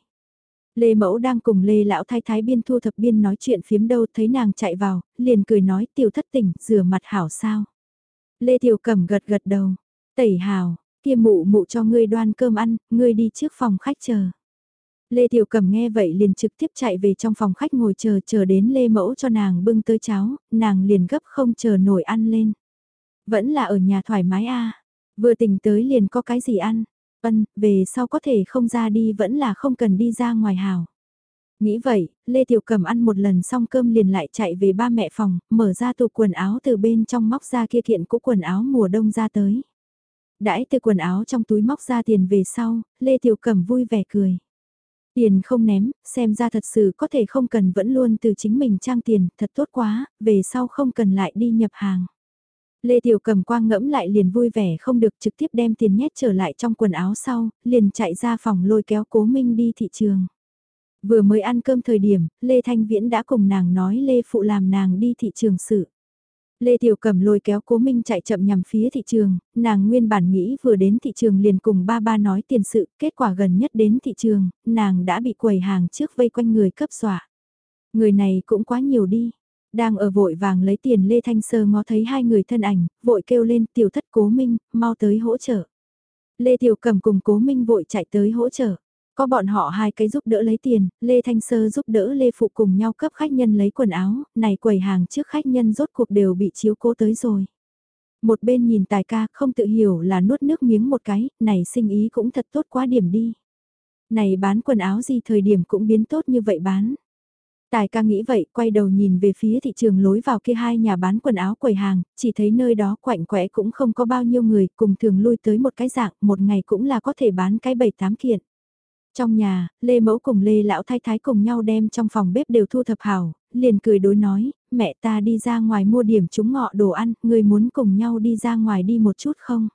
Lê Mẫu đang cùng Lê Lão Thái Thái biên thu thập biên nói chuyện phiếm đâu thấy nàng chạy vào, liền cười nói tiểu thất tỉnh, rửa mặt hảo sao. Lê Tiểu Cẩm gật gật đầu. Tẩy hào, kia mụ mụ cho ngươi đoan cơm ăn, ngươi đi trước phòng khách chờ. Lê Tiểu Cẩm nghe vậy liền trực tiếp chạy về trong phòng khách ngồi chờ chờ đến Lê Mẫu cho nàng bưng tới cháo, nàng liền gấp không chờ nổi ăn lên. Vẫn là ở nhà thoải mái a vừa tỉnh tới liền có cái gì ăn, ân, về sau có thể không ra đi vẫn là không cần đi ra ngoài hào. Nghĩ vậy, Lê Tiểu Cầm ăn một lần xong cơm liền lại chạy về ba mẹ phòng, mở ra tủ quần áo từ bên trong móc ra kia kiện cũ quần áo mùa đông ra tới. Đãi từ quần áo trong túi móc ra tiền về sau, Lê Tiểu Cầm vui vẻ cười. Tiền không ném, xem ra thật sự có thể không cần vẫn luôn từ chính mình trang tiền, thật tốt quá, về sau không cần lại đi nhập hàng. Lê Tiểu Cầm quang ngẫm lại liền vui vẻ không được trực tiếp đem tiền nhét trở lại trong quần áo sau, liền chạy ra phòng lôi kéo cố minh đi thị trường. Vừa mới ăn cơm thời điểm, Lê Thanh Viễn đã cùng nàng nói Lê Phụ làm nàng đi thị trường sự. Lê Tiểu Cẩm lôi kéo Cố Minh chạy chậm nhằm phía thị trường, nàng nguyên bản nghĩ vừa đến thị trường liền cùng ba ba nói tiền sự, kết quả gần nhất đến thị trường, nàng đã bị quầy hàng trước vây quanh người cấp xỏa. Người này cũng quá nhiều đi. Đang ở vội vàng lấy tiền Lê Thanh Sơ ngó thấy hai người thân ảnh, vội kêu lên tiểu thất cố minh, mau tới hỗ trợ. Lê Tiểu cẩm cùng cố minh vội chạy tới hỗ trợ. Có bọn họ hai cái giúp đỡ lấy tiền, Lê Thanh Sơ giúp đỡ Lê Phụ cùng nhau cấp khách nhân lấy quần áo, này quầy hàng trước khách nhân rốt cuộc đều bị chiếu cố tới rồi. Một bên nhìn tài ca không tự hiểu là nuốt nước miếng một cái, này sinh ý cũng thật tốt quá điểm đi. Này bán quần áo gì thời điểm cũng biến tốt như vậy bán. Tài ca nghĩ vậy, quay đầu nhìn về phía thị trường lối vào kia hai nhà bán quần áo quầy hàng, chỉ thấy nơi đó quạnh quẽ cũng không có bao nhiêu người, cùng thường lui tới một cái dạng, một ngày cũng là có thể bán cái bảy tám kiện. Trong nhà, Lê Mẫu cùng Lê Lão Thái Thái cùng nhau đem trong phòng bếp đều thu thập hảo, liền cười đối nói, mẹ ta đi ra ngoài mua điểm chúng ngọ đồ ăn, người muốn cùng nhau đi ra ngoài đi một chút không?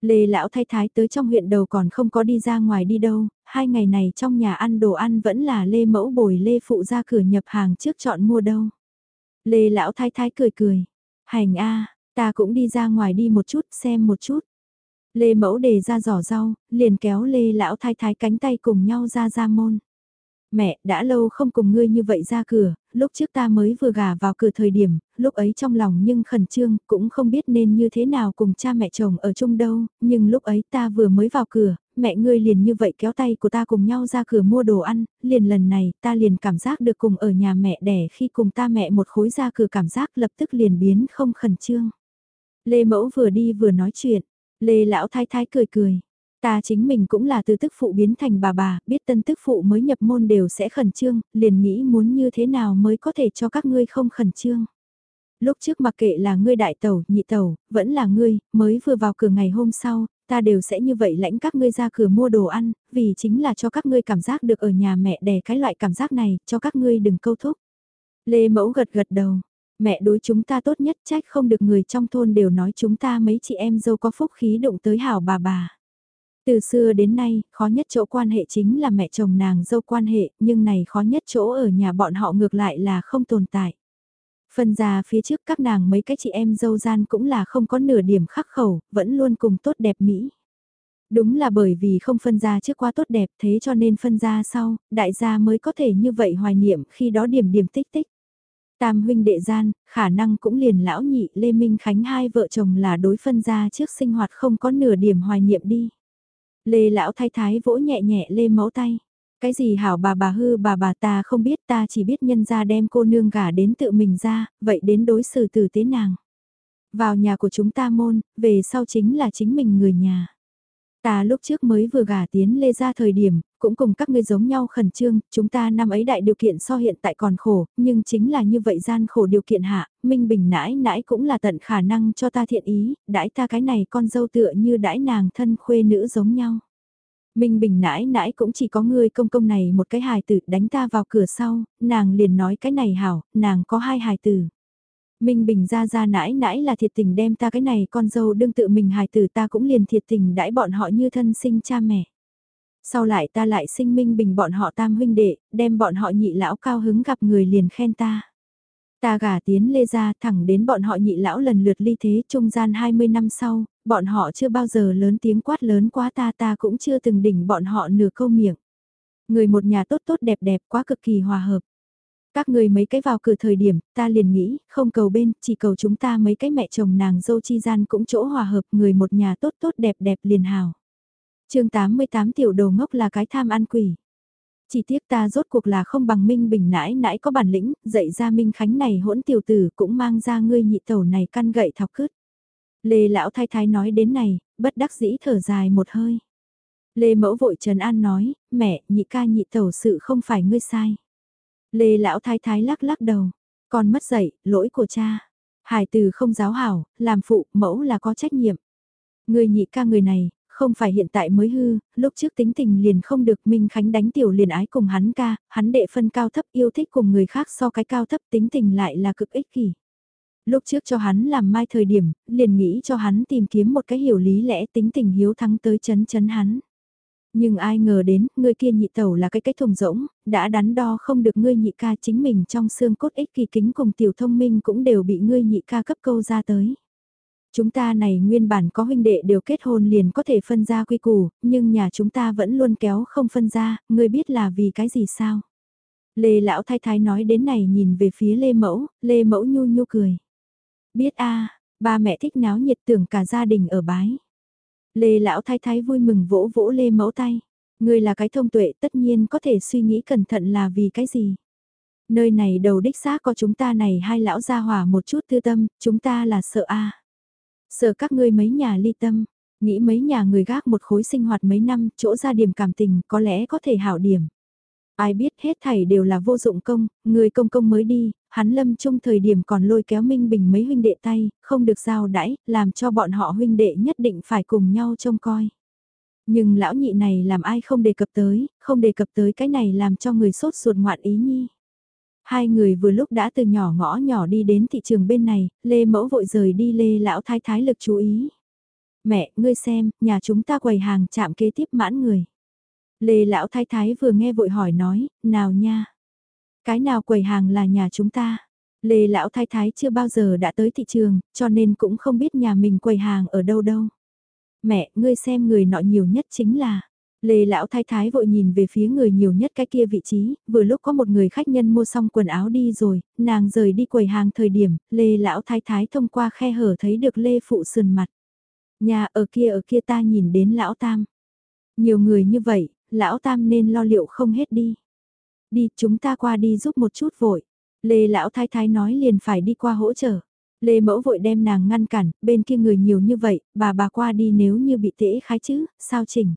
Lê Lão Thái Thái tới trong huyện đầu còn không có đi ra ngoài đi đâu, hai ngày này trong nhà ăn đồ ăn vẫn là Lê Mẫu bồi Lê Phụ ra cửa nhập hàng trước chọn mua đâu. Lê Lão Thái Thái cười cười, hành a ta cũng đi ra ngoài đi một chút xem một chút. Lê Mẫu đề ra giỏ rau, liền kéo Lê Lão Thái Thái cánh tay cùng nhau ra ra môn. Mẹ, đã lâu không cùng ngươi như vậy ra cửa, lúc trước ta mới vừa gả vào cửa thời điểm, lúc ấy trong lòng nhưng khẩn trương, cũng không biết nên như thế nào cùng cha mẹ chồng ở chung đâu, nhưng lúc ấy ta vừa mới vào cửa, mẹ ngươi liền như vậy kéo tay của ta cùng nhau ra cửa mua đồ ăn, liền lần này ta liền cảm giác được cùng ở nhà mẹ đẻ khi cùng ta mẹ một khối ra cửa cảm giác lập tức liền biến không khẩn trương. Lê Mẫu vừa đi vừa nói chuyện, Lê Lão Thái Thái cười cười. Ta chính mình cũng là từ tức phụ biến thành bà bà, biết tân tức phụ mới nhập môn đều sẽ khẩn trương, liền nghĩ muốn như thế nào mới có thể cho các ngươi không khẩn trương. Lúc trước mặc kệ là ngươi đại tẩu, nhị tẩu, vẫn là ngươi, mới vừa vào cửa ngày hôm sau, ta đều sẽ như vậy lãnh các ngươi ra cửa mua đồ ăn, vì chính là cho các ngươi cảm giác được ở nhà mẹ đẻ cái loại cảm giác này, cho các ngươi đừng câu thúc. Lê Mẫu gật gật đầu, mẹ đối chúng ta tốt nhất trách không được người trong thôn đều nói chúng ta mấy chị em dâu có phúc khí đụng tới hảo bà bà. Từ xưa đến nay, khó nhất chỗ quan hệ chính là mẹ chồng nàng dâu quan hệ, nhưng này khó nhất chỗ ở nhà bọn họ ngược lại là không tồn tại. Phần già phía trước các nàng mấy cái chị em dâu gian cũng là không có nửa điểm khắc khẩu, vẫn luôn cùng tốt đẹp mỹ. Đúng là bởi vì không phân ra trước qua tốt đẹp thế cho nên phân ra sau, đại gia mới có thể như vậy hoài niệm khi đó điểm điểm tích tích. Tam huynh đệ gian, khả năng cũng liền lão nhị Lê Minh Khánh hai vợ chồng là đối phân ra trước sinh hoạt không có nửa điểm hoài niệm đi. Lê lão thái thái vỗ nhẹ nhẹ Lê mẫu tay. Cái gì hảo bà bà hư bà bà ta không biết ta chỉ biết nhân ra đem cô nương gả đến tự mình ra, vậy đến đối xử tử tế nàng. Vào nhà của chúng ta môn, về sau chính là chính mình người nhà. Ta lúc trước mới vừa gả tiến lê ra thời điểm, cũng cùng các ngươi giống nhau khẩn trương, chúng ta năm ấy đại điều kiện so hiện tại còn khổ, nhưng chính là như vậy gian khổ điều kiện hạ, Minh Bình nãi nãi cũng là tận khả năng cho ta thiện ý, đãi ta cái này con dâu tựa như đãi nàng thân khuê nữ giống nhau. Minh Bình nãi nãi cũng chỉ có người công công này một cái hài tử đánh ta vào cửa sau, nàng liền nói cái này hảo, nàng có hai hài tử. Minh Bình ra ra nãi nãi là thiệt tình đem ta cái này con dâu đương tự mình hài tử ta cũng liền thiệt tình đãi bọn họ như thân sinh cha mẹ. Sau lại ta lại sinh Minh Bình bọn họ tam huynh đệ, đem bọn họ nhị lão cao hứng gặp người liền khen ta. Ta gả tiến lê ra thẳng đến bọn họ nhị lão lần lượt ly thế trung gian 20 năm sau, bọn họ chưa bao giờ lớn tiếng quát lớn quá ta ta cũng chưa từng đỉnh bọn họ nửa câu miệng. Người một nhà tốt tốt đẹp đẹp quá cực kỳ hòa hợp. Các người mấy cái vào cửa thời điểm, ta liền nghĩ, không cầu bên, chỉ cầu chúng ta mấy cái mẹ chồng nàng dâu chi gian cũng chỗ hòa hợp người một nhà tốt tốt đẹp đẹp liền hào chương 88 tiểu đầu ngốc là cái tham ăn quỷ. Chỉ tiếc ta rốt cuộc là không bằng Minh Bình nãi nãi có bản lĩnh, dạy ra Minh Khánh này hỗn tiểu tử cũng mang ra ngươi nhị tẩu này căn gậy thọc cứt. Lê lão thái thái nói đến này, bất đắc dĩ thở dài một hơi. Lê mẫu vội trần an nói, mẹ, nhị ca nhị tẩu sự không phải ngươi sai. Lê lão thái thái lắc lắc đầu, con mất dạy, lỗi của cha. Hải từ không giáo hảo, làm phụ, mẫu là có trách nhiệm. Người nhị ca người này, không phải hiện tại mới hư, lúc trước tính tình liền không được Minh Khánh đánh tiểu liền ái cùng hắn ca, hắn đệ phân cao thấp yêu thích cùng người khác so cái cao thấp tính tình lại là cực ích kỷ. Lúc trước cho hắn làm mai thời điểm, liền nghĩ cho hắn tìm kiếm một cái hiểu lý lẽ tính tình hiếu thắng tới chấn chấn hắn. Nhưng ai ngờ đến, người kia nhị tẩu là cái cái thùng rỗng, đã đắn đo không được ngươi nhị ca chính mình trong xương cốt ích kỳ kính cùng tiểu thông minh cũng đều bị ngươi nhị ca cấp câu ra tới. Chúng ta này nguyên bản có huynh đệ đều kết hôn liền có thể phân ra quy củ, nhưng nhà chúng ta vẫn luôn kéo không phân ra, ngươi biết là vì cái gì sao? Lê lão thái thái nói đến này nhìn về phía Lê mẫu, Lê mẫu nhu nhu cười. Biết a ba mẹ thích náo nhiệt tưởng cả gia đình ở bái. Lê lão thái thái vui mừng vỗ vỗ Lê mẫu tay. Người là cái thông tuệ tất nhiên có thể suy nghĩ cẩn thận là vì cái gì. Nơi này đầu đích xác có chúng ta này hai lão gia hòa một chút tư tâm, chúng ta là sợ a Sợ các ngươi mấy nhà ly tâm, nghĩ mấy nhà người gác một khối sinh hoạt mấy năm, chỗ ra điểm cảm tình có lẽ có thể hảo điểm. Ai biết hết thảy đều là vô dụng công, người công công mới đi, hắn lâm chung thời điểm còn lôi kéo Minh Bình mấy huynh đệ tay, không được giao đãi, làm cho bọn họ huynh đệ nhất định phải cùng nhau trông coi. Nhưng lão nhị này làm ai không đề cập tới, không đề cập tới cái này làm cho người sốt ruột ngoạn ý nhi. Hai người vừa lúc đã từ nhỏ ngõ nhỏ đi đến thị trường bên này, Lê Mẫu vội rời đi Lê Lão Thái Thái lực chú ý. Mẹ, ngươi xem, nhà chúng ta quầy hàng chạm kế tiếp mãn người. Lê Lão Thái Thái vừa nghe vội hỏi nói, nào nha. Cái nào quầy hàng là nhà chúng ta? Lê Lão Thái Thái chưa bao giờ đã tới thị trường, cho nên cũng không biết nhà mình quầy hàng ở đâu đâu. Mẹ, ngươi xem người nọ nhiều nhất chính là... Lê lão thái thái vội nhìn về phía người nhiều nhất cái kia vị trí, vừa lúc có một người khách nhân mua xong quần áo đi rồi, nàng rời đi quầy hàng thời điểm, Lê lão thái thái thông qua khe hở thấy được Lê phụ sườn mặt. Nhà ở kia ở kia ta nhìn đến lão tam. Nhiều người như vậy, lão tam nên lo liệu không hết đi. Đi, chúng ta qua đi giúp một chút vội. Lê lão thái thái nói liền phải đi qua hỗ trợ. Lê mẫu vội đem nàng ngăn cản, bên kia người nhiều như vậy, bà bà qua đi nếu như bị tễ khái chứ, sao chỉnh.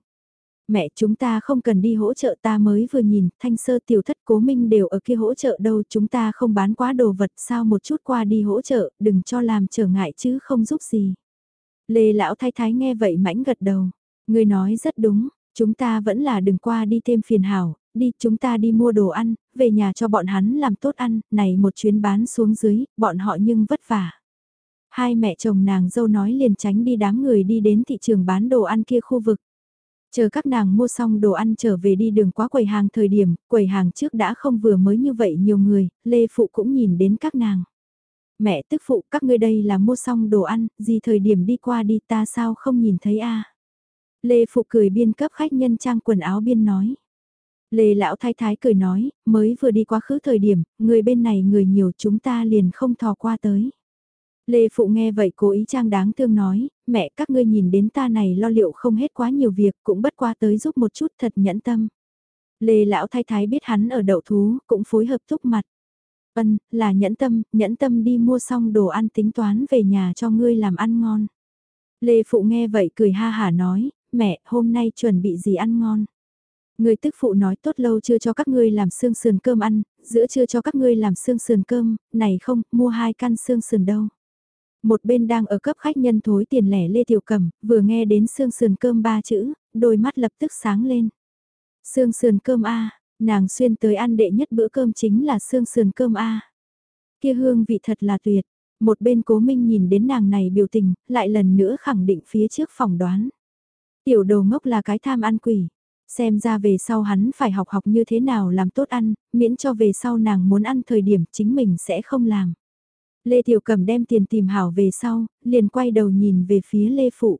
Mẹ chúng ta không cần đi hỗ trợ ta mới vừa nhìn, thanh sơ tiểu thất cố minh đều ở kia hỗ trợ đâu, chúng ta không bán quá đồ vật sao một chút qua đi hỗ trợ, đừng cho làm trở ngại chứ không giúp gì. Lê lão thái thái nghe vậy mãnh gật đầu, người nói rất đúng, chúng ta vẫn là đừng qua đi thêm phiền hảo, đi chúng ta đi mua đồ ăn, về nhà cho bọn hắn làm tốt ăn, này một chuyến bán xuống dưới, bọn họ nhưng vất vả. Hai mẹ chồng nàng dâu nói liền tránh đi đám người đi đến thị trường bán đồ ăn kia khu vực. Chờ các nàng mua xong đồ ăn trở về đi đường quá quầy hàng thời điểm, quầy hàng trước đã không vừa mới như vậy nhiều người, Lê Phụ cũng nhìn đến các nàng. Mẹ tức phụ các ngươi đây là mua xong đồ ăn, gì thời điểm đi qua đi ta sao không nhìn thấy a Lê Phụ cười biên cấp khách nhân trang quần áo biên nói. Lê Lão Thái Thái cười nói, mới vừa đi quá khứ thời điểm, người bên này người nhiều chúng ta liền không thò qua tới. Lê Phụ nghe vậy cố ý trang đáng thương nói, mẹ các ngươi nhìn đến ta này lo liệu không hết quá nhiều việc cũng bất qua tới giúp một chút thật nhẫn tâm. Lê Lão Thái Thái biết hắn ở đậu thú cũng phối hợp thúc mặt. Ân, là nhẫn tâm, nhẫn tâm đi mua xong đồ ăn tính toán về nhà cho ngươi làm ăn ngon. Lê Phụ nghe vậy cười ha hả nói, mẹ, hôm nay chuẩn bị gì ăn ngon. Người tức phụ nói tốt lâu chưa cho các ngươi làm xương sườn cơm ăn, giữa chưa cho các ngươi làm xương sườn cơm, này không, mua hai căn xương sườn đâu. Một bên đang ở cấp khách nhân thối tiền lẻ Lê Tiểu Cầm, vừa nghe đến xương sườn cơm ba chữ, đôi mắt lập tức sáng lên. Xương sườn cơm A, nàng xuyên tới ăn đệ nhất bữa cơm chính là xương sườn cơm A. Kia hương vị thật là tuyệt, một bên cố minh nhìn đến nàng này biểu tình, lại lần nữa khẳng định phía trước phỏng đoán. Tiểu đồ ngốc là cái tham ăn quỷ, xem ra về sau hắn phải học học như thế nào làm tốt ăn, miễn cho về sau nàng muốn ăn thời điểm chính mình sẽ không làm. Lê Tiểu Cẩm đem tiền tìm hảo về sau, liền quay đầu nhìn về phía Lê Phụ.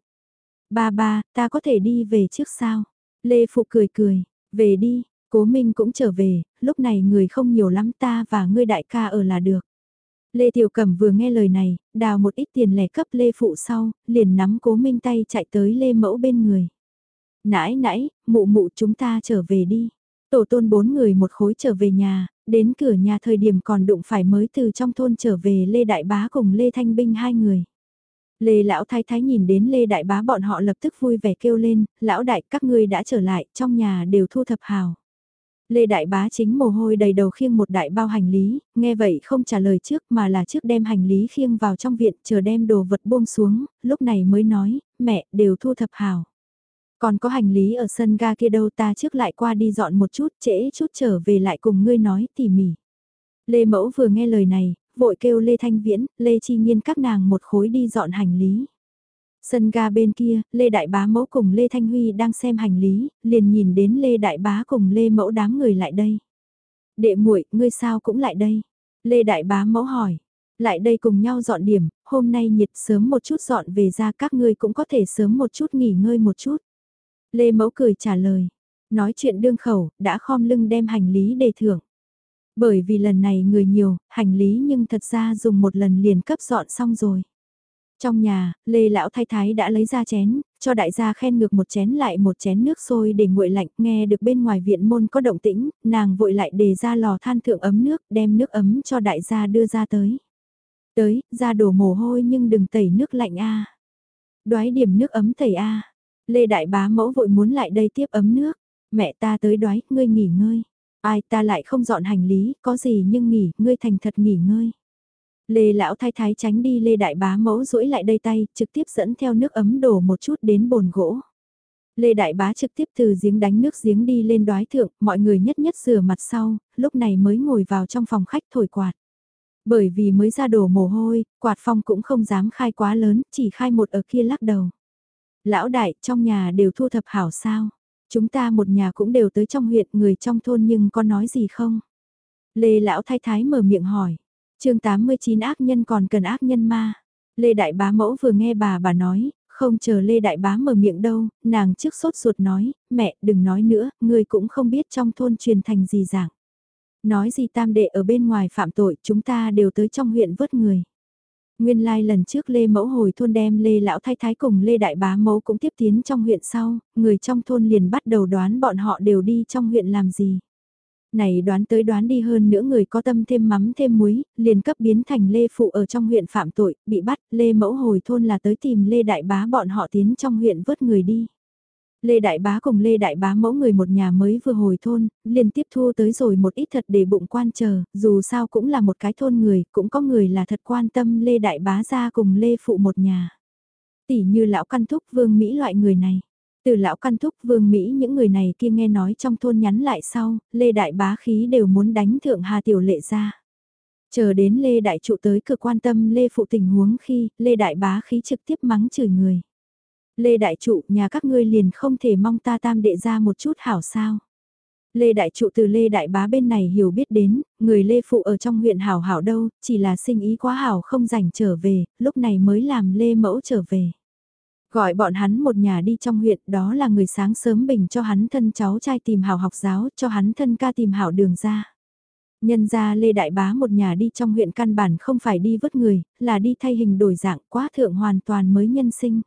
Ba ba, ta có thể đi về trước sao? Lê Phụ cười cười, về đi, Cố Minh cũng trở về, lúc này người không nhiều lắm ta và ngươi đại ca ở là được. Lê Tiểu Cẩm vừa nghe lời này, đào một ít tiền lẻ cấp Lê Phụ sau, liền nắm Cố Minh tay chạy tới Lê Mẫu bên người. Nãy nãy, mụ mụ chúng ta trở về đi. Tổ tôn bốn người một khối trở về nhà, đến cửa nhà thời điểm còn đụng phải mới từ trong thôn trở về Lê Đại Bá cùng Lê Thanh Binh hai người. Lê Lão Thái Thái nhìn đến Lê Đại Bá bọn họ lập tức vui vẻ kêu lên, Lão Đại các ngươi đã trở lại, trong nhà đều thu thập hào. Lê Đại Bá chính mồ hôi đầy đầu khiêng một đại bao hành lý, nghe vậy không trả lời trước mà là trước đem hành lý khiêng vào trong viện chờ đem đồ vật buông xuống, lúc này mới nói, mẹ đều thu thập hào. Còn có hành lý ở sân ga kia đâu ta trước lại qua đi dọn một chút trễ chút trở về lại cùng ngươi nói tỉ mỉ. Lê Mẫu vừa nghe lời này, vội kêu Lê Thanh Viễn, Lê Chi Nhiên các nàng một khối đi dọn hành lý. Sân ga bên kia, Lê Đại Bá Mẫu cùng Lê Thanh Huy đang xem hành lý, liền nhìn đến Lê Đại Bá cùng Lê Mẫu đám người lại đây. Đệ muội, ngươi sao cũng lại đây? Lê Đại Bá Mẫu hỏi. Lại đây cùng nhau dọn điểm, hôm nay nhiệt sớm một chút dọn về ra các ngươi cũng có thể sớm một chút nghỉ ngơi một chút. Lê Mẫu cười trả lời. Nói chuyện đương khẩu, đã khom lưng đem hành lý đề thưởng. Bởi vì lần này người nhiều, hành lý nhưng thật ra dùng một lần liền cấp dọn xong rồi. Trong nhà, Lê Lão Thái Thái đã lấy ra chén, cho đại gia khen ngược một chén lại một chén nước sôi để nguội lạnh, nghe được bên ngoài viện môn có động tĩnh, nàng vội lại đề ra lò than thượng ấm nước, đem nước ấm cho đại gia đưa ra tới. Tới, ra đổ mồ hôi nhưng đừng tẩy nước lạnh a. Đoái điểm nước ấm tẩy a. Lê Đại Bá mẫu vội muốn lại đây tiếp ấm nước. Mẹ ta tới đói, ngươi nghỉ ngơi. Ai ta lại không dọn hành lý, có gì nhưng nghỉ, ngươi thành thật nghỉ ngơi. Lê lão thái thái tránh đi Lê đại bá mẫu duỗi lại đây tay, trực tiếp dẫn theo nước ấm đổ một chút đến bồn gỗ. Lê đại bá trực tiếp từ giếng đánh nước giếng đi lên đoái thượng, mọi người nhất nhất rửa mặt sau, lúc này mới ngồi vào trong phòng khách thổi quạt. Bởi vì mới ra đổ mồ hôi, quạt phong cũng không dám khai quá lớn, chỉ khai một ở kia lắc đầu. Lão đại, trong nhà đều thu thập hảo sao? Chúng ta một nhà cũng đều tới trong huyện, người trong thôn nhưng có nói gì không? Lê lão thái thái mở miệng hỏi chương 89 ác nhân còn cần ác nhân ma. Lê Đại Bá Mẫu vừa nghe bà bà nói, không chờ Lê Đại Bá mở miệng đâu, nàng trước sốt ruột nói, mẹ đừng nói nữa, người cũng không biết trong thôn truyền thành gì dạng. Nói gì tam đệ ở bên ngoài phạm tội, chúng ta đều tới trong huyện vớt người. Nguyên lai like lần trước Lê Mẫu hồi thôn đem Lê Lão Thái Thái cùng Lê Đại Bá Mẫu cũng tiếp tiến trong huyện sau, người trong thôn liền bắt đầu đoán bọn họ đều đi trong huyện làm gì. Này đoán tới đoán đi hơn nữa người có tâm thêm mắm thêm muối, liền cấp biến thành Lê Phụ ở trong huyện phạm tội, bị bắt, Lê Mẫu hồi thôn là tới tìm Lê Đại Bá bọn họ tiến trong huyện vớt người đi. Lê Đại Bá cùng Lê Đại Bá mẫu người một nhà mới vừa hồi thôn, liên tiếp thu tới rồi một ít thật để bụng quan chờ, dù sao cũng là một cái thôn người, cũng có người là thật quan tâm Lê Đại Bá ra cùng Lê Phụ một nhà. Tỷ như lão căn thúc vương Mỹ loại người này. Từ lão căn thúc vương Mỹ những người này kia nghe nói trong thôn nhắn lại sau, Lê Đại Bá khí đều muốn đánh thượng Hà Tiểu Lệ ra. Chờ đến Lê Đại Trụ tới cửa quan tâm Lê Phụ tình huống khi Lê Đại Bá khí trực tiếp mắng chửi người. Lê Đại Trụ nhà các ngươi liền không thể mong ta tam đệ ra một chút hảo sao. Lê Đại Trụ từ Lê Đại Bá bên này hiểu biết đến, người Lê Phụ ở trong huyện hảo hảo đâu, chỉ là sinh ý quá hảo không rảnh trở về, lúc này mới làm Lê Mẫu trở về. Gọi bọn hắn một nhà đi trong huyện đó là người sáng sớm bình cho hắn thân cháu trai tìm hảo học giáo cho hắn thân ca tìm hảo đường ra. Nhân ra Lê Đại Bá một nhà đi trong huyện căn bản không phải đi vứt người, là đi thay hình đổi dạng quá thượng hoàn toàn mới nhân sinh.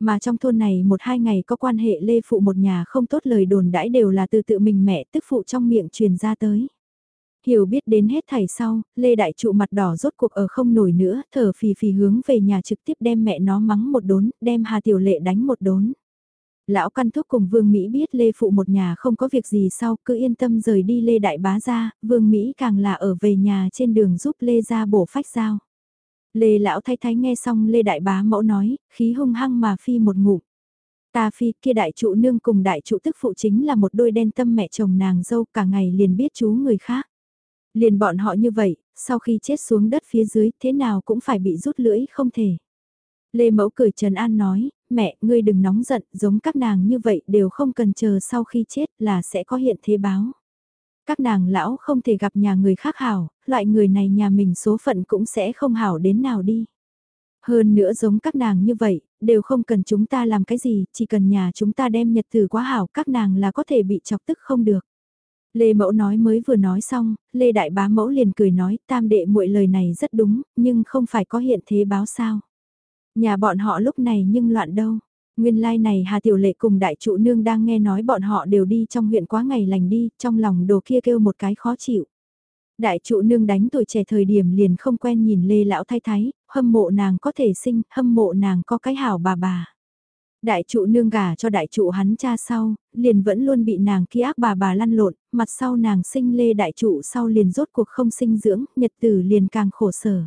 Mà trong thôn này một hai ngày có quan hệ Lê Phụ một nhà không tốt lời đồn đãi đều là từ tự mình mẹ tức phụ trong miệng truyền ra tới. Hiểu biết đến hết thảy sau, Lê Đại Trụ mặt đỏ rốt cuộc ở không nổi nữa, thở phì phì hướng về nhà trực tiếp đem mẹ nó mắng một đốn, đem Hà Tiểu Lệ đánh một đốn. Lão Căn Thúc cùng Vương Mỹ biết Lê Phụ một nhà không có việc gì sau cứ yên tâm rời đi Lê Đại Bá ra, Vương Mỹ càng là ở về nhà trên đường giúp Lê ra bổ phách giao. Lê Lão Thái Thái nghe xong Lê Đại Bá mẫu nói, khí hung hăng mà phi một ngụm. Ta phi kia đại trụ nương cùng đại trụ tức phụ chính là một đôi đen tâm mẹ chồng nàng dâu cả ngày liền biết chú người khác. Liền bọn họ như vậy, sau khi chết xuống đất phía dưới thế nào cũng phải bị rút lưỡi không thể. Lê Mẫu cười Trần An nói, mẹ, ngươi đừng nóng giận, giống các nàng như vậy đều không cần chờ sau khi chết là sẽ có hiện thế báo. Các nàng lão không thể gặp nhà người khác hảo, loại người này nhà mình số phận cũng sẽ không hảo đến nào đi. Hơn nữa giống các nàng như vậy, đều không cần chúng ta làm cái gì, chỉ cần nhà chúng ta đem nhật từ quá hảo các nàng là có thể bị chọc tức không được. Lê Mẫu nói mới vừa nói xong, Lê Đại Bá Mẫu liền cười nói tam đệ muội lời này rất đúng, nhưng không phải có hiện thế báo sao. Nhà bọn họ lúc này nhưng loạn đâu. Nguyên lai like này Hà Tiểu Lệ cùng đại trụ nương đang nghe nói bọn họ đều đi trong huyện quá ngày lành đi, trong lòng đồ kia kêu một cái khó chịu. Đại trụ nương đánh tuổi trẻ thời điểm liền không quen nhìn Lê Lão thay Thái, hâm mộ nàng có thể sinh, hâm mộ nàng có cái hảo bà bà. Đại trụ nương gả cho đại trụ hắn cha sau, liền vẫn luôn bị nàng kia ác bà bà lăn lộn, mặt sau nàng sinh lê đại trụ sau liền rốt cuộc không sinh dưỡng, nhật tử liền càng khổ sở.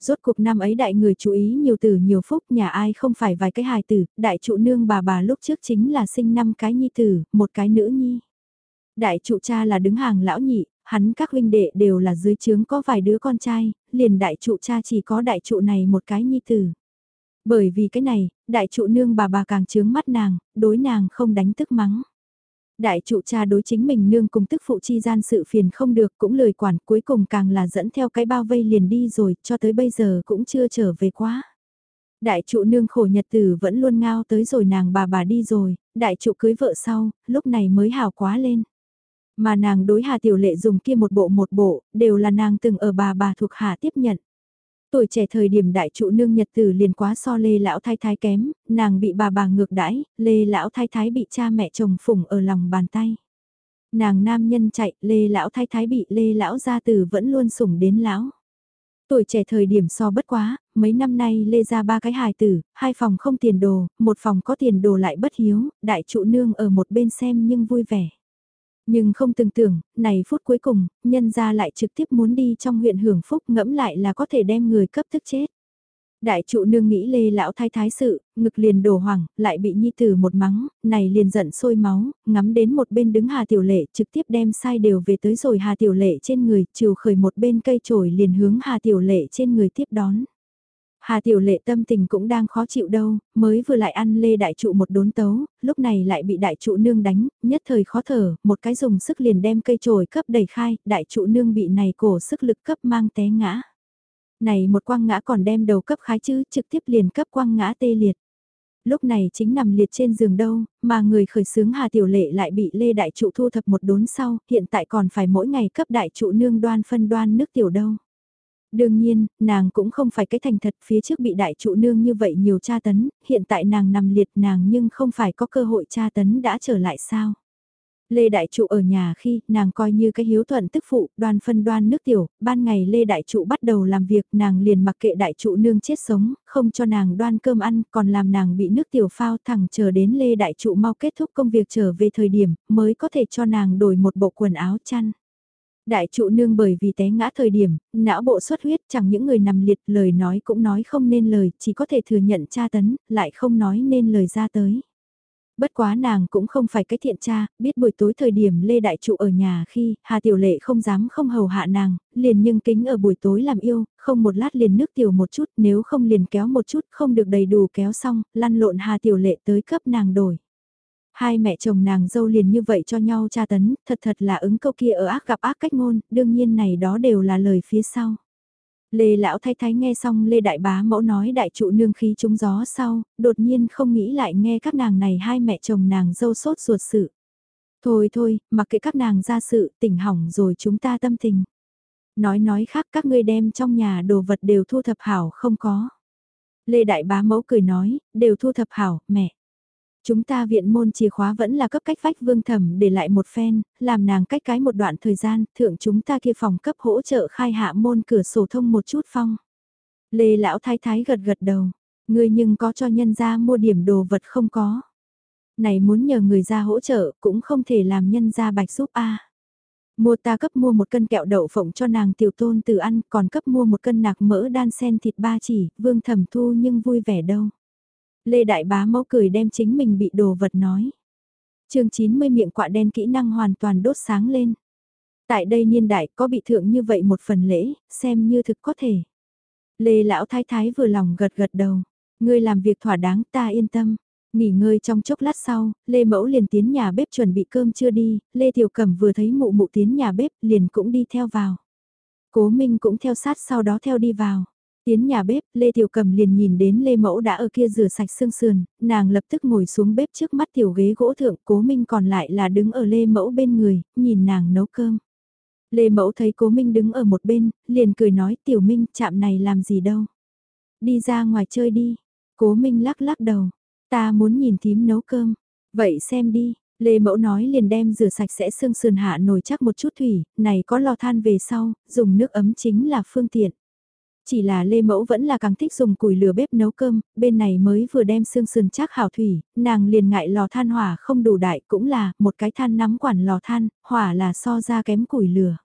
Rốt cuộc năm ấy đại người chú ý nhiều tử nhiều phúc nhà ai không phải vài cái hài tử, đại trụ nương bà bà lúc trước chính là sinh năm cái nhi tử, một cái nữ nhi. Đại trụ cha là đứng hàng lão nhị, hắn các huynh đệ đều là dưới trướng có vài đứa con trai, liền đại trụ cha chỉ có đại trụ này một cái nhi tử. Bởi vì cái này, đại trụ nương bà bà càng trướng mắt nàng, đối nàng không đánh tức mắng. Đại trụ cha đối chính mình nương cùng tức phụ chi gian sự phiền không được cũng lời quản cuối cùng càng là dẫn theo cái bao vây liền đi rồi cho tới bây giờ cũng chưa trở về quá. Đại trụ nương khổ nhật tử vẫn luôn ngao tới rồi nàng bà bà đi rồi, đại trụ cưới vợ sau, lúc này mới hào quá lên. Mà nàng đối Hà Tiểu Lệ dùng kia một bộ một bộ, đều là nàng từng ở bà bà thuộc Hà tiếp nhận. Tuổi trẻ thời điểm đại trụ nương nhật tử liền quá so Lê Lão Thái Thái kém, nàng bị bà bà ngược đãi, Lê Lão Thái Thái bị cha mẹ chồng phủng ở lòng bàn tay. Nàng nam nhân chạy, Lê Lão Thái Thái bị Lê Lão gia tử vẫn luôn sủng đến Lão. Tuổi trẻ thời điểm so bất quá, mấy năm nay lê ra ba cái hài tử, hai phòng không tiền đồ, một phòng có tiền đồ lại bất hiếu, đại trụ nương ở một bên xem nhưng vui vẻ. Nhưng không từng tưởng, này phút cuối cùng, nhân ra lại trực tiếp muốn đi trong huyện hưởng phúc ngẫm lại là có thể đem người cấp thức chết. Đại trụ nương nghĩ lê lão thái thái sự, ngực liền đổ hoảng, lại bị nhi tử một mắng, này liền giận sôi máu, ngắm đến một bên đứng Hà Tiểu Lệ trực tiếp đem sai đều về tới rồi Hà Tiểu Lệ trên người, chiều khởi một bên cây trổi liền hướng Hà Tiểu Lệ trên người tiếp đón. Hà Tiểu Lệ tâm tình cũng đang khó chịu đâu, mới vừa lại ăn lê đại trụ một đốn tấu, lúc này lại bị đại trụ nương đánh, nhất thời khó thở, một cái dùng sức liền đem cây trồi cấp đẩy khai, đại trụ nương bị này cổ sức lực cấp mang té ngã. Này một quăng ngã còn đem đầu cấp khái chứ, trực tiếp liền cấp quăng ngã tê liệt. Lúc này chính nằm liệt trên giường đâu, mà người khởi sướng Hà Tiểu Lệ lại bị Lê Đại Trụ thu thập một đốn sau, hiện tại còn phải mỗi ngày cấp Đại Trụ nương đoan phân đoan nước tiểu đâu. Đương nhiên, nàng cũng không phải cái thành thật phía trước bị đại trụ nương như vậy nhiều tra tấn, hiện tại nàng nằm liệt nàng nhưng không phải có cơ hội tra tấn đã trở lại sao. Lê Đại Trụ ở nhà khi nàng coi như cái hiếu thuận tức phụ, đoan phân đoan nước tiểu, ban ngày Lê Đại Trụ bắt đầu làm việc nàng liền mặc kệ Đại Trụ nương chết sống, không cho nàng đoan cơm ăn, còn làm nàng bị nước tiểu phao thẳng chờ đến Lê Đại Trụ mau kết thúc công việc trở về thời điểm, mới có thể cho nàng đổi một bộ quần áo chăn. Đại trụ nương bởi vì té ngã thời điểm, não bộ xuất huyết chẳng những người nằm liệt lời nói cũng nói không nên lời, chỉ có thể thừa nhận tra tấn, lại không nói nên lời ra tới. Bất quá nàng cũng không phải cái thiện cha, biết buổi tối thời điểm Lê Đại Trụ ở nhà khi Hà Tiểu Lệ không dám không hầu hạ nàng, liền nhưng kính ở buổi tối làm yêu, không một lát liền nước tiểu một chút, nếu không liền kéo một chút, không được đầy đủ kéo xong, lăn lộn Hà Tiểu Lệ tới cấp nàng đổi. Hai mẹ chồng nàng dâu liền như vậy cho nhau tra tấn, thật thật là ứng câu kia ở ác gặp ác cách ngôn, đương nhiên này đó đều là lời phía sau. Lê lão thái thái nghe xong Lê đại bá mẫu nói đại trụ nương khí trúng gió sau, đột nhiên không nghĩ lại nghe các nàng này hai mẹ chồng nàng dâu sốt ruột sự. Thôi thôi, mặc kệ các nàng ra sự, tỉnh hỏng rồi chúng ta tâm tình. Nói nói khác các ngươi đem trong nhà đồ vật đều thu thập hảo không có. Lê đại bá mẫu cười nói, đều thu thập hảo, mẹ. Chúng ta viện môn chìa khóa vẫn là cấp cách vách vương thẩm để lại một phen, làm nàng cách cái một đoạn thời gian, thượng chúng ta kia phòng cấp hỗ trợ khai hạ môn cửa sổ thông một chút phong. Lê lão thái thái gật gật đầu, người nhưng có cho nhân ra mua điểm đồ vật không có. Này muốn nhờ người ra hỗ trợ cũng không thể làm nhân ra bạch giúp a. Mua ta cấp mua một cân kẹo đậu phộng cho nàng tiểu tôn từ ăn, còn cấp mua một cân nạc mỡ đan sen thịt ba chỉ, vương thẩm thu nhưng vui vẻ đâu. Lê Đại Bá mẫu cười đem chính mình bị đồ vật nói. chương 90 miệng quạ đen kỹ năng hoàn toàn đốt sáng lên. Tại đây niên đại có bị thượng như vậy một phần lễ, xem như thực có thể. Lê Lão Thái Thái vừa lòng gật gật đầu. Ngươi làm việc thỏa đáng ta yên tâm. Nghỉ ngơi trong chốc lát sau, Lê Mẫu liền tiến nhà bếp chuẩn bị cơm chưa đi, Lê Tiểu Cẩm vừa thấy mụ mụ tiến nhà bếp liền cũng đi theo vào. Cố Minh cũng theo sát sau đó theo đi vào. Tiến nhà bếp, Lê Tiểu Cầm liền nhìn đến Lê Mẫu đã ở kia rửa sạch xương sườn, nàng lập tức ngồi xuống bếp trước mắt tiểu ghế gỗ thượng, Cố Minh còn lại là đứng ở Lê Mẫu bên người, nhìn nàng nấu cơm. Lê Mẫu thấy Cố Minh đứng ở một bên, liền cười nói Tiểu Minh chạm này làm gì đâu. Đi ra ngoài chơi đi. Cố Minh lắc lắc đầu. Ta muốn nhìn thím nấu cơm. Vậy xem đi. Lê Mẫu nói liền đem rửa sạch sẽ xương sườn hạ nồi chắc một chút thủy, này có lò than về sau, dùng nước ấm chính là phương tiện. Chỉ là Lê Mẫu vẫn là càng thích dùng củi lửa bếp nấu cơm, bên này mới vừa đem xương sườn chắc hảo thủy, nàng liền ngại lò than hỏa không đủ đại cũng là một cái than nắm quản lò than, hỏa là so ra kém củi lửa.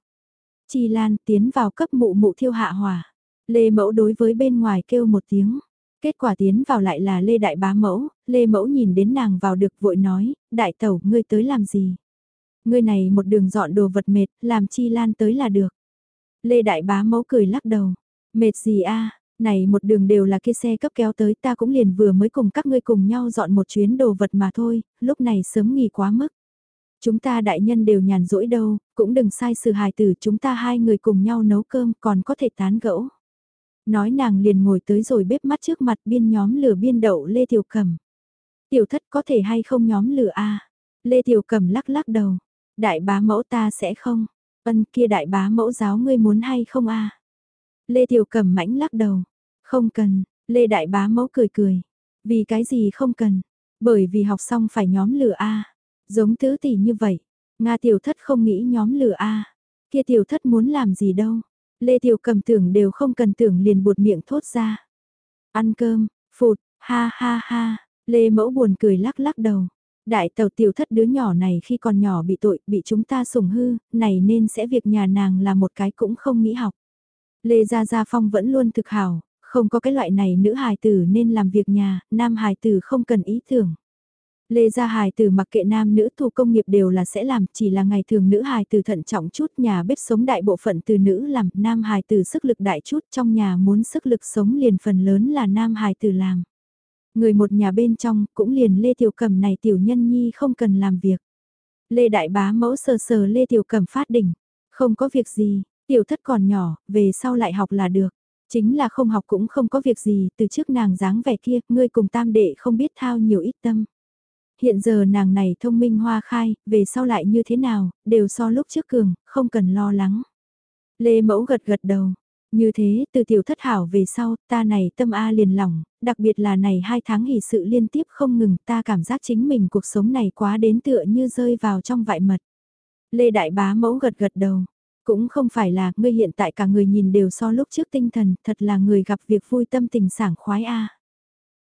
Chi Lan tiến vào cấp mụ mụ thiêu hạ hỏa. Lê Mẫu đối với bên ngoài kêu một tiếng. Kết quả tiến vào lại là Lê Đại Bá Mẫu, Lê Mẫu nhìn đến nàng vào được vội nói, Đại Tẩu, ngươi tới làm gì? Ngươi này một đường dọn đồ vật mệt, làm Chi Lan tới là được. Lê Đại Bá Mẫu cười lắc đầu, Mệt gì a này một đường đều là kia xe cấp kéo tới ta cũng liền vừa mới cùng các ngươi cùng nhau dọn một chuyến đồ vật mà thôi, lúc này sớm nghỉ quá mức. Chúng ta đại nhân đều nhàn rỗi đâu, cũng đừng sai sự hài tử chúng ta hai người cùng nhau nấu cơm còn có thể tán gẫu. Nói nàng liền ngồi tới rồi bếp mắt trước mặt biên nhóm lửa biên đậu Lê Tiểu cẩm Tiểu thất có thể hay không nhóm lửa a Lê Tiểu cẩm lắc lắc đầu. Đại bá mẫu ta sẽ không. Ân kia đại bá mẫu giáo ngươi muốn hay không a? Lê Tiểu Cẩm mãnh lắc đầu. Không cần, Lê Đại bá mẫu cười cười. Vì cái gì không cần? Bởi vì học xong phải nhóm lửa a. Giống tứ tỷ như vậy. Nga tiểu thất không nghĩ nhóm lửa a. Kia tiểu thất muốn làm gì đâu. Lê Tiểu Cẩm tưởng đều không cần tưởng liền buột miệng thốt ra. Ăn cơm, phụt, ha ha ha. Lê Mẫu buồn cười lắc lắc đầu. Đại tàu tiểu thất đứa nhỏ này khi còn nhỏ bị tội, bị chúng ta sủng hư, này nên sẽ việc nhà nàng là một cái cũng không nghĩ học. Lê Gia Gia Phong vẫn luôn thực hảo, không có cái loại này nữ hài tử nên làm việc nhà, nam hài tử không cần ý tưởng. Lê Gia hài tử mặc kệ nam nữ thủ công nghiệp đều là sẽ làm, chỉ là ngày thường nữ hài tử thận trọng chút nhà bếp sống đại bộ phận từ nữ làm, nam hài tử sức lực đại chút trong nhà muốn sức lực sống liền phần lớn là nam hài tử làm. Người một nhà bên trong cũng liền Lê Tiểu Cầm này tiểu nhân nhi không cần làm việc. Lê Đại Bá mẫu sờ sờ Lê Tiểu Cầm phát đỉnh. Không có việc gì, tiểu thất còn nhỏ, về sau lại học là được. Chính là không học cũng không có việc gì, từ trước nàng dáng vẻ kia, ngươi cùng tam đệ không biết thao nhiều ít tâm. Hiện giờ nàng này thông minh hoa khai, về sau lại như thế nào, đều so lúc trước cường, không cần lo lắng. Lê Mẫu gật gật đầu, như thế, từ tiểu thất hảo về sau, ta này tâm A liền lỏng, đặc biệt là này hai tháng hỷ sự liên tiếp không ngừng, ta cảm giác chính mình cuộc sống này quá đến tựa như rơi vào trong vại mật. Lê Đại Bá mẫu gật gật đầu, cũng không phải là ngươi hiện tại cả người nhìn đều so lúc trước tinh thần, thật là người gặp việc vui tâm tình sảng khoái A.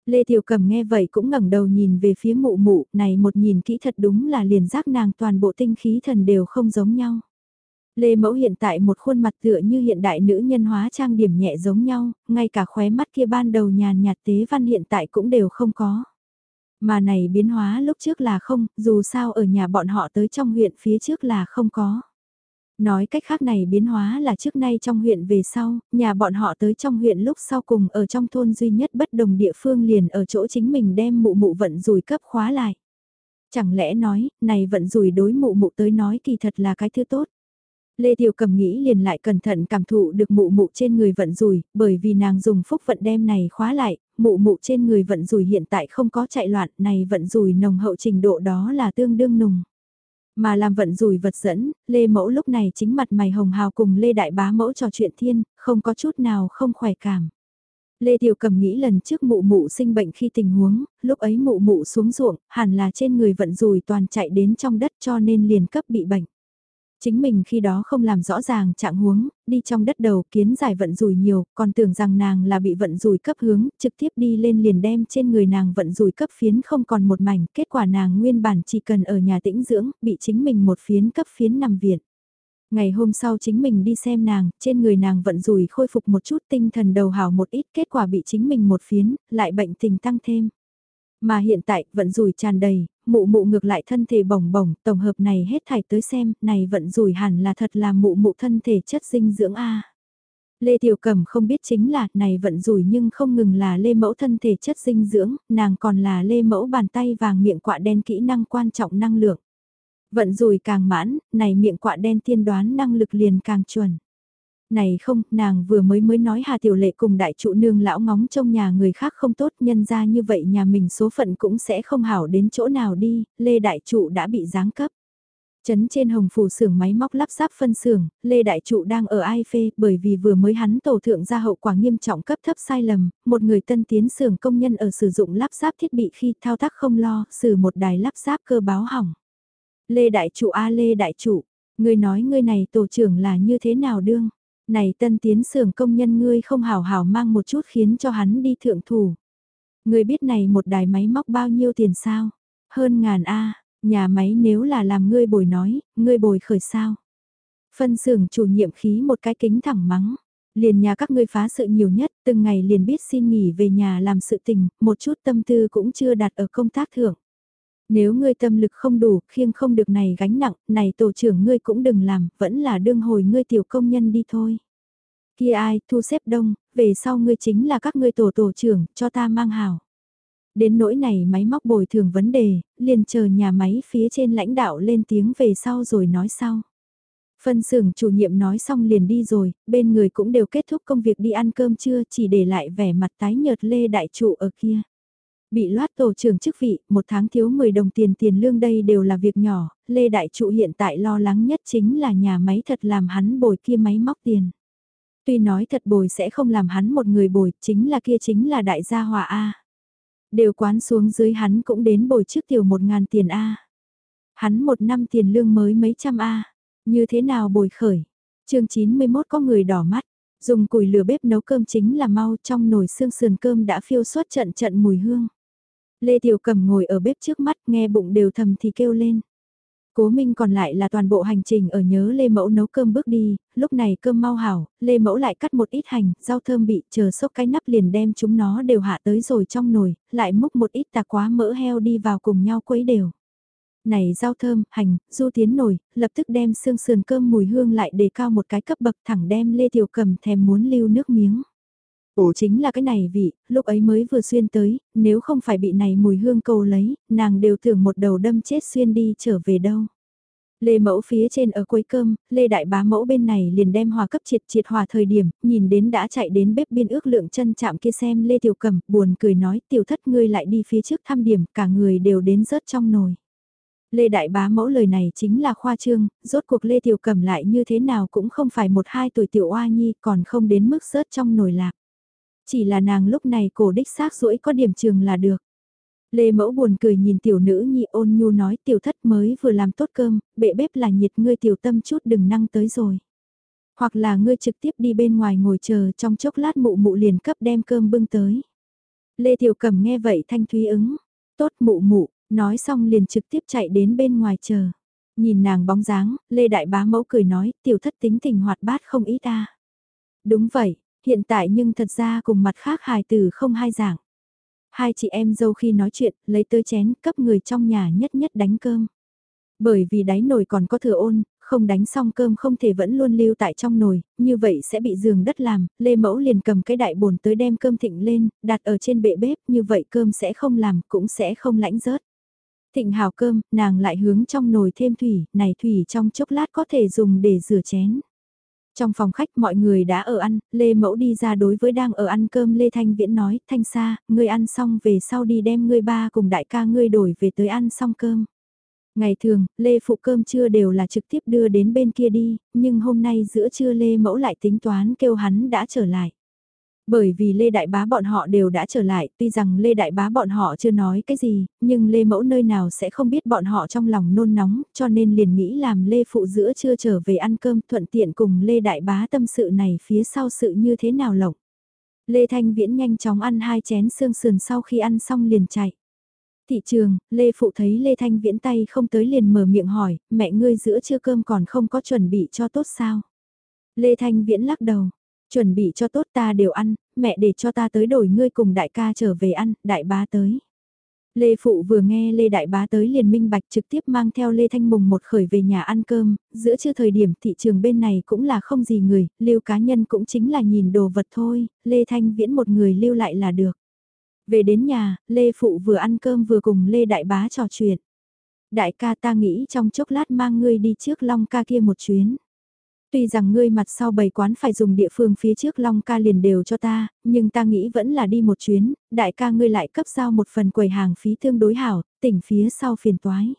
Lê Tiểu Cầm nghe vậy cũng ngẩng đầu nhìn về phía mụ mụ, này một nhìn kỹ thật đúng là liền giác nàng toàn bộ tinh khí thần đều không giống nhau. Lê Mẫu hiện tại một khuôn mặt tựa như hiện đại nữ nhân hóa trang điểm nhẹ giống nhau, ngay cả khóe mắt kia ban đầu nhàn nhạt tế văn hiện tại cũng đều không có. Mà này biến hóa lúc trước là không, dù sao ở nhà bọn họ tới trong huyện phía trước là không có. Nói cách khác này biến hóa là trước nay trong huyện về sau, nhà bọn họ tới trong huyện lúc sau cùng ở trong thôn duy nhất bất đồng địa phương liền ở chỗ chính mình đem mụ mụ vận rủi cấp khóa lại. Chẳng lẽ nói, này vận rủi đối mụ mụ tới nói kỳ thật là cái thứ tốt. Lê Tiểu Cầm nghĩ liền lại cẩn thận cảm thụ được mụ mụ trên người vận rủi, bởi vì nàng dùng phúc vận đem này khóa lại, mụ mụ trên người vận rủi hiện tại không có chạy loạn, này vận rủi nồng hậu trình độ đó là tương đương nùng. Mà làm vận rủi vật dẫn, Lê Mẫu lúc này chính mặt mày hồng hào cùng Lê Đại Bá Mẫu trò chuyện thiên, không có chút nào không khỏe cảm. Lê Tiểu Cầm nghĩ lần trước mụ mụ sinh bệnh khi tình huống, lúc ấy mụ mụ xuống ruộng, hẳn là trên người vận rủi toàn chạy đến trong đất cho nên liền cấp bị bệnh. Chính mình khi đó không làm rõ ràng trạng huống, đi trong đất đầu kiến giải vận rủi nhiều, còn tưởng rằng nàng là bị vận rủi cấp hướng, trực tiếp đi lên liền đem trên người nàng vận rủi cấp phiến không còn một mảnh, kết quả nàng nguyên bản chỉ cần ở nhà tĩnh dưỡng, bị chính mình một phiến cấp phiến nằm viện. Ngày hôm sau chính mình đi xem nàng, trên người nàng vận rủi khôi phục một chút tinh thần đầu hào một ít, kết quả bị chính mình một phiến, lại bệnh tình tăng thêm. Mà hiện tại, vận rủi tràn đầy, mụ mụ ngược lại thân thể bồng bồng, tổng hợp này hết thảy tới xem, này vận rủi hẳn là thật là mụ mụ thân thể chất dinh dưỡng A. Lê Tiểu Cẩm không biết chính là, này vận rủi nhưng không ngừng là Lê Mẫu thân thể chất dinh dưỡng, nàng còn là Lê Mẫu bàn tay vàng miệng quạ đen kỹ năng quan trọng năng lượng. Vận rủi càng mãn, này miệng quạ đen tiên đoán năng lực liền càng chuẩn này không, nàng vừa mới mới nói Hà Tiểu Lệ cùng đại trụ nương lão ngóng trong nhà người khác không tốt nhân ra như vậy nhà mình số phận cũng sẽ không hảo đến chỗ nào đi, Lê Đại Trụ đã bị giáng cấp. Chấn trên hồng phủ xưởng máy móc lắp ráp phân xưởng, Lê Đại Trụ đang ở ai phê bởi vì vừa mới hắn tổ thượng ra hậu quả nghiêm trọng cấp thấp sai lầm, một người tân tiến xưởng công nhân ở sử dụng lắp ráp thiết bị khi thao tác không lo, xử một đài lắp ráp cơ báo hỏng. Lê Đại Trụ A Lê Đại Trụ, người nói người này tổ trưởng là như thế nào đương? Này tân tiến xưởng công nhân ngươi không hảo hảo mang một chút khiến cho hắn đi thượng thủ. Ngươi biết này một đài máy móc bao nhiêu tiền sao? Hơn ngàn A, nhà máy nếu là làm ngươi bồi nói, ngươi bồi khởi sao? Phân xưởng chủ nhiệm khí một cái kính thẳng mắng. Liền nhà các ngươi phá sự nhiều nhất, từng ngày liền biết xin nghỉ về nhà làm sự tình, một chút tâm tư cũng chưa đặt ở công tác thưởng. Nếu ngươi tâm lực không đủ, khiêng không được này gánh nặng, này tổ trưởng ngươi cũng đừng làm, vẫn là đương hồi ngươi tiểu công nhân đi thôi. Kia ai, thu xếp đông, về sau ngươi chính là các ngươi tổ tổ trưởng, cho ta mang hào. Đến nỗi này máy móc bồi thường vấn đề, liền chờ nhà máy phía trên lãnh đạo lên tiếng về sau rồi nói sau. Phân xưởng chủ nhiệm nói xong liền đi rồi, bên người cũng đều kết thúc công việc đi ăn cơm trưa chỉ để lại vẻ mặt tái nhợt lê đại trụ ở kia. Bị loát tổ trưởng chức vị, một tháng thiếu 10 đồng tiền tiền lương đây đều là việc nhỏ, Lê Đại Trụ hiện tại lo lắng nhất chính là nhà máy thật làm hắn bồi kia máy móc tiền. Tuy nói thật bồi sẽ không làm hắn một người bồi, chính là kia chính là đại gia hòa A. Đều quán xuống dưới hắn cũng đến bồi trước tiểu một ngàn tiền A. Hắn một năm tiền lương mới mấy trăm A. Như thế nào bồi khởi? chương 91 có người đỏ mắt. Dùng củi lửa bếp nấu cơm chính là mau trong nồi xương sườn cơm đã phiêu suốt trận trận mùi hương. Lê Tiểu Cầm ngồi ở bếp trước mắt nghe bụng đều thầm thì kêu lên. Cố Minh còn lại là toàn bộ hành trình ở nhớ Lê Mẫu nấu cơm bước đi, lúc này cơm mau hảo, Lê Mẫu lại cắt một ít hành, rau thơm bị chờ sốc cái nắp liền đem chúng nó đều hạ tới rồi trong nồi, lại múc một ít tà quá mỡ heo đi vào cùng nhau quấy đều. Này rau thơm, hành, du tiến nồi, lập tức đem xương sườn cơm mùi hương lại đề cao một cái cấp bậc thẳng đem Lê Tiểu Cầm thèm muốn lưu nước miếng. Ổ chính là cái này vị, lúc ấy mới vừa xuyên tới, nếu không phải bị này mùi hương cầu lấy, nàng đều tưởng một đầu đâm chết xuyên đi trở về đâu. Lê mẫu phía trên ở cuối cơm, Lê đại bá mẫu bên này liền đem hòa cấp triệt triệt hòa thời điểm, nhìn đến đã chạy đến bếp biên ước lượng chân chạm kia xem Lê tiểu cầm, buồn cười nói tiểu thất ngươi lại đi phía trước thăm điểm, cả người đều đến rớt trong nồi. Lê Đại Bá mẫu lời này chính là khoa trương, rốt cuộc Lê Tiểu Cầm lại như thế nào cũng không phải một hai tuổi tiểu oa nhi còn không đến mức rớt trong nồi lạc. Chỉ là nàng lúc này cổ đích xác rũi có điểm trường là được. Lê mẫu buồn cười nhìn tiểu nữ nhị ôn nhu nói tiểu thất mới vừa làm tốt cơm, bệ bếp là nhiệt ngươi tiểu tâm chút đừng năng tới rồi. Hoặc là ngươi trực tiếp đi bên ngoài ngồi chờ trong chốc lát mụ mụ liền cấp đem cơm bưng tới. Lê tiểu cẩm nghe vậy thanh thúy ứng, tốt mụ mụ, nói xong liền trực tiếp chạy đến bên ngoài chờ. Nhìn nàng bóng dáng, Lê Đại Bá mẫu cười nói tiểu thất tính tình hoạt bát không ít ta. Đúng vậy, Hiện tại nhưng thật ra cùng mặt khác hài tử không hai dạng. Hai chị em dâu khi nói chuyện, lấy tới chén, cấp người trong nhà nhất nhất đánh cơm. Bởi vì đáy nồi còn có thừa ôn, không đánh xong cơm không thể vẫn luôn lưu tại trong nồi, như vậy sẽ bị giường đất làm, Lê Mẫu liền cầm cái đại bồn tới đem cơm thịnh lên, đặt ở trên bệ bếp, như vậy cơm sẽ không làm, cũng sẽ không lãnh rớt. Thịnh hào cơm, nàng lại hướng trong nồi thêm thủy, này thủy trong chốc lát có thể dùng để rửa chén. Trong phòng khách mọi người đã ở ăn, Lê Mẫu đi ra đối với đang ở ăn cơm Lê Thanh Viễn nói, Thanh Sa, ngươi ăn xong về sau đi đem ngươi ba cùng đại ca ngươi đổi về tới ăn xong cơm. Ngày thường, Lê Phụ cơm trưa đều là trực tiếp đưa đến bên kia đi, nhưng hôm nay giữa trưa Lê Mẫu lại tính toán kêu hắn đã trở lại. Bởi vì Lê Đại Bá bọn họ đều đã trở lại, tuy rằng Lê Đại Bá bọn họ chưa nói cái gì, nhưng Lê Mẫu nơi nào sẽ không biết bọn họ trong lòng nôn nóng, cho nên liền nghĩ làm Lê Phụ giữa chưa trở về ăn cơm thuận tiện cùng Lê Đại Bá tâm sự này phía sau sự như thế nào lộng. Lê Thanh Viễn nhanh chóng ăn hai chén xương sườn sau khi ăn xong liền chạy. Thị trường, Lê Phụ thấy Lê Thanh Viễn tay không tới liền mở miệng hỏi, mẹ ngươi giữa chưa cơm còn không có chuẩn bị cho tốt sao? Lê Thanh Viễn lắc đầu, Chuẩn bị cho tốt ta đều ăn, mẹ để cho ta tới đổi ngươi cùng đại ca trở về ăn, đại bá tới. Lê Phụ vừa nghe Lê Đại Bá tới liền minh bạch trực tiếp mang theo Lê Thanh Mùng một khởi về nhà ăn cơm, giữa chưa thời điểm thị trường bên này cũng là không gì người, lưu cá nhân cũng chính là nhìn đồ vật thôi, Lê Thanh Viễn một người lưu lại là được. Về đến nhà, Lê Phụ vừa ăn cơm vừa cùng Lê Đại Bá trò chuyện. Đại ca ta nghĩ trong chốc lát mang ngươi đi trước Long ca kia một chuyến. Tuy rằng ngươi mặt sau bày quán phải dùng địa phương phía trước Long ca liền đều cho ta, nhưng ta nghĩ vẫn là đi một chuyến, đại ca ngươi lại cấp giao một phần quầy hàng phí tương đối hảo, tỉnh phía sau phiền toái.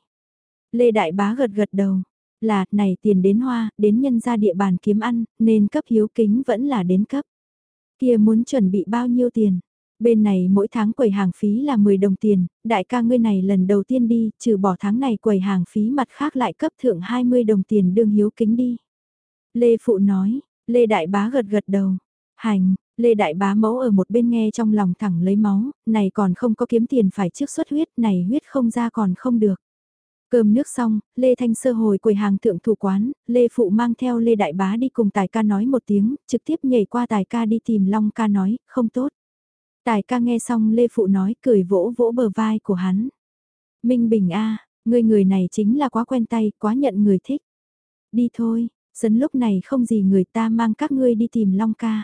Lê Đại Bá gật gật đầu, là, này tiền đến hoa, đến nhân ra địa bàn kiếm ăn, nên cấp hiếu kính vẫn là đến cấp. Kia muốn chuẩn bị bao nhiêu tiền? Bên này mỗi tháng quầy hàng phí là 10 đồng tiền, đại ca ngươi này lần đầu tiên đi, trừ bỏ tháng này quầy hàng phí mặt khác lại cấp thượng 20 đồng tiền đương hiếu kính đi. Lê Phụ nói, Lê Đại Bá gật gật đầu. Hành, Lê Đại Bá mẫu ở một bên nghe trong lòng thẳng lấy máu, này còn không có kiếm tiền phải trước xuất huyết, này huyết không ra còn không được. Cơm nước xong, Lê Thanh Sơ hồi quầy hàng thượng thủ quán, Lê Phụ mang theo Lê Đại Bá đi cùng Tài ca nói một tiếng, trực tiếp nhảy qua Tài ca đi tìm Long ca nói, không tốt. Tài ca nghe xong Lê Phụ nói cười vỗ vỗ bờ vai của hắn. Minh Bình A, người người này chính là quá quen tay, quá nhận người thích. Đi thôi, Sấn lúc này không gì người ta mang các ngươi đi tìm Long ca.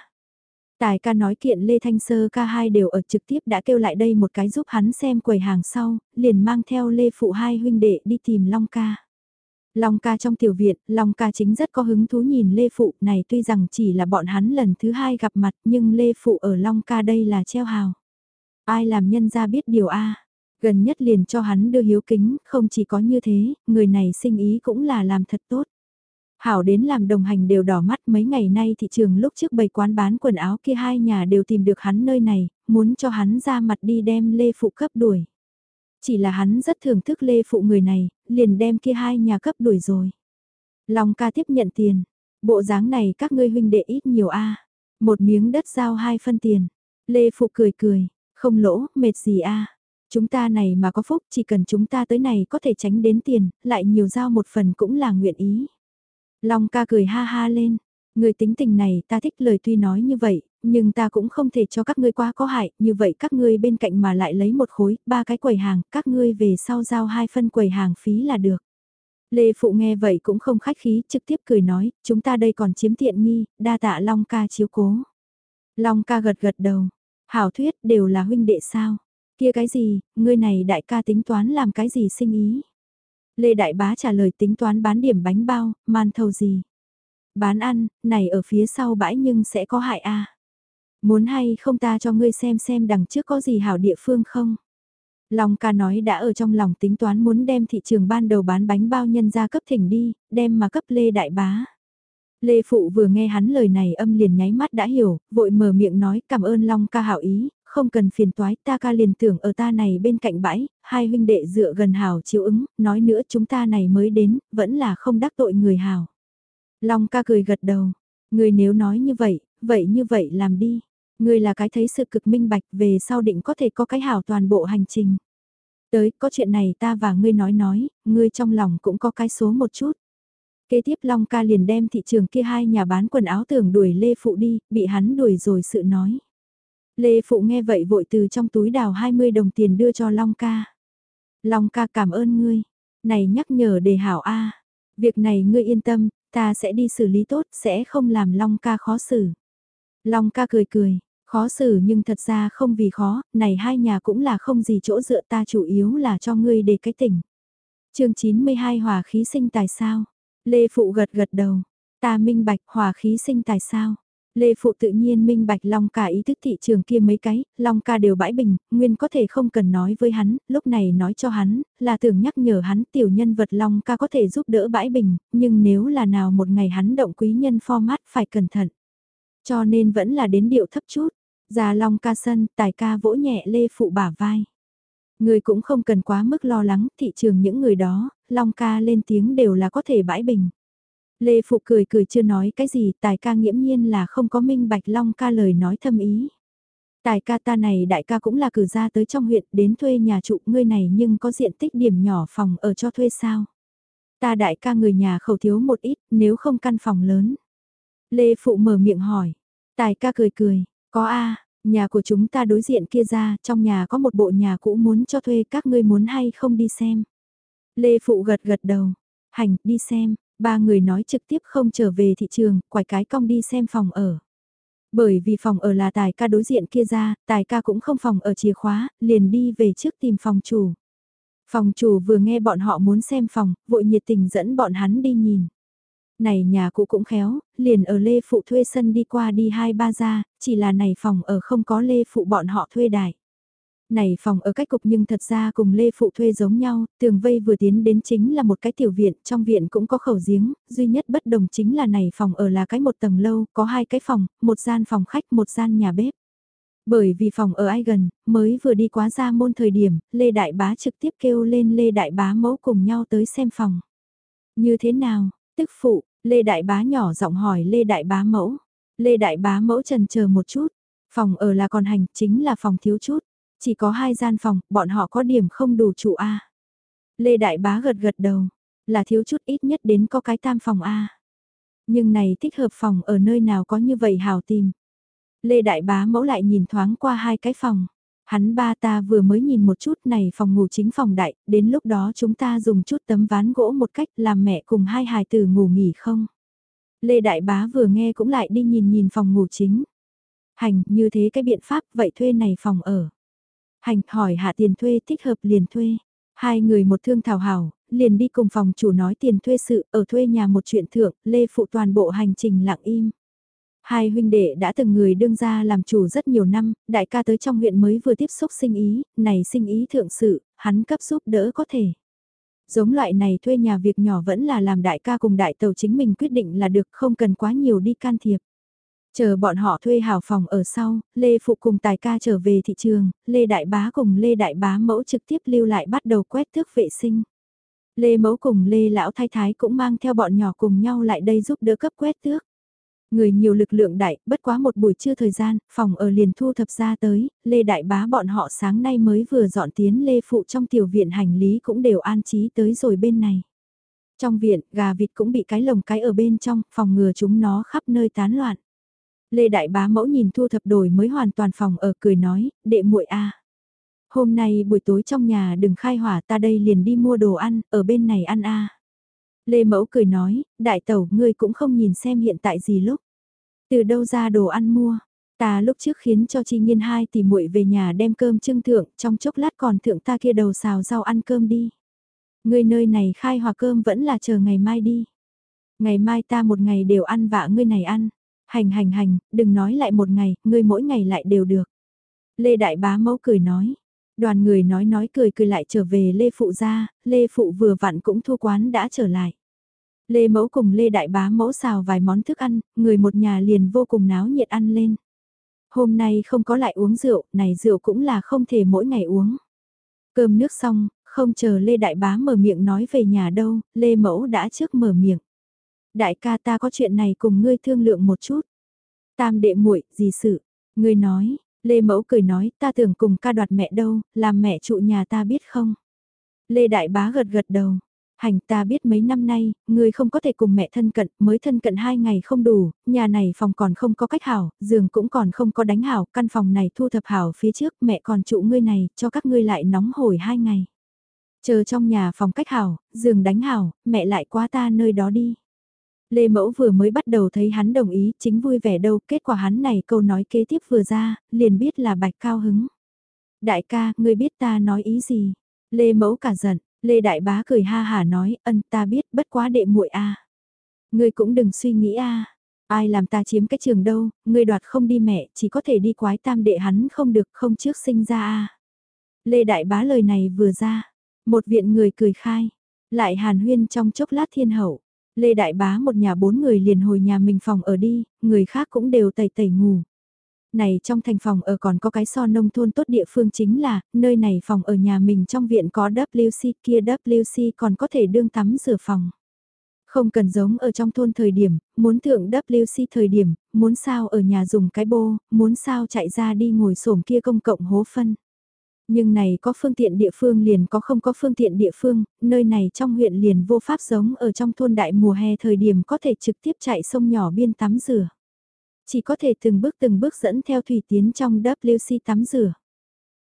Tài ca nói kiện Lê Thanh Sơ ca hai đều ở trực tiếp đã kêu lại đây một cái giúp hắn xem quầy hàng sau, liền mang theo Lê Phụ hai huynh đệ đi tìm Long ca. Long ca trong tiểu viện, Long ca chính rất có hứng thú nhìn Lê Phụ này tuy rằng chỉ là bọn hắn lần thứ hai gặp mặt nhưng Lê Phụ ở Long ca đây là treo hào. Ai làm nhân ra biết điều A. Gần nhất liền cho hắn đưa hiếu kính, không chỉ có như thế, người này sinh ý cũng là làm thật tốt. Hảo đến làm đồng hành đều đỏ mắt mấy ngày nay thị trường lúc trước bày quán bán quần áo kia hai nhà đều tìm được hắn nơi này, muốn cho hắn ra mặt đi đem Lê Phụ cấp đuổi. Chỉ là hắn rất thưởng thức Lê Phụ người này, liền đem kia hai nhà cấp đuổi rồi. Long ca tiếp nhận tiền, bộ dáng này các ngươi huynh đệ ít nhiều a Một miếng đất giao hai phân tiền. Lê Phụ cười cười, không lỗ, mệt gì a Chúng ta này mà có phúc chỉ cần chúng ta tới này có thể tránh đến tiền, lại nhiều giao một phần cũng là nguyện ý. Long ca cười ha ha lên, người tính tình này ta thích lời tuy nói như vậy, nhưng ta cũng không thể cho các ngươi quá có hại, như vậy các ngươi bên cạnh mà lại lấy một khối, ba cái quầy hàng, các ngươi về sau giao hai phân quầy hàng phí là được. Lê Phụ nghe vậy cũng không khách khí, trực tiếp cười nói, chúng ta đây còn chiếm tiện nghi, đa tạ Long ca chiếu cố. Long ca gật gật đầu, hảo thuyết đều là huynh đệ sao, kia cái gì, ngươi này đại ca tính toán làm cái gì sinh ý. Lê Đại Bá trả lời tính toán bán điểm bánh bao, man thầu gì. Bán ăn, này ở phía sau bãi nhưng sẽ có hại a Muốn hay không ta cho ngươi xem xem đằng trước có gì hảo địa phương không? Long ca nói đã ở trong lòng tính toán muốn đem thị trường ban đầu bán bánh bao nhân ra cấp thỉnh đi, đem mà cấp Lê Đại Bá. Lê Phụ vừa nghe hắn lời này âm liền nháy mắt đã hiểu, vội mở miệng nói cảm ơn Long ca hảo ý, không cần phiền toái ta ca liền tưởng ở ta này bên cạnh bãi, hai huynh đệ dựa gần hảo chiếu ứng, nói nữa chúng ta này mới đến, vẫn là không đắc tội người hảo. Long ca cười gật đầu, người nếu nói như vậy, vậy như vậy làm đi. người là cái thấy sự cực minh bạch về sau định có thể có cái hảo toàn bộ hành trình. Tới, có chuyện này ta và ngươi nói nói, ngươi trong lòng cũng có cái số một chút. Kế tiếp Long ca liền đem thị trường kia hai nhà bán quần áo tưởng đuổi Lê Phụ đi, bị hắn đuổi rồi sự nói. Lê Phụ nghe vậy vội từ trong túi đào 20 đồng tiền đưa cho Long ca. Long ca cảm ơn ngươi, này nhắc nhở để hảo A. Việc này ngươi yên tâm, ta sẽ đi xử lý tốt, sẽ không làm Long ca khó xử. Long ca cười cười, Khó xử nhưng thật ra không vì khó, này hai nhà cũng là không gì chỗ dựa ta chủ yếu là cho ngươi để cái tỉnh. chương 92 hòa khí sinh tài sao? Lê Phụ gật gật đầu, ta minh bạch hòa khí sinh tài sao? Lê Phụ tự nhiên minh bạch Long ca ý thức thị trường kia mấy cái, Long ca đều bãi bình, nguyên có thể không cần nói với hắn, lúc này nói cho hắn, là tưởng nhắc nhở hắn tiểu nhân vật Long ca có thể giúp đỡ bãi bình, nhưng nếu là nào một ngày hắn động quý nhân format phải cẩn thận. Cho nên vẫn là đến điệu thấp chút, Già Long ca sân, tài ca vỗ nhẹ Lê Phụ bả vai. Người cũng không cần quá mức lo lắng, thị trường những người đó, Long ca lên tiếng đều là có thể bãi bình. Lê Phụ cười cười chưa nói cái gì, tài ca nghiễm nhiên là không có minh bạch Long ca lời nói thâm ý. Tài ca ta này đại ca cũng là cử ra tới trong huyện đến thuê nhà trụ ngươi này nhưng có diện tích điểm nhỏ phòng ở cho thuê sao. Ta đại ca người nhà khẩu thiếu một ít nếu không căn phòng lớn. Lê Phụ mở miệng hỏi. Tài ca cười cười, có a nhà của chúng ta đối diện kia ra, trong nhà có một bộ nhà cũ muốn cho thuê các ngươi muốn hay không đi xem. Lê Phụ gật gật đầu, hành, đi xem, ba người nói trực tiếp không trở về thị trường, quải cái cong đi xem phòng ở. Bởi vì phòng ở là tài ca đối diện kia ra, tài ca cũng không phòng ở chìa khóa, liền đi về trước tìm phòng chủ. Phòng chủ vừa nghe bọn họ muốn xem phòng, vội nhiệt tình dẫn bọn hắn đi nhìn này nhà cũ cũng khéo, liền ở Lê Phụ thuê sân đi qua đi hai ba ra, chỉ là này phòng ở không có Lê Phụ bọn họ thuê đại. Này phòng ở cách cục nhưng thật ra cùng Lê Phụ thuê giống nhau, tường vây vừa tiến đến chính là một cái tiểu viện, trong viện cũng có khẩu giếng, duy nhất bất đồng chính là này phòng ở là cái một tầng lâu, có hai cái phòng, một gian phòng khách, một gian nhà bếp. Bởi vì phòng ở ai gần, mới vừa đi quá ra môn thời điểm, Lê Đại Bá trực tiếp kêu lên Lê Đại Bá mẫu cùng nhau tới xem phòng. Như thế nào, tức phụ, Lê Đại Bá nhỏ giọng hỏi Lê Đại Bá mẫu. Lê Đại Bá mẫu trần chờ một chút. Phòng ở là còn hành, chính là phòng thiếu chút. Chỉ có hai gian phòng, bọn họ có điểm không đủ trụ A. Lê Đại Bá gật gật đầu. Là thiếu chút ít nhất đến có cái tam phòng A. Nhưng này thích hợp phòng ở nơi nào có như vậy hào tìm. Lê Đại Bá mẫu lại nhìn thoáng qua hai cái phòng. Hắn ba ta vừa mới nhìn một chút này phòng ngủ chính phòng đại, đến lúc đó chúng ta dùng chút tấm ván gỗ một cách làm mẹ cùng hai hài tử ngủ nghỉ không. Lê Đại Bá vừa nghe cũng lại đi nhìn nhìn phòng ngủ chính. Hành, như thế cái biện pháp vậy thuê này phòng ở. Hành, hỏi hạ tiền thuê thích hợp liền thuê. Hai người một thương thảo hảo, liền đi cùng phòng chủ nói tiền thuê sự, ở thuê nhà một chuyện thượng, Lê phụ toàn bộ hành trình lặng im. Hai huynh đệ đã từng người đương ra làm chủ rất nhiều năm, đại ca tới trong huyện mới vừa tiếp xúc sinh ý, này sinh ý thượng sự, hắn cấp giúp đỡ có thể. Giống loại này thuê nhà việc nhỏ vẫn là làm đại ca cùng đại tàu chính mình quyết định là được không cần quá nhiều đi can thiệp. Chờ bọn họ thuê hào phòng ở sau, Lê Phụ cùng Tài ca trở về thị trường, Lê Đại Bá cùng Lê Đại Bá mẫu trực tiếp lưu lại bắt đầu quét thước vệ sinh. Lê Mẫu cùng Lê Lão Thái Thái cũng mang theo bọn nhỏ cùng nhau lại đây giúp đỡ cấp quét tước. Người nhiều lực lượng đại, bất quá một buổi trưa thời gian, phòng ở liền thu thập ra tới, Lê Đại Bá bọn họ sáng nay mới vừa dọn tiến Lê Phụ trong tiểu viện hành lý cũng đều an trí tới rồi bên này. Trong viện, gà vịt cũng bị cái lồng cái ở bên trong, phòng ngừa chúng nó khắp nơi tán loạn. Lê Đại Bá mẫu nhìn thu thập đổi mới hoàn toàn phòng ở cười nói, đệ muội a Hôm nay buổi tối trong nhà đừng khai hỏa ta đây liền đi mua đồ ăn, ở bên này ăn a Lê Mẫu cười nói, đại tẩu ngươi cũng không nhìn xem hiện tại gì lúc. Từ đâu ra đồ ăn mua, ta lúc trước khiến cho chi nghiên hai tỷ muội về nhà đem cơm trưng thượng, trong chốc lát còn thượng ta kia đầu xào rau ăn cơm đi. Ngươi nơi này khai hòa cơm vẫn là chờ ngày mai đi. Ngày mai ta một ngày đều ăn vạ ngươi này ăn. Hành hành hành, đừng nói lại một ngày, ngươi mỗi ngày lại đều được. Lê Đại Bá Mẫu cười nói. Đoàn người nói nói cười cười lại trở về Lê Phụ ra, Lê Phụ vừa vặn cũng thu quán đã trở lại. Lê Mẫu cùng Lê Đại Bá Mẫu xào vài món thức ăn, người một nhà liền vô cùng náo nhiệt ăn lên. Hôm nay không có lại uống rượu, này rượu cũng là không thể mỗi ngày uống. Cơm nước xong, không chờ Lê Đại Bá mở miệng nói về nhà đâu, Lê Mẫu đã trước mở miệng. Đại ca ta có chuyện này cùng ngươi thương lượng một chút. Tam đệ muội gì sự? Ngươi nói, Lê Mẫu cười nói ta tưởng cùng ca đoạt mẹ đâu, làm mẹ trụ nhà ta biết không? Lê Đại Bá gật gật đầu. Hành ta biết mấy năm nay, ngươi không có thể cùng mẹ thân cận, mới thân cận hai ngày không đủ, nhà này phòng còn không có cách hảo, giường cũng còn không có đánh hảo, căn phòng này thu thập hảo phía trước, mẹ còn trụ ngươi này, cho các ngươi lại nóng hổi hai ngày. Chờ trong nhà phòng cách hảo, giường đánh hảo, mẹ lại qua ta nơi đó đi. Lê Mẫu vừa mới bắt đầu thấy hắn đồng ý, chính vui vẻ đâu, kết quả hắn này câu nói kế tiếp vừa ra, liền biết là bạch cao hứng. Đại ca, ngươi biết ta nói ý gì? Lê Mẫu cả giận, Lê Đại Bá cười ha hà nói, ân ta biết, bất quá đệ muội a. Ngươi cũng đừng suy nghĩ a. Ai làm ta chiếm cái trường đâu, ngươi đoạt không đi mẹ, chỉ có thể đi quái tam đệ hắn không được không trước sinh ra a. Lê Đại Bá lời này vừa ra, một viện người cười khai, lại hàn huyên trong chốc lát thiên hậu. Lê Đại Bá một nhà bốn người liền hồi nhà mình phòng ở đi, người khác cũng đều tẩy tẩy ngủ. Này trong thành phòng ở còn có cái so nông thôn tốt địa phương chính là, nơi này phòng ở nhà mình trong viện có WC kia WC còn có thể đương tắm rửa phòng. Không cần giống ở trong thôn thời điểm, muốn thượng WC thời điểm, muốn sao ở nhà dùng cái bô, muốn sao chạy ra đi ngồi xổm kia công cộng hố phân. Nhưng này có phương tiện địa phương liền có không có phương tiện địa phương, nơi này trong huyện liền vô pháp giống ở trong thôn đại mùa hè thời điểm có thể trực tiếp chạy sông nhỏ biên tắm rửa. Chỉ có thể từng bước từng bước dẫn theo thủy tiến trong WC tắm rửa.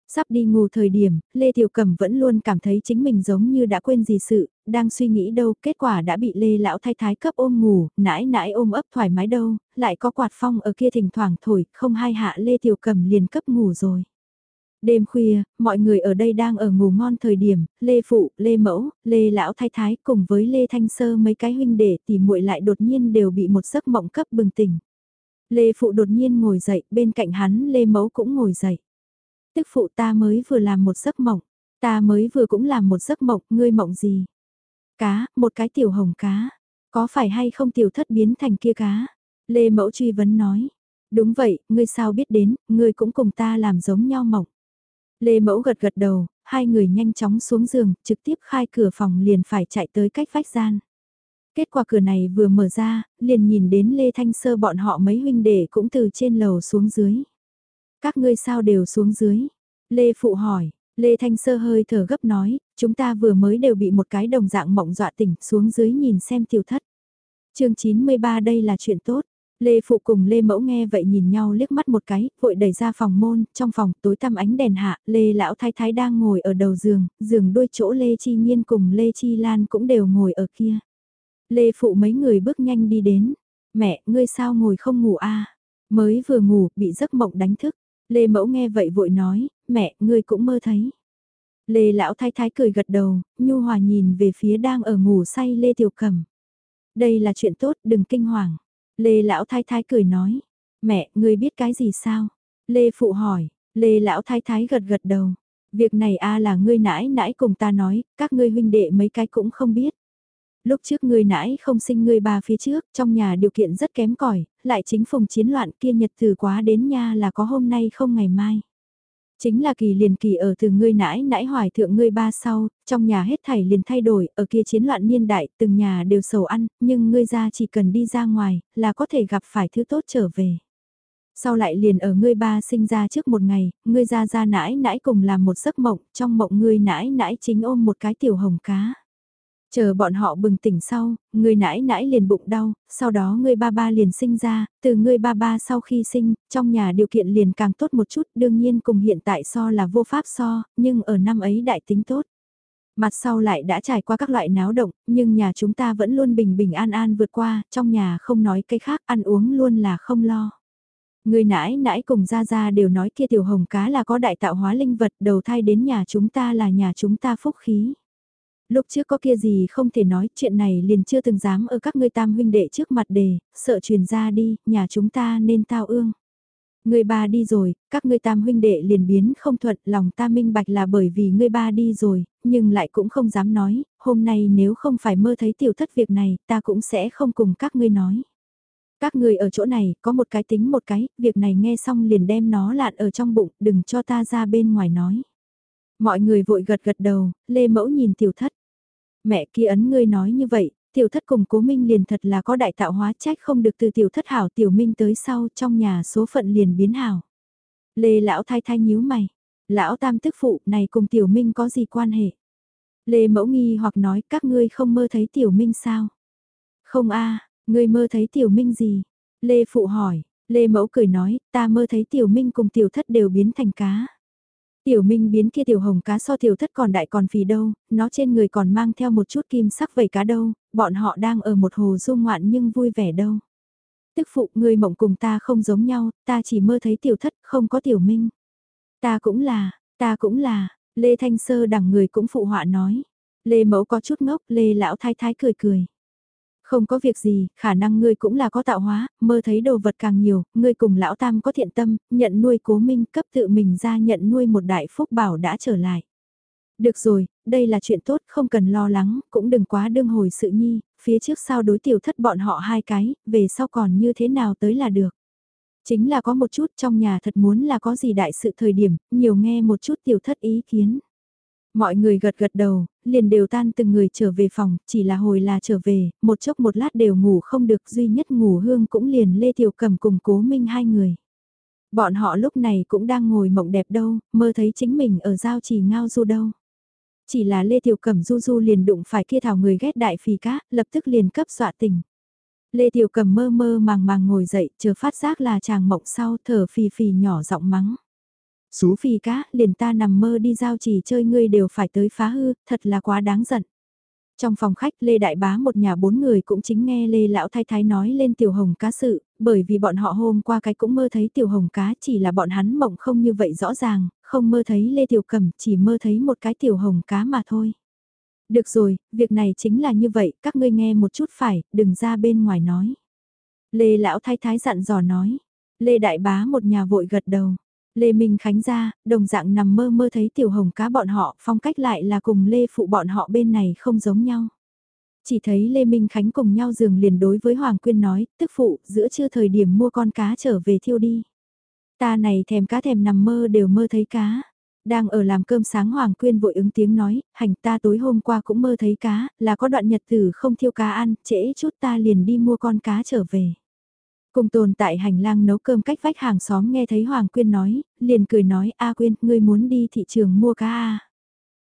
Sắp đi ngủ thời điểm, Lê Tiểu Cẩm vẫn luôn cảm thấy chính mình giống như đã quên gì sự, đang suy nghĩ đâu, kết quả đã bị Lê Lão Thái Thái cấp ôm ngủ, nãi nãi ôm ấp thoải mái đâu, lại có quạt phong ở kia thỉnh thoảng thổi, không hai hạ Lê Tiểu Cẩm liền cấp ngủ rồi. Đêm khuya, mọi người ở đây đang ở ngủ ngon thời điểm, Lê Phụ, Lê Mẫu, Lê Lão Thái Thái cùng với Lê Thanh Sơ mấy cái huynh đệ thì muội lại đột nhiên đều bị một giấc mộng cấp bừng tỉnh. Lê Phụ đột nhiên ngồi dậy, bên cạnh hắn Lê Mẫu cũng ngồi dậy. Tức phụ ta mới vừa làm một giấc mộng, ta mới vừa cũng làm một giấc mộng, ngươi mộng gì? Cá, một cái tiểu hồng cá, có phải hay không tiểu thất biến thành kia cá? Lê Mẫu truy vấn nói. Đúng vậy, ngươi sao biết đến, ngươi cũng cùng ta làm giống nhau mộng. Lê Mẫu gật gật đầu, hai người nhanh chóng xuống giường, trực tiếp khai cửa phòng liền phải chạy tới cách vách gian. Kết quả cửa này vừa mở ra, liền nhìn đến Lê Thanh Sơ bọn họ mấy huynh đệ cũng từ trên lầu xuống dưới. Các ngươi sao đều xuống dưới? Lê Phụ hỏi, Lê Thanh Sơ hơi thở gấp nói, chúng ta vừa mới đều bị một cái đồng dạng mộng dọa tỉnh xuống dưới nhìn xem tiểu thất. chương 93 đây là chuyện tốt. Lê Phụ cùng Lê Mẫu nghe vậy nhìn nhau liếc mắt một cái, vội đẩy ra phòng môn, trong phòng tối tăm ánh đèn hạ, Lê Lão Thái Thái đang ngồi ở đầu giường, giường đôi chỗ Lê Chi Nhiên cùng Lê Chi Lan cũng đều ngồi ở kia. Lê Phụ mấy người bước nhanh đi đến, mẹ, ngươi sao ngồi không ngủ a Mới vừa ngủ, bị giấc mộng đánh thức. Lê Mẫu nghe vậy vội nói, mẹ, ngươi cũng mơ thấy. Lê Lão Thái Thái cười gật đầu, nhu hòa nhìn về phía đang ở ngủ say Lê Tiểu Cẩm. Đây là chuyện tốt, đừng kinh hoàng. Lê Lão Thái Thái cười nói, Mẹ, ngươi biết cái gì sao? Lê Phụ hỏi, Lê Lão Thái Thái gật gật đầu. Việc này a là ngươi nãi nãi cùng ta nói, các ngươi huynh đệ mấy cái cũng không biết. Lúc trước ngươi nãi không sinh ngươi ba phía trước, trong nhà điều kiện rất kém cỏi lại chính phùng chiến loạn kia nhật từ quá đến nha là có hôm nay không ngày mai. Chính là kỳ liền kỳ ở từ ngươi nãi nãi hoài thượng ngươi ba sau, trong nhà hết thảy liền thay đổi, ở kia chiến loạn niên đại, từng nhà đều sầu ăn, nhưng ngươi ra chỉ cần đi ra ngoài, là có thể gặp phải thứ tốt trở về. Sau lại liền ở ngươi ba sinh ra trước một ngày, ngươi ra ra nãi nãi cùng làm một giấc mộng, trong mộng ngươi nãi nãi chính ôm một cái tiểu hồng cá. Chờ bọn họ bừng tỉnh sau, người nãi nãi liền bụng đau, sau đó người ba ba liền sinh ra, từ người ba ba sau khi sinh, trong nhà điều kiện liền càng tốt một chút, đương nhiên cùng hiện tại so là vô pháp so, nhưng ở năm ấy đại tính tốt. Mặt sau lại đã trải qua các loại náo động, nhưng nhà chúng ta vẫn luôn bình bình an an vượt qua, trong nhà không nói cái khác, ăn uống luôn là không lo. Người nãi nãi cùng ra ra đều nói kia tiểu hồng cá là có đại tạo hóa linh vật đầu thai đến nhà chúng ta là nhà chúng ta phúc khí lúc trước có kia gì không thể nói, chuyện này liền chưa từng dám ở các ngươi tam huynh đệ trước mặt đề, sợ truyền ra đi, nhà chúng ta nên tao ương. Người ba đi rồi, các ngươi tam huynh đệ liền biến không thuận, lòng ta minh bạch là bởi vì ngươi ba đi rồi, nhưng lại cũng không dám nói, hôm nay nếu không phải mơ thấy tiểu thất việc này, ta cũng sẽ không cùng các ngươi nói. Các ngươi ở chỗ này, có một cái tính một cái, việc này nghe xong liền đem nó lạn ở trong bụng, đừng cho ta ra bên ngoài nói. Mọi người vội gật gật đầu, Lê Mẫu nhìn tiểu thất. Mẹ kia ấn ngươi nói như vậy, tiểu thất cùng cố minh liền thật là có đại tạo hóa trách không được từ tiểu thất hảo tiểu minh tới sau trong nhà số phận liền biến hảo. Lê lão thái thái nhíu mày, lão tam tức phụ này cùng tiểu minh có gì quan hệ? Lê mẫu nghi hoặc nói các ngươi không mơ thấy tiểu minh sao? Không a ngươi mơ thấy tiểu minh gì? Lê phụ hỏi, Lê mẫu cười nói, ta mơ thấy tiểu minh cùng tiểu thất đều biến thành cá. Tiểu Minh biến kia tiểu hồng cá so tiểu thất còn đại còn phì đâu, nó trên người còn mang theo một chút kim sắc vầy cá đâu, bọn họ đang ở một hồ du ngoạn nhưng vui vẻ đâu. Tức phụ người mộng cùng ta không giống nhau, ta chỉ mơ thấy tiểu thất không có tiểu Minh. Ta cũng là, ta cũng là, Lê Thanh Sơ đẳng người cũng phụ họa nói. Lê Mẫu có chút ngốc, Lê Lão Thái Thái cười cười. Không có việc gì, khả năng ngươi cũng là có tạo hóa, mơ thấy đồ vật càng nhiều, ngươi cùng lão tam có thiện tâm, nhận nuôi cố minh cấp tự mình ra nhận nuôi một đại phúc bảo đã trở lại. Được rồi, đây là chuyện tốt, không cần lo lắng, cũng đừng quá đương hồi sự nhi, phía trước sau đối tiểu thất bọn họ hai cái, về sau còn như thế nào tới là được. Chính là có một chút trong nhà thật muốn là có gì đại sự thời điểm, nhiều nghe một chút tiểu thất ý kiến. Mọi người gật gật đầu, liền đều tan từng người trở về phòng, chỉ là hồi là trở về, một chốc một lát đều ngủ không được duy nhất ngủ hương cũng liền Lê Tiểu Cầm cùng cố minh hai người. Bọn họ lúc này cũng đang ngồi mộng đẹp đâu, mơ thấy chính mình ở giao trì ngao du đâu. Chỉ là Lê Tiểu Cẩm du du liền đụng phải kia thảo người ghét đại phì cá, lập tức liền cấp dọa tỉnh. Lê Tiểu Cẩm mơ mơ màng màng ngồi dậy, chờ phát giác là chàng mộng sau thở phì phì nhỏ giọng mắng. Xú phi cá, liền ta nằm mơ đi giao chỉ chơi ngươi đều phải tới phá hư, thật là quá đáng giận. Trong phòng khách Lê Đại Bá một nhà bốn người cũng chính nghe Lê Lão Thái Thái nói lên tiểu hồng cá sự, bởi vì bọn họ hôm qua cái cũng mơ thấy tiểu hồng cá chỉ là bọn hắn mộng không như vậy rõ ràng, không mơ thấy Lê Tiểu Cẩm chỉ mơ thấy một cái tiểu hồng cá mà thôi. Được rồi, việc này chính là như vậy, các ngươi nghe một chút phải, đừng ra bên ngoài nói. Lê Lão Thái Thái dặn dò nói. Lê Đại Bá một nhà vội gật đầu. Lê Minh Khánh ra, đồng dạng nằm mơ mơ thấy tiểu hồng cá bọn họ, phong cách lại là cùng Lê Phụ bọn họ bên này không giống nhau. Chỉ thấy Lê Minh Khánh cùng nhau giường liền đối với Hoàng Quyên nói, tức phụ, giữa trưa thời điểm mua con cá trở về thiêu đi. Ta này thèm cá thèm nằm mơ đều mơ thấy cá. Đang ở làm cơm sáng Hoàng Quyên vội ứng tiếng nói, hành ta tối hôm qua cũng mơ thấy cá, là có đoạn nhật tử không thiêu cá ăn, trễ chút ta liền đi mua con cá trở về. Cùng tồn tại hành lang nấu cơm cách vách hàng xóm nghe thấy Hoàng Quyên nói, liền cười nói A Quyên, ngươi muốn đi thị trường mua cá à.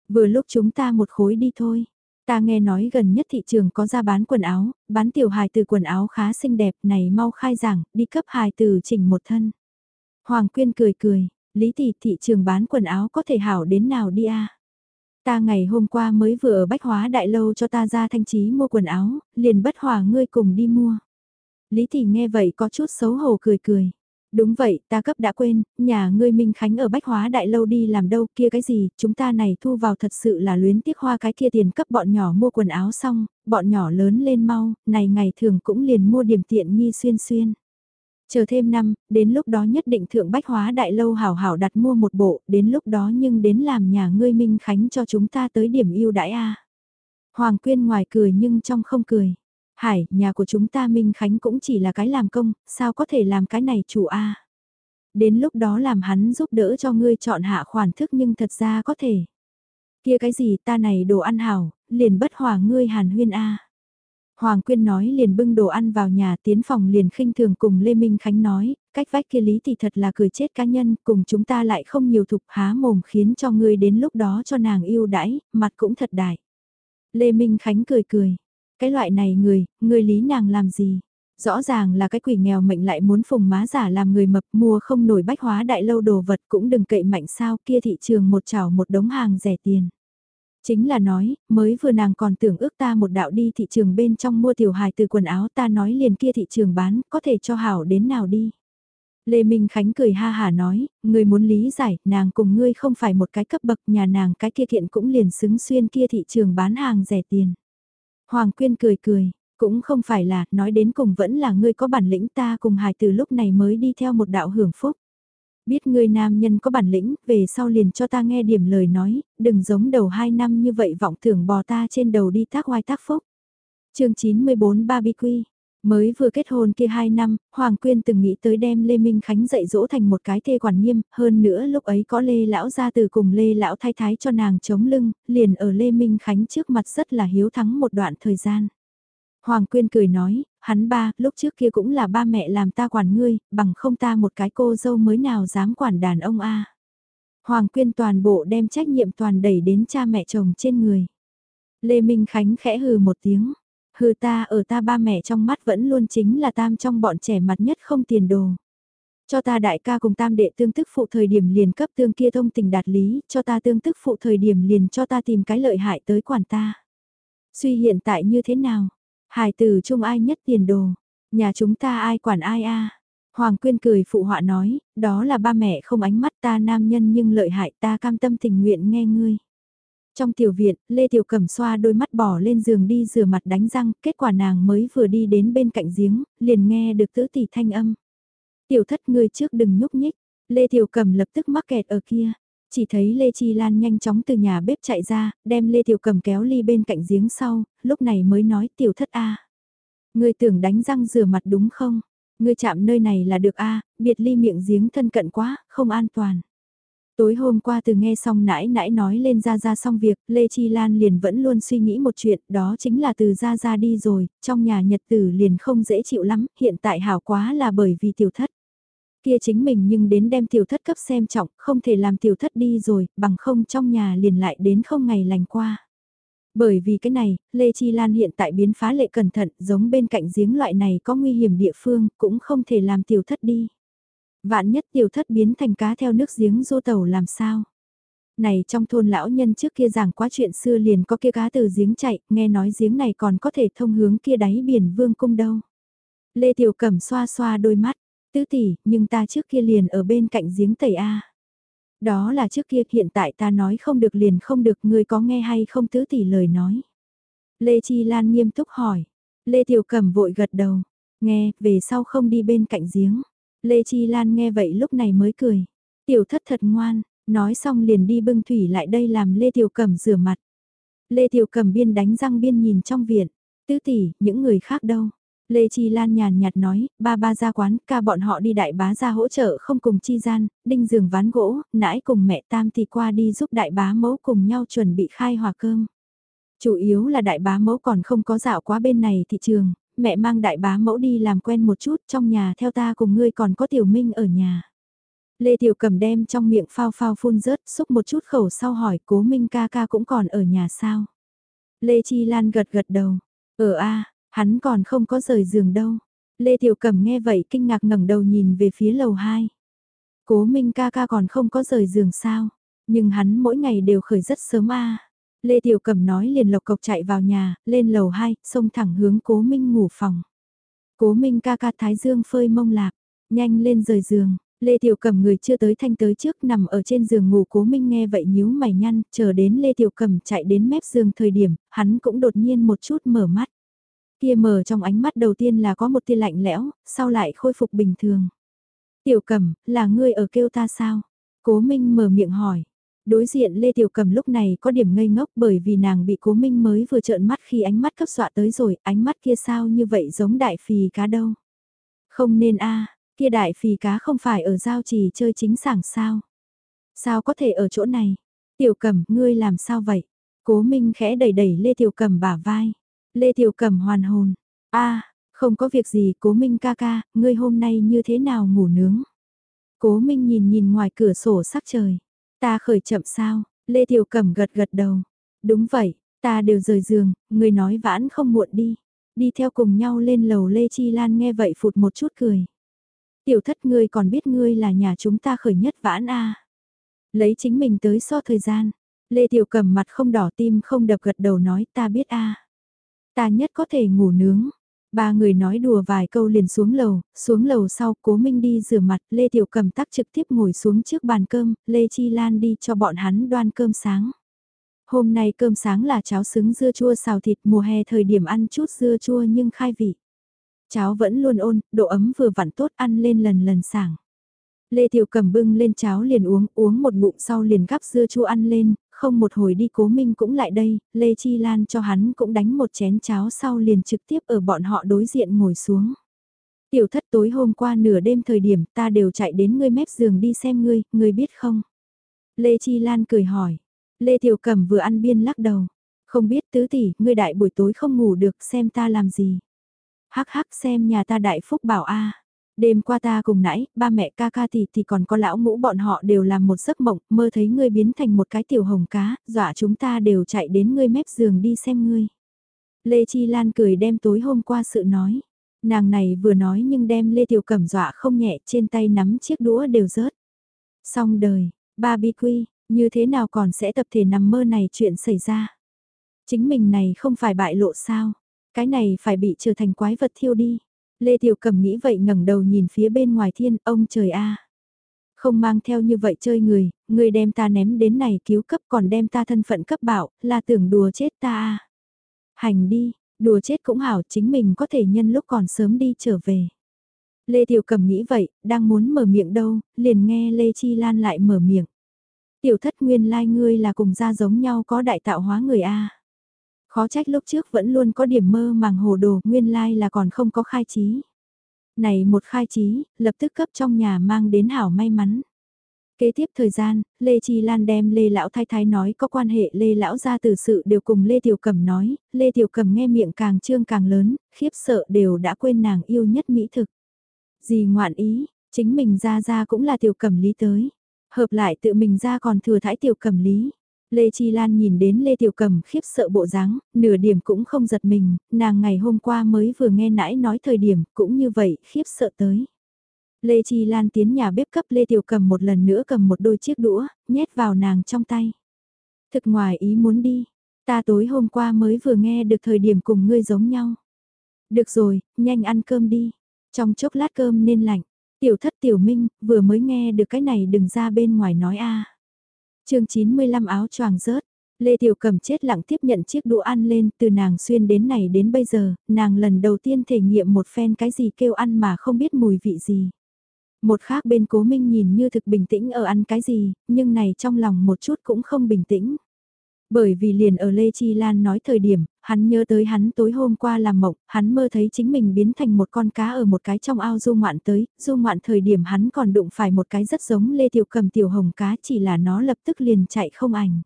Vừa lúc chúng ta một khối đi thôi. Ta nghe nói gần nhất thị trường có ra bán quần áo, bán tiểu hài từ quần áo khá xinh đẹp này mau khai giảng, đi cấp hài từ chỉnh một thân. Hoàng Quyên cười cười, lý tỷ thị trường bán quần áo có thể hảo đến nào đi à. Ta ngày hôm qua mới vừa ở Bách Hóa Đại Lâu cho ta ra thanh trí mua quần áo, liền bất hòa ngươi cùng đi mua. Lý Thị nghe vậy có chút xấu hổ cười cười. Đúng vậy, ta cấp đã quên, nhà ngươi Minh Khánh ở Bách Hóa Đại Lâu đi làm đâu kia cái gì, chúng ta này thu vào thật sự là luyến tiếc hoa cái kia tiền cấp bọn nhỏ mua quần áo xong, bọn nhỏ lớn lên mau, này ngày thường cũng liền mua điểm tiện nghi xuyên xuyên. Chờ thêm năm, đến lúc đó nhất định thượng bách hóa đại lâu hảo hảo đặt mua một bộ, đến lúc đó nhưng đến làm nhà ngươi Minh Khánh cho chúng ta tới điểm yêu đãi a. Hoàng Quyên ngoài cười nhưng trong không cười. Hải, nhà của chúng ta Minh Khánh cũng chỉ là cái làm công, sao có thể làm cái này chủ a? Đến lúc đó làm hắn giúp đỡ cho ngươi chọn hạ khoản thức nhưng thật ra có thể. Kia cái gì ta này đồ ăn hảo, liền bất hòa ngươi hàn huyên a. Hoàng Quyên nói liền bưng đồ ăn vào nhà tiến phòng liền khinh thường cùng Lê Minh Khánh nói, cách vách kia lý thì thật là cười chết cá nhân, cùng chúng ta lại không nhiều thục há mồm khiến cho ngươi đến lúc đó cho nàng yêu đãi, mặt cũng thật đại. Lê Minh Khánh cười cười, cái loại này người, người lý nàng làm gì? Rõ ràng là cái quỷ nghèo mệnh lại muốn phùng má giả làm người mập mua không nổi bách hóa đại lâu đồ vật cũng đừng cậy mạnh sao kia thị trường một chảo một đống hàng rẻ tiền. Chính là nói, mới vừa nàng còn tưởng ước ta một đạo đi thị trường bên trong mua tiểu hài từ quần áo ta nói liền kia thị trường bán, có thể cho hảo đến nào đi. Lê Minh Khánh cười ha hà nói, người muốn lý giải, nàng cùng ngươi không phải một cái cấp bậc nhà nàng cái kia thiện cũng liền xứng xuyên kia thị trường bán hàng rẻ tiền. Hoàng Quyên cười cười, cũng không phải là, nói đến cùng vẫn là ngươi có bản lĩnh ta cùng hài từ lúc này mới đi theo một đạo hưởng phúc. Biết ngươi nam nhân có bản lĩnh, về sau liền cho ta nghe điểm lời nói, đừng giống đầu hai năm như vậy vọng tưởng bò ta trên đầu đi tác oai tác phúc. chương 94 Ba Bi Quy Mới vừa kết hôn kia 2 năm, Hoàng Quyên từng nghĩ tới đem Lê Minh Khánh dạy dỗ thành một cái thê quản nghiêm, hơn nữa lúc ấy có Lê Lão ra từ cùng Lê Lão thái thái cho nàng chống lưng, liền ở Lê Minh Khánh trước mặt rất là hiếu thắng một đoạn thời gian. Hoàng Quyên cười nói, hắn ba, lúc trước kia cũng là ba mẹ làm ta quản ngươi, bằng không ta một cái cô dâu mới nào dám quản đàn ông a. Hoàng Quyên toàn bộ đem trách nhiệm toàn đẩy đến cha mẹ chồng trên người. Lê Minh Khánh khẽ hừ một tiếng, hừ ta ở ta ba mẹ trong mắt vẫn luôn chính là tam trong bọn trẻ mặt nhất không tiền đồ. Cho ta đại ca cùng tam đệ tương tức phụ thời điểm liền cấp tương kia thông tình đạt lý, cho ta tương tức phụ thời điểm liền cho ta tìm cái lợi hại tới quản ta. Suy hiện tại như thế nào? Hải tử chung ai nhất tiền đồ, nhà chúng ta ai quản ai a Hoàng Quyên cười phụ họa nói, đó là ba mẹ không ánh mắt ta nam nhân nhưng lợi hại ta cam tâm tình nguyện nghe ngươi. Trong tiểu viện, Lê Tiểu Cẩm xoa đôi mắt bỏ lên giường đi rửa mặt đánh răng, kết quả nàng mới vừa đi đến bên cạnh giếng, liền nghe được tứ tỷ thanh âm. Tiểu thất ngươi trước đừng nhúc nhích, Lê Tiểu Cẩm lập tức mắc kẹt ở kia. Chỉ thấy Lê Chi Lan nhanh chóng từ nhà bếp chạy ra, đem Lê Tiểu cẩm kéo ly bên cạnh giếng sau, lúc này mới nói tiểu thất A. Ngươi tưởng đánh răng rửa mặt đúng không? Ngươi chạm nơi này là được A, biệt ly miệng giếng thân cận quá, không an toàn. Tối hôm qua từ nghe xong nãi nãi nói lên ra ra xong việc, Lê Chi Lan liền vẫn luôn suy nghĩ một chuyện, đó chính là từ ra ra đi rồi, trong nhà nhật tử liền không dễ chịu lắm, hiện tại hảo quá là bởi vì tiểu thất. Kia chính mình nhưng đến đem tiểu thất cấp xem trọng, không thể làm tiểu thất đi rồi, bằng không trong nhà liền lại đến không ngày lành qua. Bởi vì cái này, Lê Chi Lan hiện tại biến phá lệ cẩn thận, giống bên cạnh giếng loại này có nguy hiểm địa phương, cũng không thể làm tiểu thất đi. Vạn nhất tiểu thất biến thành cá theo nước giếng du tàu làm sao? Này trong thôn lão nhân trước kia giảng quá chuyện xưa liền có kia cá từ giếng chạy, nghe nói giếng này còn có thể thông hướng kia đáy biển vương cung đâu. Lê Tiểu Cẩm xoa xoa đôi mắt, Tứ tỷ, nhưng ta trước kia liền ở bên cạnh giếng tẩy A. Đó là trước kia, hiện tại ta nói không được liền không được, người có nghe hay không tứ tỷ lời nói. Lê Chi Lan nghiêm túc hỏi. Lê Tiểu Cẩm vội gật đầu. Nghe, về sau không đi bên cạnh giếng. Lê Chi Lan nghe vậy lúc này mới cười. Tiểu thất thật ngoan, nói xong liền đi bưng thủy lại đây làm Lê Tiểu Cẩm rửa mặt. Lê Tiểu Cẩm biên đánh răng biên nhìn trong viện. Tứ tỷ, những người khác đâu? Lê Chi Lan nhàn nhạt nói, ba ba ra quán, ca bọn họ đi đại bá ra hỗ trợ không cùng chi gian, đinh giường ván gỗ, nãi cùng mẹ tam thì qua đi giúp đại bá mẫu cùng nhau chuẩn bị khai hòa cơm. Chủ yếu là đại bá mẫu còn không có dạo quá bên này thị trường, mẹ mang đại bá mẫu đi làm quen một chút trong nhà theo ta cùng ngươi còn có tiểu minh ở nhà. Lê Tiểu cầm đem trong miệng phao phao phun rớt xúc một chút khẩu sau hỏi cố minh ca ca cũng còn ở nhà sao. Lê Chi Lan gật gật đầu, ở a Hắn còn không có rời giường đâu. Lê Tiểu cầm nghe vậy kinh ngạc ngẩng đầu nhìn về phía lầu 2. Cố Minh ca ca còn không có rời giường sao, nhưng hắn mỗi ngày đều khởi rất sớm a. Lê Tiểu Cẩm nói liền lộc cộc chạy vào nhà, lên lầu 2, xông thẳng hướng Cố Minh ngủ phòng. Cố Minh ca ca thái dương phơi mông lạc, nhanh lên rời giường, Lê Tiểu Cẩm người chưa tới thanh tới trước nằm ở trên giường ngủ Cố Minh nghe vậy nhíu mày nhăn, chờ đến Lê Tiểu Cẩm chạy đến mép giường thời điểm, hắn cũng đột nhiên một chút mở mắt. Kia mở trong ánh mắt đầu tiên là có một tia lạnh lẽo, sau lại khôi phục bình thường. Tiểu Cẩm, là ngươi ở kêu ta sao? Cố Minh mở miệng hỏi. Đối diện Lê Tiểu Cầm lúc này có điểm ngây ngốc bởi vì nàng bị Cố Minh mới vừa trợn mắt khi ánh mắt cấp dọa tới rồi, ánh mắt kia sao như vậy giống đại phì cá đâu. Không nên a kia đại phì cá không phải ở giao trì chơi chính sảng sao. Sao có thể ở chỗ này? Tiểu Cầm, ngươi làm sao vậy? Cố Minh khẽ đẩy đẩy Lê Tiểu Cầm bả vai. Lê Tiểu Cầm hoàn hồn. a không có việc gì Cố Minh ca ca, ngươi hôm nay như thế nào ngủ nướng? Cố Minh nhìn nhìn ngoài cửa sổ sắc trời. Ta khởi chậm sao? Lê Tiểu Cẩm gật gật đầu. Đúng vậy, ta đều rời giường, người nói vãn không muộn đi. Đi theo cùng nhau lên lầu Lê Chi Lan nghe vậy phụt một chút cười. Tiểu thất ngươi còn biết ngươi là nhà chúng ta khởi nhất vãn a Lấy chính mình tới so thời gian. Lê Tiểu Cẩm mặt không đỏ tim không đập gật đầu nói ta biết a Ta nhất có thể ngủ nướng. Ba người nói đùa vài câu liền xuống lầu, xuống lầu sau cố Minh đi rửa mặt, Lê Tiểu Cầm tắc trực tiếp ngồi xuống trước bàn cơm, Lê Chi Lan đi cho bọn hắn đoan cơm sáng. Hôm nay cơm sáng là cháo xứng dưa chua xào thịt mùa hè thời điểm ăn chút dưa chua nhưng khai vị. Cháo vẫn luôn ôn, độ ấm vừa vặn tốt ăn lên lần lần sảng. Lê Tiểu Cầm bưng lên cháo liền uống, uống một ngụm sau liền gắp dưa chua ăn lên, không một hồi đi cố minh cũng lại đây, Lê Chi Lan cho hắn cũng đánh một chén cháo sau liền trực tiếp ở bọn họ đối diện ngồi xuống. Tiểu thất tối hôm qua nửa đêm thời điểm ta đều chạy đến ngươi mép giường đi xem ngươi, ngươi biết không? Lê Chi Lan cười hỏi. Lê Tiểu Cẩm vừa ăn biên lắc đầu. Không biết tứ tỷ, ngươi đại buổi tối không ngủ được xem ta làm gì. Hắc hắc xem nhà ta đại phúc bảo a Đêm qua ta cùng nãy, ba mẹ ca ca thì thì còn có lão ngũ bọn họ đều làm một giấc mộng, mơ thấy ngươi biến thành một cái tiểu hồng cá, dọa chúng ta đều chạy đến ngươi mép giường đi xem ngươi. Lê Chi Lan cười đem tối hôm qua sự nói. Nàng này vừa nói nhưng đem Lê Tiểu Cẩm dọa không nhẹ trên tay nắm chiếc đũa đều rớt. Xong đời, ba bi quy, như thế nào còn sẽ tập thể nằm mơ này chuyện xảy ra. Chính mình này không phải bại lộ sao, cái này phải bị trở thành quái vật thiêu đi. Lê Tiểu Cầm nghĩ vậy ngẩng đầu nhìn phía bên ngoài thiên, ông trời a. Không mang theo như vậy chơi người, người đem ta ném đến này cứu cấp còn đem ta thân phận cấp bảo, là tưởng đùa chết ta a. Hành đi, đùa chết cũng hảo, chính mình có thể nhân lúc còn sớm đi trở về. Lê Tiểu Cầm nghĩ vậy, đang muốn mở miệng đâu, liền nghe Lê Chi Lan lại mở miệng. Tiểu thất nguyên lai like ngươi là cùng gia giống nhau có đại tạo hóa người A. Khó trách lúc trước vẫn luôn có điểm mơ màng hồ đồ, nguyên lai là còn không có khai trí. Này một khai trí, lập tức cấp trong nhà mang đến hảo may mắn. Kế tiếp thời gian, Lê Chi Lan đem Lê Lão Thái Thái nói có quan hệ Lê Lão ra từ sự đều cùng Lê Tiểu Cẩm nói, Lê Tiểu Cẩm nghe miệng càng trương càng lớn, khiếp sợ đều đã quên nàng yêu nhất mỹ thực. Gì ngoạn ý, chính mình ra ra cũng là Tiểu Cẩm lý tới. Hợp lại tự mình ra còn thừa thái Tiểu Cẩm lý. Lê Chi Lan nhìn đến Lê Tiểu Cầm khiếp sợ bộ dáng, nửa điểm cũng không giật mình, nàng ngày hôm qua mới vừa nghe nãy nói thời điểm, cũng như vậy, khiếp sợ tới. Lê Chi Lan tiến nhà bếp cấp Lê Tiểu Cầm một lần nữa cầm một đôi chiếc đũa, nhét vào nàng trong tay. Thực ngoài ý muốn đi, ta tối hôm qua mới vừa nghe được thời điểm cùng ngươi giống nhau. Được rồi, nhanh ăn cơm đi. Trong chốc lát cơm nên lạnh. Tiểu thất tiểu minh, vừa mới nghe được cái này đừng ra bên ngoài nói a chương 95 áo choàng rớt. Lê Tiểu Cầm chết lặng tiếp nhận chiếc đũa ăn lên từ nàng xuyên đến này đến bây giờ, nàng lần đầu tiên thể nghiệm một phen cái gì kêu ăn mà không biết mùi vị gì. Một khác bên cố minh nhìn như thực bình tĩnh ở ăn cái gì, nhưng này trong lòng một chút cũng không bình tĩnh. Bởi vì liền ở Lê Chi Lan nói thời điểm, hắn nhớ tới hắn tối hôm qua làm mộng, hắn mơ thấy chính mình biến thành một con cá ở một cái trong ao du ngoạn tới, du ngoạn thời điểm hắn còn đụng phải một cái rất giống Lê Tiểu Cầm tiểu hồng cá chỉ là nó lập tức liền chạy không ảnh.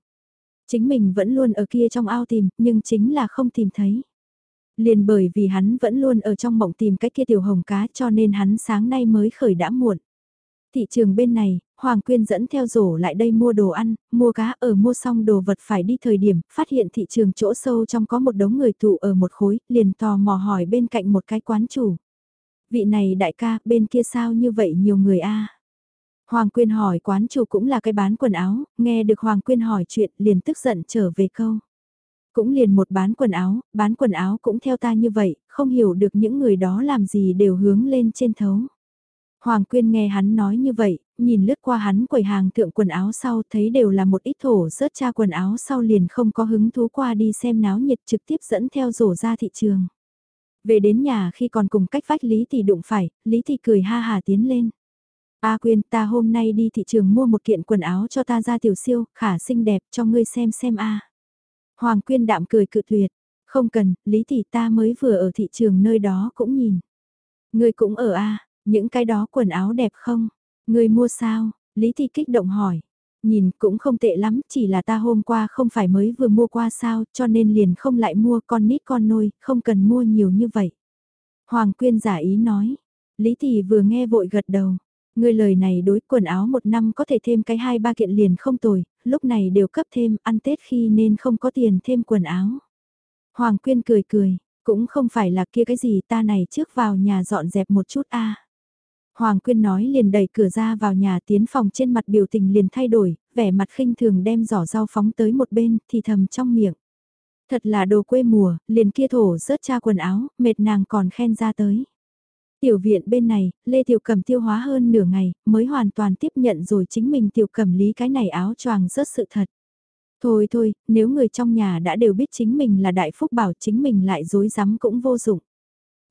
Chính mình vẫn luôn ở kia trong ao tìm, nhưng chính là không tìm thấy. Liền bởi vì hắn vẫn luôn ở trong mộng tìm cái kia tiểu hồng cá cho nên hắn sáng nay mới khởi đã muộn thị trường bên này, Hoàng Quyên dẫn theo rổ lại đây mua đồ ăn, mua cá ở mua xong đồ vật phải đi thời điểm, phát hiện thị trường chỗ sâu trong có một đống người tụ ở một khối, liền tò mò hỏi bên cạnh một cái quán chủ. Vị này đại ca, bên kia sao như vậy nhiều người a Hoàng Quyên hỏi quán chủ cũng là cái bán quần áo, nghe được Hoàng Quyên hỏi chuyện liền tức giận trở về câu. Cũng liền một bán quần áo, bán quần áo cũng theo ta như vậy, không hiểu được những người đó làm gì đều hướng lên trên thấu. Hoàng Quyên nghe hắn nói như vậy, nhìn lướt qua hắn quầy hàng thượng quần áo sau thấy đều là một ít thổ rớt cha quần áo sau liền không có hứng thú qua đi xem náo nhiệt trực tiếp dẫn theo rổ ra thị trường. Về đến nhà khi còn cùng cách vách Lý thì đụng phải, Lý thì cười ha hà tiến lên. A Quyên ta hôm nay đi thị trường mua một kiện quần áo cho ta ra tiểu siêu, khả xinh đẹp cho ngươi xem xem a. Hoàng Quyên đạm cười cự tuyệt, không cần, Lý thì ta mới vừa ở thị trường nơi đó cũng nhìn. Ngươi cũng ở a, những cái đó quần áo đẹp không? người mua sao? Lý Thị kích động hỏi. Nhìn cũng không tệ lắm, chỉ là ta hôm qua không phải mới vừa mua qua sao, cho nên liền không lại mua con nít con nôi, không cần mua nhiều như vậy. Hoàng Quyên giả ý nói. Lý Thị vừa nghe vội gật đầu. Người lời này đối quần áo một năm có thể thêm cái hai ba kiện liền không tồi, lúc này đều cấp thêm, ăn Tết khi nên không có tiền thêm quần áo. Hoàng Quyên cười cười, cũng không phải là kia cái gì ta này trước vào nhà dọn dẹp một chút a. Hoàng Quyên nói liền đẩy cửa ra vào nhà tiến phòng trên mặt biểu tình liền thay đổi, vẻ mặt khinh thường đem giỏ rau phóng tới một bên thì thầm trong miệng. Thật là đồ quê mùa, liền kia thổ rớt cha quần áo, mệt nàng còn khen ra tới. Tiểu viện bên này, Lê Tiểu Cẩm tiêu hóa hơn nửa ngày, mới hoàn toàn tiếp nhận rồi chính mình Tiểu Cẩm lý cái này áo choàng rất sự thật. Thôi thôi, nếu người trong nhà đã đều biết chính mình là đại phúc bảo chính mình lại dối rắm cũng vô dụng.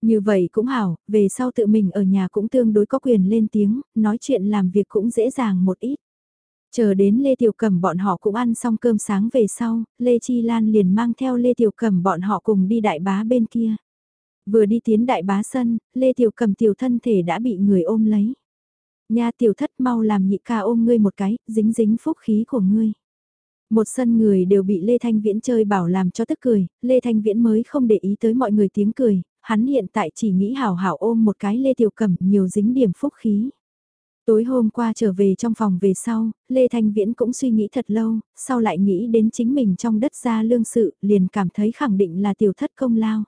Như vậy cũng hảo, về sau tự mình ở nhà cũng tương đối có quyền lên tiếng, nói chuyện làm việc cũng dễ dàng một ít. Chờ đến Lê Tiểu Cẩm bọn họ cũng ăn xong cơm sáng về sau, Lê Chi Lan liền mang theo Lê Tiểu Cẩm bọn họ cùng đi đại bá bên kia. Vừa đi tiến đại bá sân, Lê Tiểu Cẩm tiểu thân thể đã bị người ôm lấy. Nha tiểu thất mau làm nhị ca ôm ngươi một cái, dính dính phúc khí của ngươi. Một sân người đều bị Lê Thanh Viễn chơi bảo làm cho tức cười, Lê Thanh Viễn mới không để ý tới mọi người tiếng cười, hắn hiện tại chỉ nghĩ hảo hảo ôm một cái Lê Tiểu Cẩm nhiều dính điểm phúc khí. Tối hôm qua trở về trong phòng về sau, Lê Thanh Viễn cũng suy nghĩ thật lâu, sau lại nghĩ đến chính mình trong đất gia lương sự, liền cảm thấy khẳng định là tiểu thất công lao.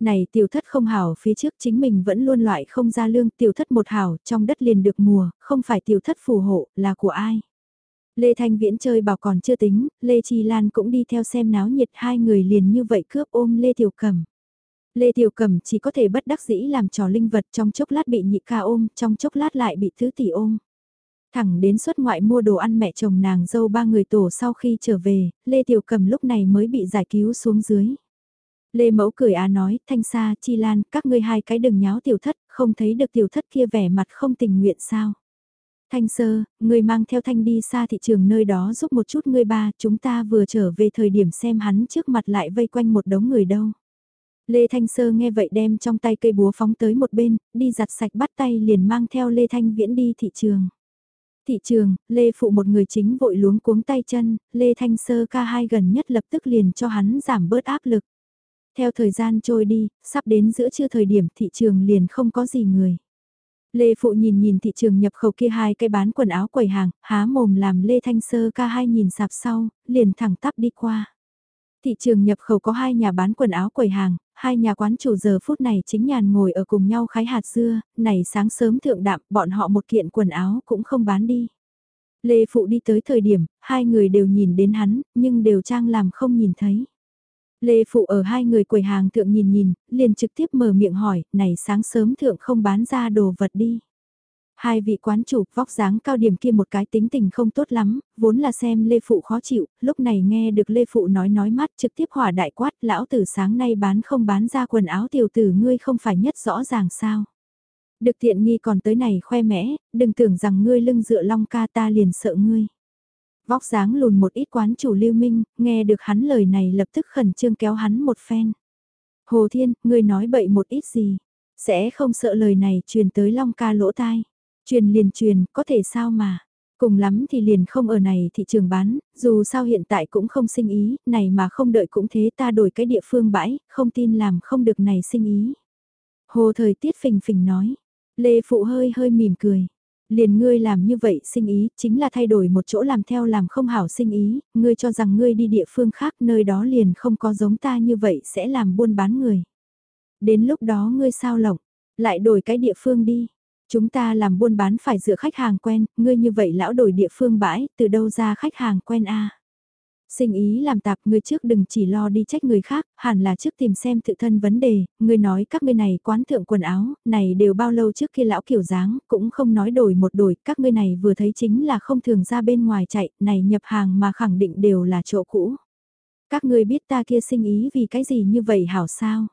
Này tiểu thất không hảo phía trước chính mình vẫn luôn loại không ra lương tiểu thất một hảo trong đất liền được mùa, không phải tiểu thất phù hộ, là của ai. Lê Thanh Viễn chơi bảo còn chưa tính, Lê Chi Lan cũng đi theo xem náo nhiệt hai người liền như vậy cướp ôm Lê Tiểu Cẩm. Lê Tiểu Cẩm chỉ có thể bất đắc dĩ làm trò linh vật trong chốc lát bị nhị ca ôm, trong chốc lát lại bị thứ tỷ ôm. Thẳng đến xuất ngoại mua đồ ăn mẹ chồng nàng dâu ba người tổ sau khi trở về, Lê Tiểu Cẩm lúc này mới bị giải cứu xuống dưới. Lê Mẫu cười á nói, Thanh Sa, Chi Lan, các ngươi hai cái đừng nháo tiểu thất, không thấy được tiểu thất kia vẻ mặt không tình nguyện sao. Thanh Sơ, ngươi mang theo Thanh đi xa thị trường nơi đó giúp một chút ngươi ba, chúng ta vừa trở về thời điểm xem hắn trước mặt lại vây quanh một đống người đâu. Lê Thanh Sơ nghe vậy đem trong tay cây búa phóng tới một bên, đi giặt sạch bắt tay liền mang theo Lê Thanh Viễn đi thị trường. Thị trường, Lê Phụ một người chính vội luống cuống tay chân, Lê Thanh Sơ ca hai gần nhất lập tức liền cho hắn giảm bớt áp lực. Theo thời gian trôi đi, sắp đến giữa trưa thời điểm thị trường liền không có gì người. Lê Phụ nhìn nhìn thị trường nhập khẩu kia hai cây bán quần áo quầy hàng, há mồm làm Lê Thanh Sơ ca hai nhìn sạp sau, liền thẳng tắp đi qua. Thị trường nhập khẩu có hai nhà bán quần áo quầy hàng, hai nhà quán chủ giờ phút này chính nhàn ngồi ở cùng nhau khái hạt dưa, này sáng sớm thượng đạm bọn họ một kiện quần áo cũng không bán đi. Lê Phụ đi tới thời điểm, hai người đều nhìn đến hắn, nhưng đều trang làm không nhìn thấy. Lê Phụ ở hai người quầy hàng thượng nhìn nhìn, liền trực tiếp mở miệng hỏi, này sáng sớm thượng không bán ra đồ vật đi. Hai vị quán chủ vóc dáng cao điểm kia một cái tính tình không tốt lắm, vốn là xem Lê Phụ khó chịu, lúc này nghe được Lê Phụ nói nói mắt trực tiếp hỏa đại quát lão tử sáng nay bán không bán ra quần áo tiểu tử ngươi không phải nhất rõ ràng sao. Được tiện nghi còn tới này khoe mẽ, đừng tưởng rằng ngươi lưng dựa long ca ta liền sợ ngươi. Vóc dáng lùn một ít quán chủ lưu minh, nghe được hắn lời này lập tức khẩn trương kéo hắn một phen. Hồ Thiên, ngươi nói bậy một ít gì, sẽ không sợ lời này truyền tới long ca lỗ tai. Truyền liền truyền, có thể sao mà. Cùng lắm thì liền không ở này thị trường bán, dù sao hiện tại cũng không sinh ý, này mà không đợi cũng thế ta đổi cái địa phương bãi, không tin làm không được này sinh ý. Hồ thời tiết phình phình nói, Lê Phụ hơi hơi mỉm cười. Liền ngươi làm như vậy sinh ý, chính là thay đổi một chỗ làm theo làm không hảo sinh ý, ngươi cho rằng ngươi đi địa phương khác nơi đó liền không có giống ta như vậy sẽ làm buôn bán người. Đến lúc đó ngươi sao lộng, lại đổi cái địa phương đi. Chúng ta làm buôn bán phải dựa khách hàng quen, ngươi như vậy lão đổi địa phương bãi, từ đâu ra khách hàng quen a? Sinh ý làm tạp ngươi trước đừng chỉ lo đi trách người khác, hẳn là trước tìm xem tự thân vấn đề, ngươi nói các ngươi này quán thượng quần áo, này đều bao lâu trước kia lão kiểu dáng, cũng không nói đổi một đổi, các ngươi này vừa thấy chính là không thường ra bên ngoài chạy, này nhập hàng mà khẳng định đều là chỗ cũ. Các ngươi biết ta kia sinh ý vì cái gì như vậy hảo sao?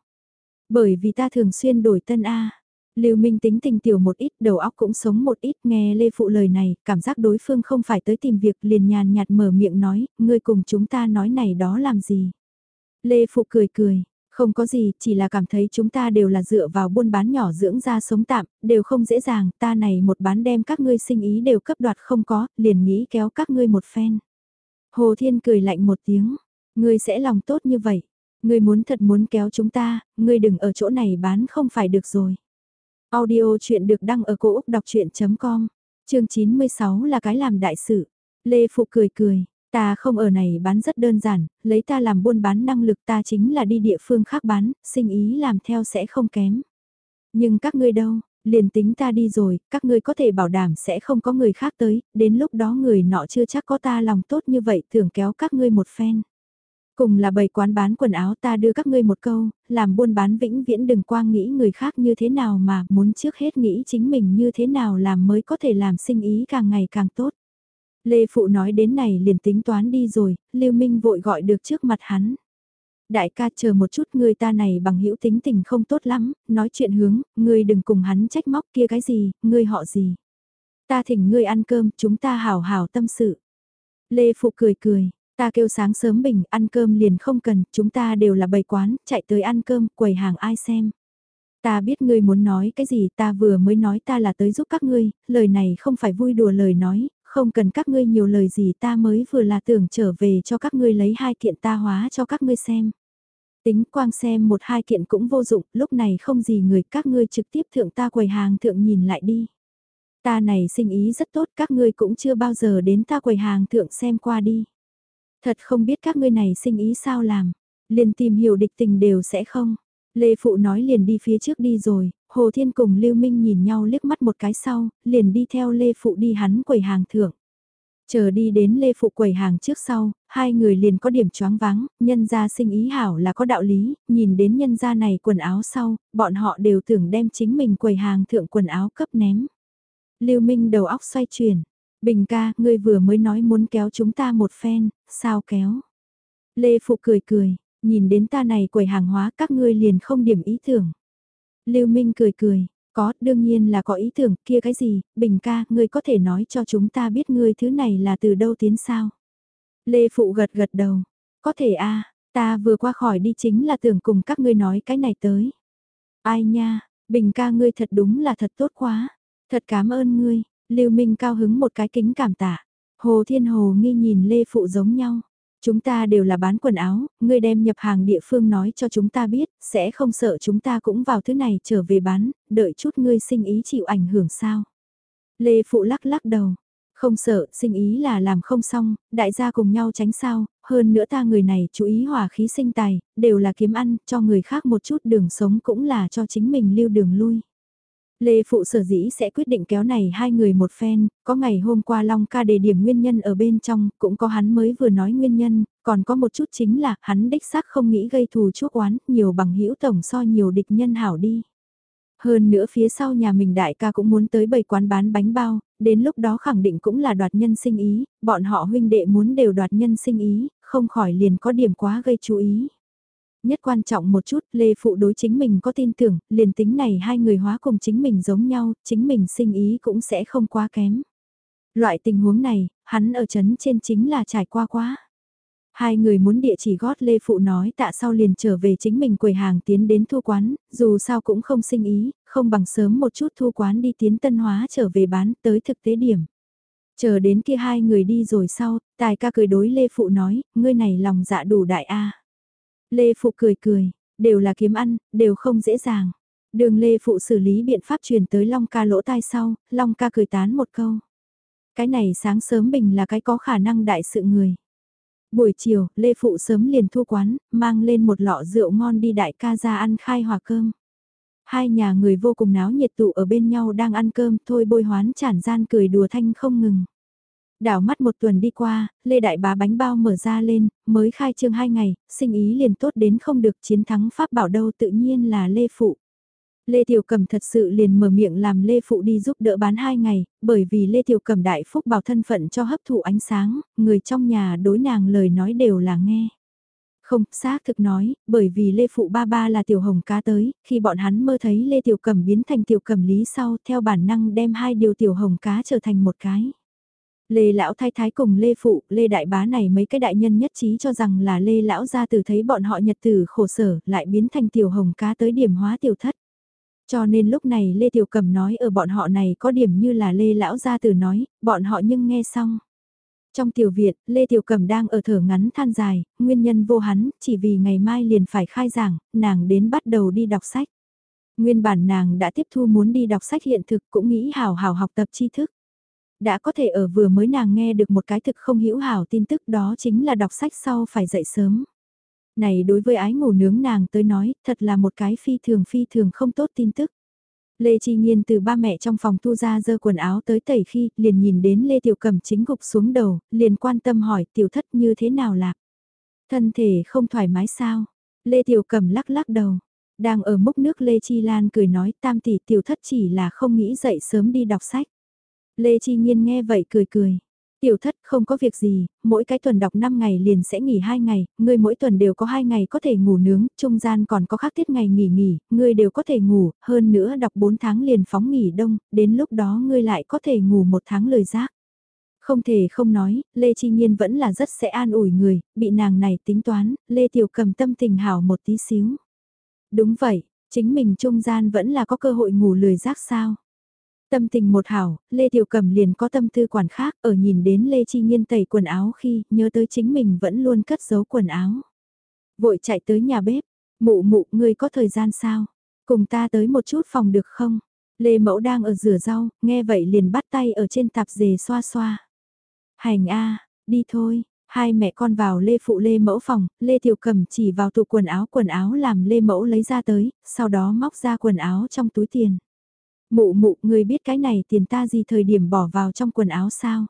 Bởi vì ta thường xuyên đổi tân A. Lưu Minh tính tình tiểu một ít, đầu óc cũng sống một ít, nghe Lê Phụ lời này, cảm giác đối phương không phải tới tìm việc liền nhàn nhạt mở miệng nói, ngươi cùng chúng ta nói này đó làm gì. Lê Phụ cười cười, không có gì, chỉ là cảm thấy chúng ta đều là dựa vào buôn bán nhỏ dưỡng ra sống tạm, đều không dễ dàng, ta này một bán đem các ngươi sinh ý đều cấp đoạt không có, liền nghĩ kéo các ngươi một phen. Hồ Thiên cười lạnh một tiếng, ngươi sẽ lòng tốt như vậy, ngươi muốn thật muốn kéo chúng ta, ngươi đừng ở chỗ này bán không phải được rồi. Audio chuyện được đăng ở cổ Úc đọc chuyện.com, chương 96 là cái làm đại sự. Lê Phụ cười cười, ta không ở này bán rất đơn giản, lấy ta làm buôn bán năng lực ta chính là đi địa phương khác bán, sinh ý làm theo sẽ không kém. Nhưng các ngươi đâu, liền tính ta đi rồi, các ngươi có thể bảo đảm sẽ không có người khác tới, đến lúc đó người nọ chưa chắc có ta lòng tốt như vậy thường kéo các ngươi một phen. Cùng là bầy quán bán quần áo ta đưa các ngươi một câu, làm buôn bán vĩnh viễn đừng quang nghĩ người khác như thế nào mà muốn trước hết nghĩ chính mình như thế nào làm mới có thể làm sinh ý càng ngày càng tốt. Lê Phụ nói đến này liền tính toán đi rồi, Lưu Minh vội gọi được trước mặt hắn. Đại ca chờ một chút người ta này bằng hữu tính tình không tốt lắm, nói chuyện hướng, ngươi đừng cùng hắn trách móc kia cái gì, ngươi họ gì. Ta thỉnh ngươi ăn cơm, chúng ta hào hào tâm sự. Lê Phụ cười cười, Ta kêu sáng sớm bình, ăn cơm liền không cần, chúng ta đều là bầy quán, chạy tới ăn cơm, quầy hàng ai xem. Ta biết ngươi muốn nói cái gì, ta vừa mới nói ta là tới giúp các ngươi, lời này không phải vui đùa lời nói, không cần các ngươi nhiều lời gì ta mới vừa là tưởng trở về cho các ngươi lấy hai kiện ta hóa cho các ngươi xem. Tính quang xem một hai kiện cũng vô dụng, lúc này không gì người các ngươi trực tiếp thượng ta quầy hàng thượng nhìn lại đi. Ta này sinh ý rất tốt các ngươi cũng chưa bao giờ đến ta quầy hàng thượng xem qua đi. Thật không biết các ngươi này sinh ý sao làm, liền tìm hiểu địch tình đều sẽ không. Lê Phụ nói liền đi phía trước đi rồi, Hồ Thiên cùng Lưu Minh nhìn nhau liếc mắt một cái sau, liền đi theo Lê Phụ đi hắn quầy hàng thưởng. Chờ đi đến Lê Phụ quầy hàng trước sau, hai người liền có điểm choáng váng, nhân gia sinh ý hảo là có đạo lý, nhìn đến nhân gia này quần áo sau, bọn họ đều tưởng đem chính mình quầy hàng thượng quần áo cấp ném. Lưu Minh đầu óc xoay chuyển, Bình ca, ngươi vừa mới nói muốn kéo chúng ta một phen, sao kéo? Lê Phụ cười cười, nhìn đến ta này quầy hàng hóa các ngươi liền không điểm ý tưởng. Lưu Minh cười cười, có, đương nhiên là có ý tưởng, kia cái gì, Bình ca, ngươi có thể nói cho chúng ta biết ngươi thứ này là từ đâu tiến sao? Lê Phụ gật gật đầu, có thể a ta vừa qua khỏi đi chính là tưởng cùng các ngươi nói cái này tới. Ai nha, Bình ca ngươi thật đúng là thật tốt quá, thật cảm ơn ngươi, Lưu Minh cao hứng một cái kính cảm tạ. Hồ Thiên Hồ nghi nhìn Lê Phụ giống nhau. Chúng ta đều là bán quần áo, ngươi đem nhập hàng địa phương nói cho chúng ta biết, sẽ không sợ chúng ta cũng vào thứ này trở về bán, đợi chút ngươi sinh ý chịu ảnh hưởng sao. Lê Phụ lắc lắc đầu, không sợ, sinh ý là làm không xong, đại gia cùng nhau tránh sao, hơn nữa ta người này chú ý hòa khí sinh tài, đều là kiếm ăn, cho người khác một chút đường sống cũng là cho chính mình lưu đường lui. Lê Phụ sở dĩ sẽ quyết định kéo này hai người một phen, có ngày hôm qua Long ca đề điểm nguyên nhân ở bên trong, cũng có hắn mới vừa nói nguyên nhân, còn có một chút chính là hắn đích xác không nghĩ gây thù chuốc oán, nhiều bằng hữu tổng so nhiều địch nhân hảo đi. Hơn nữa phía sau nhà mình đại ca cũng muốn tới bầy quán bán bánh bao, đến lúc đó khẳng định cũng là đoạt nhân sinh ý, bọn họ huynh đệ muốn đều đoạt nhân sinh ý, không khỏi liền có điểm quá gây chú ý. Nhất quan trọng một chút, Lê Phụ đối chính mình có tin tưởng, liền tính này hai người hóa cùng chính mình giống nhau, chính mình sinh ý cũng sẽ không quá kém. Loại tình huống này, hắn ở chấn trên chính là trải qua quá. Hai người muốn địa chỉ gót Lê Phụ nói tạ sau liền trở về chính mình quầy hàng tiến đến thu quán, dù sao cũng không sinh ý, không bằng sớm một chút thu quán đi tiến tân hóa trở về bán tới thực tế điểm. Chờ đến kia hai người đi rồi sau, tài ca cười đối Lê Phụ nói, ngươi này lòng dạ đủ đại a Lê Phụ cười cười, đều là kiếm ăn, đều không dễ dàng. Đường Lê Phụ xử lý biện pháp truyền tới Long ca lỗ tai sau, Long ca cười tán một câu. Cái này sáng sớm bình là cái có khả năng đại sự người. Buổi chiều, Lê Phụ sớm liền thu quán, mang lên một lọ rượu ngon đi đại ca ra ăn khai hòa cơm. Hai nhà người vô cùng náo nhiệt tụ ở bên nhau đang ăn cơm thôi bôi hoán chản gian cười đùa thanh không ngừng. Đảo mắt một tuần đi qua, Lê Đại Bá bánh bao mở ra lên, mới khai trương hai ngày, sinh ý liền tốt đến không được chiến thắng Pháp bảo đâu tự nhiên là Lê Phụ. Lê Tiểu Cầm thật sự liền mở miệng làm Lê Phụ đi giúp đỡ bán hai ngày, bởi vì Lê Tiểu Cầm đại phúc bảo thân phận cho hấp thụ ánh sáng, người trong nhà đối nàng lời nói đều là nghe. Không, xác thực nói, bởi vì Lê Phụ Ba Ba là tiểu hồng cá tới, khi bọn hắn mơ thấy Lê Tiểu Cẩm biến thành tiểu cẩm lý sau theo bản năng đem hai điều tiểu hồng cá trở thành một cái. Lê Lão Thái Thái cùng Lê Phụ, Lê Đại Bá này mấy cái đại nhân nhất trí cho rằng là Lê Lão gia từ thấy bọn họ nhật tử khổ sở lại biến thành tiểu hồng cá tới điểm hóa tiểu thất. Cho nên lúc này Lê Tiểu Cẩm nói ở bọn họ này có điểm như là Lê Lão gia từ nói, bọn họ nhưng nghe xong. Trong tiểu viện, Lê Tiểu Cẩm đang ở thở ngắn than dài, nguyên nhân vô hắn, chỉ vì ngày mai liền phải khai giảng, nàng đến bắt đầu đi đọc sách. Nguyên bản nàng đã tiếp thu muốn đi đọc sách hiện thực cũng nghĩ hào hào học tập tri thức. Đã có thể ở vừa mới nàng nghe được một cái thực không hữu hảo tin tức đó chính là đọc sách sau phải dậy sớm. Này đối với ái ngủ nướng nàng tới nói, thật là một cái phi thường phi thường không tốt tin tức. Lê Chi Nhiên từ ba mẹ trong phòng thu ra dơ quần áo tới tẩy khi, liền nhìn đến Lê Tiểu Cẩm chính gục xuống đầu, liền quan tâm hỏi tiểu thất như thế nào lạc. Thân thể không thoải mái sao? Lê Tiểu Cẩm lắc lắc đầu. Đang ở mốc nước Lê Chi Lan cười nói tam tỷ tiểu thất chỉ là không nghĩ dậy sớm đi đọc sách. Lê Chi Nhiên nghe vậy cười cười. Tiểu thất không có việc gì, mỗi cái tuần đọc 5 ngày liền sẽ nghỉ 2 ngày, ngươi mỗi tuần đều có 2 ngày có thể ngủ nướng, trung gian còn có khác tiết ngày nghỉ nghỉ, ngươi đều có thể ngủ, hơn nữa đọc 4 tháng liền phóng nghỉ đông, đến lúc đó ngươi lại có thể ngủ một tháng lời giác. Không thể không nói, Lê Chi Nhiên vẫn là rất sẽ an ủi người, bị nàng này tính toán, Lê Tiểu cầm tâm tình hảo một tí xíu. Đúng vậy, chính mình trung gian vẫn là có cơ hội ngủ lười giác sao. Tâm tình một hảo, Lê Tiểu Cẩm liền có tâm tư quản khác ở nhìn đến Lê Chi Nhiên tẩy quần áo khi nhớ tới chính mình vẫn luôn cất giấu quần áo. Vội chạy tới nhà bếp, mụ mụ ngươi có thời gian sao? Cùng ta tới một chút phòng được không? Lê Mẫu đang ở rửa rau, nghe vậy liền bắt tay ở trên tạp dề xoa xoa. Hành a đi thôi, hai mẹ con vào Lê Phụ Lê Mẫu phòng, Lê Tiểu Cẩm chỉ vào tủ quần áo quần áo làm Lê Mẫu lấy ra tới, sau đó móc ra quần áo trong túi tiền. Mụ mụ, người biết cái này tiền ta gì thời điểm bỏ vào trong quần áo sao?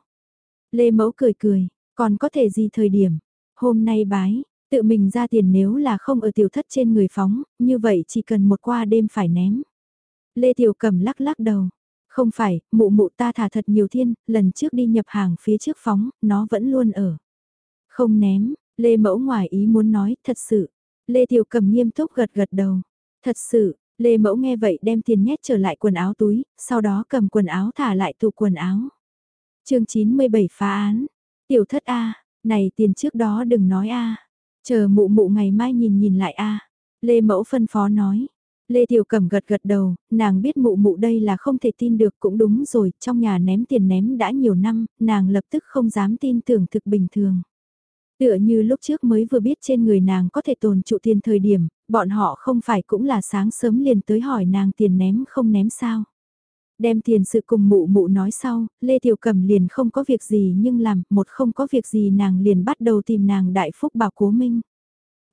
Lê Mẫu cười cười, còn có thể gì thời điểm? Hôm nay bái, tự mình ra tiền nếu là không ở tiểu thất trên người phóng, như vậy chỉ cần một qua đêm phải ném. Lê Tiểu Cầm lắc lắc đầu. Không phải, mụ mụ ta thả thật nhiều thiên, lần trước đi nhập hàng phía trước phóng, nó vẫn luôn ở. Không ném, Lê Mẫu ngoài ý muốn nói, thật sự. Lê Tiểu Cầm nghiêm túc gật gật đầu. Thật sự, Lê Mẫu nghe vậy đem tiền nhét trở lại quần áo túi, sau đó cầm quần áo thả lại tủ quần áo. chương 97 phá án. Tiểu thất A, này tiền trước đó đừng nói A. Chờ mụ mụ ngày mai nhìn nhìn lại A. Lê Mẫu phân phó nói. Lê Tiểu Cẩm gật gật đầu, nàng biết mụ mụ đây là không thể tin được cũng đúng rồi, trong nhà ném tiền ném đã nhiều năm, nàng lập tức không dám tin tưởng thực bình thường. Tựa như lúc trước mới vừa biết trên người nàng có thể tồn trụ tiền thời điểm, bọn họ không phải cũng là sáng sớm liền tới hỏi nàng tiền ném không ném sao. Đem tiền sự cùng mụ mụ nói sau, Lê Tiểu Cẩm liền không có việc gì nhưng làm, một không có việc gì nàng liền bắt đầu tìm nàng đại phúc bảo cố minh.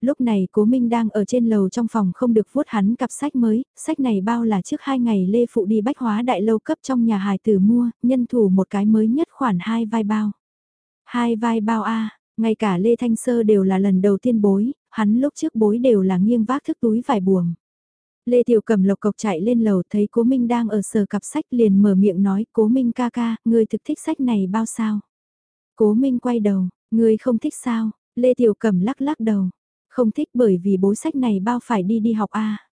Lúc này cố minh đang ở trên lầu trong phòng không được vuốt hắn cặp sách mới, sách này bao là trước hai ngày Lê Phụ đi bách hóa đại lâu cấp trong nhà hài tử mua, nhân thủ một cái mới nhất khoản hai vai bao. Hai vai bao A, ngay cả Lê Thanh Sơ đều là lần đầu tiên bối, hắn lúc trước bối đều là nghiêng vác thức túi vải buồm. Lê Tiểu cầm lộc cộc chạy lên lầu thấy Cố Minh đang ở sờ cặp sách liền mở miệng nói Cố Minh ca ca, người thực thích sách này bao sao? Cố Minh quay đầu, người không thích sao? Lê Tiểu cầm lắc lắc đầu, không thích bởi vì bối sách này bao phải đi đi học a à?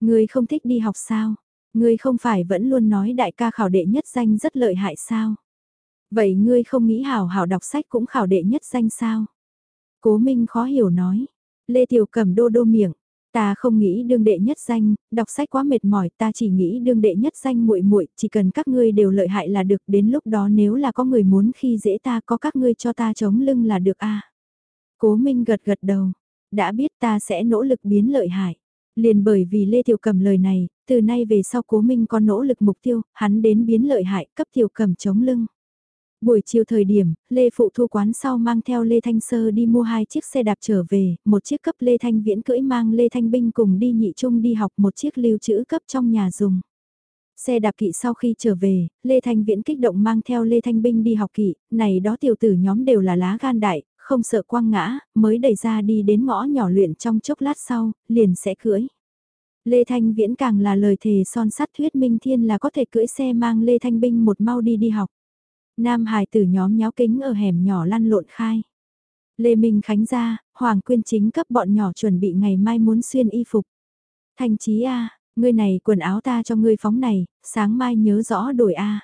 Người không thích đi học sao? Người không phải vẫn luôn nói đại ca khảo đệ nhất danh rất lợi hại sao? Vậy ngươi không nghĩ hảo hảo đọc sách cũng khảo đệ nhất danh sao? Cố Minh khó hiểu nói. Lê Tiểu Cẩm đô đô miệng. Ta không nghĩ đương đệ nhất danh, đọc sách quá mệt mỏi, ta chỉ nghĩ đương đệ nhất danh muội muội, chỉ cần các ngươi đều lợi hại là được, đến lúc đó nếu là có người muốn khi dễ ta có các ngươi cho ta chống lưng là được a. Cố Minh gật gật đầu, đã biết ta sẽ nỗ lực biến lợi hại. Liền bởi vì Lê Tiểu Cẩm lời này, từ nay về sau Cố Minh có nỗ lực mục tiêu, hắn đến biến lợi hại, cấp Tiểu Cẩm chống lưng. Buổi chiều thời điểm, Lê Phụ thu quán sau mang theo Lê Thanh Sơ đi mua hai chiếc xe đạp trở về, một chiếc cấp Lê Thanh Viễn cưỡi mang Lê Thanh Binh cùng đi nhị trung đi học một chiếc lưu trữ cấp trong nhà dùng. Xe đạp kỵ sau khi trở về, Lê Thanh Viễn kích động mang theo Lê Thanh Binh đi học kỵ, này đó tiểu tử nhóm đều là lá gan đại, không sợ quăng ngã, mới đẩy ra đi đến ngõ nhỏ luyện trong chốc lát sau, liền sẽ cưỡi. Lê Thanh Viễn càng là lời thề son sắt thuyết minh thiên là có thể cưỡi xe mang Lê Thanh Binh một mau đi đi học. Nam hài tử nhóm nháo kính ở hẻm nhỏ lăn lộn khai. Lê Minh Khánh ra, Hoàng Quyên chính cấp bọn nhỏ chuẩn bị ngày mai muốn xuyên y phục. Thanh Chí A, ngươi này quần áo ta cho ngươi phóng này, sáng mai nhớ rõ đổi A.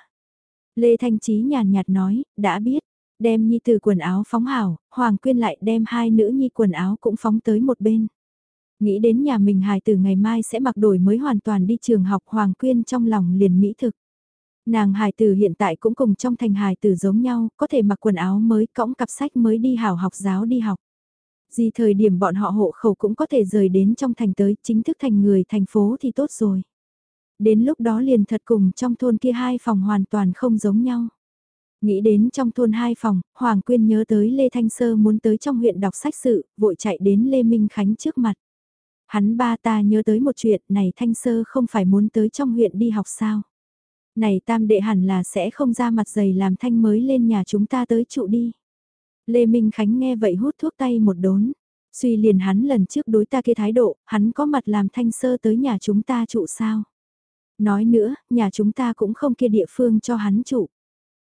Lê Thanh Chí nhàn nhạt nói, đã biết, đem nhi từ quần áo phóng hảo, Hoàng Quyên lại đem hai nữ nhi quần áo cũng phóng tới một bên. Nghĩ đến nhà mình hài từ ngày mai sẽ mặc đổi mới hoàn toàn đi trường học Hoàng Quyên trong lòng liền mỹ thực. Nàng hài tử hiện tại cũng cùng trong thành hài tử giống nhau, có thể mặc quần áo mới, cõng cặp sách mới đi hảo học giáo đi học. Gì thời điểm bọn họ hộ khẩu cũng có thể rời đến trong thành tới, chính thức thành người thành phố thì tốt rồi. Đến lúc đó liền thật cùng trong thôn kia hai phòng hoàn toàn không giống nhau. Nghĩ đến trong thôn hai phòng, Hoàng Quyên nhớ tới Lê Thanh Sơ muốn tới trong huyện đọc sách sự, vội chạy đến Lê Minh Khánh trước mặt. Hắn ba ta nhớ tới một chuyện này Thanh Sơ không phải muốn tới trong huyện đi học sao. Này tam đệ hẳn là sẽ không ra mặt dày làm Thanh mới lên nhà chúng ta tới trụ đi. Lê Minh Khánh nghe vậy hút thuốc tay một đốn. Suy liền hắn lần trước đối ta kia thái độ, hắn có mặt làm Thanh Sơ tới nhà chúng ta trụ sao. Nói nữa, nhà chúng ta cũng không kia địa phương cho hắn trụ.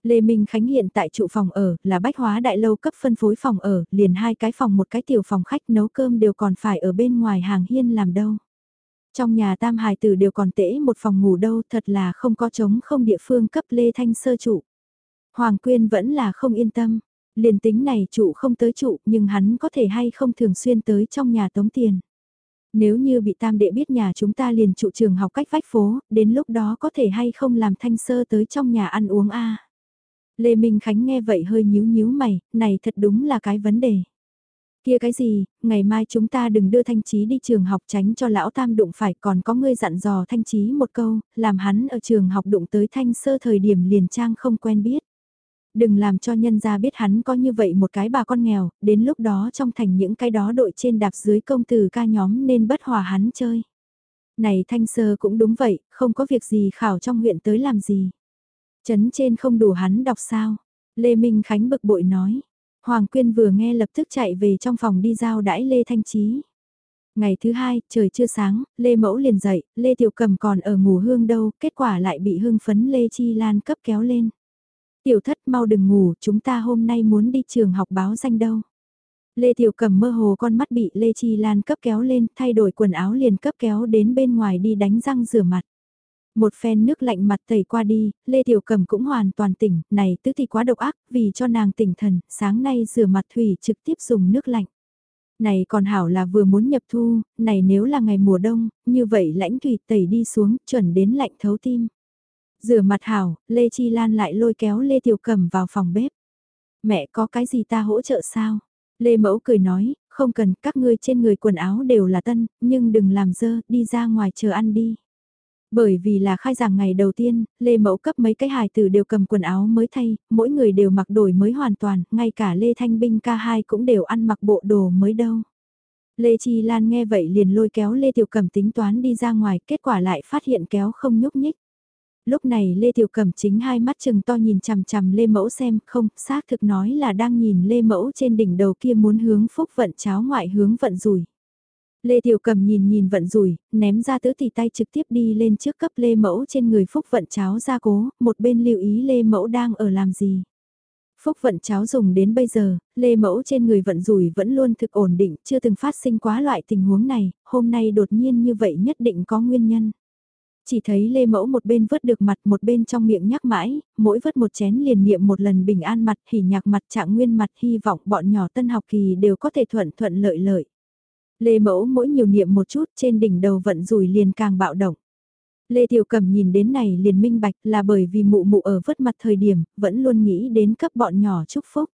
Lê Minh Khánh hiện tại trụ phòng ở, là bách hóa đại lâu cấp phân phối phòng ở, liền hai cái phòng một cái tiểu phòng khách nấu cơm đều còn phải ở bên ngoài hàng hiên làm đâu. Trong nhà tam hài tử đều còn tễ một phòng ngủ đâu thật là không có trống không địa phương cấp Lê Thanh sơ trụ. Hoàng Quyên vẫn là không yên tâm, liền tính này trụ không tới trụ nhưng hắn có thể hay không thường xuyên tới trong nhà tống tiền. Nếu như bị tam đệ biết nhà chúng ta liền trụ trường học cách vách phố, đến lúc đó có thể hay không làm thanh sơ tới trong nhà ăn uống a Lê Minh Khánh nghe vậy hơi nhíu nhíu mày, này thật đúng là cái vấn đề. Kia cái gì, ngày mai chúng ta đừng đưa Thanh Chí đi trường học tránh cho lão tam đụng phải còn có ngươi dặn dò Thanh Chí một câu, làm hắn ở trường học đụng tới Thanh sơ thời điểm liền trang không quen biết. Đừng làm cho nhân gia biết hắn có như vậy một cái bà con nghèo, đến lúc đó trong thành những cái đó đội trên đạp dưới công tử ca nhóm nên bất hòa hắn chơi. Này Thanh sơ cũng đúng vậy, không có việc gì khảo trong huyện tới làm gì. Chấn trên không đủ hắn đọc sao. Lê Minh Khánh bực bội nói. Hoàng Quyên vừa nghe lập tức chạy về trong phòng đi giao đãi Lê Thanh Trí. Ngày thứ hai, trời chưa sáng, Lê Mẫu liền dậy, Lê Tiểu Cầm còn ở ngủ hương đâu, kết quả lại bị hương phấn Lê Chi Lan cấp kéo lên. Tiểu thất mau đừng ngủ, chúng ta hôm nay muốn đi trường học báo danh đâu. Lê Tiểu Cầm mơ hồ con mắt bị Lê Chi Lan cấp kéo lên, thay đổi quần áo liền cấp kéo đến bên ngoài đi đánh răng rửa mặt. Một phen nước lạnh mặt tẩy qua đi, Lê Tiểu Cầm cũng hoàn toàn tỉnh, này tứ thì quá độc ác, vì cho nàng tỉnh thần, sáng nay rửa mặt thủy trực tiếp dùng nước lạnh. Này còn hảo là vừa muốn nhập thu, này nếu là ngày mùa đông, như vậy lãnh thủy tẩy đi xuống, chuẩn đến lạnh thấu tim. Rửa mặt hảo, Lê Chi Lan lại lôi kéo Lê Tiểu Cầm vào phòng bếp. Mẹ có cái gì ta hỗ trợ sao? Lê Mẫu cười nói, không cần, các ngươi trên người quần áo đều là tân, nhưng đừng làm dơ, đi ra ngoài chờ ăn đi. Bởi vì là khai giảng ngày đầu tiên, Lê Mẫu cấp mấy cái hài tử đều cầm quần áo mới thay, mỗi người đều mặc đổi mới hoàn toàn, ngay cả Lê Thanh Binh ca hai cũng đều ăn mặc bộ đồ mới đâu. Lê Chi Lan nghe vậy liền lôi kéo Lê Tiểu cẩm tính toán đi ra ngoài, kết quả lại phát hiện kéo không nhúc nhích. Lúc này Lê Tiểu cẩm chính hai mắt chừng to nhìn chằm chằm Lê Mẫu xem, không, xác thực nói là đang nhìn Lê Mẫu trên đỉnh đầu kia muốn hướng phúc vận cháo ngoại hướng vận rủi. Lê Tiểu Cầm nhìn nhìn vận rủi, ném ra tứ tỷ tay trực tiếp đi lên trước cấp Lê Mẫu trên người Phúc Vận cháo ra cố, một bên lưu ý Lê Mẫu đang ở làm gì. Phúc Vận cháo dùng đến bây giờ, Lê Mẫu trên người vận rủi vẫn luôn thực ổn định, chưa từng phát sinh quá loại tình huống này, hôm nay đột nhiên như vậy nhất định có nguyên nhân. Chỉ thấy Lê Mẫu một bên vớt được mặt một bên trong miệng nhắc mãi, mỗi vớt một chén liền niệm một lần bình an mặt hỉ nhạc mặt trạng nguyên mặt hy vọng bọn nhỏ tân học kỳ đều có thể thuận thuận lợi lợi. Lê Mẫu mỗi nhiều niệm một chút trên đỉnh đầu vận rủi liền càng bạo động. Lê Tiểu Cầm nhìn đến này liền minh bạch là bởi vì mụ mụ ở vất mặt thời điểm, vẫn luôn nghĩ đến cấp bọn nhỏ chúc phúc.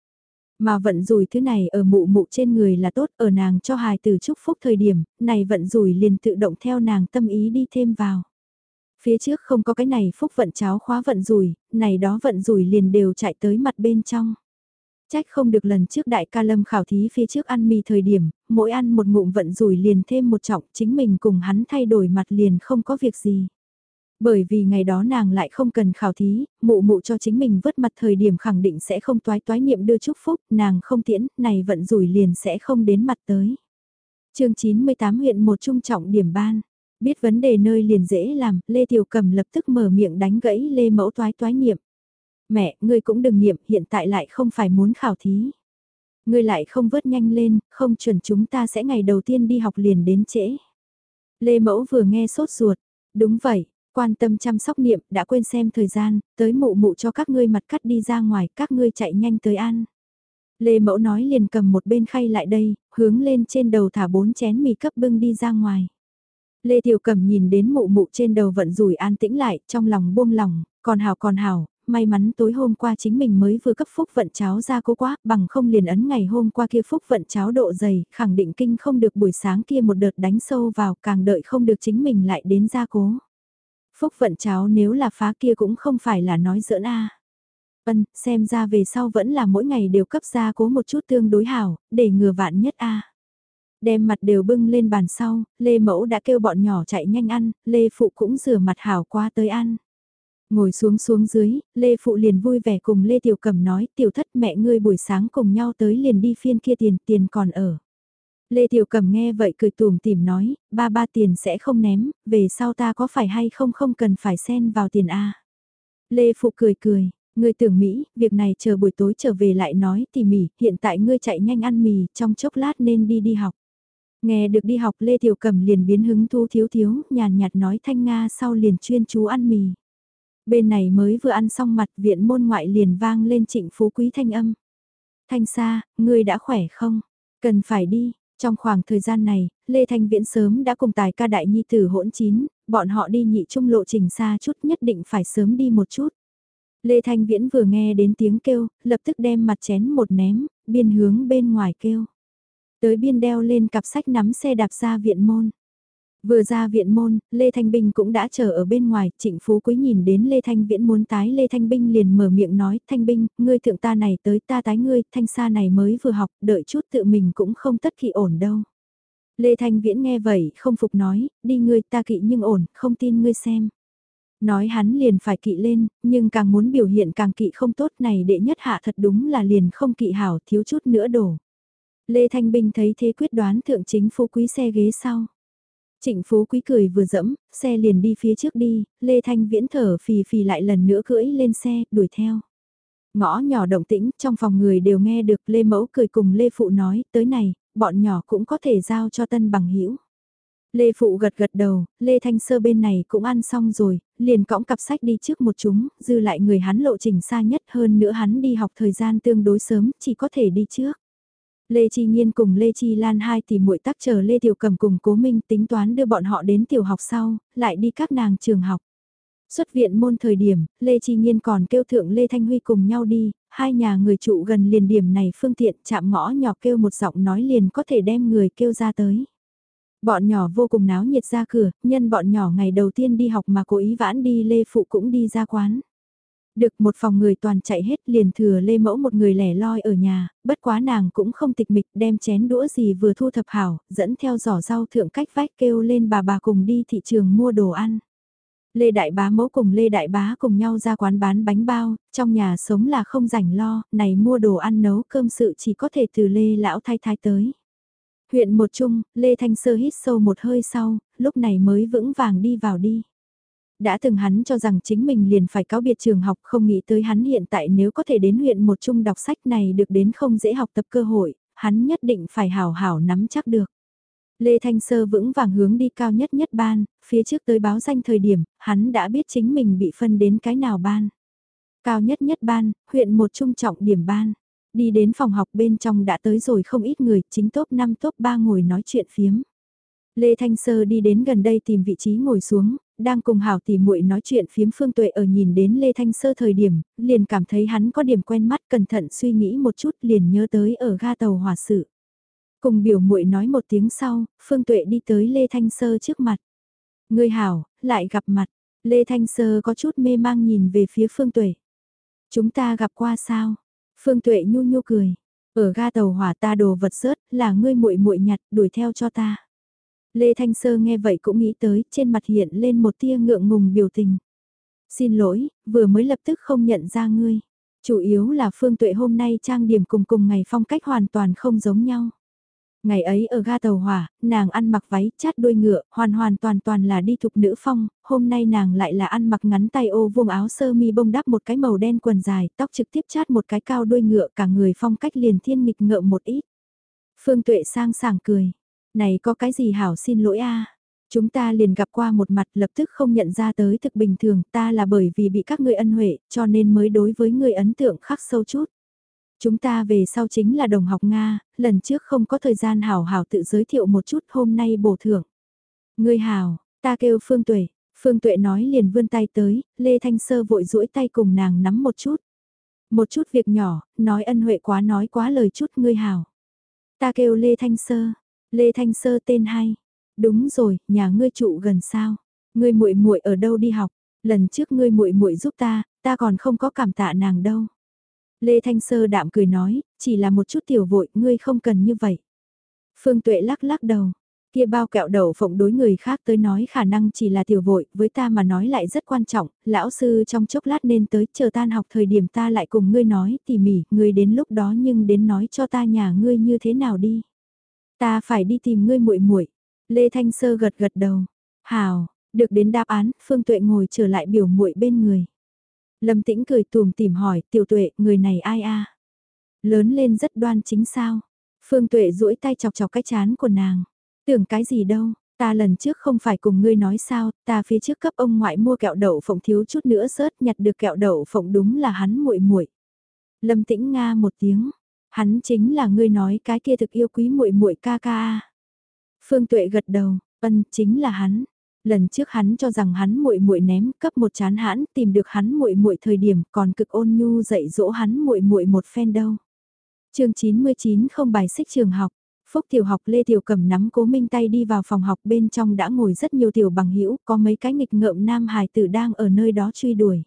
Mà vận rủi thứ này ở mụ mụ trên người là tốt, ở nàng cho hài từ chúc phúc thời điểm, này vận rủi liền tự động theo nàng tâm ý đi thêm vào. Phía trước không có cái này phúc vận cháo khóa vận rủi, này đó vận rủi liền đều chạy tới mặt bên trong. Trách không được lần trước đại ca lâm khảo thí phía trước ăn mì thời điểm, mỗi ăn một ngụm vận rủi liền thêm một trọng chính mình cùng hắn thay đổi mặt liền không có việc gì. Bởi vì ngày đó nàng lại không cần khảo thí, mụ mụ cho chính mình vứt mặt thời điểm khẳng định sẽ không toái toái niệm đưa chúc phúc, nàng không tiễn, này vận rủi liền sẽ không đến mặt tới. chương 98 huyện một trung trọng điểm ban, biết vấn đề nơi liền dễ làm, Lê Tiểu Cầm lập tức mở miệng đánh gãy Lê Mẫu toái toái niệm. Mẹ, ngươi cũng đừng niệm, hiện tại lại không phải muốn khảo thí. Ngươi lại không vớt nhanh lên, không chuẩn chúng ta sẽ ngày đầu tiên đi học liền đến trễ. Lê Mẫu vừa nghe sốt ruột. Đúng vậy, quan tâm chăm sóc niệm, đã quên xem thời gian, tới mụ mụ cho các ngươi mặt cắt đi ra ngoài, các ngươi chạy nhanh tới ăn. Lê Mẫu nói liền cầm một bên khay lại đây, hướng lên trên đầu thả bốn chén mì cấp bưng đi ra ngoài. Lê Tiểu Cầm nhìn đến mụ mụ trên đầu vận rủi an tĩnh lại, trong lòng buông lòng, còn hào còn hào, may mắn tối hôm qua chính mình mới vừa cấp phúc vận cháo ra cố quá, bằng không liền ấn ngày hôm qua kia phúc vận cháo độ dày, khẳng định kinh không được buổi sáng kia một đợt đánh sâu vào, càng đợi không được chính mình lại đến gia cố. Phúc vận cháo nếu là phá kia cũng không phải là nói giỡn a. vân xem ra về sau vẫn là mỗi ngày đều cấp gia cố một chút tương đối hảo, để ngừa vạn nhất a. Đem mặt đều bưng lên bàn sau, Lê Mẫu đã kêu bọn nhỏ chạy nhanh ăn, Lê Phụ cũng rửa mặt hảo qua tới ăn. Ngồi xuống xuống dưới, Lê Phụ liền vui vẻ cùng Lê Tiểu Cẩm nói tiểu thất mẹ ngươi buổi sáng cùng nhau tới liền đi phiên kia tiền, tiền còn ở. Lê Tiểu Cẩm nghe vậy cười tùm tìm nói, ba ba tiền sẽ không ném, về sau ta có phải hay không không cần phải xen vào tiền A. Lê Phụ cười cười, ngươi tưởng Mỹ, việc này chờ buổi tối trở về lại nói tỉ mỉ, hiện tại ngươi chạy nhanh ăn mì, trong chốc lát nên đi đi học. Nghe được đi học Lê Tiểu Cẩm liền biến hứng thu thiếu thiếu, nhàn nhạt nói thanh Nga sau liền chuyên chú ăn mì. Bên này mới vừa ăn xong mặt viện môn ngoại liền vang lên trịnh phú quý thanh âm. Thanh xa, ngươi đã khỏe không? Cần phải đi. Trong khoảng thời gian này, Lê Thanh Viễn sớm đã cùng tài ca đại nhi tử hỗn chín, bọn họ đi nhị trung lộ trình xa chút nhất định phải sớm đi một chút. Lê Thanh Viễn vừa nghe đến tiếng kêu, lập tức đem mặt chén một ném, biên hướng bên ngoài kêu. Tới biên đeo lên cặp sách nắm xe đạp ra viện môn. Vừa ra viện môn, Lê Thanh Binh cũng đã chờ ở bên ngoài, trịnh Phú Quý nhìn đến Lê Thanh Viễn muốn tái Lê Thanh Binh liền mở miệng nói, Thanh Binh, ngươi thượng ta này tới ta tái ngươi, Thanh Sa này mới vừa học, đợi chút tự mình cũng không tất kỳ ổn đâu. Lê Thanh Viễn nghe vậy, không phục nói, đi ngươi ta kỵ nhưng ổn, không tin ngươi xem. Nói hắn liền phải kỵ lên, nhưng càng muốn biểu hiện càng kỵ không tốt này đệ nhất hạ thật đúng là liền không kỵ hảo thiếu chút nữa đổ. Lê Thanh Binh thấy thế quyết đoán thượng chính phú quý xe ghế sau. Trịnh Phú Quý cười vừa dẫm, xe liền đi phía trước đi, Lê Thanh Viễn thở phì phì lại lần nữa cưỡi lên xe, đuổi theo. Ngõ nhỏ động tĩnh, trong phòng người đều nghe được Lê Mẫu cười cùng Lê Phụ nói, tới này, bọn nhỏ cũng có thể giao cho tân bằng hữu Lê Phụ gật gật đầu, Lê Thanh Sơ bên này cũng ăn xong rồi, liền cõng cặp sách đi trước một chúng, dư lại người hắn lộ trình xa nhất hơn nữa hắn đi học thời gian tương đối sớm, chỉ có thể đi trước. Lê Chi Nhiên cùng Lê Chi Lan hai thì muội tắc chờ Lê Tiểu Cầm cùng Cố Minh tính toán đưa bọn họ đến tiểu học sau, lại đi các nàng trường học. Xuất viện môn thời điểm, Lê Chi Nhiên còn kêu thượng Lê Thanh Huy cùng nhau đi, hai nhà người trụ gần liền điểm này phương tiện chạm ngõ nhỏ kêu một giọng nói liền có thể đem người kêu ra tới. Bọn nhỏ vô cùng náo nhiệt ra cửa, nhân bọn nhỏ ngày đầu tiên đi học mà cố ý vãn đi Lê Phụ cũng đi ra quán. Được một phòng người toàn chạy hết liền thừa lê mẫu một người lẻ loi ở nhà, bất quá nàng cũng không tịch mịch đem chén đũa gì vừa thu thập hảo, dẫn theo giỏ rau thượng cách vách kêu lên bà bà cùng đi thị trường mua đồ ăn. Lê Đại Bá mẫu cùng Lê Đại Bá cùng nhau ra quán bán bánh bao, trong nhà sống là không rảnh lo, này mua đồ ăn nấu cơm sự chỉ có thể từ Lê Lão Thái Thái tới. Huyện một chung, Lê Thanh Sơ hít sâu một hơi sau, lúc này mới vững vàng đi vào đi. Đã từng hắn cho rằng chính mình liền phải cáo biệt trường học không nghĩ tới hắn hiện tại nếu có thể đến huyện một trung đọc sách này được đến không dễ học tập cơ hội, hắn nhất định phải hảo hảo nắm chắc được. Lê Thanh Sơ vững vàng hướng đi cao nhất nhất ban, phía trước tới báo danh thời điểm, hắn đã biết chính mình bị phân đến cái nào ban. Cao nhất nhất ban, huyện một trung trọng điểm ban. Đi đến phòng học bên trong đã tới rồi không ít người, chính top 5 top 3 ngồi nói chuyện phiếm. Lê Thanh Sơ đi đến gần đây tìm vị trí ngồi xuống, đang cùng hảo tỉ muội nói chuyện phiếm Phương Tuệ ở nhìn đến Lê Thanh Sơ thời điểm, liền cảm thấy hắn có điểm quen mắt cẩn thận suy nghĩ một chút liền nhớ tới ở ga tàu hỏa sự. Cùng biểu muội nói một tiếng sau, Phương Tuệ đi tới Lê Thanh Sơ trước mặt. Người hảo, lại gặp mặt, Lê Thanh Sơ có chút mê mang nhìn về phía Phương Tuệ. Chúng ta gặp qua sao? Phương Tuệ nhu nhu cười. Ở ga tàu hỏa ta đồ vật rớt, là ngươi muội muội nhặt, đuổi theo cho ta. Lê Thanh Sơ nghe vậy cũng nghĩ tới, trên mặt hiện lên một tia ngượng ngùng biểu tình. Xin lỗi, vừa mới lập tức không nhận ra ngươi. Chủ yếu là Phương Tuệ hôm nay trang điểm cùng cùng ngày phong cách hoàn toàn không giống nhau. Ngày ấy ở ga tàu hỏa, nàng ăn mặc váy chát đuôi ngựa, hoàn hoàn toàn toàn là đi thục nữ phong, hôm nay nàng lại là ăn mặc ngắn tay ô vuông áo sơ mi bông đắp một cái màu đen quần dài, tóc trực tiếp chát một cái cao đuôi ngựa cả người phong cách liền thiên nghịch ngợm một ít. Phương Tuệ sang sảng cười, này có cái gì hảo xin lỗi a Chúng ta liền gặp qua một mặt lập tức không nhận ra tới thực bình thường ta là bởi vì bị các ngươi ân huệ cho nên mới đối với người ấn tượng khắc sâu chút. Chúng ta về sau chính là đồng học Nga, lần trước không có thời gian hảo hảo tự giới thiệu một chút hôm nay bổ thưởng. Ngươi hảo, ta kêu Phương Tuệ, Phương Tuệ nói liền vươn tay tới, Lê Thanh Sơ vội duỗi tay cùng nàng nắm một chút. Một chút việc nhỏ, nói ân huệ quá nói quá lời chút ngươi hảo. Ta kêu Lê Thanh Sơ, Lê Thanh Sơ tên hay. Đúng rồi, nhà ngươi trụ gần sao? Ngươi muội muội ở đâu đi học? Lần trước ngươi muội muội giúp ta, ta còn không có cảm tạ nàng đâu. Lê Thanh Sơ đạm cười nói, chỉ là một chút tiểu vội, ngươi không cần như vậy. Phương Tuệ lắc lắc đầu, kia bao kẹo đậu phộng đối người khác tới nói khả năng chỉ là tiểu vội, với ta mà nói lại rất quan trọng, lão sư trong chốc lát nên tới, chờ tan học thời điểm ta lại cùng ngươi nói tỉ mỉ, ngươi đến lúc đó nhưng đến nói cho ta nhà ngươi như thế nào đi. Ta phải đi tìm ngươi muội muội. Lê Thanh Sơ gật gật đầu. Hào, được đến đáp án, Phương Tuệ ngồi trở lại biểu muội bên người. Lâm Tĩnh cười tùm tìm hỏi, tiểu tuệ, người này ai a? Lớn lên rất đoan chính sao? Phương Tuệ duỗi tay chọc chọc cái chán của nàng. Tưởng cái gì đâu, ta lần trước không phải cùng ngươi nói sao, ta phía trước cấp ông ngoại mua kẹo đậu phộng thiếu chút nữa sớt nhặt được kẹo đậu phộng đúng là hắn muội muội. Lâm Tĩnh nga một tiếng, hắn chính là ngươi nói cái kia thực yêu quý muội muội ca ca. Phương Tuệ gật đầu, ân chính là hắn. Lần trước hắn cho rằng hắn muội muội ném, cấp một chán hãn, tìm được hắn muội muội thời điểm, còn cực ôn nhu dạy dỗ hắn muội muội một phen đâu. Chương 99 không bài xích trường học. Phúc tiểu học Lê Tiểu Cẩm nắm Cố Minh tay đi vào phòng học bên trong đã ngồi rất nhiều tiểu bằng hữu có mấy cái nghịch ngợm nam hài tử đang ở nơi đó truy đuổi.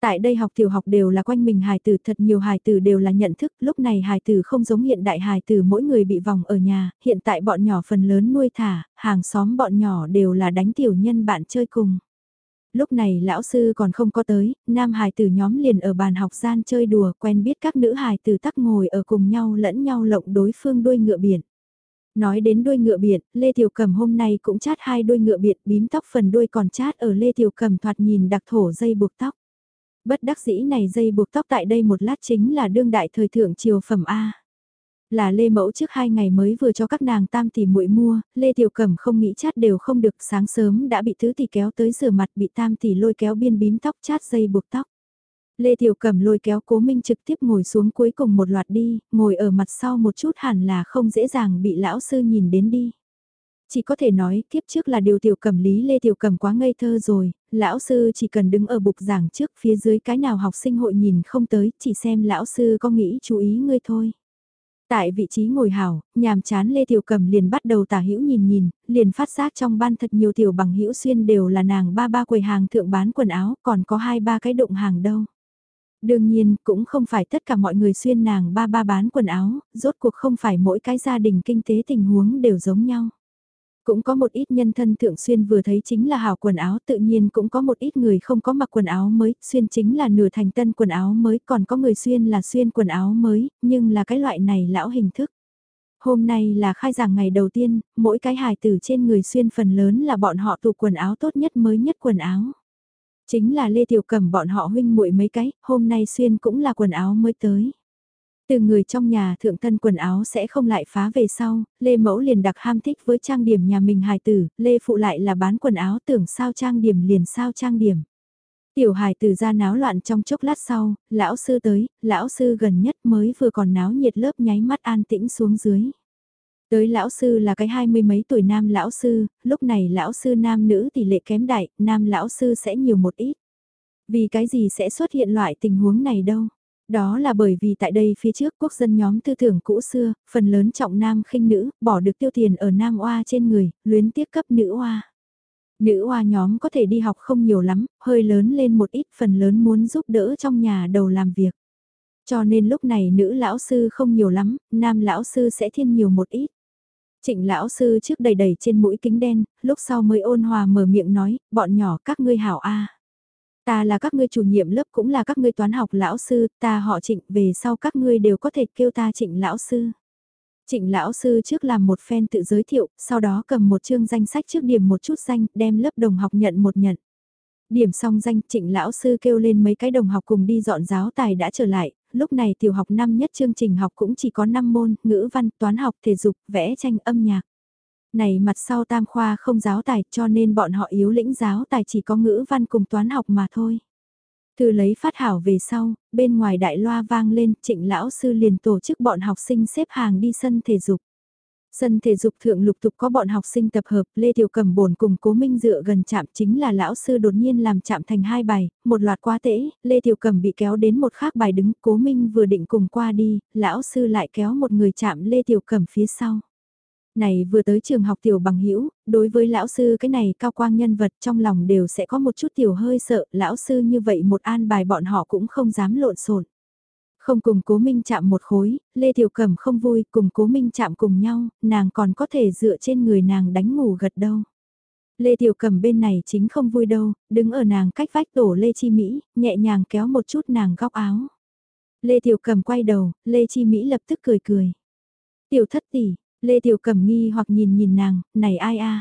Tại đây học tiểu học đều là quanh mình hài tử thật nhiều hài tử đều là nhận thức, lúc này hài tử không giống hiện đại hài tử mỗi người bị vòng ở nhà, hiện tại bọn nhỏ phần lớn nuôi thả, hàng xóm bọn nhỏ đều là đánh tiểu nhân bạn chơi cùng. Lúc này lão sư còn không có tới, nam hài tử nhóm liền ở bàn học gian chơi đùa quen biết các nữ hài tử tắc ngồi ở cùng nhau lẫn nhau lộng đối phương đuôi ngựa biển. Nói đến đuôi ngựa biển, Lê Tiểu Cầm hôm nay cũng chát hai đuôi ngựa biển bím tóc phần đuôi còn chát ở Lê Tiểu Cầm thoạt nhìn đặc thổ dây buộc tóc. Bất đắc dĩ này dây buộc tóc tại đây một lát chính là đương đại thời thượng triều phẩm A. Là Lê Mẫu trước hai ngày mới vừa cho các nàng tam tỷ muội mua, Lê Tiểu Cẩm không nghĩ chát đều không được sáng sớm đã bị thứ tỷ kéo tới rửa mặt bị tam tỷ lôi kéo biên bím tóc chát dây buộc tóc. Lê Tiểu Cẩm lôi kéo Cố Minh trực tiếp ngồi xuống cuối cùng một loạt đi, ngồi ở mặt sau một chút hẳn là không dễ dàng bị lão sư nhìn đến đi. Chỉ có thể nói, kiếp trước là điều tiểu cầm lý lê tiểu cầm quá ngây thơ rồi, lão sư chỉ cần đứng ở bục giảng trước phía dưới cái nào học sinh hội nhìn không tới, chỉ xem lão sư có nghĩ chú ý ngươi thôi. Tại vị trí ngồi hảo, nhàm chán Lê Tiểu Cầm liền bắt đầu tả hữu nhìn nhìn, liền phát giác trong ban thật nhiều tiểu bằng hữu xuyên đều là nàng ba ba quầy hàng thượng bán quần áo, còn có hai ba cái đụng hàng đâu. Đương nhiên, cũng không phải tất cả mọi người xuyên nàng ba ba bán quần áo, rốt cuộc không phải mỗi cái gia đình kinh tế tình huống đều giống nhau. Cũng có một ít nhân thân thượng xuyên vừa thấy chính là hảo quần áo tự nhiên cũng có một ít người không có mặc quần áo mới, xuyên chính là nửa thành tân quần áo mới, còn có người xuyên là xuyên quần áo mới, nhưng là cái loại này lão hình thức. Hôm nay là khai giảng ngày đầu tiên, mỗi cái hài tử trên người xuyên phần lớn là bọn họ tụ quần áo tốt nhất mới nhất quần áo. Chính là Lê Tiểu Cẩm bọn họ huynh muội mấy cái, hôm nay xuyên cũng là quần áo mới tới. Từ người trong nhà thượng thân quần áo sẽ không lại phá về sau, Lê Mẫu liền đặc ham thích với trang điểm nhà mình hài tử, Lê Phụ lại là bán quần áo tưởng sao trang điểm liền sao trang điểm. Tiểu hài tử ra náo loạn trong chốc lát sau, lão sư tới, lão sư gần nhất mới vừa còn náo nhiệt lớp nháy mắt an tĩnh xuống dưới. Tới lão sư là cái hai mươi mấy tuổi nam lão sư, lúc này lão sư nam nữ tỷ lệ kém đại, nam lão sư sẽ nhiều một ít. Vì cái gì sẽ xuất hiện loại tình huống này đâu? Đó là bởi vì tại đây phía trước quốc dân nhóm tư tưởng cũ xưa, phần lớn trọng nam khinh nữ, bỏ được tiêu tiền ở nam oa trên người, luyến tiếc cấp nữ oa. Nữ oa nhóm có thể đi học không nhiều lắm, hơi lớn lên một ít phần lớn muốn giúp đỡ trong nhà đầu làm việc. Cho nên lúc này nữ lão sư không nhiều lắm, nam lão sư sẽ thiên nhiều một ít. Trịnh lão sư trước đầy đầy trên mũi kính đen, lúc sau mới ôn hòa mở miệng nói, bọn nhỏ các ngươi hảo a. Ta là các ngươi chủ nhiệm lớp cũng là các ngươi toán học lão sư, ta họ trịnh, về sau các ngươi đều có thể kêu ta trịnh lão sư. Trịnh lão sư trước làm một phen tự giới thiệu, sau đó cầm một chương danh sách trước điểm một chút danh, đem lớp đồng học nhận một nhận. Điểm xong danh trịnh lão sư kêu lên mấy cái đồng học cùng đi dọn giáo tài đã trở lại, lúc này tiểu học năm nhất chương trình học cũng chỉ có 5 môn, ngữ văn, toán học, thể dục, vẽ tranh, âm nhạc. Này mặt sau tam khoa không giáo tài cho nên bọn họ yếu lĩnh giáo tài chỉ có ngữ văn cùng toán học mà thôi. Từ lấy phát hảo về sau, bên ngoài đại loa vang lên, trịnh lão sư liền tổ chức bọn học sinh xếp hàng đi sân thể dục. Sân thể dục thượng lục tục có bọn học sinh tập hợp, Lê Tiểu Cầm bổn cùng Cố Minh dựa gần chạm chính là lão sư đột nhiên làm chạm thành hai bài, một loạt quá tễ, Lê Tiểu Cầm bị kéo đến một khác bài đứng, Cố Minh vừa định cùng qua đi, lão sư lại kéo một người chạm Lê Tiểu Cầm phía sau. Này vừa tới trường học tiểu bằng hữu đối với lão sư cái này cao quang nhân vật trong lòng đều sẽ có một chút tiểu hơi sợ, lão sư như vậy một an bài bọn họ cũng không dám lộn xộn. Không cùng cố minh chạm một khối, Lê Tiểu Cẩm không vui, cùng cố minh chạm cùng nhau, nàng còn có thể dựa trên người nàng đánh ngủ gật đâu. Lê Tiểu Cẩm bên này chính không vui đâu, đứng ở nàng cách vách tổ Lê Chi Mỹ, nhẹ nhàng kéo một chút nàng góc áo. Lê Tiểu Cẩm quay đầu, Lê Chi Mỹ lập tức cười cười. Tiểu thất tỷ, Lê Tiểu Cẩm nghi hoặc nhìn nhìn nàng, này ai a?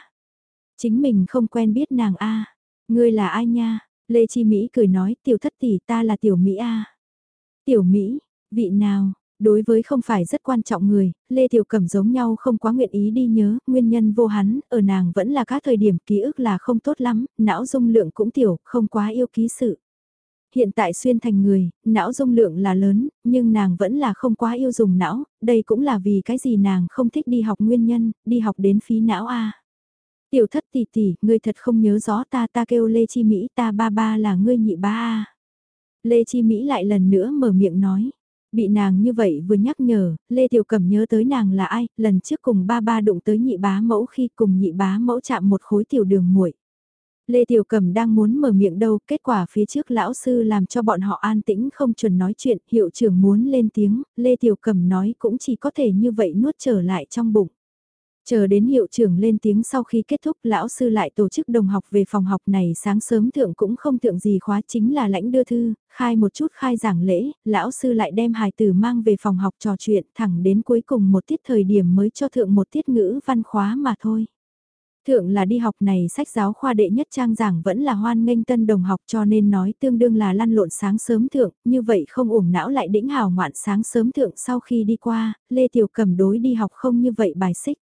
Chính mình không quen biết nàng a. Ngươi là ai nha? Lê Chi Mỹ cười nói, tiểu thất tỷ ta là tiểu Mỹ a. Tiểu Mỹ, vị nào? Đối với không phải rất quan trọng người, Lê Tiểu Cẩm giống nhau không quá nguyện ý đi nhớ, nguyên nhân vô hắn, ở nàng vẫn là các thời điểm ký ức là không tốt lắm, não dung lượng cũng tiểu, không quá yêu ký sự hiện tại xuyên thành người, não dung lượng là lớn, nhưng nàng vẫn là không quá yêu dùng não, đây cũng là vì cái gì nàng không thích đi học nguyên nhân, đi học đến phí não a. Tiểu thất tỷ tỷ, ngươi thật không nhớ rõ ta ta kêu Lê Chi Mỹ ta ba ba là ngươi nhị ba a. Lê Chi Mỹ lại lần nữa mở miệng nói. Bị nàng như vậy vừa nhắc nhở, Lê Tiểu Cẩm nhớ tới nàng là ai, lần trước cùng ba ba đụng tới nhị bá mẫu khi cùng nhị bá mẫu chạm một khối tiểu đường muội Lê Tiểu Cẩm đang muốn mở miệng đâu, kết quả phía trước lão sư làm cho bọn họ an tĩnh không chuẩn nói chuyện, hiệu trưởng muốn lên tiếng, Lê Tiểu Cẩm nói cũng chỉ có thể như vậy nuốt trở lại trong bụng. Chờ đến hiệu trưởng lên tiếng sau khi kết thúc lão sư lại tổ chức đồng học về phòng học này sáng sớm thượng cũng không thượng gì khóa chính là lãnh đưa thư, khai một chút khai giảng lễ, lão sư lại đem hài tử mang về phòng học trò chuyện thẳng đến cuối cùng một tiết thời điểm mới cho thượng một tiết ngữ văn khóa mà thôi. Thượng là đi học này sách giáo khoa đệ nhất trang giảng vẫn là hoan nghênh tân đồng học cho nên nói tương đương là lăn lộn sáng sớm thượng, như vậy không uổng não lại đĩnh hào ngoạn sáng sớm thượng sau khi đi qua, Lê Tiểu cầm đối đi học không như vậy bài xích.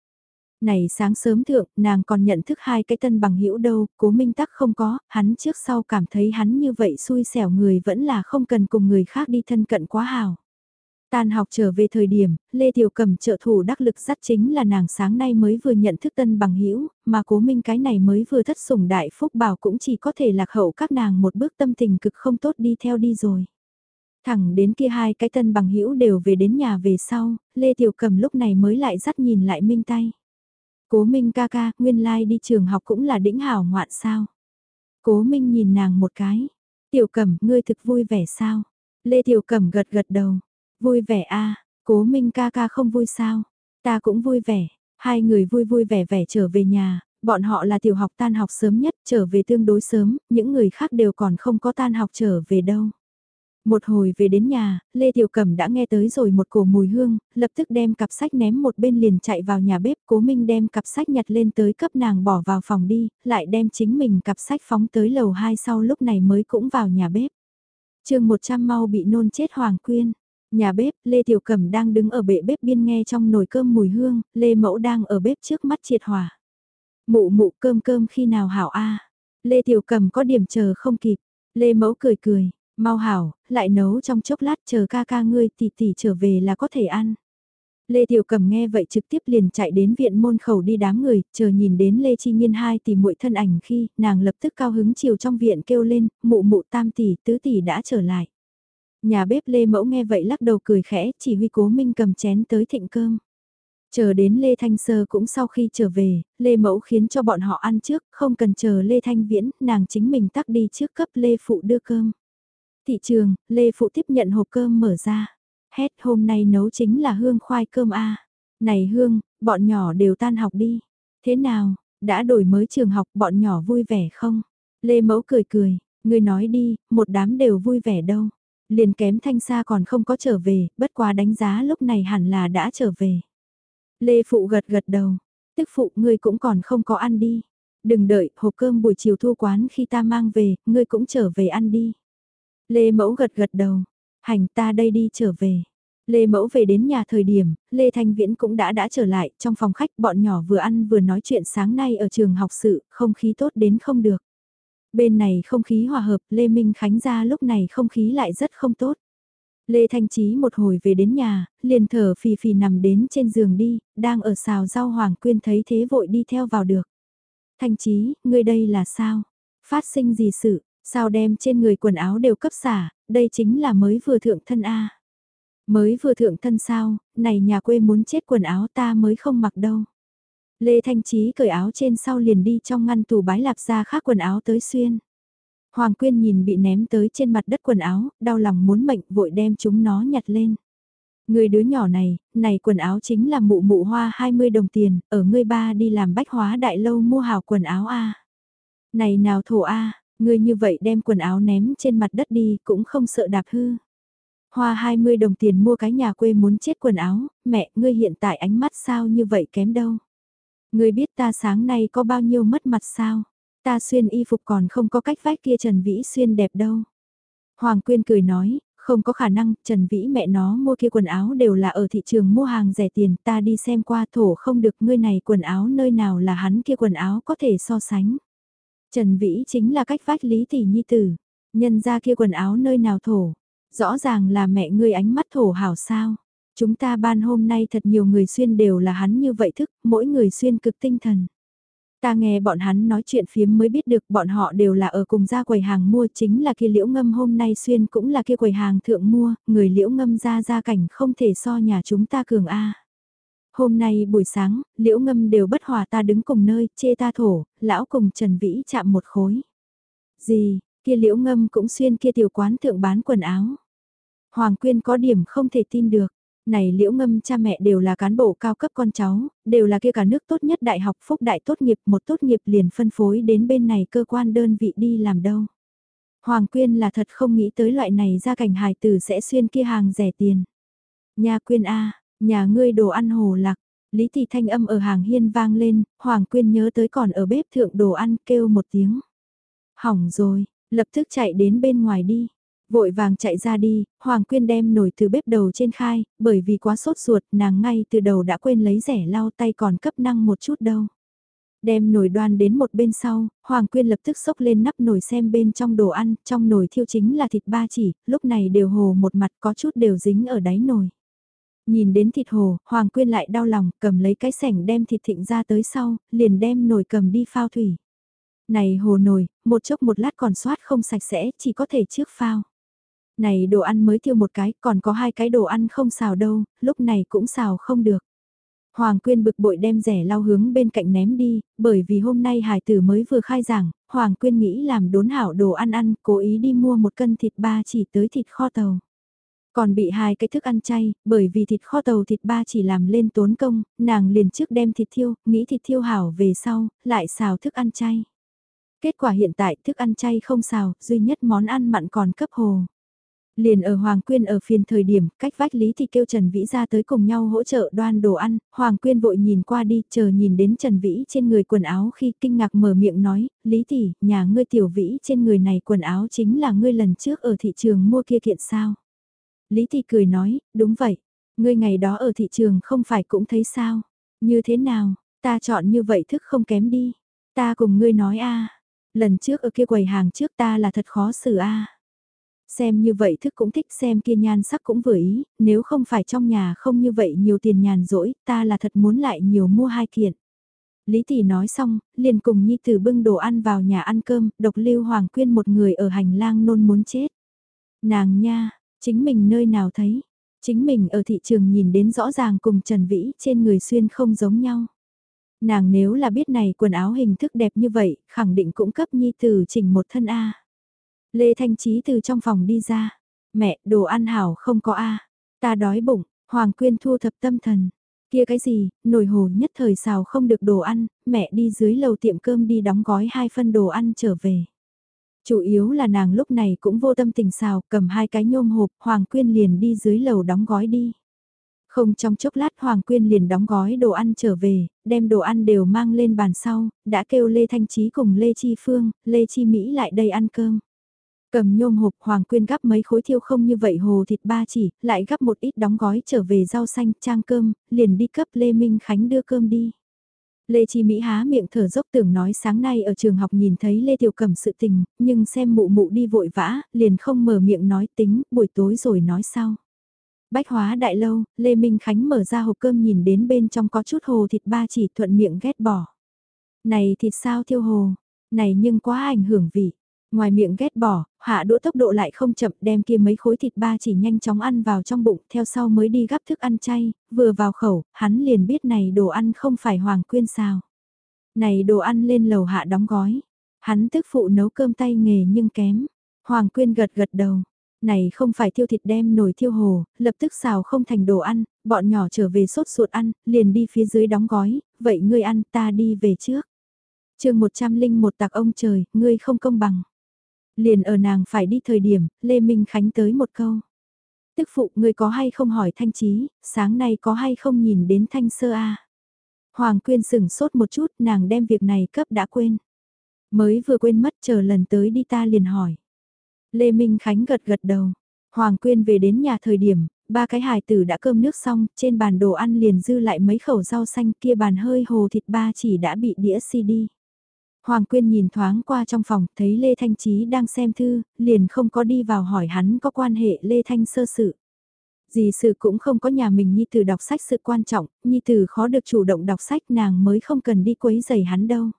Này sáng sớm thượng, nàng còn nhận thức hai cái tân bằng hữu đâu, cố minh tắc không có, hắn trước sau cảm thấy hắn như vậy xui xẻo người vẫn là không cần cùng người khác đi thân cận quá hào. Tan học trở về thời điểm, Lê Tiểu Cầm trợ thủ đắc lực dắt chính là nàng sáng nay mới vừa nhận thức tân bằng hữu mà cố minh cái này mới vừa thất sủng đại phúc bảo cũng chỉ có thể lạc hậu các nàng một bước tâm tình cực không tốt đi theo đi rồi. Thẳng đến kia hai cái tân bằng hữu đều về đến nhà về sau, Lê Tiểu Cầm lúc này mới lại dắt nhìn lại Minh tay. Cố Minh ca ca, nguyên lai like đi trường học cũng là đĩnh hảo ngoạn sao. Cố Minh nhìn nàng một cái. Tiểu Cầm, ngươi thực vui vẻ sao? Lê Tiểu Cầm gật gật đầu. Vui vẻ a cố Minh ca ca không vui sao? Ta cũng vui vẻ. Hai người vui vui vẻ vẻ trở về nhà, bọn họ là tiểu học tan học sớm nhất, trở về tương đối sớm, những người khác đều còn không có tan học trở về đâu. Một hồi về đến nhà, Lê Tiểu Cẩm đã nghe tới rồi một cổ mùi hương, lập tức đem cặp sách ném một bên liền chạy vào nhà bếp, cố minh đem cặp sách nhặt lên tới cấp nàng bỏ vào phòng đi, lại đem chính mình cặp sách phóng tới lầu 2 sau lúc này mới cũng vào nhà bếp. chương 100 mau bị nôn chết Hoàng Quyên. Nhà bếp, Lê Tiểu Cẩm đang đứng ở bệ bếp biên nghe trong nồi cơm mùi hương, Lê Mẫu đang ở bếp trước mắt triệt hỏa. Mụ mụ cơm cơm khi nào hảo a Lê Tiểu Cẩm có điểm chờ không kịp. Lê Mẫu cười cười, mau hảo, lại nấu trong chốc lát chờ ca ca ngươi tỷ tỷ trở về là có thể ăn. Lê Tiểu Cầm nghe vậy trực tiếp liền chạy đến viện môn khẩu đi đám người, chờ nhìn đến Lê Chi Nhiên hai tỷ muội thân ảnh khi, nàng lập tức cao hứng chiều trong viện kêu lên, mụ mụ tam tỷ, tứ tỷ đã trở lại. Nhà bếp Lê Mẫu nghe vậy lắc đầu cười khẽ, chỉ huy cố minh cầm chén tới thịnh cơm. Chờ đến Lê Thanh Sơ cũng sau khi trở về, Lê Mẫu khiến cho bọn họ ăn trước, không cần chờ Lê Thanh Viễn, nàng chính mình tắt đi trước cấp Lê Phụ đưa cơm. Thị trường, Lê Phụ tiếp nhận hộp cơm mở ra. Hét hôm nay nấu chính là hương khoai cơm A. Này hương, bọn nhỏ đều tan học đi. Thế nào, đã đổi mới trường học bọn nhỏ vui vẻ không? Lê Mẫu cười cười, người nói đi, một đám đều vui vẻ đâu. Liền kém thanh xa còn không có trở về, bất quá đánh giá lúc này hẳn là đã trở về. Lê Phụ gật gật đầu, tức phụ ngươi cũng còn không có ăn đi. Đừng đợi, hộp cơm buổi chiều thu quán khi ta mang về, ngươi cũng trở về ăn đi. Lê Mẫu gật gật đầu, hành ta đây đi trở về. Lê Mẫu về đến nhà thời điểm, Lê Thanh Viễn cũng đã đã trở lại, trong phòng khách bọn nhỏ vừa ăn vừa nói chuyện sáng nay ở trường học sự, không khí tốt đến không được. Bên này không khí hòa hợp, Lê Minh Khánh ra lúc này không khí lại rất không tốt. Lê Thanh Trí một hồi về đến nhà, liền thở phì phì nằm đến trên giường đi, đang ở xào rau Hoàng Quyên thấy thế vội đi theo vào được. Thanh Trí, ngươi đây là sao? Phát sinh gì sự, sao đem trên người quần áo đều cấp xả, đây chính là mới vừa thượng thân A. Mới vừa thượng thân sao, này nhà quê muốn chết quần áo ta mới không mặc đâu. Lê Thanh Trí cởi áo trên sau liền đi trong ngăn tủ bái lạp ra khác quần áo tới xuyên. Hoàng Quyên nhìn bị ném tới trên mặt đất quần áo, đau lòng muốn mệnh vội đem chúng nó nhặt lên. Người đứa nhỏ này, này quần áo chính là mụ mụ hoa 20 đồng tiền, ở ngươi ba đi làm bách hóa đại lâu mua hào quần áo A. Này nào thổ A, ngươi như vậy đem quần áo ném trên mặt đất đi cũng không sợ đạp hư. Hoa 20 đồng tiền mua cái nhà quê muốn chết quần áo, mẹ ngươi hiện tại ánh mắt sao như vậy kém đâu người biết ta sáng nay có bao nhiêu mất mặt sao? Ta xuyên y phục còn không có cách vách kia Trần Vĩ xuyên đẹp đâu. Hoàng Quyên cười nói, không có khả năng, Trần Vĩ mẹ nó mua kia quần áo đều là ở thị trường mua hàng rẻ tiền, ta đi xem qua thổ không được ngươi này quần áo nơi nào là hắn kia quần áo có thể so sánh. Trần Vĩ chính là cách vách lý tỷ nhi tử, nhân ra kia quần áo nơi nào thổ, rõ ràng là mẹ ngươi ánh mắt thổ hảo sao. Chúng ta ban hôm nay thật nhiều người xuyên đều là hắn như vậy thức, mỗi người xuyên cực tinh thần. Ta nghe bọn hắn nói chuyện phiếm mới biết được bọn họ đều là ở cùng ra quầy hàng mua chính là kia liễu ngâm hôm nay xuyên cũng là kia quầy hàng thượng mua, người liễu ngâm ra ra cảnh không thể so nhà chúng ta cường A. Hôm nay buổi sáng, liễu ngâm đều bất hòa ta đứng cùng nơi, chê ta thổ, lão cùng Trần Vĩ chạm một khối. Gì, kia liễu ngâm cũng xuyên kia tiểu quán thượng bán quần áo. Hoàng Quyên có điểm không thể tin được. Này liễu ngâm cha mẹ đều là cán bộ cao cấp con cháu, đều là kia cả nước tốt nhất đại học phúc đại tốt nghiệp một tốt nghiệp liền phân phối đến bên này cơ quan đơn vị đi làm đâu. Hoàng Quyên là thật không nghĩ tới loại này ra cảnh hài tử sẽ xuyên kia hàng rẻ tiền. Nhà Quyên A, nhà ngươi đồ ăn hồ lạc, Lý Thị Thanh âm ở hàng hiên vang lên, Hoàng Quyên nhớ tới còn ở bếp thượng đồ ăn kêu một tiếng. Hỏng rồi, lập tức chạy đến bên ngoài đi. Vội vàng chạy ra đi, Hoàng Quyên đem nồi từ bếp đầu trên khai, bởi vì quá sốt ruột nàng ngay từ đầu đã quên lấy rẻ lau tay còn cấp năng một chút đâu. Đem nồi đoan đến một bên sau, Hoàng Quyên lập tức sốc lên nắp nồi xem bên trong đồ ăn, trong nồi thiêu chính là thịt ba chỉ, lúc này đều hồ một mặt có chút đều dính ở đáy nồi. Nhìn đến thịt hồ, Hoàng Quyên lại đau lòng, cầm lấy cái sẻng đem thịt thịnh ra tới sau, liền đem nồi cầm đi phao thủy. Này hồ nồi, một chốc một lát còn soát không sạch sẽ, chỉ có thể trước phao. Này đồ ăn mới thiêu một cái, còn có hai cái đồ ăn không xào đâu, lúc này cũng xào không được. Hoàng Quyên bực bội đem rẻ lau hướng bên cạnh ném đi, bởi vì hôm nay hải tử mới vừa khai giảng, Hoàng Quyên nghĩ làm đốn hảo đồ ăn ăn, cố ý đi mua một cân thịt ba chỉ tới thịt kho tàu. Còn bị hai cái thức ăn chay, bởi vì thịt kho tàu thịt ba chỉ làm lên tốn công, nàng liền trước đem thịt thiêu, nghĩ thịt thiêu hảo về sau, lại xào thức ăn chay. Kết quả hiện tại thức ăn chay không xào, duy nhất món ăn mặn còn cấp hồ. Liền ở Hoàng Quyên ở phiên thời điểm, cách vách Lý thì kêu Trần Vĩ ra tới cùng nhau hỗ trợ đoan đồ ăn, Hoàng Quyên vội nhìn qua đi, chờ nhìn đến Trần Vĩ trên người quần áo khi kinh ngạc mở miệng nói, Lý tỷ, nhà ngươi tiểu Vĩ trên người này quần áo chính là ngươi lần trước ở thị trường mua kia kiện sao. Lý thì cười nói, đúng vậy, ngươi ngày đó ở thị trường không phải cũng thấy sao, như thế nào, ta chọn như vậy thức không kém đi, ta cùng ngươi nói a lần trước ở kia quầy hàng trước ta là thật khó xử a Xem như vậy thức cũng thích xem kia nhan sắc cũng vừa ý, nếu không phải trong nhà không như vậy nhiều tiền nhàn rỗi, ta là thật muốn lại nhiều mua hai kiện. Lý Tỷ nói xong, liền cùng Nhi Tử bưng đồ ăn vào nhà ăn cơm, độc lưu Hoàng Quyên một người ở hành lang nôn muốn chết. Nàng nha, chính mình nơi nào thấy, chính mình ở thị trường nhìn đến rõ ràng cùng Trần Vĩ trên người xuyên không giống nhau. Nàng nếu là biết này quần áo hình thức đẹp như vậy, khẳng định cũng cấp Nhi Tử chỉnh một thân A. Lê Thanh Trí từ trong phòng đi ra. Mẹ, đồ ăn hảo không có a Ta đói bụng, Hoàng Quyên thu thập tâm thần. Kia cái gì, nồi hồ nhất thời xào không được đồ ăn, mẹ đi dưới lầu tiệm cơm đi đóng gói hai phân đồ ăn trở về. Chủ yếu là nàng lúc này cũng vô tâm tình xào, cầm hai cái nhôm hộp, Hoàng Quyên liền đi dưới lầu đóng gói đi. Không trong chốc lát Hoàng Quyên liền đóng gói đồ ăn trở về, đem đồ ăn đều mang lên bàn sau, đã kêu Lê Thanh Trí cùng Lê Chi Phương, Lê Chi Mỹ lại đây ăn cơm. Cầm nhôm hộp Hoàng Quyên gắp mấy khối thiêu không như vậy hồ thịt ba chỉ, lại gắp một ít đóng gói trở về rau xanh, trang cơm, liền đi cấp Lê Minh Khánh đưa cơm đi. Lê Chi Mỹ há miệng thở dốc tưởng nói sáng nay ở trường học nhìn thấy Lê Tiểu Cẩm sự tình, nhưng xem mụ mụ đi vội vã, liền không mở miệng nói tính, buổi tối rồi nói sau. Bách hóa đại lâu, Lê Minh Khánh mở ra hộp cơm nhìn đến bên trong có chút hồ thịt ba chỉ thuận miệng ghét bỏ. Này thịt sao thiêu hồ, này nhưng quá ảnh hưởng vị. Ngoài miệng ghét bỏ, hạ đũa tốc độ lại không chậm đem kia mấy khối thịt ba chỉ nhanh chóng ăn vào trong bụng, theo sau mới đi gắp thức ăn chay, vừa vào khẩu, hắn liền biết này đồ ăn không phải hoàng quyên sao. Này đồ ăn lên lầu hạ đóng gói, hắn tức phụ nấu cơm tay nghề nhưng kém. Hoàng quyên gật gật đầu, này không phải thiêu thịt đem nồi thiêu hồ, lập tức xào không thành đồ ăn, bọn nhỏ trở về sốt ruột ăn, liền đi phía dưới đóng gói, vậy ngươi ăn ta đi về trước. chương 101 tạc ông trời, ngươi không công bằng. Liền ở nàng phải đi thời điểm, Lê Minh Khánh tới một câu. Tức phụ người có hay không hỏi thanh trí, sáng nay có hay không nhìn đến thanh sơ a Hoàng Quyên sửng sốt một chút, nàng đem việc này cấp đã quên. Mới vừa quên mất chờ lần tới đi ta liền hỏi. Lê Minh Khánh gật gật đầu. Hoàng Quyên về đến nhà thời điểm, ba cái hài tử đã cơm nước xong, trên bàn đồ ăn liền dư lại mấy khẩu rau xanh kia bàn hơi hồ thịt ba chỉ đã bị đĩa CD. Hoàng Quyên nhìn thoáng qua trong phòng, thấy Lê Thanh Trí đang xem thư, liền không có đi vào hỏi hắn có quan hệ Lê Thanh sơ sự. Dì sự cũng không có nhà mình Nhi Tử đọc sách sự quan trọng, Nhi Tử khó được chủ động đọc sách nàng mới không cần đi quấy giày hắn đâu.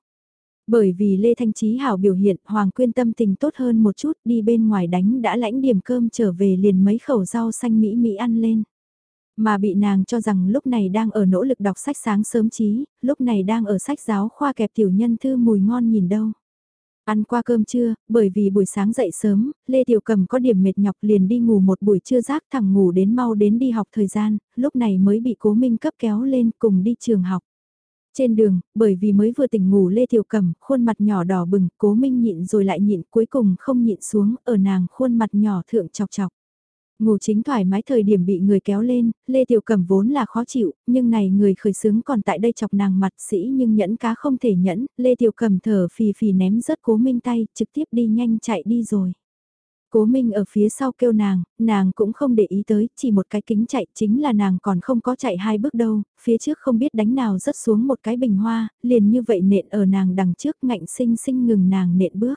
Bởi vì Lê Thanh Trí hảo biểu hiện, Hoàng Quyên tâm tình tốt hơn một chút, đi bên ngoài đánh đã lãnh điểm cơm trở về liền mấy khẩu rau xanh mỹ mỹ ăn lên. Mà bị nàng cho rằng lúc này đang ở nỗ lực đọc sách sáng sớm trí, lúc này đang ở sách giáo khoa kẹp tiểu nhân thư mùi ngon nhìn đâu. Ăn qua cơm trưa, bởi vì buổi sáng dậy sớm, Lê Tiểu Cầm có điểm mệt nhọc liền đi ngủ một buổi trưa rác thẳng ngủ đến mau đến đi học thời gian, lúc này mới bị cố minh cấp kéo lên cùng đi trường học. Trên đường, bởi vì mới vừa tỉnh ngủ Lê Tiểu Cầm, khuôn mặt nhỏ đỏ bừng, cố minh nhịn rồi lại nhịn cuối cùng không nhịn xuống, ở nàng khuôn mặt nhỏ thượng chọc chọc. Ngủ chính thoải mái thời điểm bị người kéo lên, Lê Tiểu Cẩm vốn là khó chịu, nhưng này người khởi sướng còn tại đây chọc nàng mặt sĩ nhưng nhẫn cá không thể nhẫn, Lê Tiểu Cẩm thở phì phì ném rớt cố minh tay, trực tiếp đi nhanh chạy đi rồi. Cố Minh ở phía sau kêu nàng, nàng cũng không để ý tới, chỉ một cái kính chạy chính là nàng còn không có chạy hai bước đâu, phía trước không biết đánh nào rớt xuống một cái bình hoa, liền như vậy nện ở nàng đằng trước ngạnh sinh sinh ngừng nàng nện bước.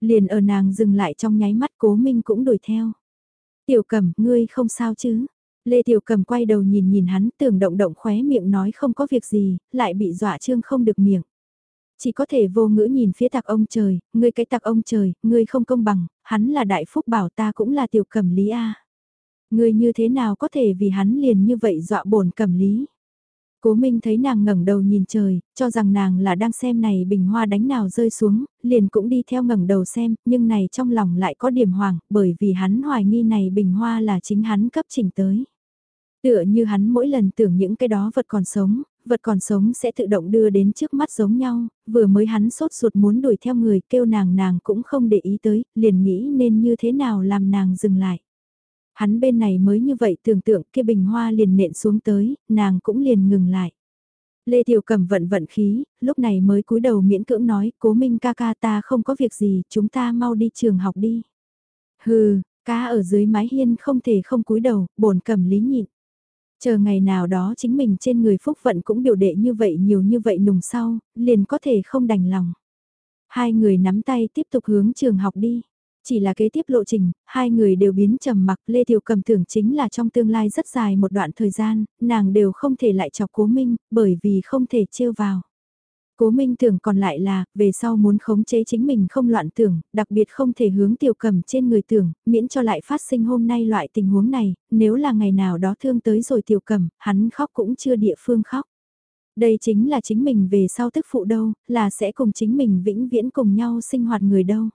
Liền ở nàng dừng lại trong nháy mắt Cố Minh cũng đuổi theo. Tiểu cầm, ngươi không sao chứ? Lê Tiểu cầm quay đầu nhìn nhìn hắn tưởng động động khóe miệng nói không có việc gì, lại bị dọa trương không được miệng. Chỉ có thể vô ngữ nhìn phía tạc ông trời, ngươi cái tạc ông trời, ngươi không công bằng, hắn là đại phúc bảo ta cũng là tiểu cầm lý A. Ngươi như thế nào có thể vì hắn liền như vậy dọa bổn cầm lý. Cố Minh thấy nàng ngẩng đầu nhìn trời, cho rằng nàng là đang xem này bình hoa đánh nào rơi xuống, liền cũng đi theo ngẩng đầu xem, nhưng này trong lòng lại có điểm hoàng, bởi vì hắn hoài nghi này bình hoa là chính hắn cấp chỉnh tới. Tựa như hắn mỗi lần tưởng những cái đó vật còn sống, vật còn sống sẽ tự động đưa đến trước mắt giống nhau, vừa mới hắn sốt ruột muốn đuổi theo người kêu nàng nàng cũng không để ý tới, liền nghĩ nên như thế nào làm nàng dừng lại. Hắn bên này mới như vậy tưởng tượng kia bình hoa liền nện xuống tới, nàng cũng liền ngừng lại. Lê Tiểu Cầm vận vận khí, lúc này mới cúi đầu miễn cưỡng nói, cố minh ca ca ta không có việc gì, chúng ta mau đi trường học đi. Hừ, ca ở dưới mái hiên không thể không cúi đầu, bổn cầm lý nhịn. Chờ ngày nào đó chính mình trên người phúc vận cũng biểu đệ như vậy nhiều như vậy nùng sau, liền có thể không đành lòng. Hai người nắm tay tiếp tục hướng trường học đi. Chỉ là kế tiếp lộ trình, hai người đều biến trầm mặc Lê Tiểu Cầm tưởng chính là trong tương lai rất dài một đoạn thời gian, nàng đều không thể lại chọc cố minh, bởi vì không thể trêu vào. Cố Minh tưởng còn lại là, về sau muốn khống chế chính mình không loạn tưởng, đặc biệt không thể hướng tiểu cầm trên người tưởng, miễn cho lại phát sinh hôm nay loại tình huống này, nếu là ngày nào đó thương tới rồi tiểu cầm, hắn khóc cũng chưa địa phương khóc. Đây chính là chính mình về sau tức phụ đâu, là sẽ cùng chính mình vĩnh viễn cùng nhau sinh hoạt người đâu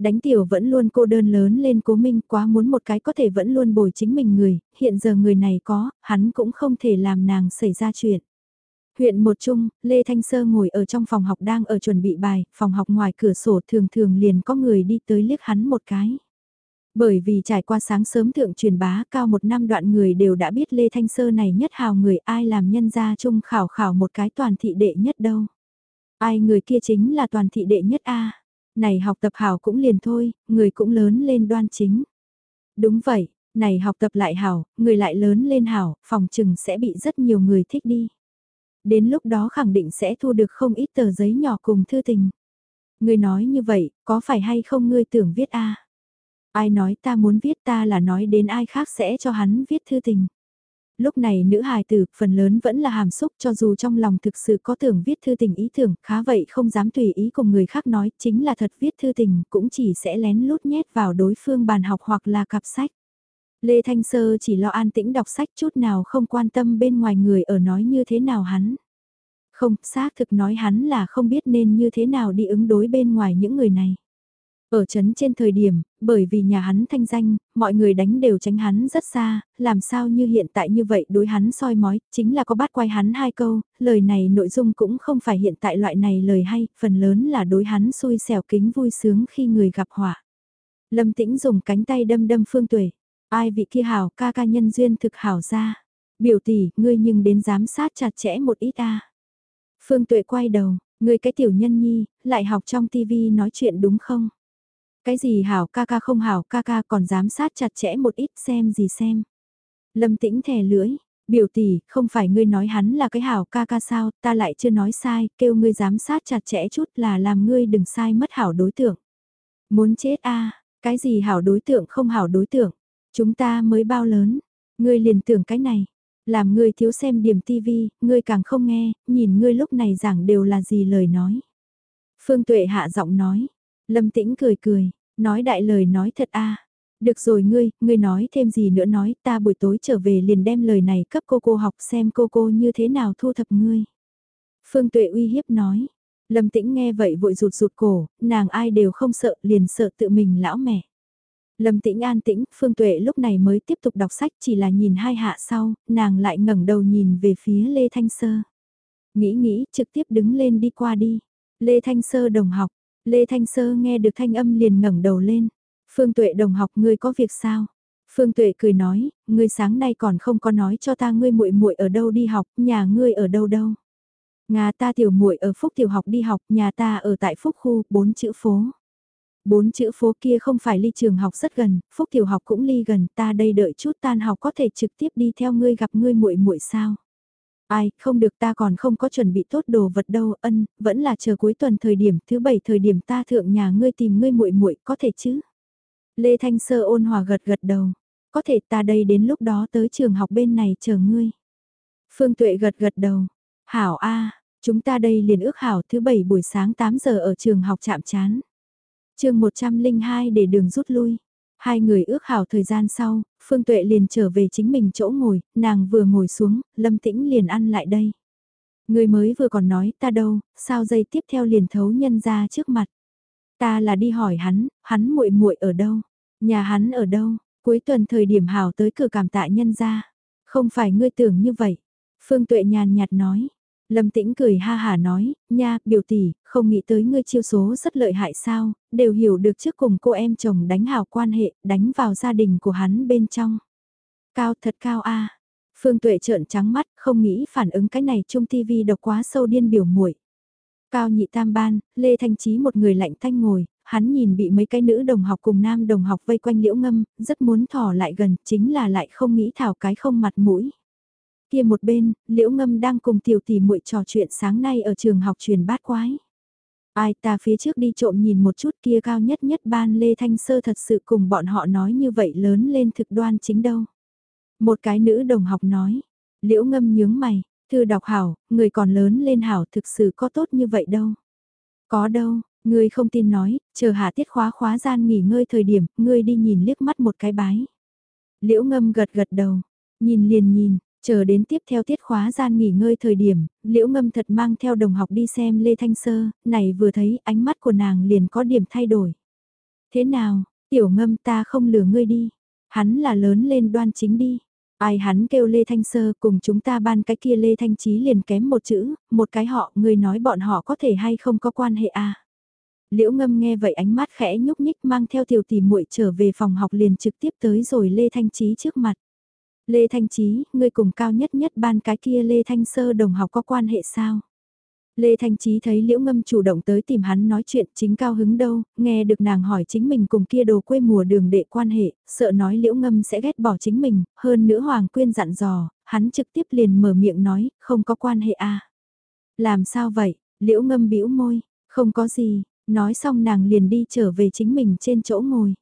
đánh tiểu vẫn luôn cô đơn lớn lên cố minh quá muốn một cái có thể vẫn luôn bồi chính mình người, hiện giờ người này có, hắn cũng không thể làm nàng xảy ra chuyện. Huyện một chung, Lê Thanh Sơ ngồi ở trong phòng học đang ở chuẩn bị bài, phòng học ngoài cửa sổ thường thường liền có người đi tới liếc hắn một cái. Bởi vì trải qua sáng sớm thượng truyền bá cao một năm đoạn người đều đã biết Lê Thanh Sơ này nhất hào người ai làm nhân gia chung khảo khảo một cái toàn thị đệ nhất đâu. Ai người kia chính là toàn thị đệ nhất A. Này học tập hảo cũng liền thôi, người cũng lớn lên đoan chính. Đúng vậy, này học tập lại hảo, người lại lớn lên hảo, phòng trừng sẽ bị rất nhiều người thích đi. Đến lúc đó khẳng định sẽ thu được không ít tờ giấy nhỏ cùng thư tình. người nói như vậy, có phải hay không ngươi tưởng viết a? Ai nói ta muốn viết ta là nói đến ai khác sẽ cho hắn viết thư tình. Lúc này nữ hài tử, phần lớn vẫn là hàm xúc cho dù trong lòng thực sự có tưởng viết thư tình ý tưởng, khá vậy không dám tùy ý cùng người khác nói, chính là thật viết thư tình, cũng chỉ sẽ lén lút nhét vào đối phương bàn học hoặc là cặp sách. Lê Thanh Sơ chỉ lo an tĩnh đọc sách chút nào không quan tâm bên ngoài người ở nói như thế nào hắn. Không, xác thực nói hắn là không biết nên như thế nào đi ứng đối bên ngoài những người này. Ở chấn trên thời điểm, bởi vì nhà hắn thanh danh, mọi người đánh đều tránh hắn rất xa, làm sao như hiện tại như vậy đối hắn soi mói, chính là có bắt quay hắn hai câu, lời này nội dung cũng không phải hiện tại loại này lời hay, phần lớn là đối hắn xui xẻo kính vui sướng khi người gặp họa. Lâm tĩnh dùng cánh tay đâm đâm phương tuệ, ai vị kia hảo ca ca nhân duyên thực hảo ra, biểu tỷ, ngươi nhưng đến giám sát chặt chẽ một ít a Phương tuệ quay đầu, ngươi cái tiểu nhân nhi, lại học trong tivi nói chuyện đúng không? Cái gì hảo ca ca không hảo ca ca còn giám sát chặt chẽ một ít xem gì xem. Lâm tĩnh thè lưỡi, biểu tỷ, không phải ngươi nói hắn là cái hảo ca ca sao, ta lại chưa nói sai, kêu ngươi giám sát chặt chẽ chút là làm ngươi đừng sai mất hảo đối tượng. Muốn chết a cái gì hảo đối tượng không hảo đối tượng, chúng ta mới bao lớn, ngươi liền tưởng cái này, làm ngươi thiếu xem điểm tivi, ngươi càng không nghe, nhìn ngươi lúc này giảng đều là gì lời nói. Phương Tuệ hạ giọng nói, Lâm Tĩnh cười cười, nói đại lời nói thật a. Được rồi ngươi, ngươi nói thêm gì nữa nói, ta buổi tối trở về liền đem lời này cấp cô cô học xem cô cô như thế nào thu thập ngươi. Phương Tuệ uy hiếp nói. Lâm Tĩnh nghe vậy vội rụt rụt cổ, nàng ai đều không sợ, liền sợ tự mình lão mẹ. Lâm Tĩnh an tĩnh, Phương Tuệ lúc này mới tiếp tục đọc sách chỉ là nhìn hai hạ sau, nàng lại ngẩng đầu nhìn về phía Lê Thanh Sơ. Nghĩ nghĩ, trực tiếp đứng lên đi qua đi. Lê Thanh Sơ đồng học, Lê Thanh Sơ nghe được thanh âm liền ngẩng đầu lên. Phương Tuệ đồng học ngươi có việc sao? Phương Tuệ cười nói, ngươi sáng nay còn không có nói cho ta ngươi muội muội ở đâu đi học, nhà ngươi ở đâu đâu. Nhà ta tiểu muội ở Phúc tiểu học đi học, nhà ta ở tại Phúc khu, bốn chữ phố. Bốn chữ phố kia không phải ly trường học rất gần, Phúc tiểu học cũng ly gần, ta đây đợi chút tan học có thể trực tiếp đi theo ngươi gặp ngươi muội muội sao? Ai, không được ta còn không có chuẩn bị tốt đồ vật đâu, ân, vẫn là chờ cuối tuần thời điểm thứ bảy thời điểm ta thượng nhà ngươi tìm ngươi muội muội có thể chứ? Lê Thanh Sơ ôn hòa gật gật đầu, có thể ta đây đến lúc đó tới trường học bên này chờ ngươi. Phương Tuệ gật gật đầu, hảo a, chúng ta đây liền ước hảo thứ bảy buổi sáng 8 giờ ở trường học chạm chán. chương 102 để đường rút lui. Hai người ước hảo thời gian sau, Phương Tuệ liền trở về chính mình chỗ ngồi, nàng vừa ngồi xuống, Lâm Tĩnh liền ăn lại đây. Người mới vừa còn nói ta đâu, sao dây tiếp theo liền thấu nhân ra trước mặt. Ta là đi hỏi hắn, hắn muội muội ở đâu, nhà hắn ở đâu, cuối tuần thời điểm hảo tới cửa cảm tạ nhân ra. Không phải ngươi tưởng như vậy. Phương Tuệ nhàn nhạt nói, Lâm Tĩnh cười ha hà nói, nha, biểu tỷ, không nghĩ tới ngươi chiêu số rất lợi hại sao, đều hiểu được trước cùng cô em chồng đánh hào quan hệ, đánh vào gia đình của hắn bên trong. Cao thật cao a. Phương Tuệ trợn trắng mắt, không nghĩ phản ứng cái này chung tivi độc quá sâu điên biểu muội. Cao nhị tam ban, Lê Thanh Trí một người lạnh thanh ngồi, hắn nhìn bị mấy cái nữ đồng học cùng nam đồng học vây quanh liễu ngâm, rất muốn thỏ lại gần, chính là lại không nghĩ thảo cái không mặt mũi. Kia một bên, Liễu Ngâm đang cùng tiểu tỷ muội trò chuyện sáng nay ở trường học truyền bát quái. Ai ta phía trước đi trộm nhìn một chút kia cao nhất nhất ban Lê Thanh Sơ thật sự cùng bọn họ nói như vậy lớn lên thực đoan chính đâu. Một cái nữ đồng học nói, Liễu Ngâm nhướng mày, thư đọc hảo, người còn lớn lên hảo thực sự có tốt như vậy đâu. Có đâu, ngươi không tin nói, chờ hạ tiết khóa khóa gian nghỉ ngơi thời điểm, ngươi đi nhìn liếc mắt một cái bái. Liễu ngâm gật gật đầu, nhìn liền nhìn, Chờ đến tiếp theo tiết khóa gian nghỉ ngơi thời điểm, liễu ngâm thật mang theo đồng học đi xem Lê Thanh Sơ, này vừa thấy ánh mắt của nàng liền có điểm thay đổi. Thế nào, tiểu ngâm ta không lừa ngươi đi, hắn là lớn lên đoan chính đi. Ai hắn kêu Lê Thanh Sơ cùng chúng ta ban cái kia Lê Thanh Trí liền kém một chữ, một cái họ, ngươi nói bọn họ có thể hay không có quan hệ à. Liễu ngâm nghe vậy ánh mắt khẽ nhúc nhích mang theo tiểu tỷ muội trở về phòng học liền trực tiếp tới rồi Lê Thanh Trí trước mặt. Lê Thanh Trí, ngươi cùng cao nhất nhất ban cái kia Lê Thanh Sơ đồng học có quan hệ sao? Lê Thanh Trí thấy Liễu Ngâm chủ động tới tìm hắn nói chuyện chính cao hứng đâu, nghe được nàng hỏi chính mình cùng kia đồ quê mùa đường đệ quan hệ, sợ nói Liễu Ngâm sẽ ghét bỏ chính mình, hơn nữa Hoàng Quyên dặn dò, hắn trực tiếp liền mở miệng nói, không có quan hệ à. Làm sao vậy, Liễu Ngâm bĩu môi, không có gì, nói xong nàng liền đi trở về chính mình trên chỗ ngồi.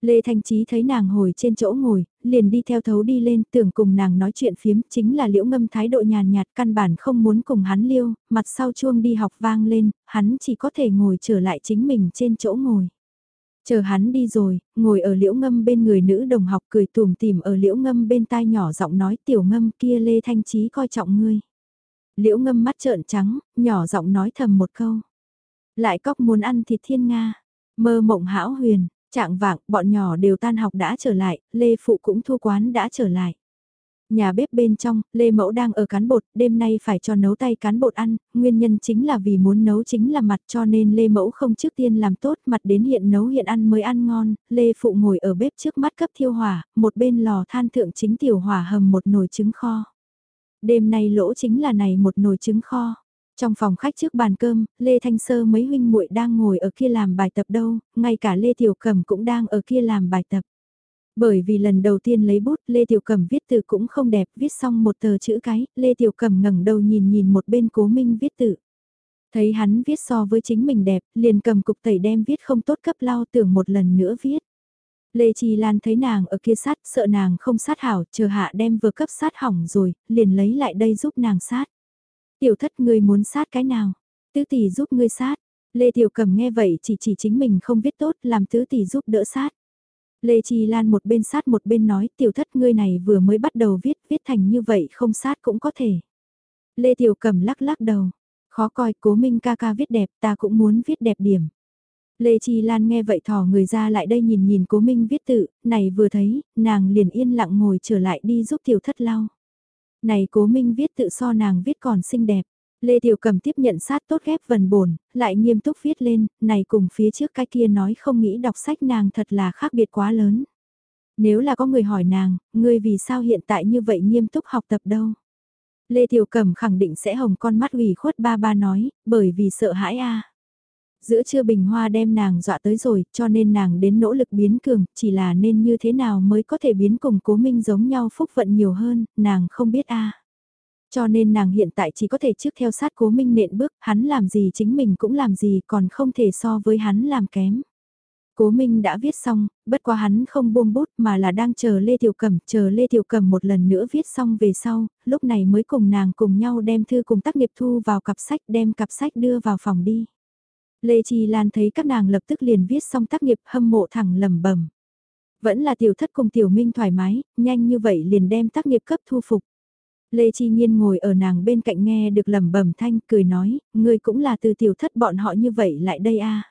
Lê Thanh Trí thấy nàng hồi trên chỗ ngồi, liền đi theo thấu đi lên tưởng cùng nàng nói chuyện phiếm chính là liễu ngâm thái độ nhàn nhạt căn bản không muốn cùng hắn liêu, mặt sau chuông đi học vang lên, hắn chỉ có thể ngồi trở lại chính mình trên chỗ ngồi. Chờ hắn đi rồi, ngồi ở liễu ngâm bên người nữ đồng học cười tùm tìm ở liễu ngâm bên tai nhỏ giọng nói tiểu ngâm kia Lê Thanh Trí coi trọng ngươi. Liễu ngâm mắt trợn trắng, nhỏ giọng nói thầm một câu. Lại cóc muốn ăn thịt thiên Nga, mơ mộng hão huyền, Trạng vạng, bọn nhỏ đều tan học đã trở lại, Lê Phụ cũng thu quán đã trở lại. Nhà bếp bên trong, Lê Mẫu đang ở cán bột, đêm nay phải cho nấu tay cán bột ăn, nguyên nhân chính là vì muốn nấu chính là mặt cho nên Lê Mẫu không trước tiên làm tốt mặt đến hiện nấu hiện ăn mới ăn ngon, Lê Phụ ngồi ở bếp trước mắt cấp thiêu hỏa, một bên lò than thượng chính tiểu hỏa hầm một nồi trứng kho. Đêm nay lỗ chính là này một nồi trứng kho. Trong phòng khách trước bàn cơm, Lê Thanh Sơ mấy huynh muội đang ngồi ở kia làm bài tập đâu, ngay cả Lê Tiểu Cẩm cũng đang ở kia làm bài tập. Bởi vì lần đầu tiên lấy bút, Lê Tiểu Cẩm viết từ cũng không đẹp, viết xong một tờ chữ cái, Lê Tiểu Cẩm ngẩng đầu nhìn nhìn một bên cố minh viết tự. Thấy hắn viết so với chính mình đẹp, liền cầm cục tẩy đem viết không tốt cấp lao tưởng một lần nữa viết. Lê trì Lan thấy nàng ở kia sát, sợ nàng không sát hảo, chờ hạ đem vừa cấp sát hỏng rồi, liền lấy lại đây giúp nàng sát. Tiểu thất ngươi muốn sát cái nào? Tứ tỷ giúp ngươi sát. Lê Tiểu Cầm nghe vậy chỉ chỉ chính mình không biết tốt làm tứ tỷ giúp đỡ sát. Lê Chi Lan một bên sát một bên nói tiểu thất ngươi này vừa mới bắt đầu viết viết thành như vậy không sát cũng có thể. Lê Tiểu Cầm lắc lắc đầu. Khó coi cố minh ca ca viết đẹp ta cũng muốn viết đẹp điểm. Lê Chi Lan nghe vậy thò người ra lại đây nhìn nhìn cố minh viết tự, này vừa thấy, nàng liền yên lặng ngồi trở lại đi giúp tiểu thất lau. Này cố minh viết tự so nàng viết còn xinh đẹp. Lê Tiểu Cầm tiếp nhận sát tốt ghép vần bổn, lại nghiêm túc viết lên, này cùng phía trước cái kia nói không nghĩ đọc sách nàng thật là khác biệt quá lớn. Nếu là có người hỏi nàng, ngươi vì sao hiện tại như vậy nghiêm túc học tập đâu? Lê Tiểu Cầm khẳng định sẽ hồng con mắt ủy khuất ba ba nói, bởi vì sợ hãi a. Giữa trưa bình hoa đem nàng dọa tới rồi, cho nên nàng đến nỗ lực biến cường, chỉ là nên như thế nào mới có thể biến cùng cố minh giống nhau phúc vận nhiều hơn, nàng không biết a. Cho nên nàng hiện tại chỉ có thể trước theo sát cố minh nện bước, hắn làm gì chính mình cũng làm gì còn không thể so với hắn làm kém. Cố Minh đã viết xong, bất quá hắn không buông bút mà là đang chờ Lê Tiểu Cẩm, chờ Lê Tiểu Cẩm một lần nữa viết xong về sau, lúc này mới cùng nàng cùng nhau đem thư cùng tác nghiệp thu vào cặp sách đem cặp sách đưa vào phòng đi. Lê Chi Lan thấy các nàng lập tức liền viết xong tác nghiệp hâm mộ thẳng lầm bẩm Vẫn là tiểu thất cùng tiểu minh thoải mái, nhanh như vậy liền đem tác nghiệp cấp thu phục. Lê Chi Nhiên ngồi ở nàng bên cạnh nghe được lầm bẩm thanh cười nói, người cũng là từ tiểu thất bọn họ như vậy lại đây a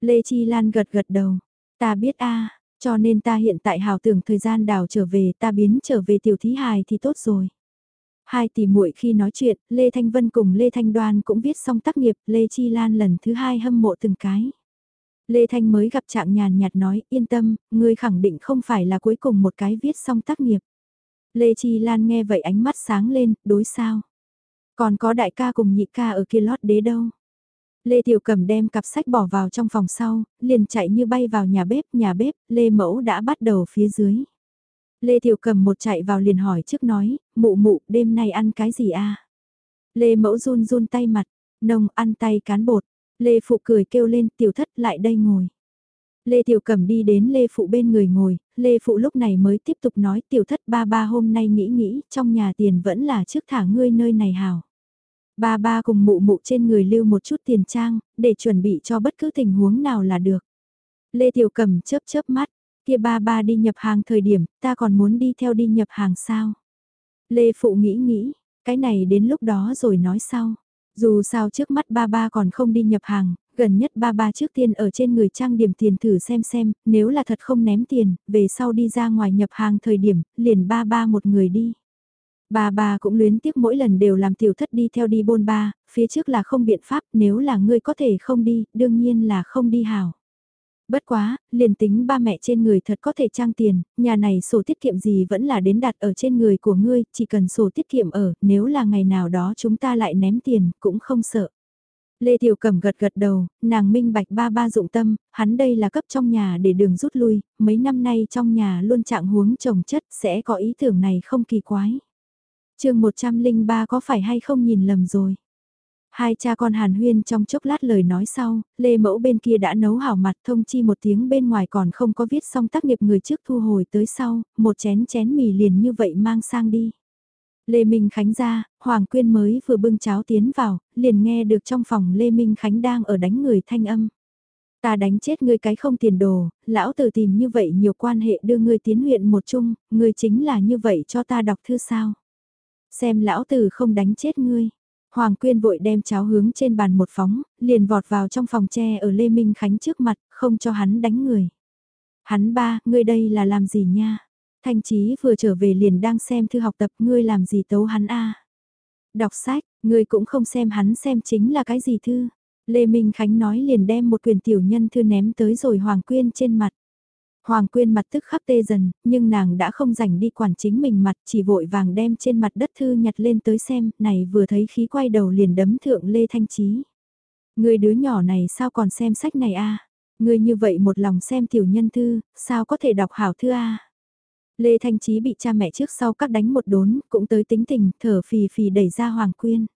Lê Chi Lan gật gật đầu, ta biết a cho nên ta hiện tại hào tưởng thời gian đào trở về ta biến trở về tiểu thí hài thì tốt rồi. Hai tỷ muội khi nói chuyện, Lê Thanh Vân cùng Lê Thanh Đoan cũng viết xong tác nghiệp, Lê Chi Lan lần thứ hai hâm mộ từng cái. Lê Thanh mới gặp trạng nhàn nhạt nói, yên tâm, ngươi khẳng định không phải là cuối cùng một cái viết xong tác nghiệp. Lê Chi Lan nghe vậy ánh mắt sáng lên, đối sao? Còn có đại ca cùng nhị ca ở kia lót đế đâu? Lê Tiểu Cầm đem cặp sách bỏ vào trong phòng sau, liền chạy như bay vào nhà bếp, nhà bếp, Lê Mẫu đã bắt đầu phía dưới. Lê Tiểu Cầm một chạy vào liền hỏi trước nói, mụ mụ, đêm nay ăn cái gì a? Lê Mẫu run run tay mặt, nông ăn tay cán bột. Lê Phụ cười kêu lên tiểu thất lại đây ngồi. Lê Tiểu Cầm đi đến Lê Phụ bên người ngồi, Lê Phụ lúc này mới tiếp tục nói tiểu thất ba ba hôm nay nghĩ nghĩ trong nhà tiền vẫn là trước thả ngươi nơi này hào. Ba ba cùng mụ mụ trên người lưu một chút tiền trang, để chuẩn bị cho bất cứ tình huống nào là được. Lê Tiểu Cầm chớp chớp mắt, Kia ba ba đi nhập hàng thời điểm, ta còn muốn đi theo đi nhập hàng sao? Lê Phụ nghĩ nghĩ, cái này đến lúc đó rồi nói sau. Dù sao trước mắt ba ba còn không đi nhập hàng, gần nhất ba ba trước tiên ở trên người trang điểm tiền thử xem xem, nếu là thật không ném tiền, về sau đi ra ngoài nhập hàng thời điểm, liền ba ba một người đi. ba ba cũng luyến tiếc mỗi lần đều làm tiểu thất đi theo đi bôn ba, phía trước là không biện pháp nếu là ngươi có thể không đi, đương nhiên là không đi hảo. Bất quá, liền tính ba mẹ trên người thật có thể trang tiền, nhà này sổ tiết kiệm gì vẫn là đến đặt ở trên người của ngươi, chỉ cần sổ tiết kiệm ở, nếu là ngày nào đó chúng ta lại ném tiền, cũng không sợ. Lê Tiểu Cẩm gật gật đầu, nàng minh bạch ba ba dụng tâm, hắn đây là cấp trong nhà để đường rút lui, mấy năm nay trong nhà luôn trạng huống trồng chất sẽ có ý tưởng này không kỳ quái. chương 103 có phải hay không nhìn lầm rồi. Hai cha con Hàn Huyên trong chốc lát lời nói sau, Lê Mẫu bên kia đã nấu hảo mặt thông chi một tiếng bên ngoài còn không có viết xong tác nghiệp người trước thu hồi tới sau, một chén chén mì liền như vậy mang sang đi. Lê Minh Khánh ra, Hoàng Quyên mới vừa bưng cháo tiến vào, liền nghe được trong phòng Lê Minh Khánh đang ở đánh người thanh âm. Ta đánh chết ngươi cái không tiền đồ, lão tử tìm như vậy nhiều quan hệ đưa ngươi tiến huyện một chung, ngươi chính là như vậy cho ta đọc thư sao. Xem lão tử không đánh chết ngươi. Hoàng Quyên vội đem cháo hướng trên bàn một phóng, liền vọt vào trong phòng tre ở Lê Minh Khánh trước mặt, không cho hắn đánh người. Hắn ba, ngươi đây là làm gì nha? Thanh Chí vừa trở về liền đang xem thư học tập ngươi làm gì tấu hắn a Đọc sách, ngươi cũng không xem hắn xem chính là cái gì thư. Lê Minh Khánh nói liền đem một quyền tiểu nhân thư ném tới rồi Hoàng Quyên trên mặt. Hoàng Quyên mặt tức khắc tê dần, nhưng nàng đã không rảnh đi quản chính mình mặt chỉ vội vàng đem trên mặt đất thư nhặt lên tới xem, này vừa thấy khí quay đầu liền đấm thượng Lê Thanh Trí. Người đứa nhỏ này sao còn xem sách này a? Người như vậy một lòng xem tiểu nhân thư, sao có thể đọc hảo thư a? Lê Thanh Trí bị cha mẹ trước sau cắt đánh một đốn, cũng tới tính tình, thở phì phì đẩy ra Hoàng Quyên.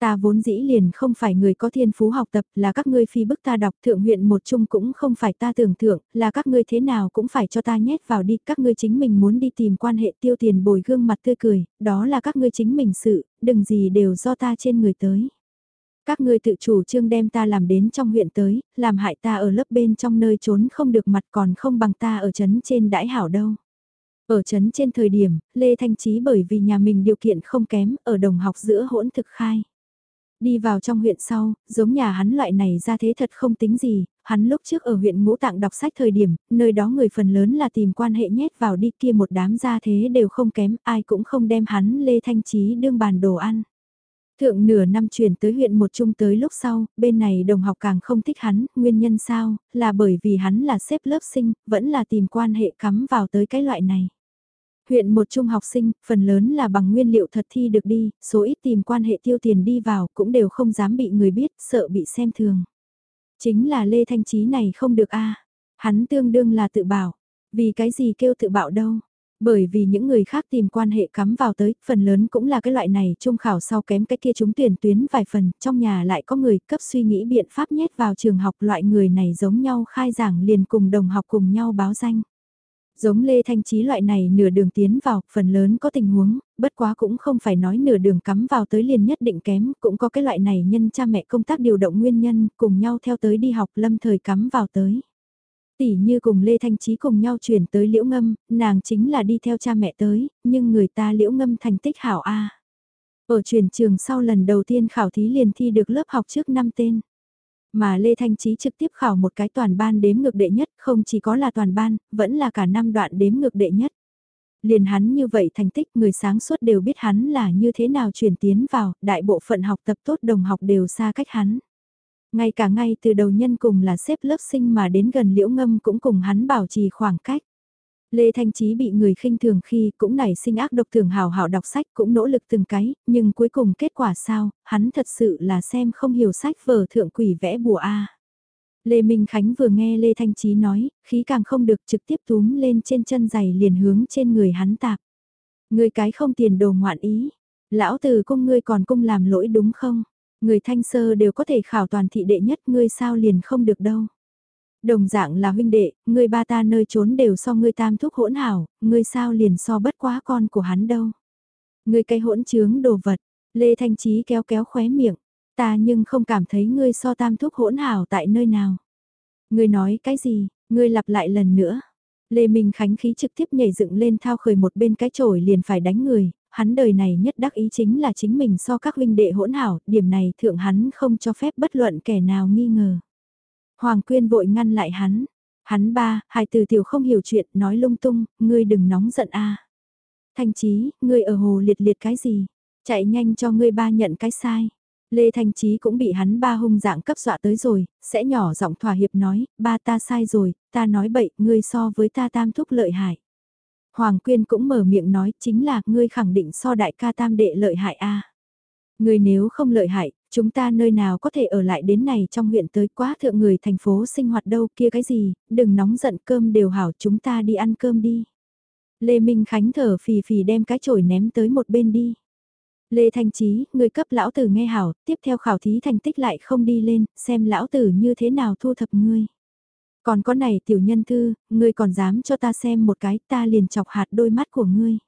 Ta vốn dĩ liền không phải người có thiên phú học tập, là các ngươi phi bức ta đọc thượng huyện một chung cũng không phải ta tưởng thượng, là các ngươi thế nào cũng phải cho ta nhét vào đi, các ngươi chính mình muốn đi tìm quan hệ tiêu tiền bồi gương mặt tươi cười, đó là các ngươi chính mình sự, đừng gì đều do ta trên người tới. Các ngươi tự chủ trương đem ta làm đến trong huyện tới, làm hại ta ở lớp bên trong nơi trốn không được mặt còn không bằng ta ở trấn trên đãi hảo đâu. Ở trấn trên thời điểm, Lê Thanh Trí bởi vì nhà mình điều kiện không kém, ở đồng học giữa hỗn thực khai. Đi vào trong huyện sau, giống nhà hắn loại này ra thế thật không tính gì, hắn lúc trước ở huyện ngũ tạng đọc sách thời điểm, nơi đó người phần lớn là tìm quan hệ nhét vào đi kia một đám ra thế đều không kém, ai cũng không đem hắn Lê Thanh Trí đương bàn đồ ăn. Thượng nửa năm chuyển tới huyện một trung tới lúc sau, bên này đồng học càng không thích hắn, nguyên nhân sao, là bởi vì hắn là xếp lớp sinh, vẫn là tìm quan hệ cắm vào tới cái loại này. Huyện một trung học sinh, phần lớn là bằng nguyên liệu thật thi được đi, số ít tìm quan hệ tiêu tiền đi vào cũng đều không dám bị người biết, sợ bị xem thường. Chính là Lê Thanh Trí này không được a hắn tương đương là tự bảo. Vì cái gì kêu tự bảo đâu? Bởi vì những người khác tìm quan hệ cắm vào tới, phần lớn cũng là cái loại này, trung khảo sau kém cái kia chúng tuyển tuyến vài phần, trong nhà lại có người cấp suy nghĩ biện pháp nhét vào trường học loại người này giống nhau khai giảng liền cùng đồng học cùng nhau báo danh. Giống Lê Thanh Trí loại này nửa đường tiến vào, phần lớn có tình huống, bất quá cũng không phải nói nửa đường cắm vào tới liền nhất định kém, cũng có cái loại này nhân cha mẹ công tác điều động nguyên nhân, cùng nhau theo tới đi học lâm thời cắm vào tới. Tỷ như cùng Lê Thanh Trí cùng nhau chuyển tới Liễu Ngâm, nàng chính là đi theo cha mẹ tới, nhưng người ta Liễu Ngâm thành tích hảo A. Ở chuyển trường sau lần đầu tiên khảo thí liền thi được lớp học trước năm tên. Mà Lê Thanh Trí trực tiếp khảo một cái toàn ban đếm ngược đệ nhất, không chỉ có là toàn ban, vẫn là cả năm đoạn đếm ngược đệ nhất. Liền hắn như vậy thành tích người sáng suốt đều biết hắn là như thế nào chuyển tiến vào, đại bộ phận học tập tốt đồng học đều xa cách hắn. Ngay cả ngay từ đầu nhân cùng là xếp lớp sinh mà đến gần liễu ngâm cũng cùng hắn bảo trì khoảng cách. Lê Thanh Trí bị người khinh thường khi cũng nảy sinh ác độc thường hào hảo đọc sách cũng nỗ lực từng cái, nhưng cuối cùng kết quả sao, hắn thật sự là xem không hiểu sách vở thượng quỷ vẽ bùa A. Lê Minh Khánh vừa nghe Lê Thanh Trí nói, khí càng không được trực tiếp túm lên trên chân giày liền hướng trên người hắn tạp. Người cái không tiền đồ ngoạn ý, lão từ cung ngươi còn cung làm lỗi đúng không? Người thanh sơ đều có thể khảo toàn thị đệ nhất ngươi sao liền không được đâu. Đồng dạng là huynh đệ, người ba ta nơi trốn đều so ngươi tam thúc hỗn hảo, ngươi sao liền so bất quá con của hắn đâu. Ngươi cây hỗn trướng đồ vật, Lê Thanh Trí kéo kéo khóe miệng, ta nhưng không cảm thấy ngươi so tam thúc hỗn hảo tại nơi nào. Ngươi nói cái gì, ngươi lặp lại lần nữa. Lê Minh Khánh khí trực tiếp nhảy dựng lên thao khởi một bên cái chổi liền phải đánh người, hắn đời này nhất đắc ý chính là chính mình so các huynh đệ hỗn hảo, điểm này thượng hắn không cho phép bất luận kẻ nào nghi ngờ. Hoàng Quyên vội ngăn lại hắn. Hắn ba, hài từ tiểu không hiểu chuyện, nói lung tung, ngươi đừng nóng giận a. Thanh Chí, ngươi ở hồ liệt liệt cái gì? Chạy nhanh cho ngươi ba nhận cái sai. Lê Thanh Chí cũng bị hắn ba hung dạng cấp dọa tới rồi, sẽ nhỏ giọng thỏa hiệp nói, ba ta sai rồi, ta nói bậy, ngươi so với ta tam thúc lợi hại. Hoàng Quyên cũng mở miệng nói, chính là, ngươi khẳng định so đại ca tam đệ lợi hại a. Ngươi nếu không lợi hại, chúng ta nơi nào có thể ở lại đến này trong huyện tới quá thượng người thành phố sinh hoạt đâu kia cái gì, đừng nóng giận cơm đều hảo chúng ta đi ăn cơm đi. Lê Minh Khánh thở phì phì đem cái chổi ném tới một bên đi. Lê Thanh Trí, người cấp lão tử nghe hảo, tiếp theo khảo thí thành tích lại không đi lên, xem lão tử như thế nào thu thập ngươi. Còn có này tiểu nhân thư, ngươi còn dám cho ta xem một cái ta liền chọc hạt đôi mắt của ngươi.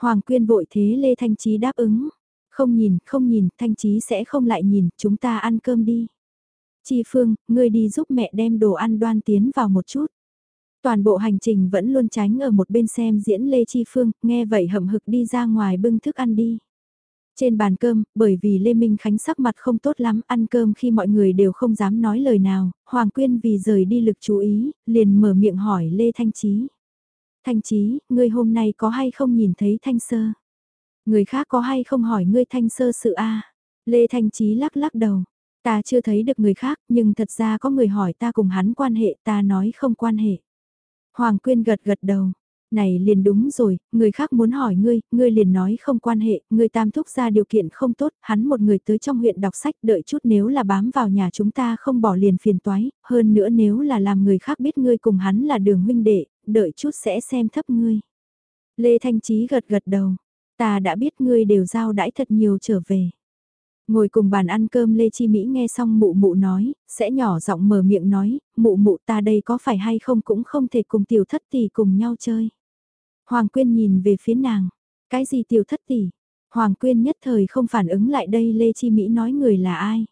Hoàng quyên vội thế Lê Thanh Trí đáp ứng. Không nhìn, không nhìn, Thanh Trí sẽ không lại nhìn, chúng ta ăn cơm đi. Chi Phương, ngươi đi giúp mẹ đem đồ ăn đoan tiến vào một chút. Toàn bộ hành trình vẫn luôn tránh ở một bên xem diễn Lê Chi Phương, nghe vậy hậm hực đi ra ngoài bưng thức ăn đi. Trên bàn cơm, bởi vì Lê Minh Khánh sắc mặt không tốt lắm, ăn cơm khi mọi người đều không dám nói lời nào, Hoàng Quyên vì rời đi lực chú ý, liền mở miệng hỏi Lê Thanh Trí. Thanh Trí, ngươi hôm nay có hay không nhìn thấy Thanh Sơ? Người khác có hay không hỏi ngươi Thanh Sơ sự a Lê Thanh Trí lắc lắc đầu. Ta chưa thấy được người khác, nhưng thật ra có người hỏi ta cùng hắn quan hệ, ta nói không quan hệ. Hoàng Quyên gật gật đầu này liền đúng rồi, người khác muốn hỏi ngươi, ngươi liền nói không quan hệ, ngươi tam thúc ra điều kiện không tốt, hắn một người tới trong huyện đọc sách đợi chút nếu là bám vào nhà chúng ta không bỏ liền phiền toái, hơn nữa nếu là làm người khác biết ngươi cùng hắn là đường huynh đệ, đợi chút sẽ xem thấp ngươi. Lê Thanh Trí gật gật đầu, ta đã biết ngươi đều giao đãi thật nhiều trở về. Ngồi cùng bàn ăn cơm Lê Chi Mỹ nghe xong mụ mụ nói, sẽ nhỏ giọng mở miệng nói, mụ mụ ta đây có phải hay không cũng không thể cùng tiểu thất tỷ cùng nhau chơi. Hoàng Quyên nhìn về phía nàng, cái gì tiểu thất tỷ? Hoàng Quyên nhất thời không phản ứng lại đây Lê Chi Mỹ nói người là ai?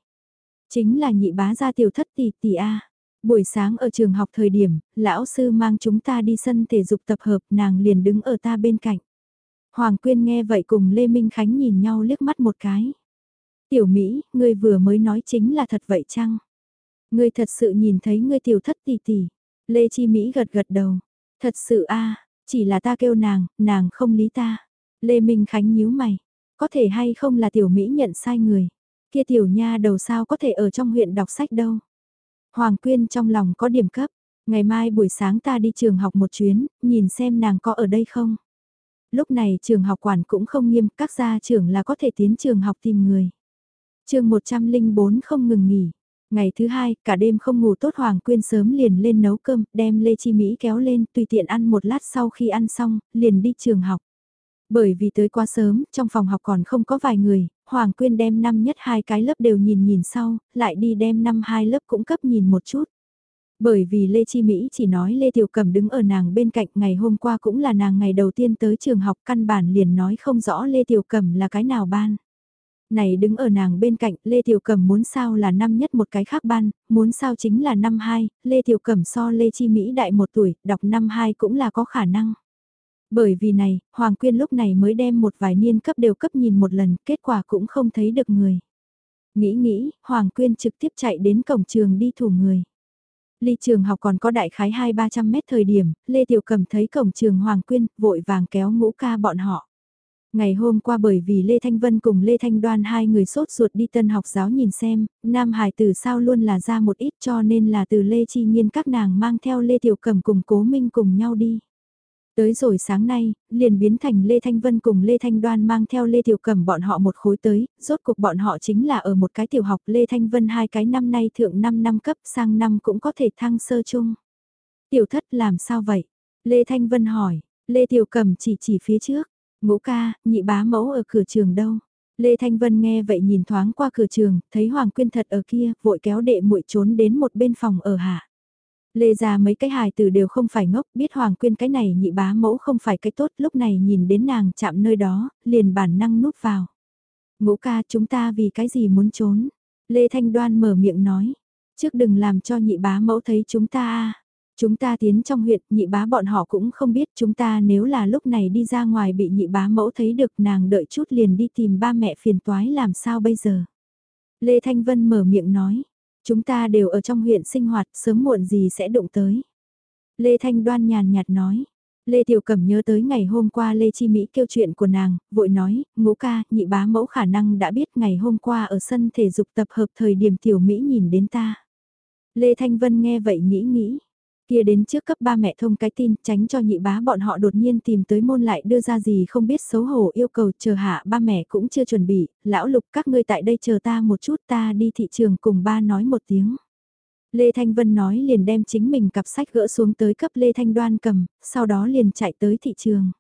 Chính là nhị bá gia tiểu thất tỷ tỷ A. Buổi sáng ở trường học thời điểm, lão sư mang chúng ta đi sân thể dục tập hợp nàng liền đứng ở ta bên cạnh. Hoàng Quyên nghe vậy cùng Lê Minh Khánh nhìn nhau liếc mắt một cái. Tiểu Mỹ, ngươi vừa mới nói chính là thật vậy chăng? Ngươi thật sự nhìn thấy ngươi tiểu thất tỷ tỷ. Lê Chi Mỹ gật gật đầu. Thật sự a chỉ là ta kêu nàng, nàng không lý ta. Lê Minh Khánh nhíu mày. Có thể hay không là tiểu Mỹ nhận sai người. Kia tiểu nha đầu sao có thể ở trong huyện đọc sách đâu. Hoàng Quyên trong lòng có điểm cấp. Ngày mai buổi sáng ta đi trường học một chuyến, nhìn xem nàng có ở đây không. Lúc này trường học quản cũng không nghiêm, các gia trưởng là có thể tiến trường học tìm người. chương 104 không ngừng nghỉ. Ngày thứ hai, cả đêm không ngủ tốt Hoàng Quyên sớm liền lên nấu cơm, đem Lê Chi Mỹ kéo lên, tùy tiện ăn một lát sau khi ăn xong, liền đi trường học. Bởi vì tới quá sớm, trong phòng học còn không có vài người, Hoàng Quyên đem năm nhất hai cái lớp đều nhìn nhìn sau, lại đi đem năm hai lớp cũng cấp nhìn một chút. Bởi vì Lê Chi Mỹ chỉ nói Lê Tiểu Cầm đứng ở nàng bên cạnh ngày hôm qua cũng là nàng ngày đầu tiên tới trường học căn bản liền nói không rõ Lê Tiểu Cầm là cái nào ban này đứng ở nàng bên cạnh, Lê Tiểu Cẩm muốn sao là năm nhất một cái khác ban, muốn sao chính là năm hai, Lê Tiểu Cẩm so Lê Chi Mỹ đại một tuổi, đọc năm hai cũng là có khả năng. Bởi vì này, Hoàng Quyên lúc này mới đem một vài niên cấp đều cấp nhìn một lần, kết quả cũng không thấy được người. Nghĩ nghĩ, Hoàng Quyên trực tiếp chạy đến cổng trường đi thủ người. Ly trường học còn có đại khái 2-300 mét thời điểm, Lê Tiểu Cầm thấy cổng trường Hoàng Quyên, vội vàng kéo ngũ ca bọn họ. Ngày hôm qua bởi vì Lê Thanh Vân cùng Lê Thanh Đoan hai người sốt ruột đi tân học giáo nhìn xem, Nam Hải từ sao luôn là ra một ít cho nên là từ Lê Chi Nhiên các nàng mang theo Lê Tiểu cầm cùng Cố Minh cùng nhau đi. Tới rồi sáng nay, liền biến thành Lê Thanh Vân cùng Lê Thanh Đoan mang theo Lê Tiểu Cẩm bọn họ một khối tới, rốt cuộc bọn họ chính là ở một cái tiểu học Lê Thanh Vân hai cái năm nay thượng 5 năm cấp sang năm cũng có thể thăng sơ chung. Tiểu thất làm sao vậy? Lê Thanh Vân hỏi, Lê Tiểu Cẩm chỉ chỉ phía trước, Ngũ ca, nhị bá mẫu ở cửa trường đâu? Lê Thanh Vân nghe vậy nhìn thoáng qua cửa trường, thấy Hoàng Quyên thật ở kia, vội kéo đệ muội trốn đến một bên phòng ở hạ. Lê ra mấy cái hài tử đều không phải ngốc, biết Hoàng Quyên cái này nhị bá mẫu không phải cái tốt, lúc này nhìn đến nàng chạm nơi đó, liền bản năng núp vào. Ngũ ca chúng ta vì cái gì muốn trốn? Lê Thanh Đoan mở miệng nói, trước đừng làm cho nhị bá mẫu thấy chúng ta a Chúng ta tiến trong huyện, nhị bá bọn họ cũng không biết chúng ta nếu là lúc này đi ra ngoài bị nhị bá mẫu thấy được nàng đợi chút liền đi tìm ba mẹ phiền toái làm sao bây giờ. Lê Thanh Vân mở miệng nói, chúng ta đều ở trong huyện sinh hoạt sớm muộn gì sẽ đụng tới. Lê Thanh Đoan nhàn nhạt nói, Lê Tiểu Cẩm nhớ tới ngày hôm qua Lê Chi Mỹ kêu chuyện của nàng, vội nói, ngũ ca, nhị bá mẫu khả năng đã biết ngày hôm qua ở sân thể dục tập hợp thời điểm Tiểu Mỹ nhìn đến ta. Lê Thanh Vân nghe vậy nghĩ nghĩ, kia đến trước cấp ba mẹ thông cái tin tránh cho nhị bá bọn họ đột nhiên tìm tới môn lại đưa ra gì không biết xấu hổ yêu cầu chờ hạ ba mẹ cũng chưa chuẩn bị, lão lục các ngươi tại đây chờ ta một chút ta đi thị trường cùng ba nói một tiếng. Lê Thanh Vân nói liền đem chính mình cặp sách gỡ xuống tới cấp Lê Thanh Đoan cầm, sau đó liền chạy tới thị trường.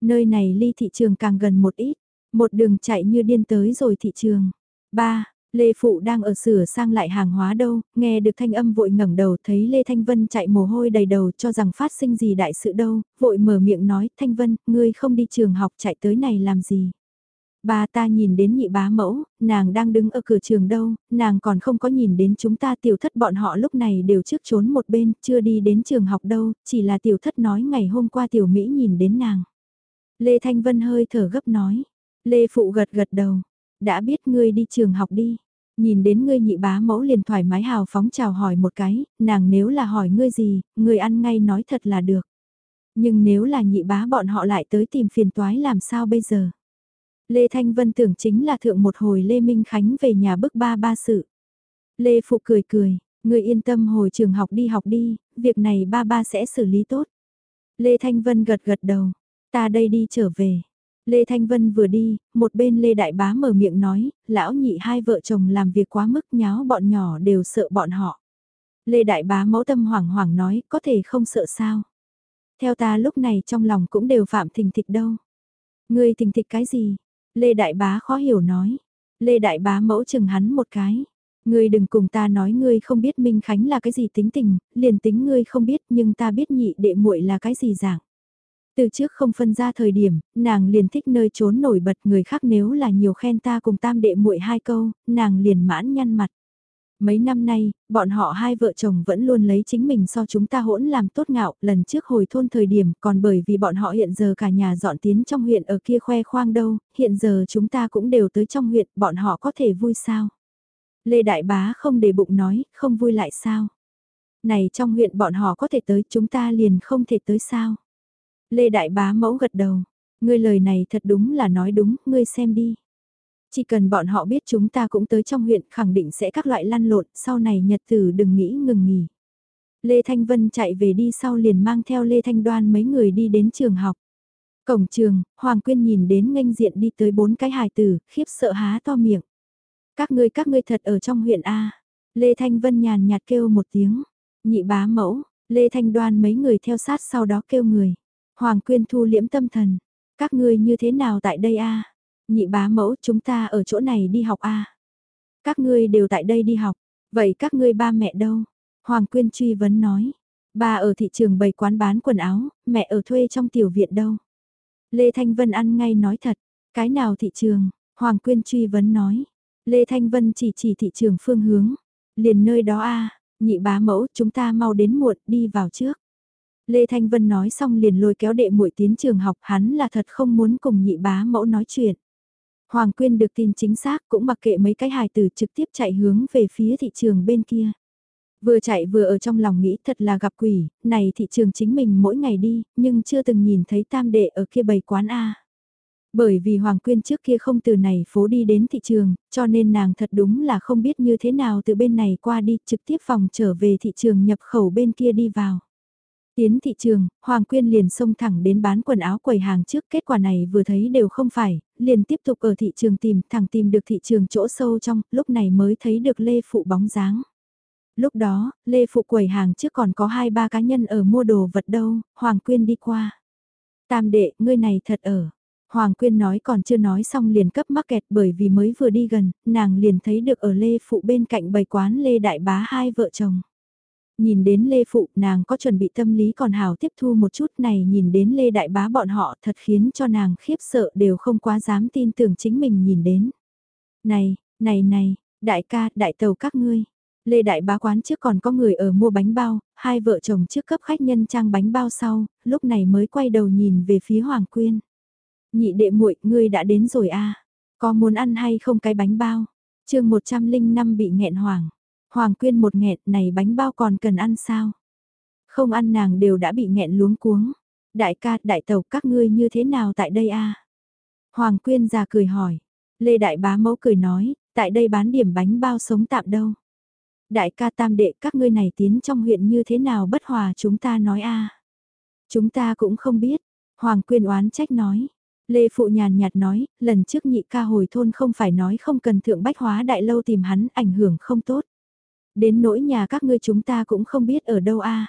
Nơi này ly thị trường càng gần một ít, một đường chạy như điên tới rồi thị trường. Ba, Lê Phụ đang ở sửa sang lại hàng hóa đâu, nghe được thanh âm vội ngẩng đầu thấy Lê Thanh Vân chạy mồ hôi đầy đầu cho rằng phát sinh gì đại sự đâu, vội mở miệng nói, Thanh Vân, ngươi không đi trường học chạy tới này làm gì. Bà ta nhìn đến nhị bá mẫu, nàng đang đứng ở cửa trường đâu, nàng còn không có nhìn đến chúng ta tiểu thất bọn họ lúc này đều trước trốn một bên, chưa đi đến trường học đâu, chỉ là tiểu thất nói ngày hôm qua tiểu Mỹ nhìn đến nàng. Lê Thanh Vân hơi thở gấp nói, Lê Phụ gật gật đầu, đã biết ngươi đi trường học đi. Nhìn đến ngươi nhị bá mẫu liền thoải mái hào phóng chào hỏi một cái, nàng nếu là hỏi ngươi gì, ngươi ăn ngay nói thật là được. Nhưng nếu là nhị bá bọn họ lại tới tìm phiền toái làm sao bây giờ? Lê Thanh Vân tưởng chính là thượng một hồi Lê Minh Khánh về nhà bức ba ba sự. Lê Phụ cười cười, ngươi yên tâm hồi trường học đi học đi, việc này ba ba sẽ xử lý tốt. Lê Thanh Vân gật gật đầu, ta đây đi trở về. Lê Thanh Vân vừa đi, một bên Lê Đại Bá mở miệng nói, lão nhị hai vợ chồng làm việc quá mức nháo bọn nhỏ đều sợ bọn họ. Lê Đại Bá mẫu tâm hoảng hoảng nói, có thể không sợ sao. Theo ta lúc này trong lòng cũng đều phạm thình thịch đâu. Ngươi thình thịch cái gì? Lê Đại Bá khó hiểu nói. Lê Đại Bá mẫu chừng hắn một cái. Ngươi đừng cùng ta nói ngươi không biết Minh Khánh là cái gì tính tình, liền tính ngươi không biết nhưng ta biết nhị đệ muội là cái gì dạng. Từ trước không phân ra thời điểm, nàng liền thích nơi trốn nổi bật người khác nếu là nhiều khen ta cùng tam đệ muội hai câu, nàng liền mãn nhăn mặt. Mấy năm nay, bọn họ hai vợ chồng vẫn luôn lấy chính mình so chúng ta hỗn làm tốt ngạo, lần trước hồi thôn thời điểm còn bởi vì bọn họ hiện giờ cả nhà dọn tiến trong huyện ở kia khoe khoang đâu, hiện giờ chúng ta cũng đều tới trong huyện, bọn họ có thể vui sao? Lê Đại Bá không để bụng nói, không vui lại sao? Này trong huyện bọn họ có thể tới, chúng ta liền không thể tới sao? Lê Đại Bá mẫu gật đầu, ngươi lời này thật đúng là nói đúng, ngươi xem đi. Chỉ cần bọn họ biết chúng ta cũng tới trong huyện khẳng định sẽ các loại lăn lộn, sau này nhật tử đừng nghĩ ngừng nghỉ. Lê Thanh Vân chạy về đi sau liền mang theo Lê Thanh Đoan mấy người đi đến trường học. Cổng trường, Hoàng Quyên nhìn đến nghênh diện đi tới bốn cái hài tử, khiếp sợ há to miệng. Các ngươi các ngươi thật ở trong huyện A. Lê Thanh Vân nhàn nhạt kêu một tiếng. Nhị bá mẫu, Lê Thanh Đoan mấy người theo sát sau đó kêu người. Hoàng Quyên thu liễm tâm thần. Các ngươi như thế nào tại đây A? Nhị bá mẫu chúng ta ở chỗ này đi học A. Các ngươi đều tại đây đi học. Vậy các ngươi ba mẹ đâu? Hoàng Quyên truy vấn nói. Ba ở thị trường bày quán bán quần áo, mẹ ở thuê trong tiểu viện đâu? Lê Thanh Vân ăn ngay nói thật. Cái nào thị trường? Hoàng Quyên truy vấn nói. Lê Thanh Vân chỉ chỉ thị trường phương hướng. Liền nơi đó a nhị bá mẫu chúng ta mau đến muộn đi vào trước. Lê Thanh Vân nói xong liền lôi kéo đệ muội tiến trường học hắn là thật không muốn cùng nhị bá mẫu nói chuyện. Hoàng Quyên được tin chính xác cũng mặc kệ mấy cái hài tử trực tiếp chạy hướng về phía thị trường bên kia. Vừa chạy vừa ở trong lòng nghĩ thật là gặp quỷ, này thị trường chính mình mỗi ngày đi, nhưng chưa từng nhìn thấy tam đệ ở kia bày quán A. Bởi vì Hoàng Quyên trước kia không từ này phố đi đến thị trường, cho nên nàng thật đúng là không biết như thế nào từ bên này qua đi trực tiếp phòng trở về thị trường nhập khẩu bên kia đi vào. Tiến thị trường, Hoàng Quyên liền xông thẳng đến bán quần áo quầy hàng trước, kết quả này vừa thấy đều không phải, liền tiếp tục ở thị trường tìm, thẳng tìm được thị trường chỗ sâu trong, lúc này mới thấy được Lê Phụ bóng dáng. Lúc đó, Lê Phụ quầy hàng trước còn có hai ba cá nhân ở mua đồ vật đâu, Hoàng Quyên đi qua. Tam đệ, ngươi này thật ở. Hoàng Quyên nói còn chưa nói xong liền cấp mắc kẹt bởi vì mới vừa đi gần, nàng liền thấy được ở Lê Phụ bên cạnh bầy quán Lê Đại Bá hai vợ chồng. Nhìn đến Lê Phụ nàng có chuẩn bị tâm lý còn hào tiếp thu một chút này nhìn đến Lê Đại Bá bọn họ thật khiến cho nàng khiếp sợ đều không quá dám tin tưởng chính mình nhìn đến. Này, này này, đại ca, đại tàu các ngươi. Lê Đại Bá quán trước còn có người ở mua bánh bao, hai vợ chồng trước cấp khách nhân trang bánh bao sau, lúc này mới quay đầu nhìn về phía Hoàng Quyên. Nhị đệ muội ngươi đã đến rồi à? Có muốn ăn hay không cái bánh bao? chương 105 bị nghẹn hoàng. Hoàng Quyên một nghẹn này bánh bao còn cần ăn sao? Không ăn nàng đều đã bị nghẹn luống cuống. Đại ca, đại tàu các ngươi như thế nào tại đây a Hoàng Quyên già cười hỏi. Lê Đại Bá mẫu cười nói, tại đây bán điểm bánh bao sống tạm đâu. Đại ca tam đệ các ngươi này tiến trong huyện như thế nào bất hòa chúng ta nói a Chúng ta cũng không biết. Hoàng Quyên oán trách nói. Lê Phụ nhàn nhạt nói, lần trước nhị ca hồi thôn không phải nói không cần thượng bách hóa đại lâu tìm hắn ảnh hưởng không tốt. Đến nỗi nhà các ngươi chúng ta cũng không biết ở đâu a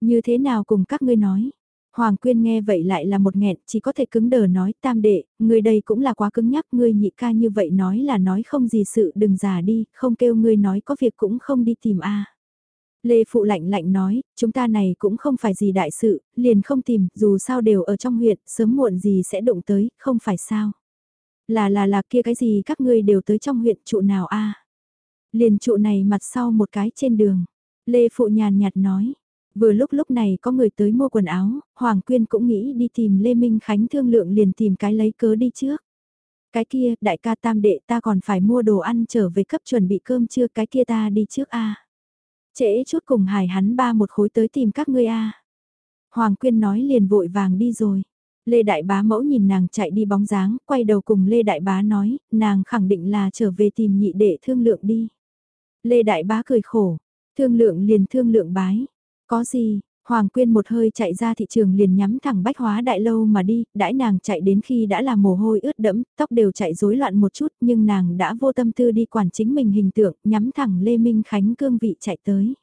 Như thế nào cùng các ngươi nói. Hoàng Quyên nghe vậy lại là một nghẹn, chỉ có thể cứng đờ nói, tam đệ, người đây cũng là quá cứng nhắc, ngươi nhị ca như vậy nói là nói không gì sự đừng giả đi, không kêu ngươi nói có việc cũng không đi tìm a. Lê Phụ lạnh lạnh nói, chúng ta này cũng không phải gì đại sự, liền không tìm, dù sao đều ở trong huyện, sớm muộn gì sẽ đụng tới, không phải sao. Là là là kia cái gì các ngươi đều tới trong huyện trụ nào a Liền trụ này mặt sau một cái trên đường. Lê Phụ nhàn nhạt nói, Vừa lúc lúc này có người tới mua quần áo, Hoàng Quyên cũng nghĩ đi tìm Lê Minh Khánh thương lượng liền tìm cái lấy cớ đi trước. Cái kia, đại ca tam đệ ta còn phải mua đồ ăn trở về cấp chuẩn bị cơm chưa cái kia ta đi trước a Trễ chút cùng hải hắn ba một khối tới tìm các ngươi a Hoàng Quyên nói liền vội vàng đi rồi. Lê Đại Bá mẫu nhìn nàng chạy đi bóng dáng, quay đầu cùng Lê Đại Bá nói, nàng khẳng định là trở về tìm nhị đệ thương lượng đi. Lê Đại Bá cười khổ, thương lượng liền thương lượng bái, có gì, Hoàng Quyên một hơi chạy ra thị trường liền nhắm thẳng bách hóa đại lâu mà đi, đãi nàng chạy đến khi đã là mồ hôi ướt đẫm, tóc đều chạy rối loạn một chút nhưng nàng đã vô tâm tư đi quản chính mình hình tượng, nhắm thẳng Lê Minh Khánh cương vị chạy tới.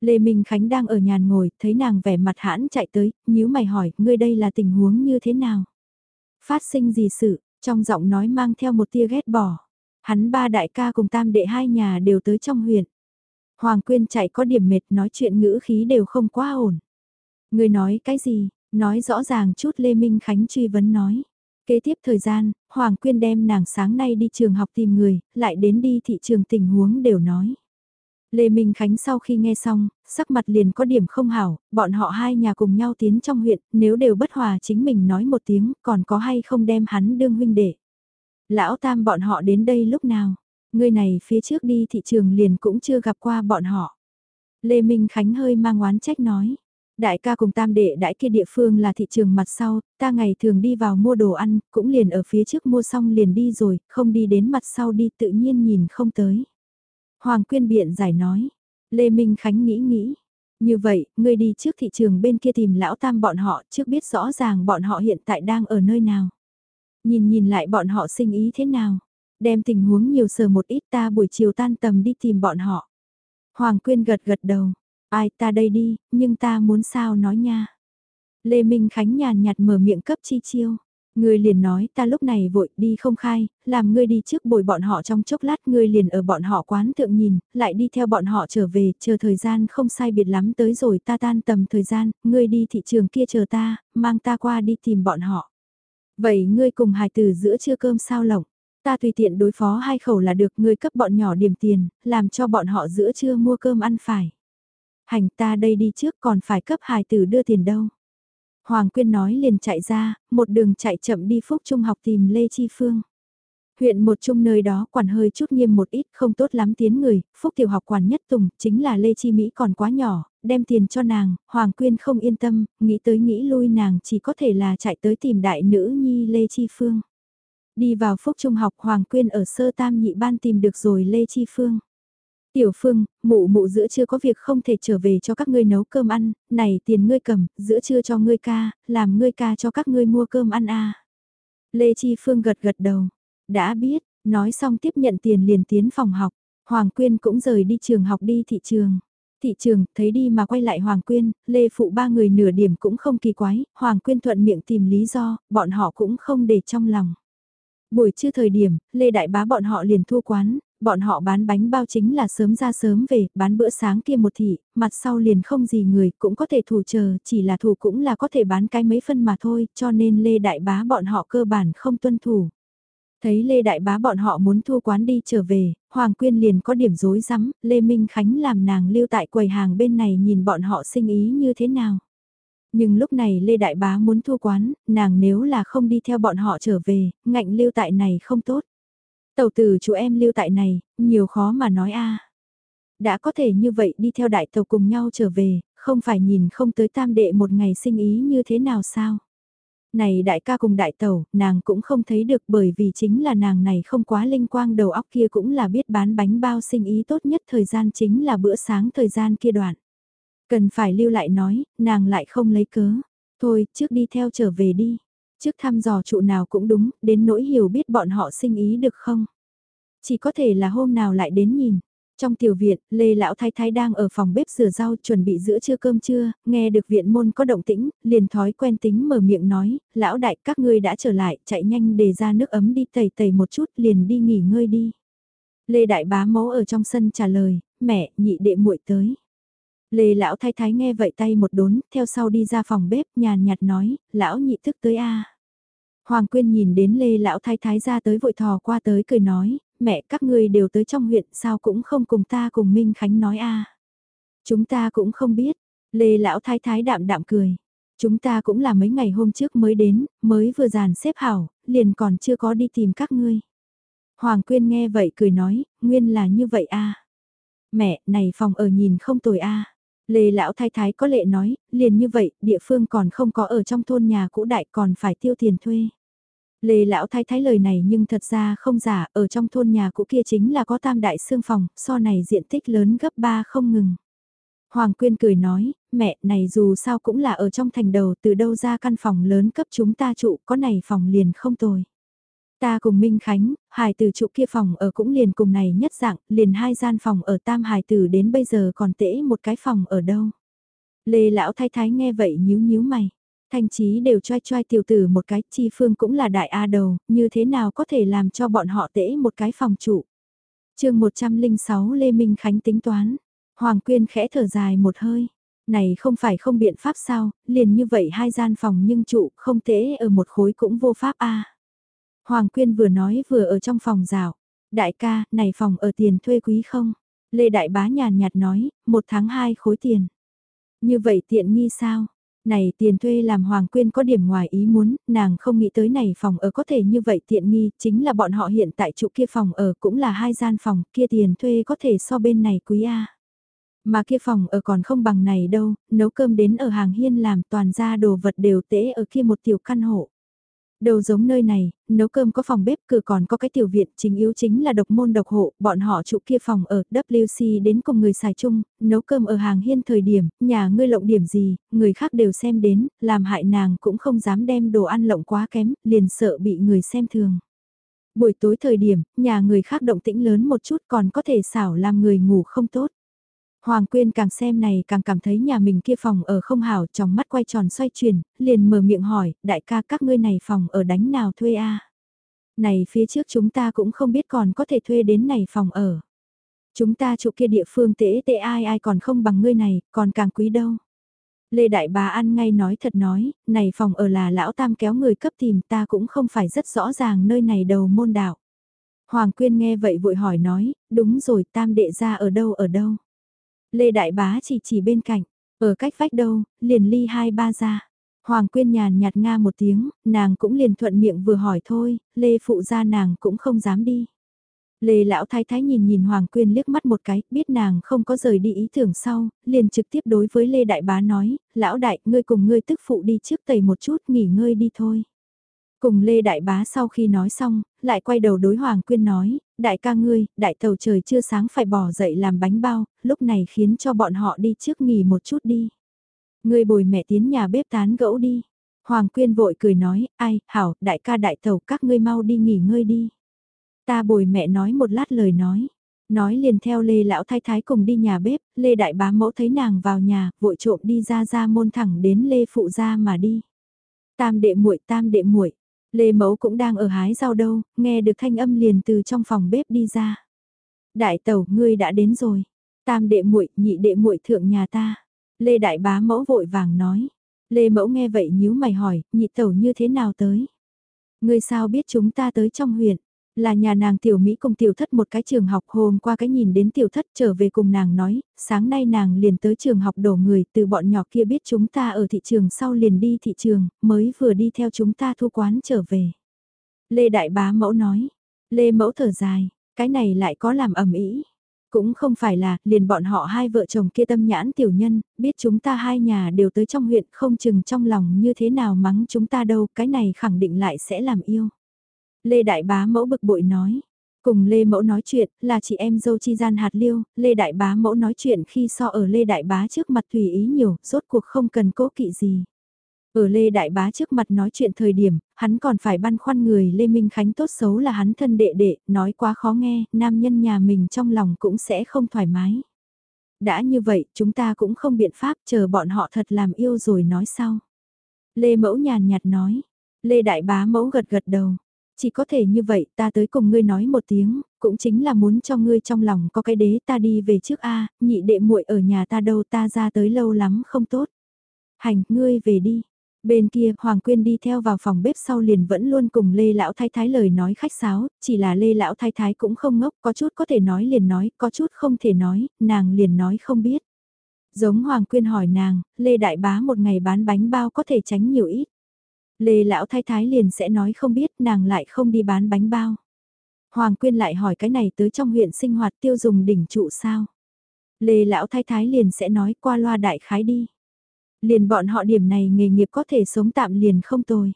Lê Minh Khánh đang ở nhàn ngồi, thấy nàng vẻ mặt hãn chạy tới, nhíu mày hỏi, ngươi đây là tình huống như thế nào? Phát sinh gì sự, trong giọng nói mang theo một tia ghét bỏ. Hắn ba đại ca cùng tam đệ hai nhà đều tới trong huyện. Hoàng Quyên chạy có điểm mệt nói chuyện ngữ khí đều không quá ổn. Người nói cái gì, nói rõ ràng chút Lê Minh Khánh truy vấn nói. Kế tiếp thời gian, Hoàng Quyên đem nàng sáng nay đi trường học tìm người, lại đến đi thị trường tình huống đều nói. Lê Minh Khánh sau khi nghe xong, sắc mặt liền có điểm không hảo, bọn họ hai nhà cùng nhau tiến trong huyện, nếu đều bất hòa chính mình nói một tiếng, còn có hay không đem hắn đương huynh đệ. Lão Tam bọn họ đến đây lúc nào? Người này phía trước đi thị trường liền cũng chưa gặp qua bọn họ. Lê Minh Khánh hơi mang oán trách nói. Đại ca cùng tam đệ đại kia địa phương là thị trường mặt sau, ta ngày thường đi vào mua đồ ăn, cũng liền ở phía trước mua xong liền đi rồi, không đi đến mặt sau đi tự nhiên nhìn không tới. Hoàng Quyên biện giải nói. Lê Minh Khánh nghĩ nghĩ. Như vậy, ngươi đi trước thị trường bên kia tìm lão tam bọn họ trước biết rõ ràng bọn họ hiện tại đang ở nơi nào. Nhìn nhìn lại bọn họ sinh ý thế nào. Đem tình huống nhiều sờ một ít ta buổi chiều tan tầm đi tìm bọn họ. Hoàng Quyên gật gật đầu. Ai ta đây đi, nhưng ta muốn sao nói nha. Lê Minh Khánh nhàn nhạt mở miệng cấp chi chiêu. Người liền nói ta lúc này vội đi không khai, làm ngươi đi trước bồi bọn họ trong chốc lát ngươi liền ở bọn họ quán thượng nhìn, lại đi theo bọn họ trở về, chờ thời gian không sai biệt lắm tới rồi ta tan tầm thời gian, ngươi đi thị trường kia chờ ta, mang ta qua đi tìm bọn họ. Vậy ngươi cùng hài tử giữa trưa cơm sao lỏng, Ta tùy tiện đối phó hai khẩu là được ngươi cấp bọn nhỏ điểm tiền, làm cho bọn họ giữa trưa mua cơm ăn phải. Hành ta đây đi trước còn phải cấp hài tử đưa tiền đâu. Hoàng Quyên nói liền chạy ra, một đường chạy chậm đi Phúc Trung học tìm Lê Chi Phương. Huyện một chung nơi đó quản hơi chút nghiêm một ít không tốt lắm tiến người, Phúc tiểu học quản nhất tùng, chính là Lê Chi Mỹ còn quá nhỏ, đem tiền cho nàng, Hoàng Quyên không yên tâm, nghĩ tới nghĩ lui nàng chỉ có thể là chạy tới tìm đại nữ nhi Lê Chi Phương. Đi vào phúc trung học Hoàng Quyên ở sơ tam nhị ban tìm được rồi Lê Chi Phương. Tiểu Phương, mụ mụ giữa chưa có việc không thể trở về cho các ngươi nấu cơm ăn, này tiền ngươi cầm, giữa chưa cho ngươi ca, làm ngươi ca cho các ngươi mua cơm ăn à. Lê Chi Phương gật gật đầu, đã biết, nói xong tiếp nhận tiền liền tiến phòng học, Hoàng Quyên cũng rời đi trường học đi thị trường. Thị trường, thấy đi mà quay lại Hoàng Quyên, Lê Phụ ba người nửa điểm cũng không kỳ quái, Hoàng Quyên thuận miệng tìm lý do, bọn họ cũng không để trong lòng. Buổi trưa thời điểm, Lê Đại Bá bọn họ liền thua quán, bọn họ bán bánh bao chính là sớm ra sớm về, bán bữa sáng kia một thị, mặt sau liền không gì người, cũng có thể thủ chờ, chỉ là thủ cũng là có thể bán cái mấy phân mà thôi, cho nên Lê Đại Bá bọn họ cơ bản không tuân thủ. Thấy Lê Đại Bá bọn họ muốn thua quán đi trở về, Hoàng Quyên liền có điểm rối rắm, Lê Minh Khánh làm nàng lưu tại quầy hàng bên này nhìn bọn họ sinh ý như thế nào. Nhưng lúc này Lê Đại Bá muốn thu quán, nàng nếu là không đi theo bọn họ trở về, ngạnh lưu tại này không tốt. Tàu tử chú em lưu tại này, nhiều khó mà nói a. Đã có thể như vậy đi theo đại tàu cùng nhau trở về, không phải nhìn không tới tam đệ một ngày sinh ý như thế nào sao? Này đại ca cùng đại tẩu, nàng cũng không thấy được bởi vì chính là nàng này không quá linh quang đầu óc kia cũng là biết bán bánh bao sinh ý tốt nhất thời gian chính là bữa sáng thời gian kia đoạn. Cần phải lưu lại nói, nàng lại không lấy cớ. Thôi, trước đi theo trở về đi. Trước thăm dò trụ nào cũng đúng, đến nỗi hiểu biết bọn họ sinh ý được không? Chỉ có thể là hôm nào lại đến nhìn. Trong tiểu viện, Lê Lão Thái Thái đang ở phòng bếp rửa rau chuẩn bị giữa trưa cơm trưa, nghe được viện môn có động tĩnh, liền thói quen tính mở miệng nói, Lão Đại các ngươi đã trở lại, chạy nhanh để ra nước ấm đi tẩy tẩy một chút liền đi nghỉ ngơi đi. Lê Đại Bá mẫu ở trong sân trả lời, mẹ, nhị đệ muội tới. Lê Lão Thái Thái nghe vậy tay một đốn, theo sau đi ra phòng bếp nhàn nhạt nói, Lão nhị thức tới a Hoàng Quyên nhìn đến Lê Lão Thái Thái ra tới vội thò qua tới cười nói, mẹ các ngươi đều tới trong huyện sao cũng không cùng ta cùng Minh Khánh nói a Chúng ta cũng không biết, Lê Lão Thái Thái đạm đạm cười. Chúng ta cũng là mấy ngày hôm trước mới đến, mới vừa dàn xếp hảo, liền còn chưa có đi tìm các ngươi. Hoàng Quyên nghe vậy cười nói, nguyên là như vậy a Mẹ, này phòng ở nhìn không tồi a Lê Lão Thái Thái có lệ nói, liền như vậy, địa phương còn không có ở trong thôn nhà cũ đại còn phải tiêu tiền thuê. Lê Lão Thái Thái lời này nhưng thật ra không giả, ở trong thôn nhà cũ kia chính là có tam đại xương phòng, so này diện tích lớn gấp ba không ngừng. Hoàng Quyên cười nói, mẹ này dù sao cũng là ở trong thành đầu từ đâu ra căn phòng lớn cấp chúng ta trụ có này phòng liền không tồi. Ta cùng Minh Khánh, hài tử trụ kia phòng ở cũng liền cùng này nhất dạng, liền hai gian phòng ở tam hài tử đến bây giờ còn tễ một cái phòng ở đâu. Lê Lão Thái Thái nghe vậy nhíu nhíu mày. Thanh trí đều choai choai tiểu tử một cái, chi phương cũng là đại A đầu, như thế nào có thể làm cho bọn họ tễ một cái phòng trụ. chương 106 Lê Minh Khánh tính toán, Hoàng Quyên khẽ thở dài một hơi. Này không phải không biện pháp sao, liền như vậy hai gian phòng nhưng trụ không tễ ở một khối cũng vô pháp A. Hoàng Quyên vừa nói vừa ở trong phòng rào. Đại ca, này phòng ở tiền thuê quý không? Lê Đại Bá nhàn nhạt nói, một tháng hai khối tiền. Như vậy tiện nghi sao? Này tiền thuê làm Hoàng Quyên có điểm ngoài ý muốn, nàng không nghĩ tới này phòng ở có thể như vậy tiện nghi, chính là bọn họ hiện tại trụ kia phòng ở cũng là hai gian phòng, kia tiền thuê có thể so bên này quý A. Mà kia phòng ở còn không bằng này đâu, nấu cơm đến ở hàng hiên làm toàn ra đồ vật đều tễ ở kia một tiểu căn hộ. Đầu giống nơi này, nấu cơm có phòng bếp cửa còn có cái tiểu viện chính yếu chính là độc môn độc hộ, bọn họ trụ kia phòng ở WC đến cùng người xài chung, nấu cơm ở hàng hiên thời điểm, nhà ngươi lộng điểm gì, người khác đều xem đến, làm hại nàng cũng không dám đem đồ ăn lộng quá kém, liền sợ bị người xem thường. Buổi tối thời điểm, nhà người khác động tĩnh lớn một chút còn có thể xảo làm người ngủ không tốt. Hoàng Quyên càng xem này càng cảm thấy nhà mình kia phòng ở không hảo, trong mắt quay tròn xoay chuyển, liền mở miệng hỏi, đại ca các ngươi này phòng ở đánh nào thuê a? Này phía trước chúng ta cũng không biết còn có thể thuê đến này phòng ở. Chúng ta chỗ kia địa phương tễ tệ ai ai còn không bằng ngươi này, còn càng quý đâu. Lê Đại Bà ăn ngay nói thật nói, này phòng ở là lão tam kéo người cấp tìm ta cũng không phải rất rõ ràng nơi này đầu môn đạo. Hoàng Quyên nghe vậy vội hỏi nói, đúng rồi tam đệ ra ở đâu ở đâu. Lê Đại Bá chỉ chỉ bên cạnh, ở cách vách đâu, liền ly hai ba ra. Hoàng Quyên nhàn nhạt nga một tiếng, nàng cũng liền thuận miệng vừa hỏi thôi, Lê phụ ra nàng cũng không dám đi. Lê lão thái thái nhìn nhìn Hoàng Quyên liếc mắt một cái, biết nàng không có rời đi ý tưởng sau, liền trực tiếp đối với Lê đại bá nói, lão đại, ngươi cùng ngươi tức phụ đi trước tẩy một chút nghỉ ngơi đi thôi. Cùng Lê Đại Bá sau khi nói xong, lại quay đầu đối Hoàng Quyên nói, đại ca ngươi, đại tàu trời chưa sáng phải bỏ dậy làm bánh bao, lúc này khiến cho bọn họ đi trước nghỉ một chút đi. Ngươi bồi mẹ tiến nhà bếp tán gẫu đi. Hoàng Quyên vội cười nói, ai, hảo, đại ca đại tàu các ngươi mau đi nghỉ ngơi đi. Ta bồi mẹ nói một lát lời nói. Nói liền theo Lê Lão Thái Thái cùng đi nhà bếp, Lê Đại Bá mẫu thấy nàng vào nhà, vội trộm đi ra ra môn thẳng đến Lê Phụ ra mà đi. Tam đệ muội tam đệ muội Lê Mẫu cũng đang ở hái rau đâu, nghe được thanh âm liền từ trong phòng bếp đi ra. Đại tẩu, ngươi đã đến rồi. Tam đệ muội, nhị đệ muội thượng nhà ta. Lê Đại Bá Mẫu vội vàng nói. Lê Mẫu nghe vậy nhíu mày hỏi, nhị tẩu như thế nào tới? Ngươi sao biết chúng ta tới trong huyện? Là nhà nàng tiểu Mỹ cùng tiểu thất một cái trường học hôm qua cái nhìn đến tiểu thất trở về cùng nàng nói, sáng nay nàng liền tới trường học đổ người từ bọn nhỏ kia biết chúng ta ở thị trường sau liền đi thị trường, mới vừa đi theo chúng ta thu quán trở về. Lê Đại Bá Mẫu nói, Lê Mẫu thở dài, cái này lại có làm ẩm ý. Cũng không phải là, liền bọn họ hai vợ chồng kia tâm nhãn tiểu nhân, biết chúng ta hai nhà đều tới trong huyện không chừng trong lòng như thế nào mắng chúng ta đâu, cái này khẳng định lại sẽ làm yêu. Lê Đại Bá mẫu bực bội nói. Cùng Lê Mẫu nói chuyện, là chị em dâu chi gian hạt liêu, Lê Đại Bá mẫu nói chuyện khi so ở Lê Đại Bá trước mặt tùy ý nhiều, rốt cuộc không cần cố kỵ gì. Ở Lê Đại Bá trước mặt nói chuyện thời điểm, hắn còn phải băn khoăn người Lê Minh Khánh tốt xấu là hắn thân đệ đệ, nói quá khó nghe, nam nhân nhà mình trong lòng cũng sẽ không thoải mái. Đã như vậy, chúng ta cũng không biện pháp chờ bọn họ thật làm yêu rồi nói sau. Lê Mẫu nhàn nhạt nói, Lê Đại Bá Mẫu gật gật đầu, chỉ có thể như vậy ta tới cùng ngươi nói một tiếng, cũng chính là muốn cho ngươi trong lòng có cái đế ta đi về trước a nhị đệ muội ở nhà ta đâu ta ra tới lâu lắm không tốt. Hành, ngươi về đi. Bên kia, Hoàng Quyên đi theo vào phòng bếp sau liền vẫn luôn cùng Lê Lão Thái Thái lời nói khách sáo, chỉ là Lê Lão Thái Thái cũng không ngốc, có chút có thể nói liền nói, có chút không thể nói, nàng liền nói không biết. Giống Hoàng Quyên hỏi nàng, Lê Đại Bá một ngày bán bánh bao có thể tránh nhiều ít. Lê Lão Thái Thái liền sẽ nói không biết nàng lại không đi bán bánh bao. Hoàng Quyên lại hỏi cái này tới trong huyện sinh hoạt tiêu dùng đỉnh trụ sao. Lê Lão Thái Thái liền sẽ nói qua loa đại khái đi. Liền bọn họ điểm này nghề nghiệp có thể sống tạm liền không tồi.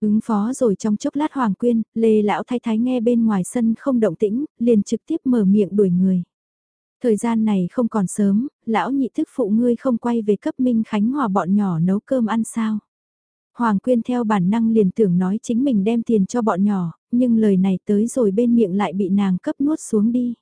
Ứng phó rồi trong chốc lát Hoàng Quyên, Lê Lão Thái Thái nghe bên ngoài sân không động tĩnh, liền trực tiếp mở miệng đuổi người. Thời gian này không còn sớm, lão nhị thức phụ ngươi không quay về cấp Minh Khánh Hòa bọn nhỏ nấu cơm ăn sao. Hoàng Quyên theo bản năng liền tưởng nói chính mình đem tiền cho bọn nhỏ, nhưng lời này tới rồi bên miệng lại bị nàng cấp nuốt xuống đi.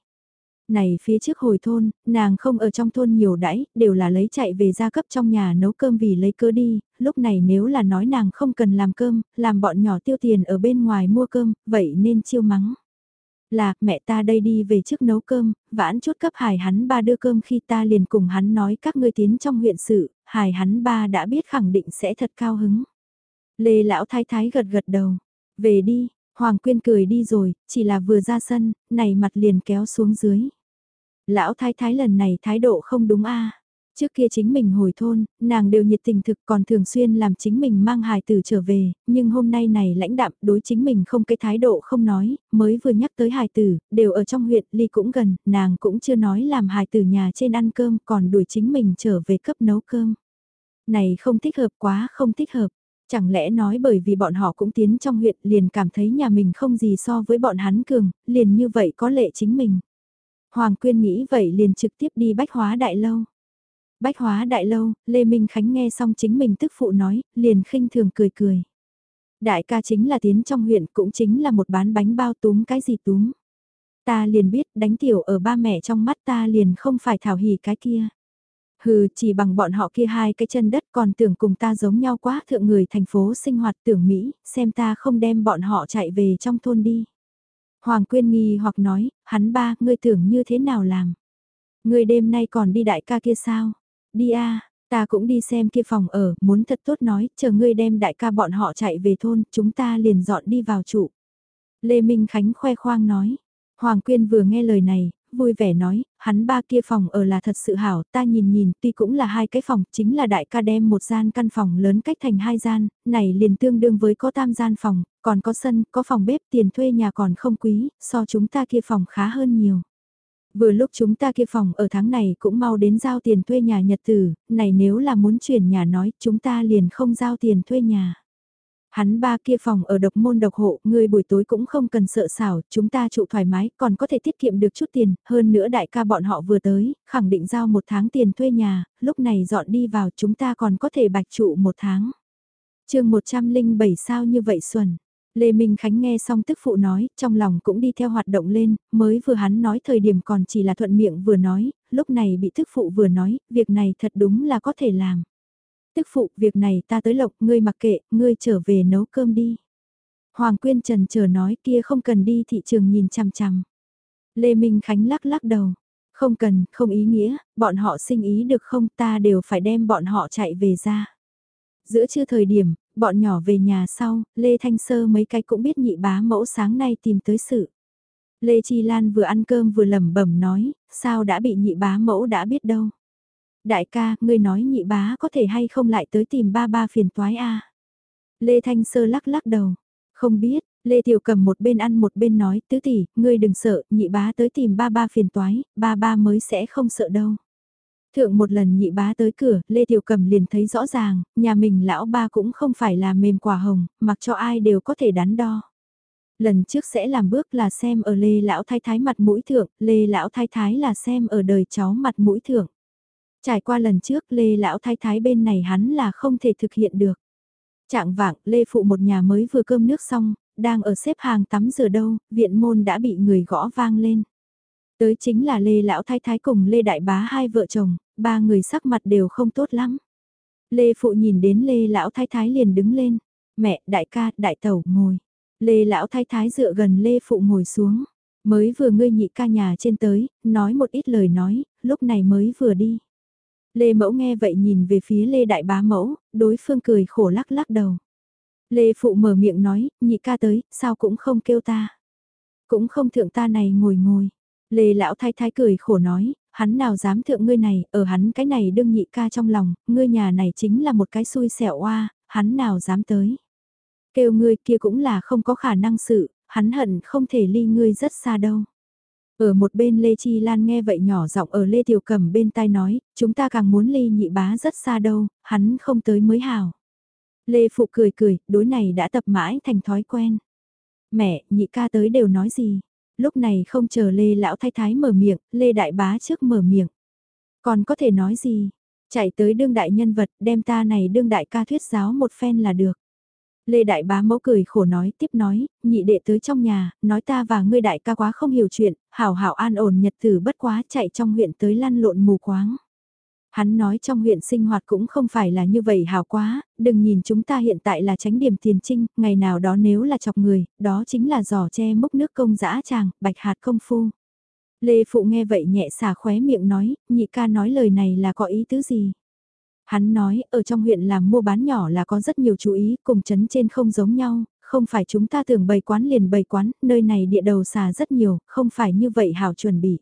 Này phía trước hồi thôn, nàng không ở trong thôn nhiều đãi, đều là lấy chạy về gia cấp trong nhà nấu cơm vì lấy cơ đi, lúc này nếu là nói nàng không cần làm cơm, làm bọn nhỏ tiêu tiền ở bên ngoài mua cơm, vậy nên chiêu mắng. Là, mẹ ta đây đi về trước nấu cơm, vãn chút cấp hài hắn ba đưa cơm khi ta liền cùng hắn nói các ngươi tiến trong huyện sự, hài hắn ba đã biết khẳng định sẽ thật cao hứng. Lê lão thái thái gật gật đầu. Về đi, Hoàng Quyên cười đi rồi, chỉ là vừa ra sân, này mặt liền kéo xuống dưới. Lão thái thái lần này thái độ không đúng a Trước kia chính mình hồi thôn, nàng đều nhiệt tình thực còn thường xuyên làm chính mình mang hài tử trở về, nhưng hôm nay này lãnh đạm đối chính mình không cái thái độ không nói, mới vừa nhắc tới hài tử, đều ở trong huyện, ly cũng gần, nàng cũng chưa nói làm hài tử nhà trên ăn cơm còn đuổi chính mình trở về cấp nấu cơm. Này không thích hợp quá không thích hợp. Chẳng lẽ nói bởi vì bọn họ cũng tiến trong huyện liền cảm thấy nhà mình không gì so với bọn hắn cường, liền như vậy có lệ chính mình. Hoàng Quyên nghĩ vậy liền trực tiếp đi bách hóa đại lâu. Bách hóa đại lâu, Lê Minh Khánh nghe xong chính mình tức phụ nói, liền khinh thường cười cười. Đại ca chính là tiến trong huyện cũng chính là một bán bánh bao túm cái gì túm. Ta liền biết đánh tiểu ở ba mẹ trong mắt ta liền không phải thảo hỉ cái kia. Hừ, chỉ bằng bọn họ kia hai cái chân đất còn tưởng cùng ta giống nhau quá thượng người thành phố sinh hoạt tưởng Mỹ, xem ta không đem bọn họ chạy về trong thôn đi. Hoàng Quyên nghi hoặc nói, hắn ba, ngươi tưởng như thế nào làm? Ngươi đêm nay còn đi đại ca kia sao? Đi a ta cũng đi xem kia phòng ở, muốn thật tốt nói, chờ ngươi đem đại ca bọn họ chạy về thôn, chúng ta liền dọn đi vào trụ. Lê Minh Khánh khoe khoang nói. Hoàng Quyên vừa nghe lời này, vui vẻ nói, hắn ba kia phòng ở là thật sự hảo, ta nhìn nhìn, tuy cũng là hai cái phòng, chính là đại ca đem một gian căn phòng lớn cách thành hai gian, này liền tương đương với có tam gian phòng, còn có sân, có phòng bếp, tiền thuê nhà còn không quý, so chúng ta kia phòng khá hơn nhiều. Vừa lúc chúng ta kia phòng ở tháng này cũng mau đến giao tiền thuê nhà nhật tử, này nếu là muốn chuyển nhà nói, chúng ta liền không giao tiền thuê nhà. Hắn ba kia phòng ở độc môn độc hộ, người buổi tối cũng không cần sợ xảo, chúng ta trụ thoải mái, còn có thể tiết kiệm được chút tiền, hơn nữa đại ca bọn họ vừa tới, khẳng định giao một tháng tiền thuê nhà, lúc này dọn đi vào chúng ta còn có thể bạch trụ một tháng. chương 107 sao như vậy xuẩn. Lê Minh Khánh nghe xong tức phụ nói, trong lòng cũng đi theo hoạt động lên, mới vừa hắn nói thời điểm còn chỉ là thuận miệng vừa nói, lúc này bị tức phụ vừa nói, việc này thật đúng là có thể làm. Tức phụ, việc này ta tới lộc, ngươi mặc kệ, ngươi trở về nấu cơm đi. Hoàng Quyên Trần chờ nói kia không cần đi thị trường nhìn chằm chằm. Lê Minh Khánh lắc lắc đầu. Không cần, không ý nghĩa, bọn họ sinh ý được không ta đều phải đem bọn họ chạy về ra. Giữa trưa thời điểm, bọn nhỏ về nhà sau, Lê Thanh Sơ mấy cái cũng biết nhị bá mẫu sáng nay tìm tới sự. Lê Chi Lan vừa ăn cơm vừa lẩm bẩm nói, sao đã bị nhị bá mẫu đã biết đâu. Đại ca, ngươi nói nhị bá có thể hay không lại tới tìm ba ba phiền toái a Lê Thanh Sơ lắc lắc đầu. Không biết, Lê Tiểu cầm một bên ăn một bên nói, tứ tỷ, ngươi đừng sợ, nhị bá tới tìm ba ba phiền toái, ba ba mới sẽ không sợ đâu. Thượng một lần nhị bá tới cửa, Lê Tiểu Cầm liền thấy rõ ràng, nhà mình lão ba cũng không phải là mềm quả hồng, mặc cho ai đều có thể đắn đo. Lần trước sẽ làm bước là xem ở Lê Lão Thái Thái mặt mũi thượng, Lê Lão Thái Thái là xem ở đời cháu mặt mũi thượng. Trải qua lần trước Lê Lão Thái Thái bên này hắn là không thể thực hiện được. Trạng vạng, Lê Phụ một nhà mới vừa cơm nước xong, đang ở xếp hàng tắm rửa đâu, viện môn đã bị người gõ vang lên. Tới chính là Lê Lão Thái Thái cùng Lê Đại Bá hai vợ chồng, ba người sắc mặt đều không tốt lắm. Lê Phụ nhìn đến Lê Lão Thái Thái liền đứng lên. Mẹ, đại ca, đại tẩu, ngồi. Lê Lão Thái Thái dựa gần Lê Phụ ngồi xuống. Mới vừa ngươi nhị ca nhà trên tới, nói một ít lời nói, lúc này mới vừa đi. Lê Mẫu nghe vậy nhìn về phía Lê Đại Bá Mẫu, đối phương cười khổ lắc lắc đầu. Lê Phụ mở miệng nói, nhị ca tới, sao cũng không kêu ta. Cũng không thượng ta này ngồi ngồi. Lê Lão Thái Thái cười khổ nói, hắn nào dám thượng ngươi này, ở hắn cái này đương nhị ca trong lòng, ngươi nhà này chính là một cái xui xẻo oa, hắn nào dám tới. Kêu ngươi kia cũng là không có khả năng sự, hắn hận không thể ly ngươi rất xa đâu. Ở một bên Lê Chi Lan nghe vậy nhỏ giọng ở Lê Tiểu Cầm bên tai nói, chúng ta càng muốn ly nhị bá rất xa đâu, hắn không tới mới hào. Lê Phụ cười cười, đối này đã tập mãi thành thói quen. Mẹ, nhị ca tới đều nói gì? Lúc này không chờ Lê Lão Thái Thái mở miệng, Lê Đại Bá trước mở miệng. Còn có thể nói gì? Chạy tới đương đại nhân vật, đem ta này đương đại ca thuyết giáo một phen là được. Lê Đại Bá mẫu cười khổ nói, tiếp nói, nhị đệ tới trong nhà, nói ta và ngươi đại ca quá không hiểu chuyện, hảo hảo an ổn nhật tử bất quá chạy trong huyện tới lăn lộn mù quáng. Hắn nói trong huyện sinh hoạt cũng không phải là như vậy hảo quá, đừng nhìn chúng ta hiện tại là tránh điểm tiền trinh, ngày nào đó nếu là chọc người, đó chính là giò che mốc nước công dã tràng, bạch hạt công phu. Lê Phụ nghe vậy nhẹ xả khóe miệng nói, nhị ca nói lời này là có ý tứ gì? Hắn nói, ở trong huyện làm mua bán nhỏ là có rất nhiều chú ý, cùng chấn trên không giống nhau, không phải chúng ta tưởng bày quán liền bày quán, nơi này địa đầu xà rất nhiều, không phải như vậy hảo chuẩn bị.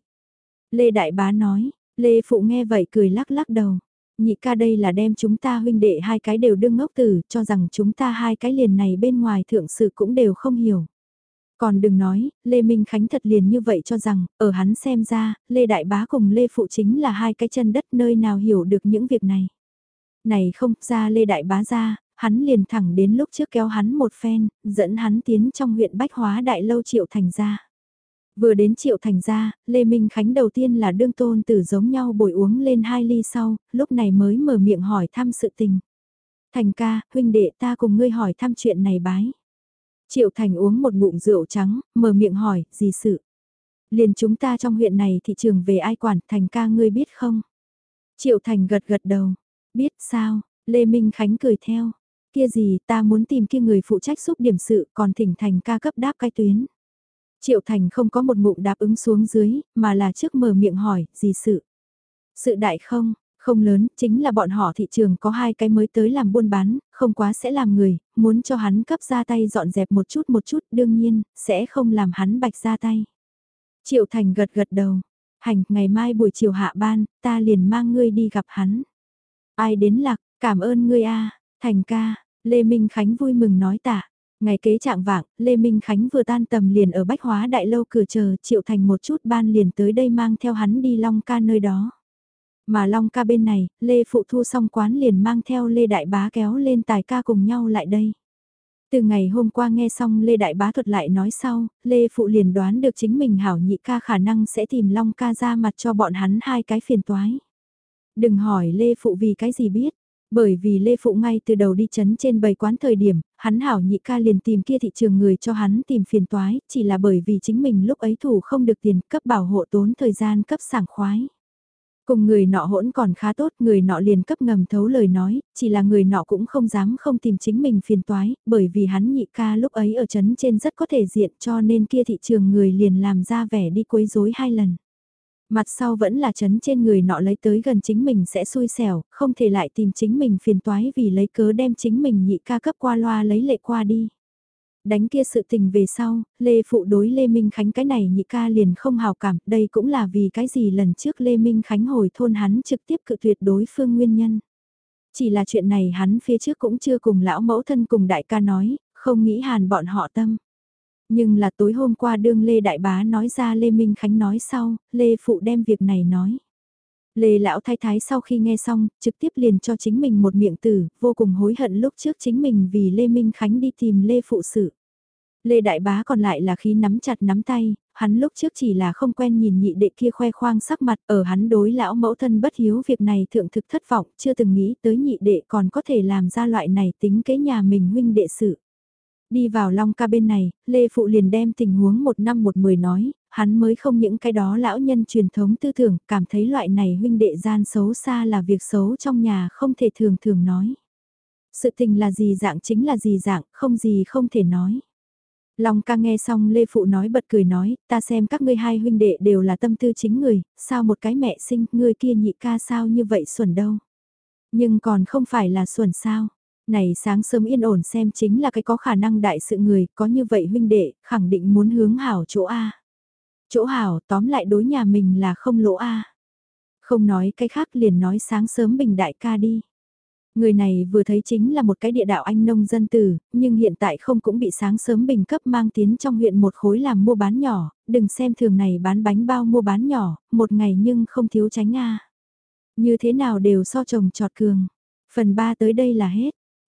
Lê Đại Bá nói, Lê Phụ nghe vậy cười lắc lắc đầu. Nhị ca đây là đem chúng ta huynh đệ hai cái đều đương ngốc tử, cho rằng chúng ta hai cái liền này bên ngoài thượng sự cũng đều không hiểu. Còn đừng nói, Lê Minh Khánh thật liền như vậy cho rằng, ở hắn xem ra, Lê Đại Bá cùng Lê Phụ chính là hai cái chân đất nơi nào hiểu được những việc này. Này không, ra Lê Đại Bá ra, hắn liền thẳng đến lúc trước kéo hắn một phen, dẫn hắn tiến trong huyện Bách Hóa Đại Lâu Triệu Thành ra. Vừa đến Triệu Thành ra, Lê Minh Khánh đầu tiên là đương tôn tử giống nhau bồi uống lên hai ly sau, lúc này mới mở miệng hỏi thăm sự tình. Thành ca, huynh đệ ta cùng ngươi hỏi thăm chuyện này bái. Triệu Thành uống một ngụm rượu trắng, mở miệng hỏi, gì sự? Liền chúng ta trong huyện này thị trường về ai quản, Thành ca ngươi biết không? Triệu Thành gật gật đầu, biết sao, Lê Minh Khánh cười theo. Kia gì ta muốn tìm kia người phụ trách giúp điểm sự còn thỉnh Thành ca cấp đáp cái tuyến. Triệu Thành không có một ngụm đáp ứng xuống dưới, mà là trước mở miệng hỏi, gì sự? Sự đại không, không lớn, chính là bọn họ thị trường có hai cái mới tới làm buôn bán, không quá sẽ làm người, muốn cho hắn cấp ra tay dọn dẹp một chút một chút, đương nhiên, sẽ không làm hắn bạch ra tay. Triệu Thành gật gật đầu, hành, ngày mai buổi chiều hạ ban, ta liền mang ngươi đi gặp hắn. Ai đến lạc, cảm ơn ngươi a Thành ca, Lê Minh Khánh vui mừng nói tạ. Ngày kế trạng vạng, Lê Minh Khánh vừa tan tầm liền ở Bách Hóa Đại Lâu cửa chờ Triệu Thành một chút ban liền tới đây mang theo hắn đi Long ca nơi đó. Mà Long ca bên này, Lê Phụ Thu xong quán liền mang theo Lê Đại Bá kéo lên tài ca cùng nhau lại đây. Từ ngày hôm qua nghe xong Lê Đại Bá thuật lại nói sau, Lê Phụ liền đoán được chính mình hảo nhị ca khả năng sẽ tìm Long ca ra mặt cho bọn hắn hai cái phiền toái. Đừng hỏi Lê Phụ vì cái gì biết, bởi vì Lê Phụ ngay từ đầu đi chấn trên bầy quán thời điểm, hắn hảo nhị ca liền tìm kia thị trường người cho hắn tìm phiền toái, chỉ là bởi vì chính mình lúc ấy thủ không được tiền cấp bảo hộ tốn thời gian cấp sảng khoái. Cùng người nọ hỗn còn khá tốt, người nọ liền cấp ngầm thấu lời nói, chỉ là người nọ cũng không dám không tìm chính mình phiền toái, bởi vì hắn nhị ca lúc ấy ở chấn trên rất có thể diện cho nên kia thị trường người liền làm ra vẻ đi quấy rối hai lần. Mặt sau vẫn là chấn trên người nọ lấy tới gần chính mình sẽ xui xẻo, không thể lại tìm chính mình phiền toái vì lấy cớ đem chính mình nhị ca cấp qua loa lấy lệ qua đi. Đánh kia sự tình về sau, Lê Phụ đối Lê Minh Khánh cái này nhị ca liền không hào cảm, đây cũng là vì cái gì lần trước Lê Minh Khánh hồi thôn hắn trực tiếp cự tuyệt đối phương nguyên nhân. Chỉ là chuyện này hắn phía trước cũng chưa cùng lão mẫu thân cùng đại ca nói, không nghĩ hàn bọn họ tâm. Nhưng là tối hôm qua đương Lê Đại Bá nói ra Lê Minh Khánh nói sau, Lê Phụ đem việc này nói. Lê Lão Thái Thái sau khi nghe xong, trực tiếp liền cho chính mình một miệng tử, vô cùng hối hận lúc trước chính mình vì Lê Minh Khánh đi tìm Lê Phụ sự. Lê Đại Bá còn lại là khi nắm chặt nắm tay, hắn lúc trước chỉ là không quen nhìn nhị đệ kia khoe khoang sắc mặt ở hắn đối lão mẫu thân bất hiếu việc này thượng thực thất vọng, chưa từng nghĩ tới nhị đệ còn có thể làm ra loại này tính kế nhà mình huynh đệ sự. Đi vào Long ca bên này, Lê Phụ liền đem tình huống một năm một mười nói, hắn mới không những cái đó lão nhân truyền thống tư tưởng, cảm thấy loại này huynh đệ gian xấu xa là việc xấu trong nhà không thể thường thường nói. Sự tình là gì dạng chính là gì dạng, không gì không thể nói. Long ca nghe xong Lê Phụ nói bật cười nói, ta xem các ngươi hai huynh đệ đều là tâm tư chính người, sao một cái mẹ sinh, người kia nhị ca sao như vậy xuẩn đâu. Nhưng còn không phải là xuẩn sao. Này sáng sớm yên ổn xem chính là cái có khả năng đại sự người, có như vậy huynh đệ, khẳng định muốn hướng hảo chỗ A. Chỗ hảo tóm lại đối nhà mình là không lỗ A. Không nói cái khác liền nói sáng sớm bình đại ca đi. Người này vừa thấy chính là một cái địa đạo anh nông dân tử, nhưng hiện tại không cũng bị sáng sớm bình cấp mang tiến trong huyện một khối làm mua bán nhỏ, đừng xem thường này bán bánh bao mua bán nhỏ, một ngày nhưng không thiếu tránh a. Như thế nào đều so chồng trọt cường. Phần 3 tới đây là hết.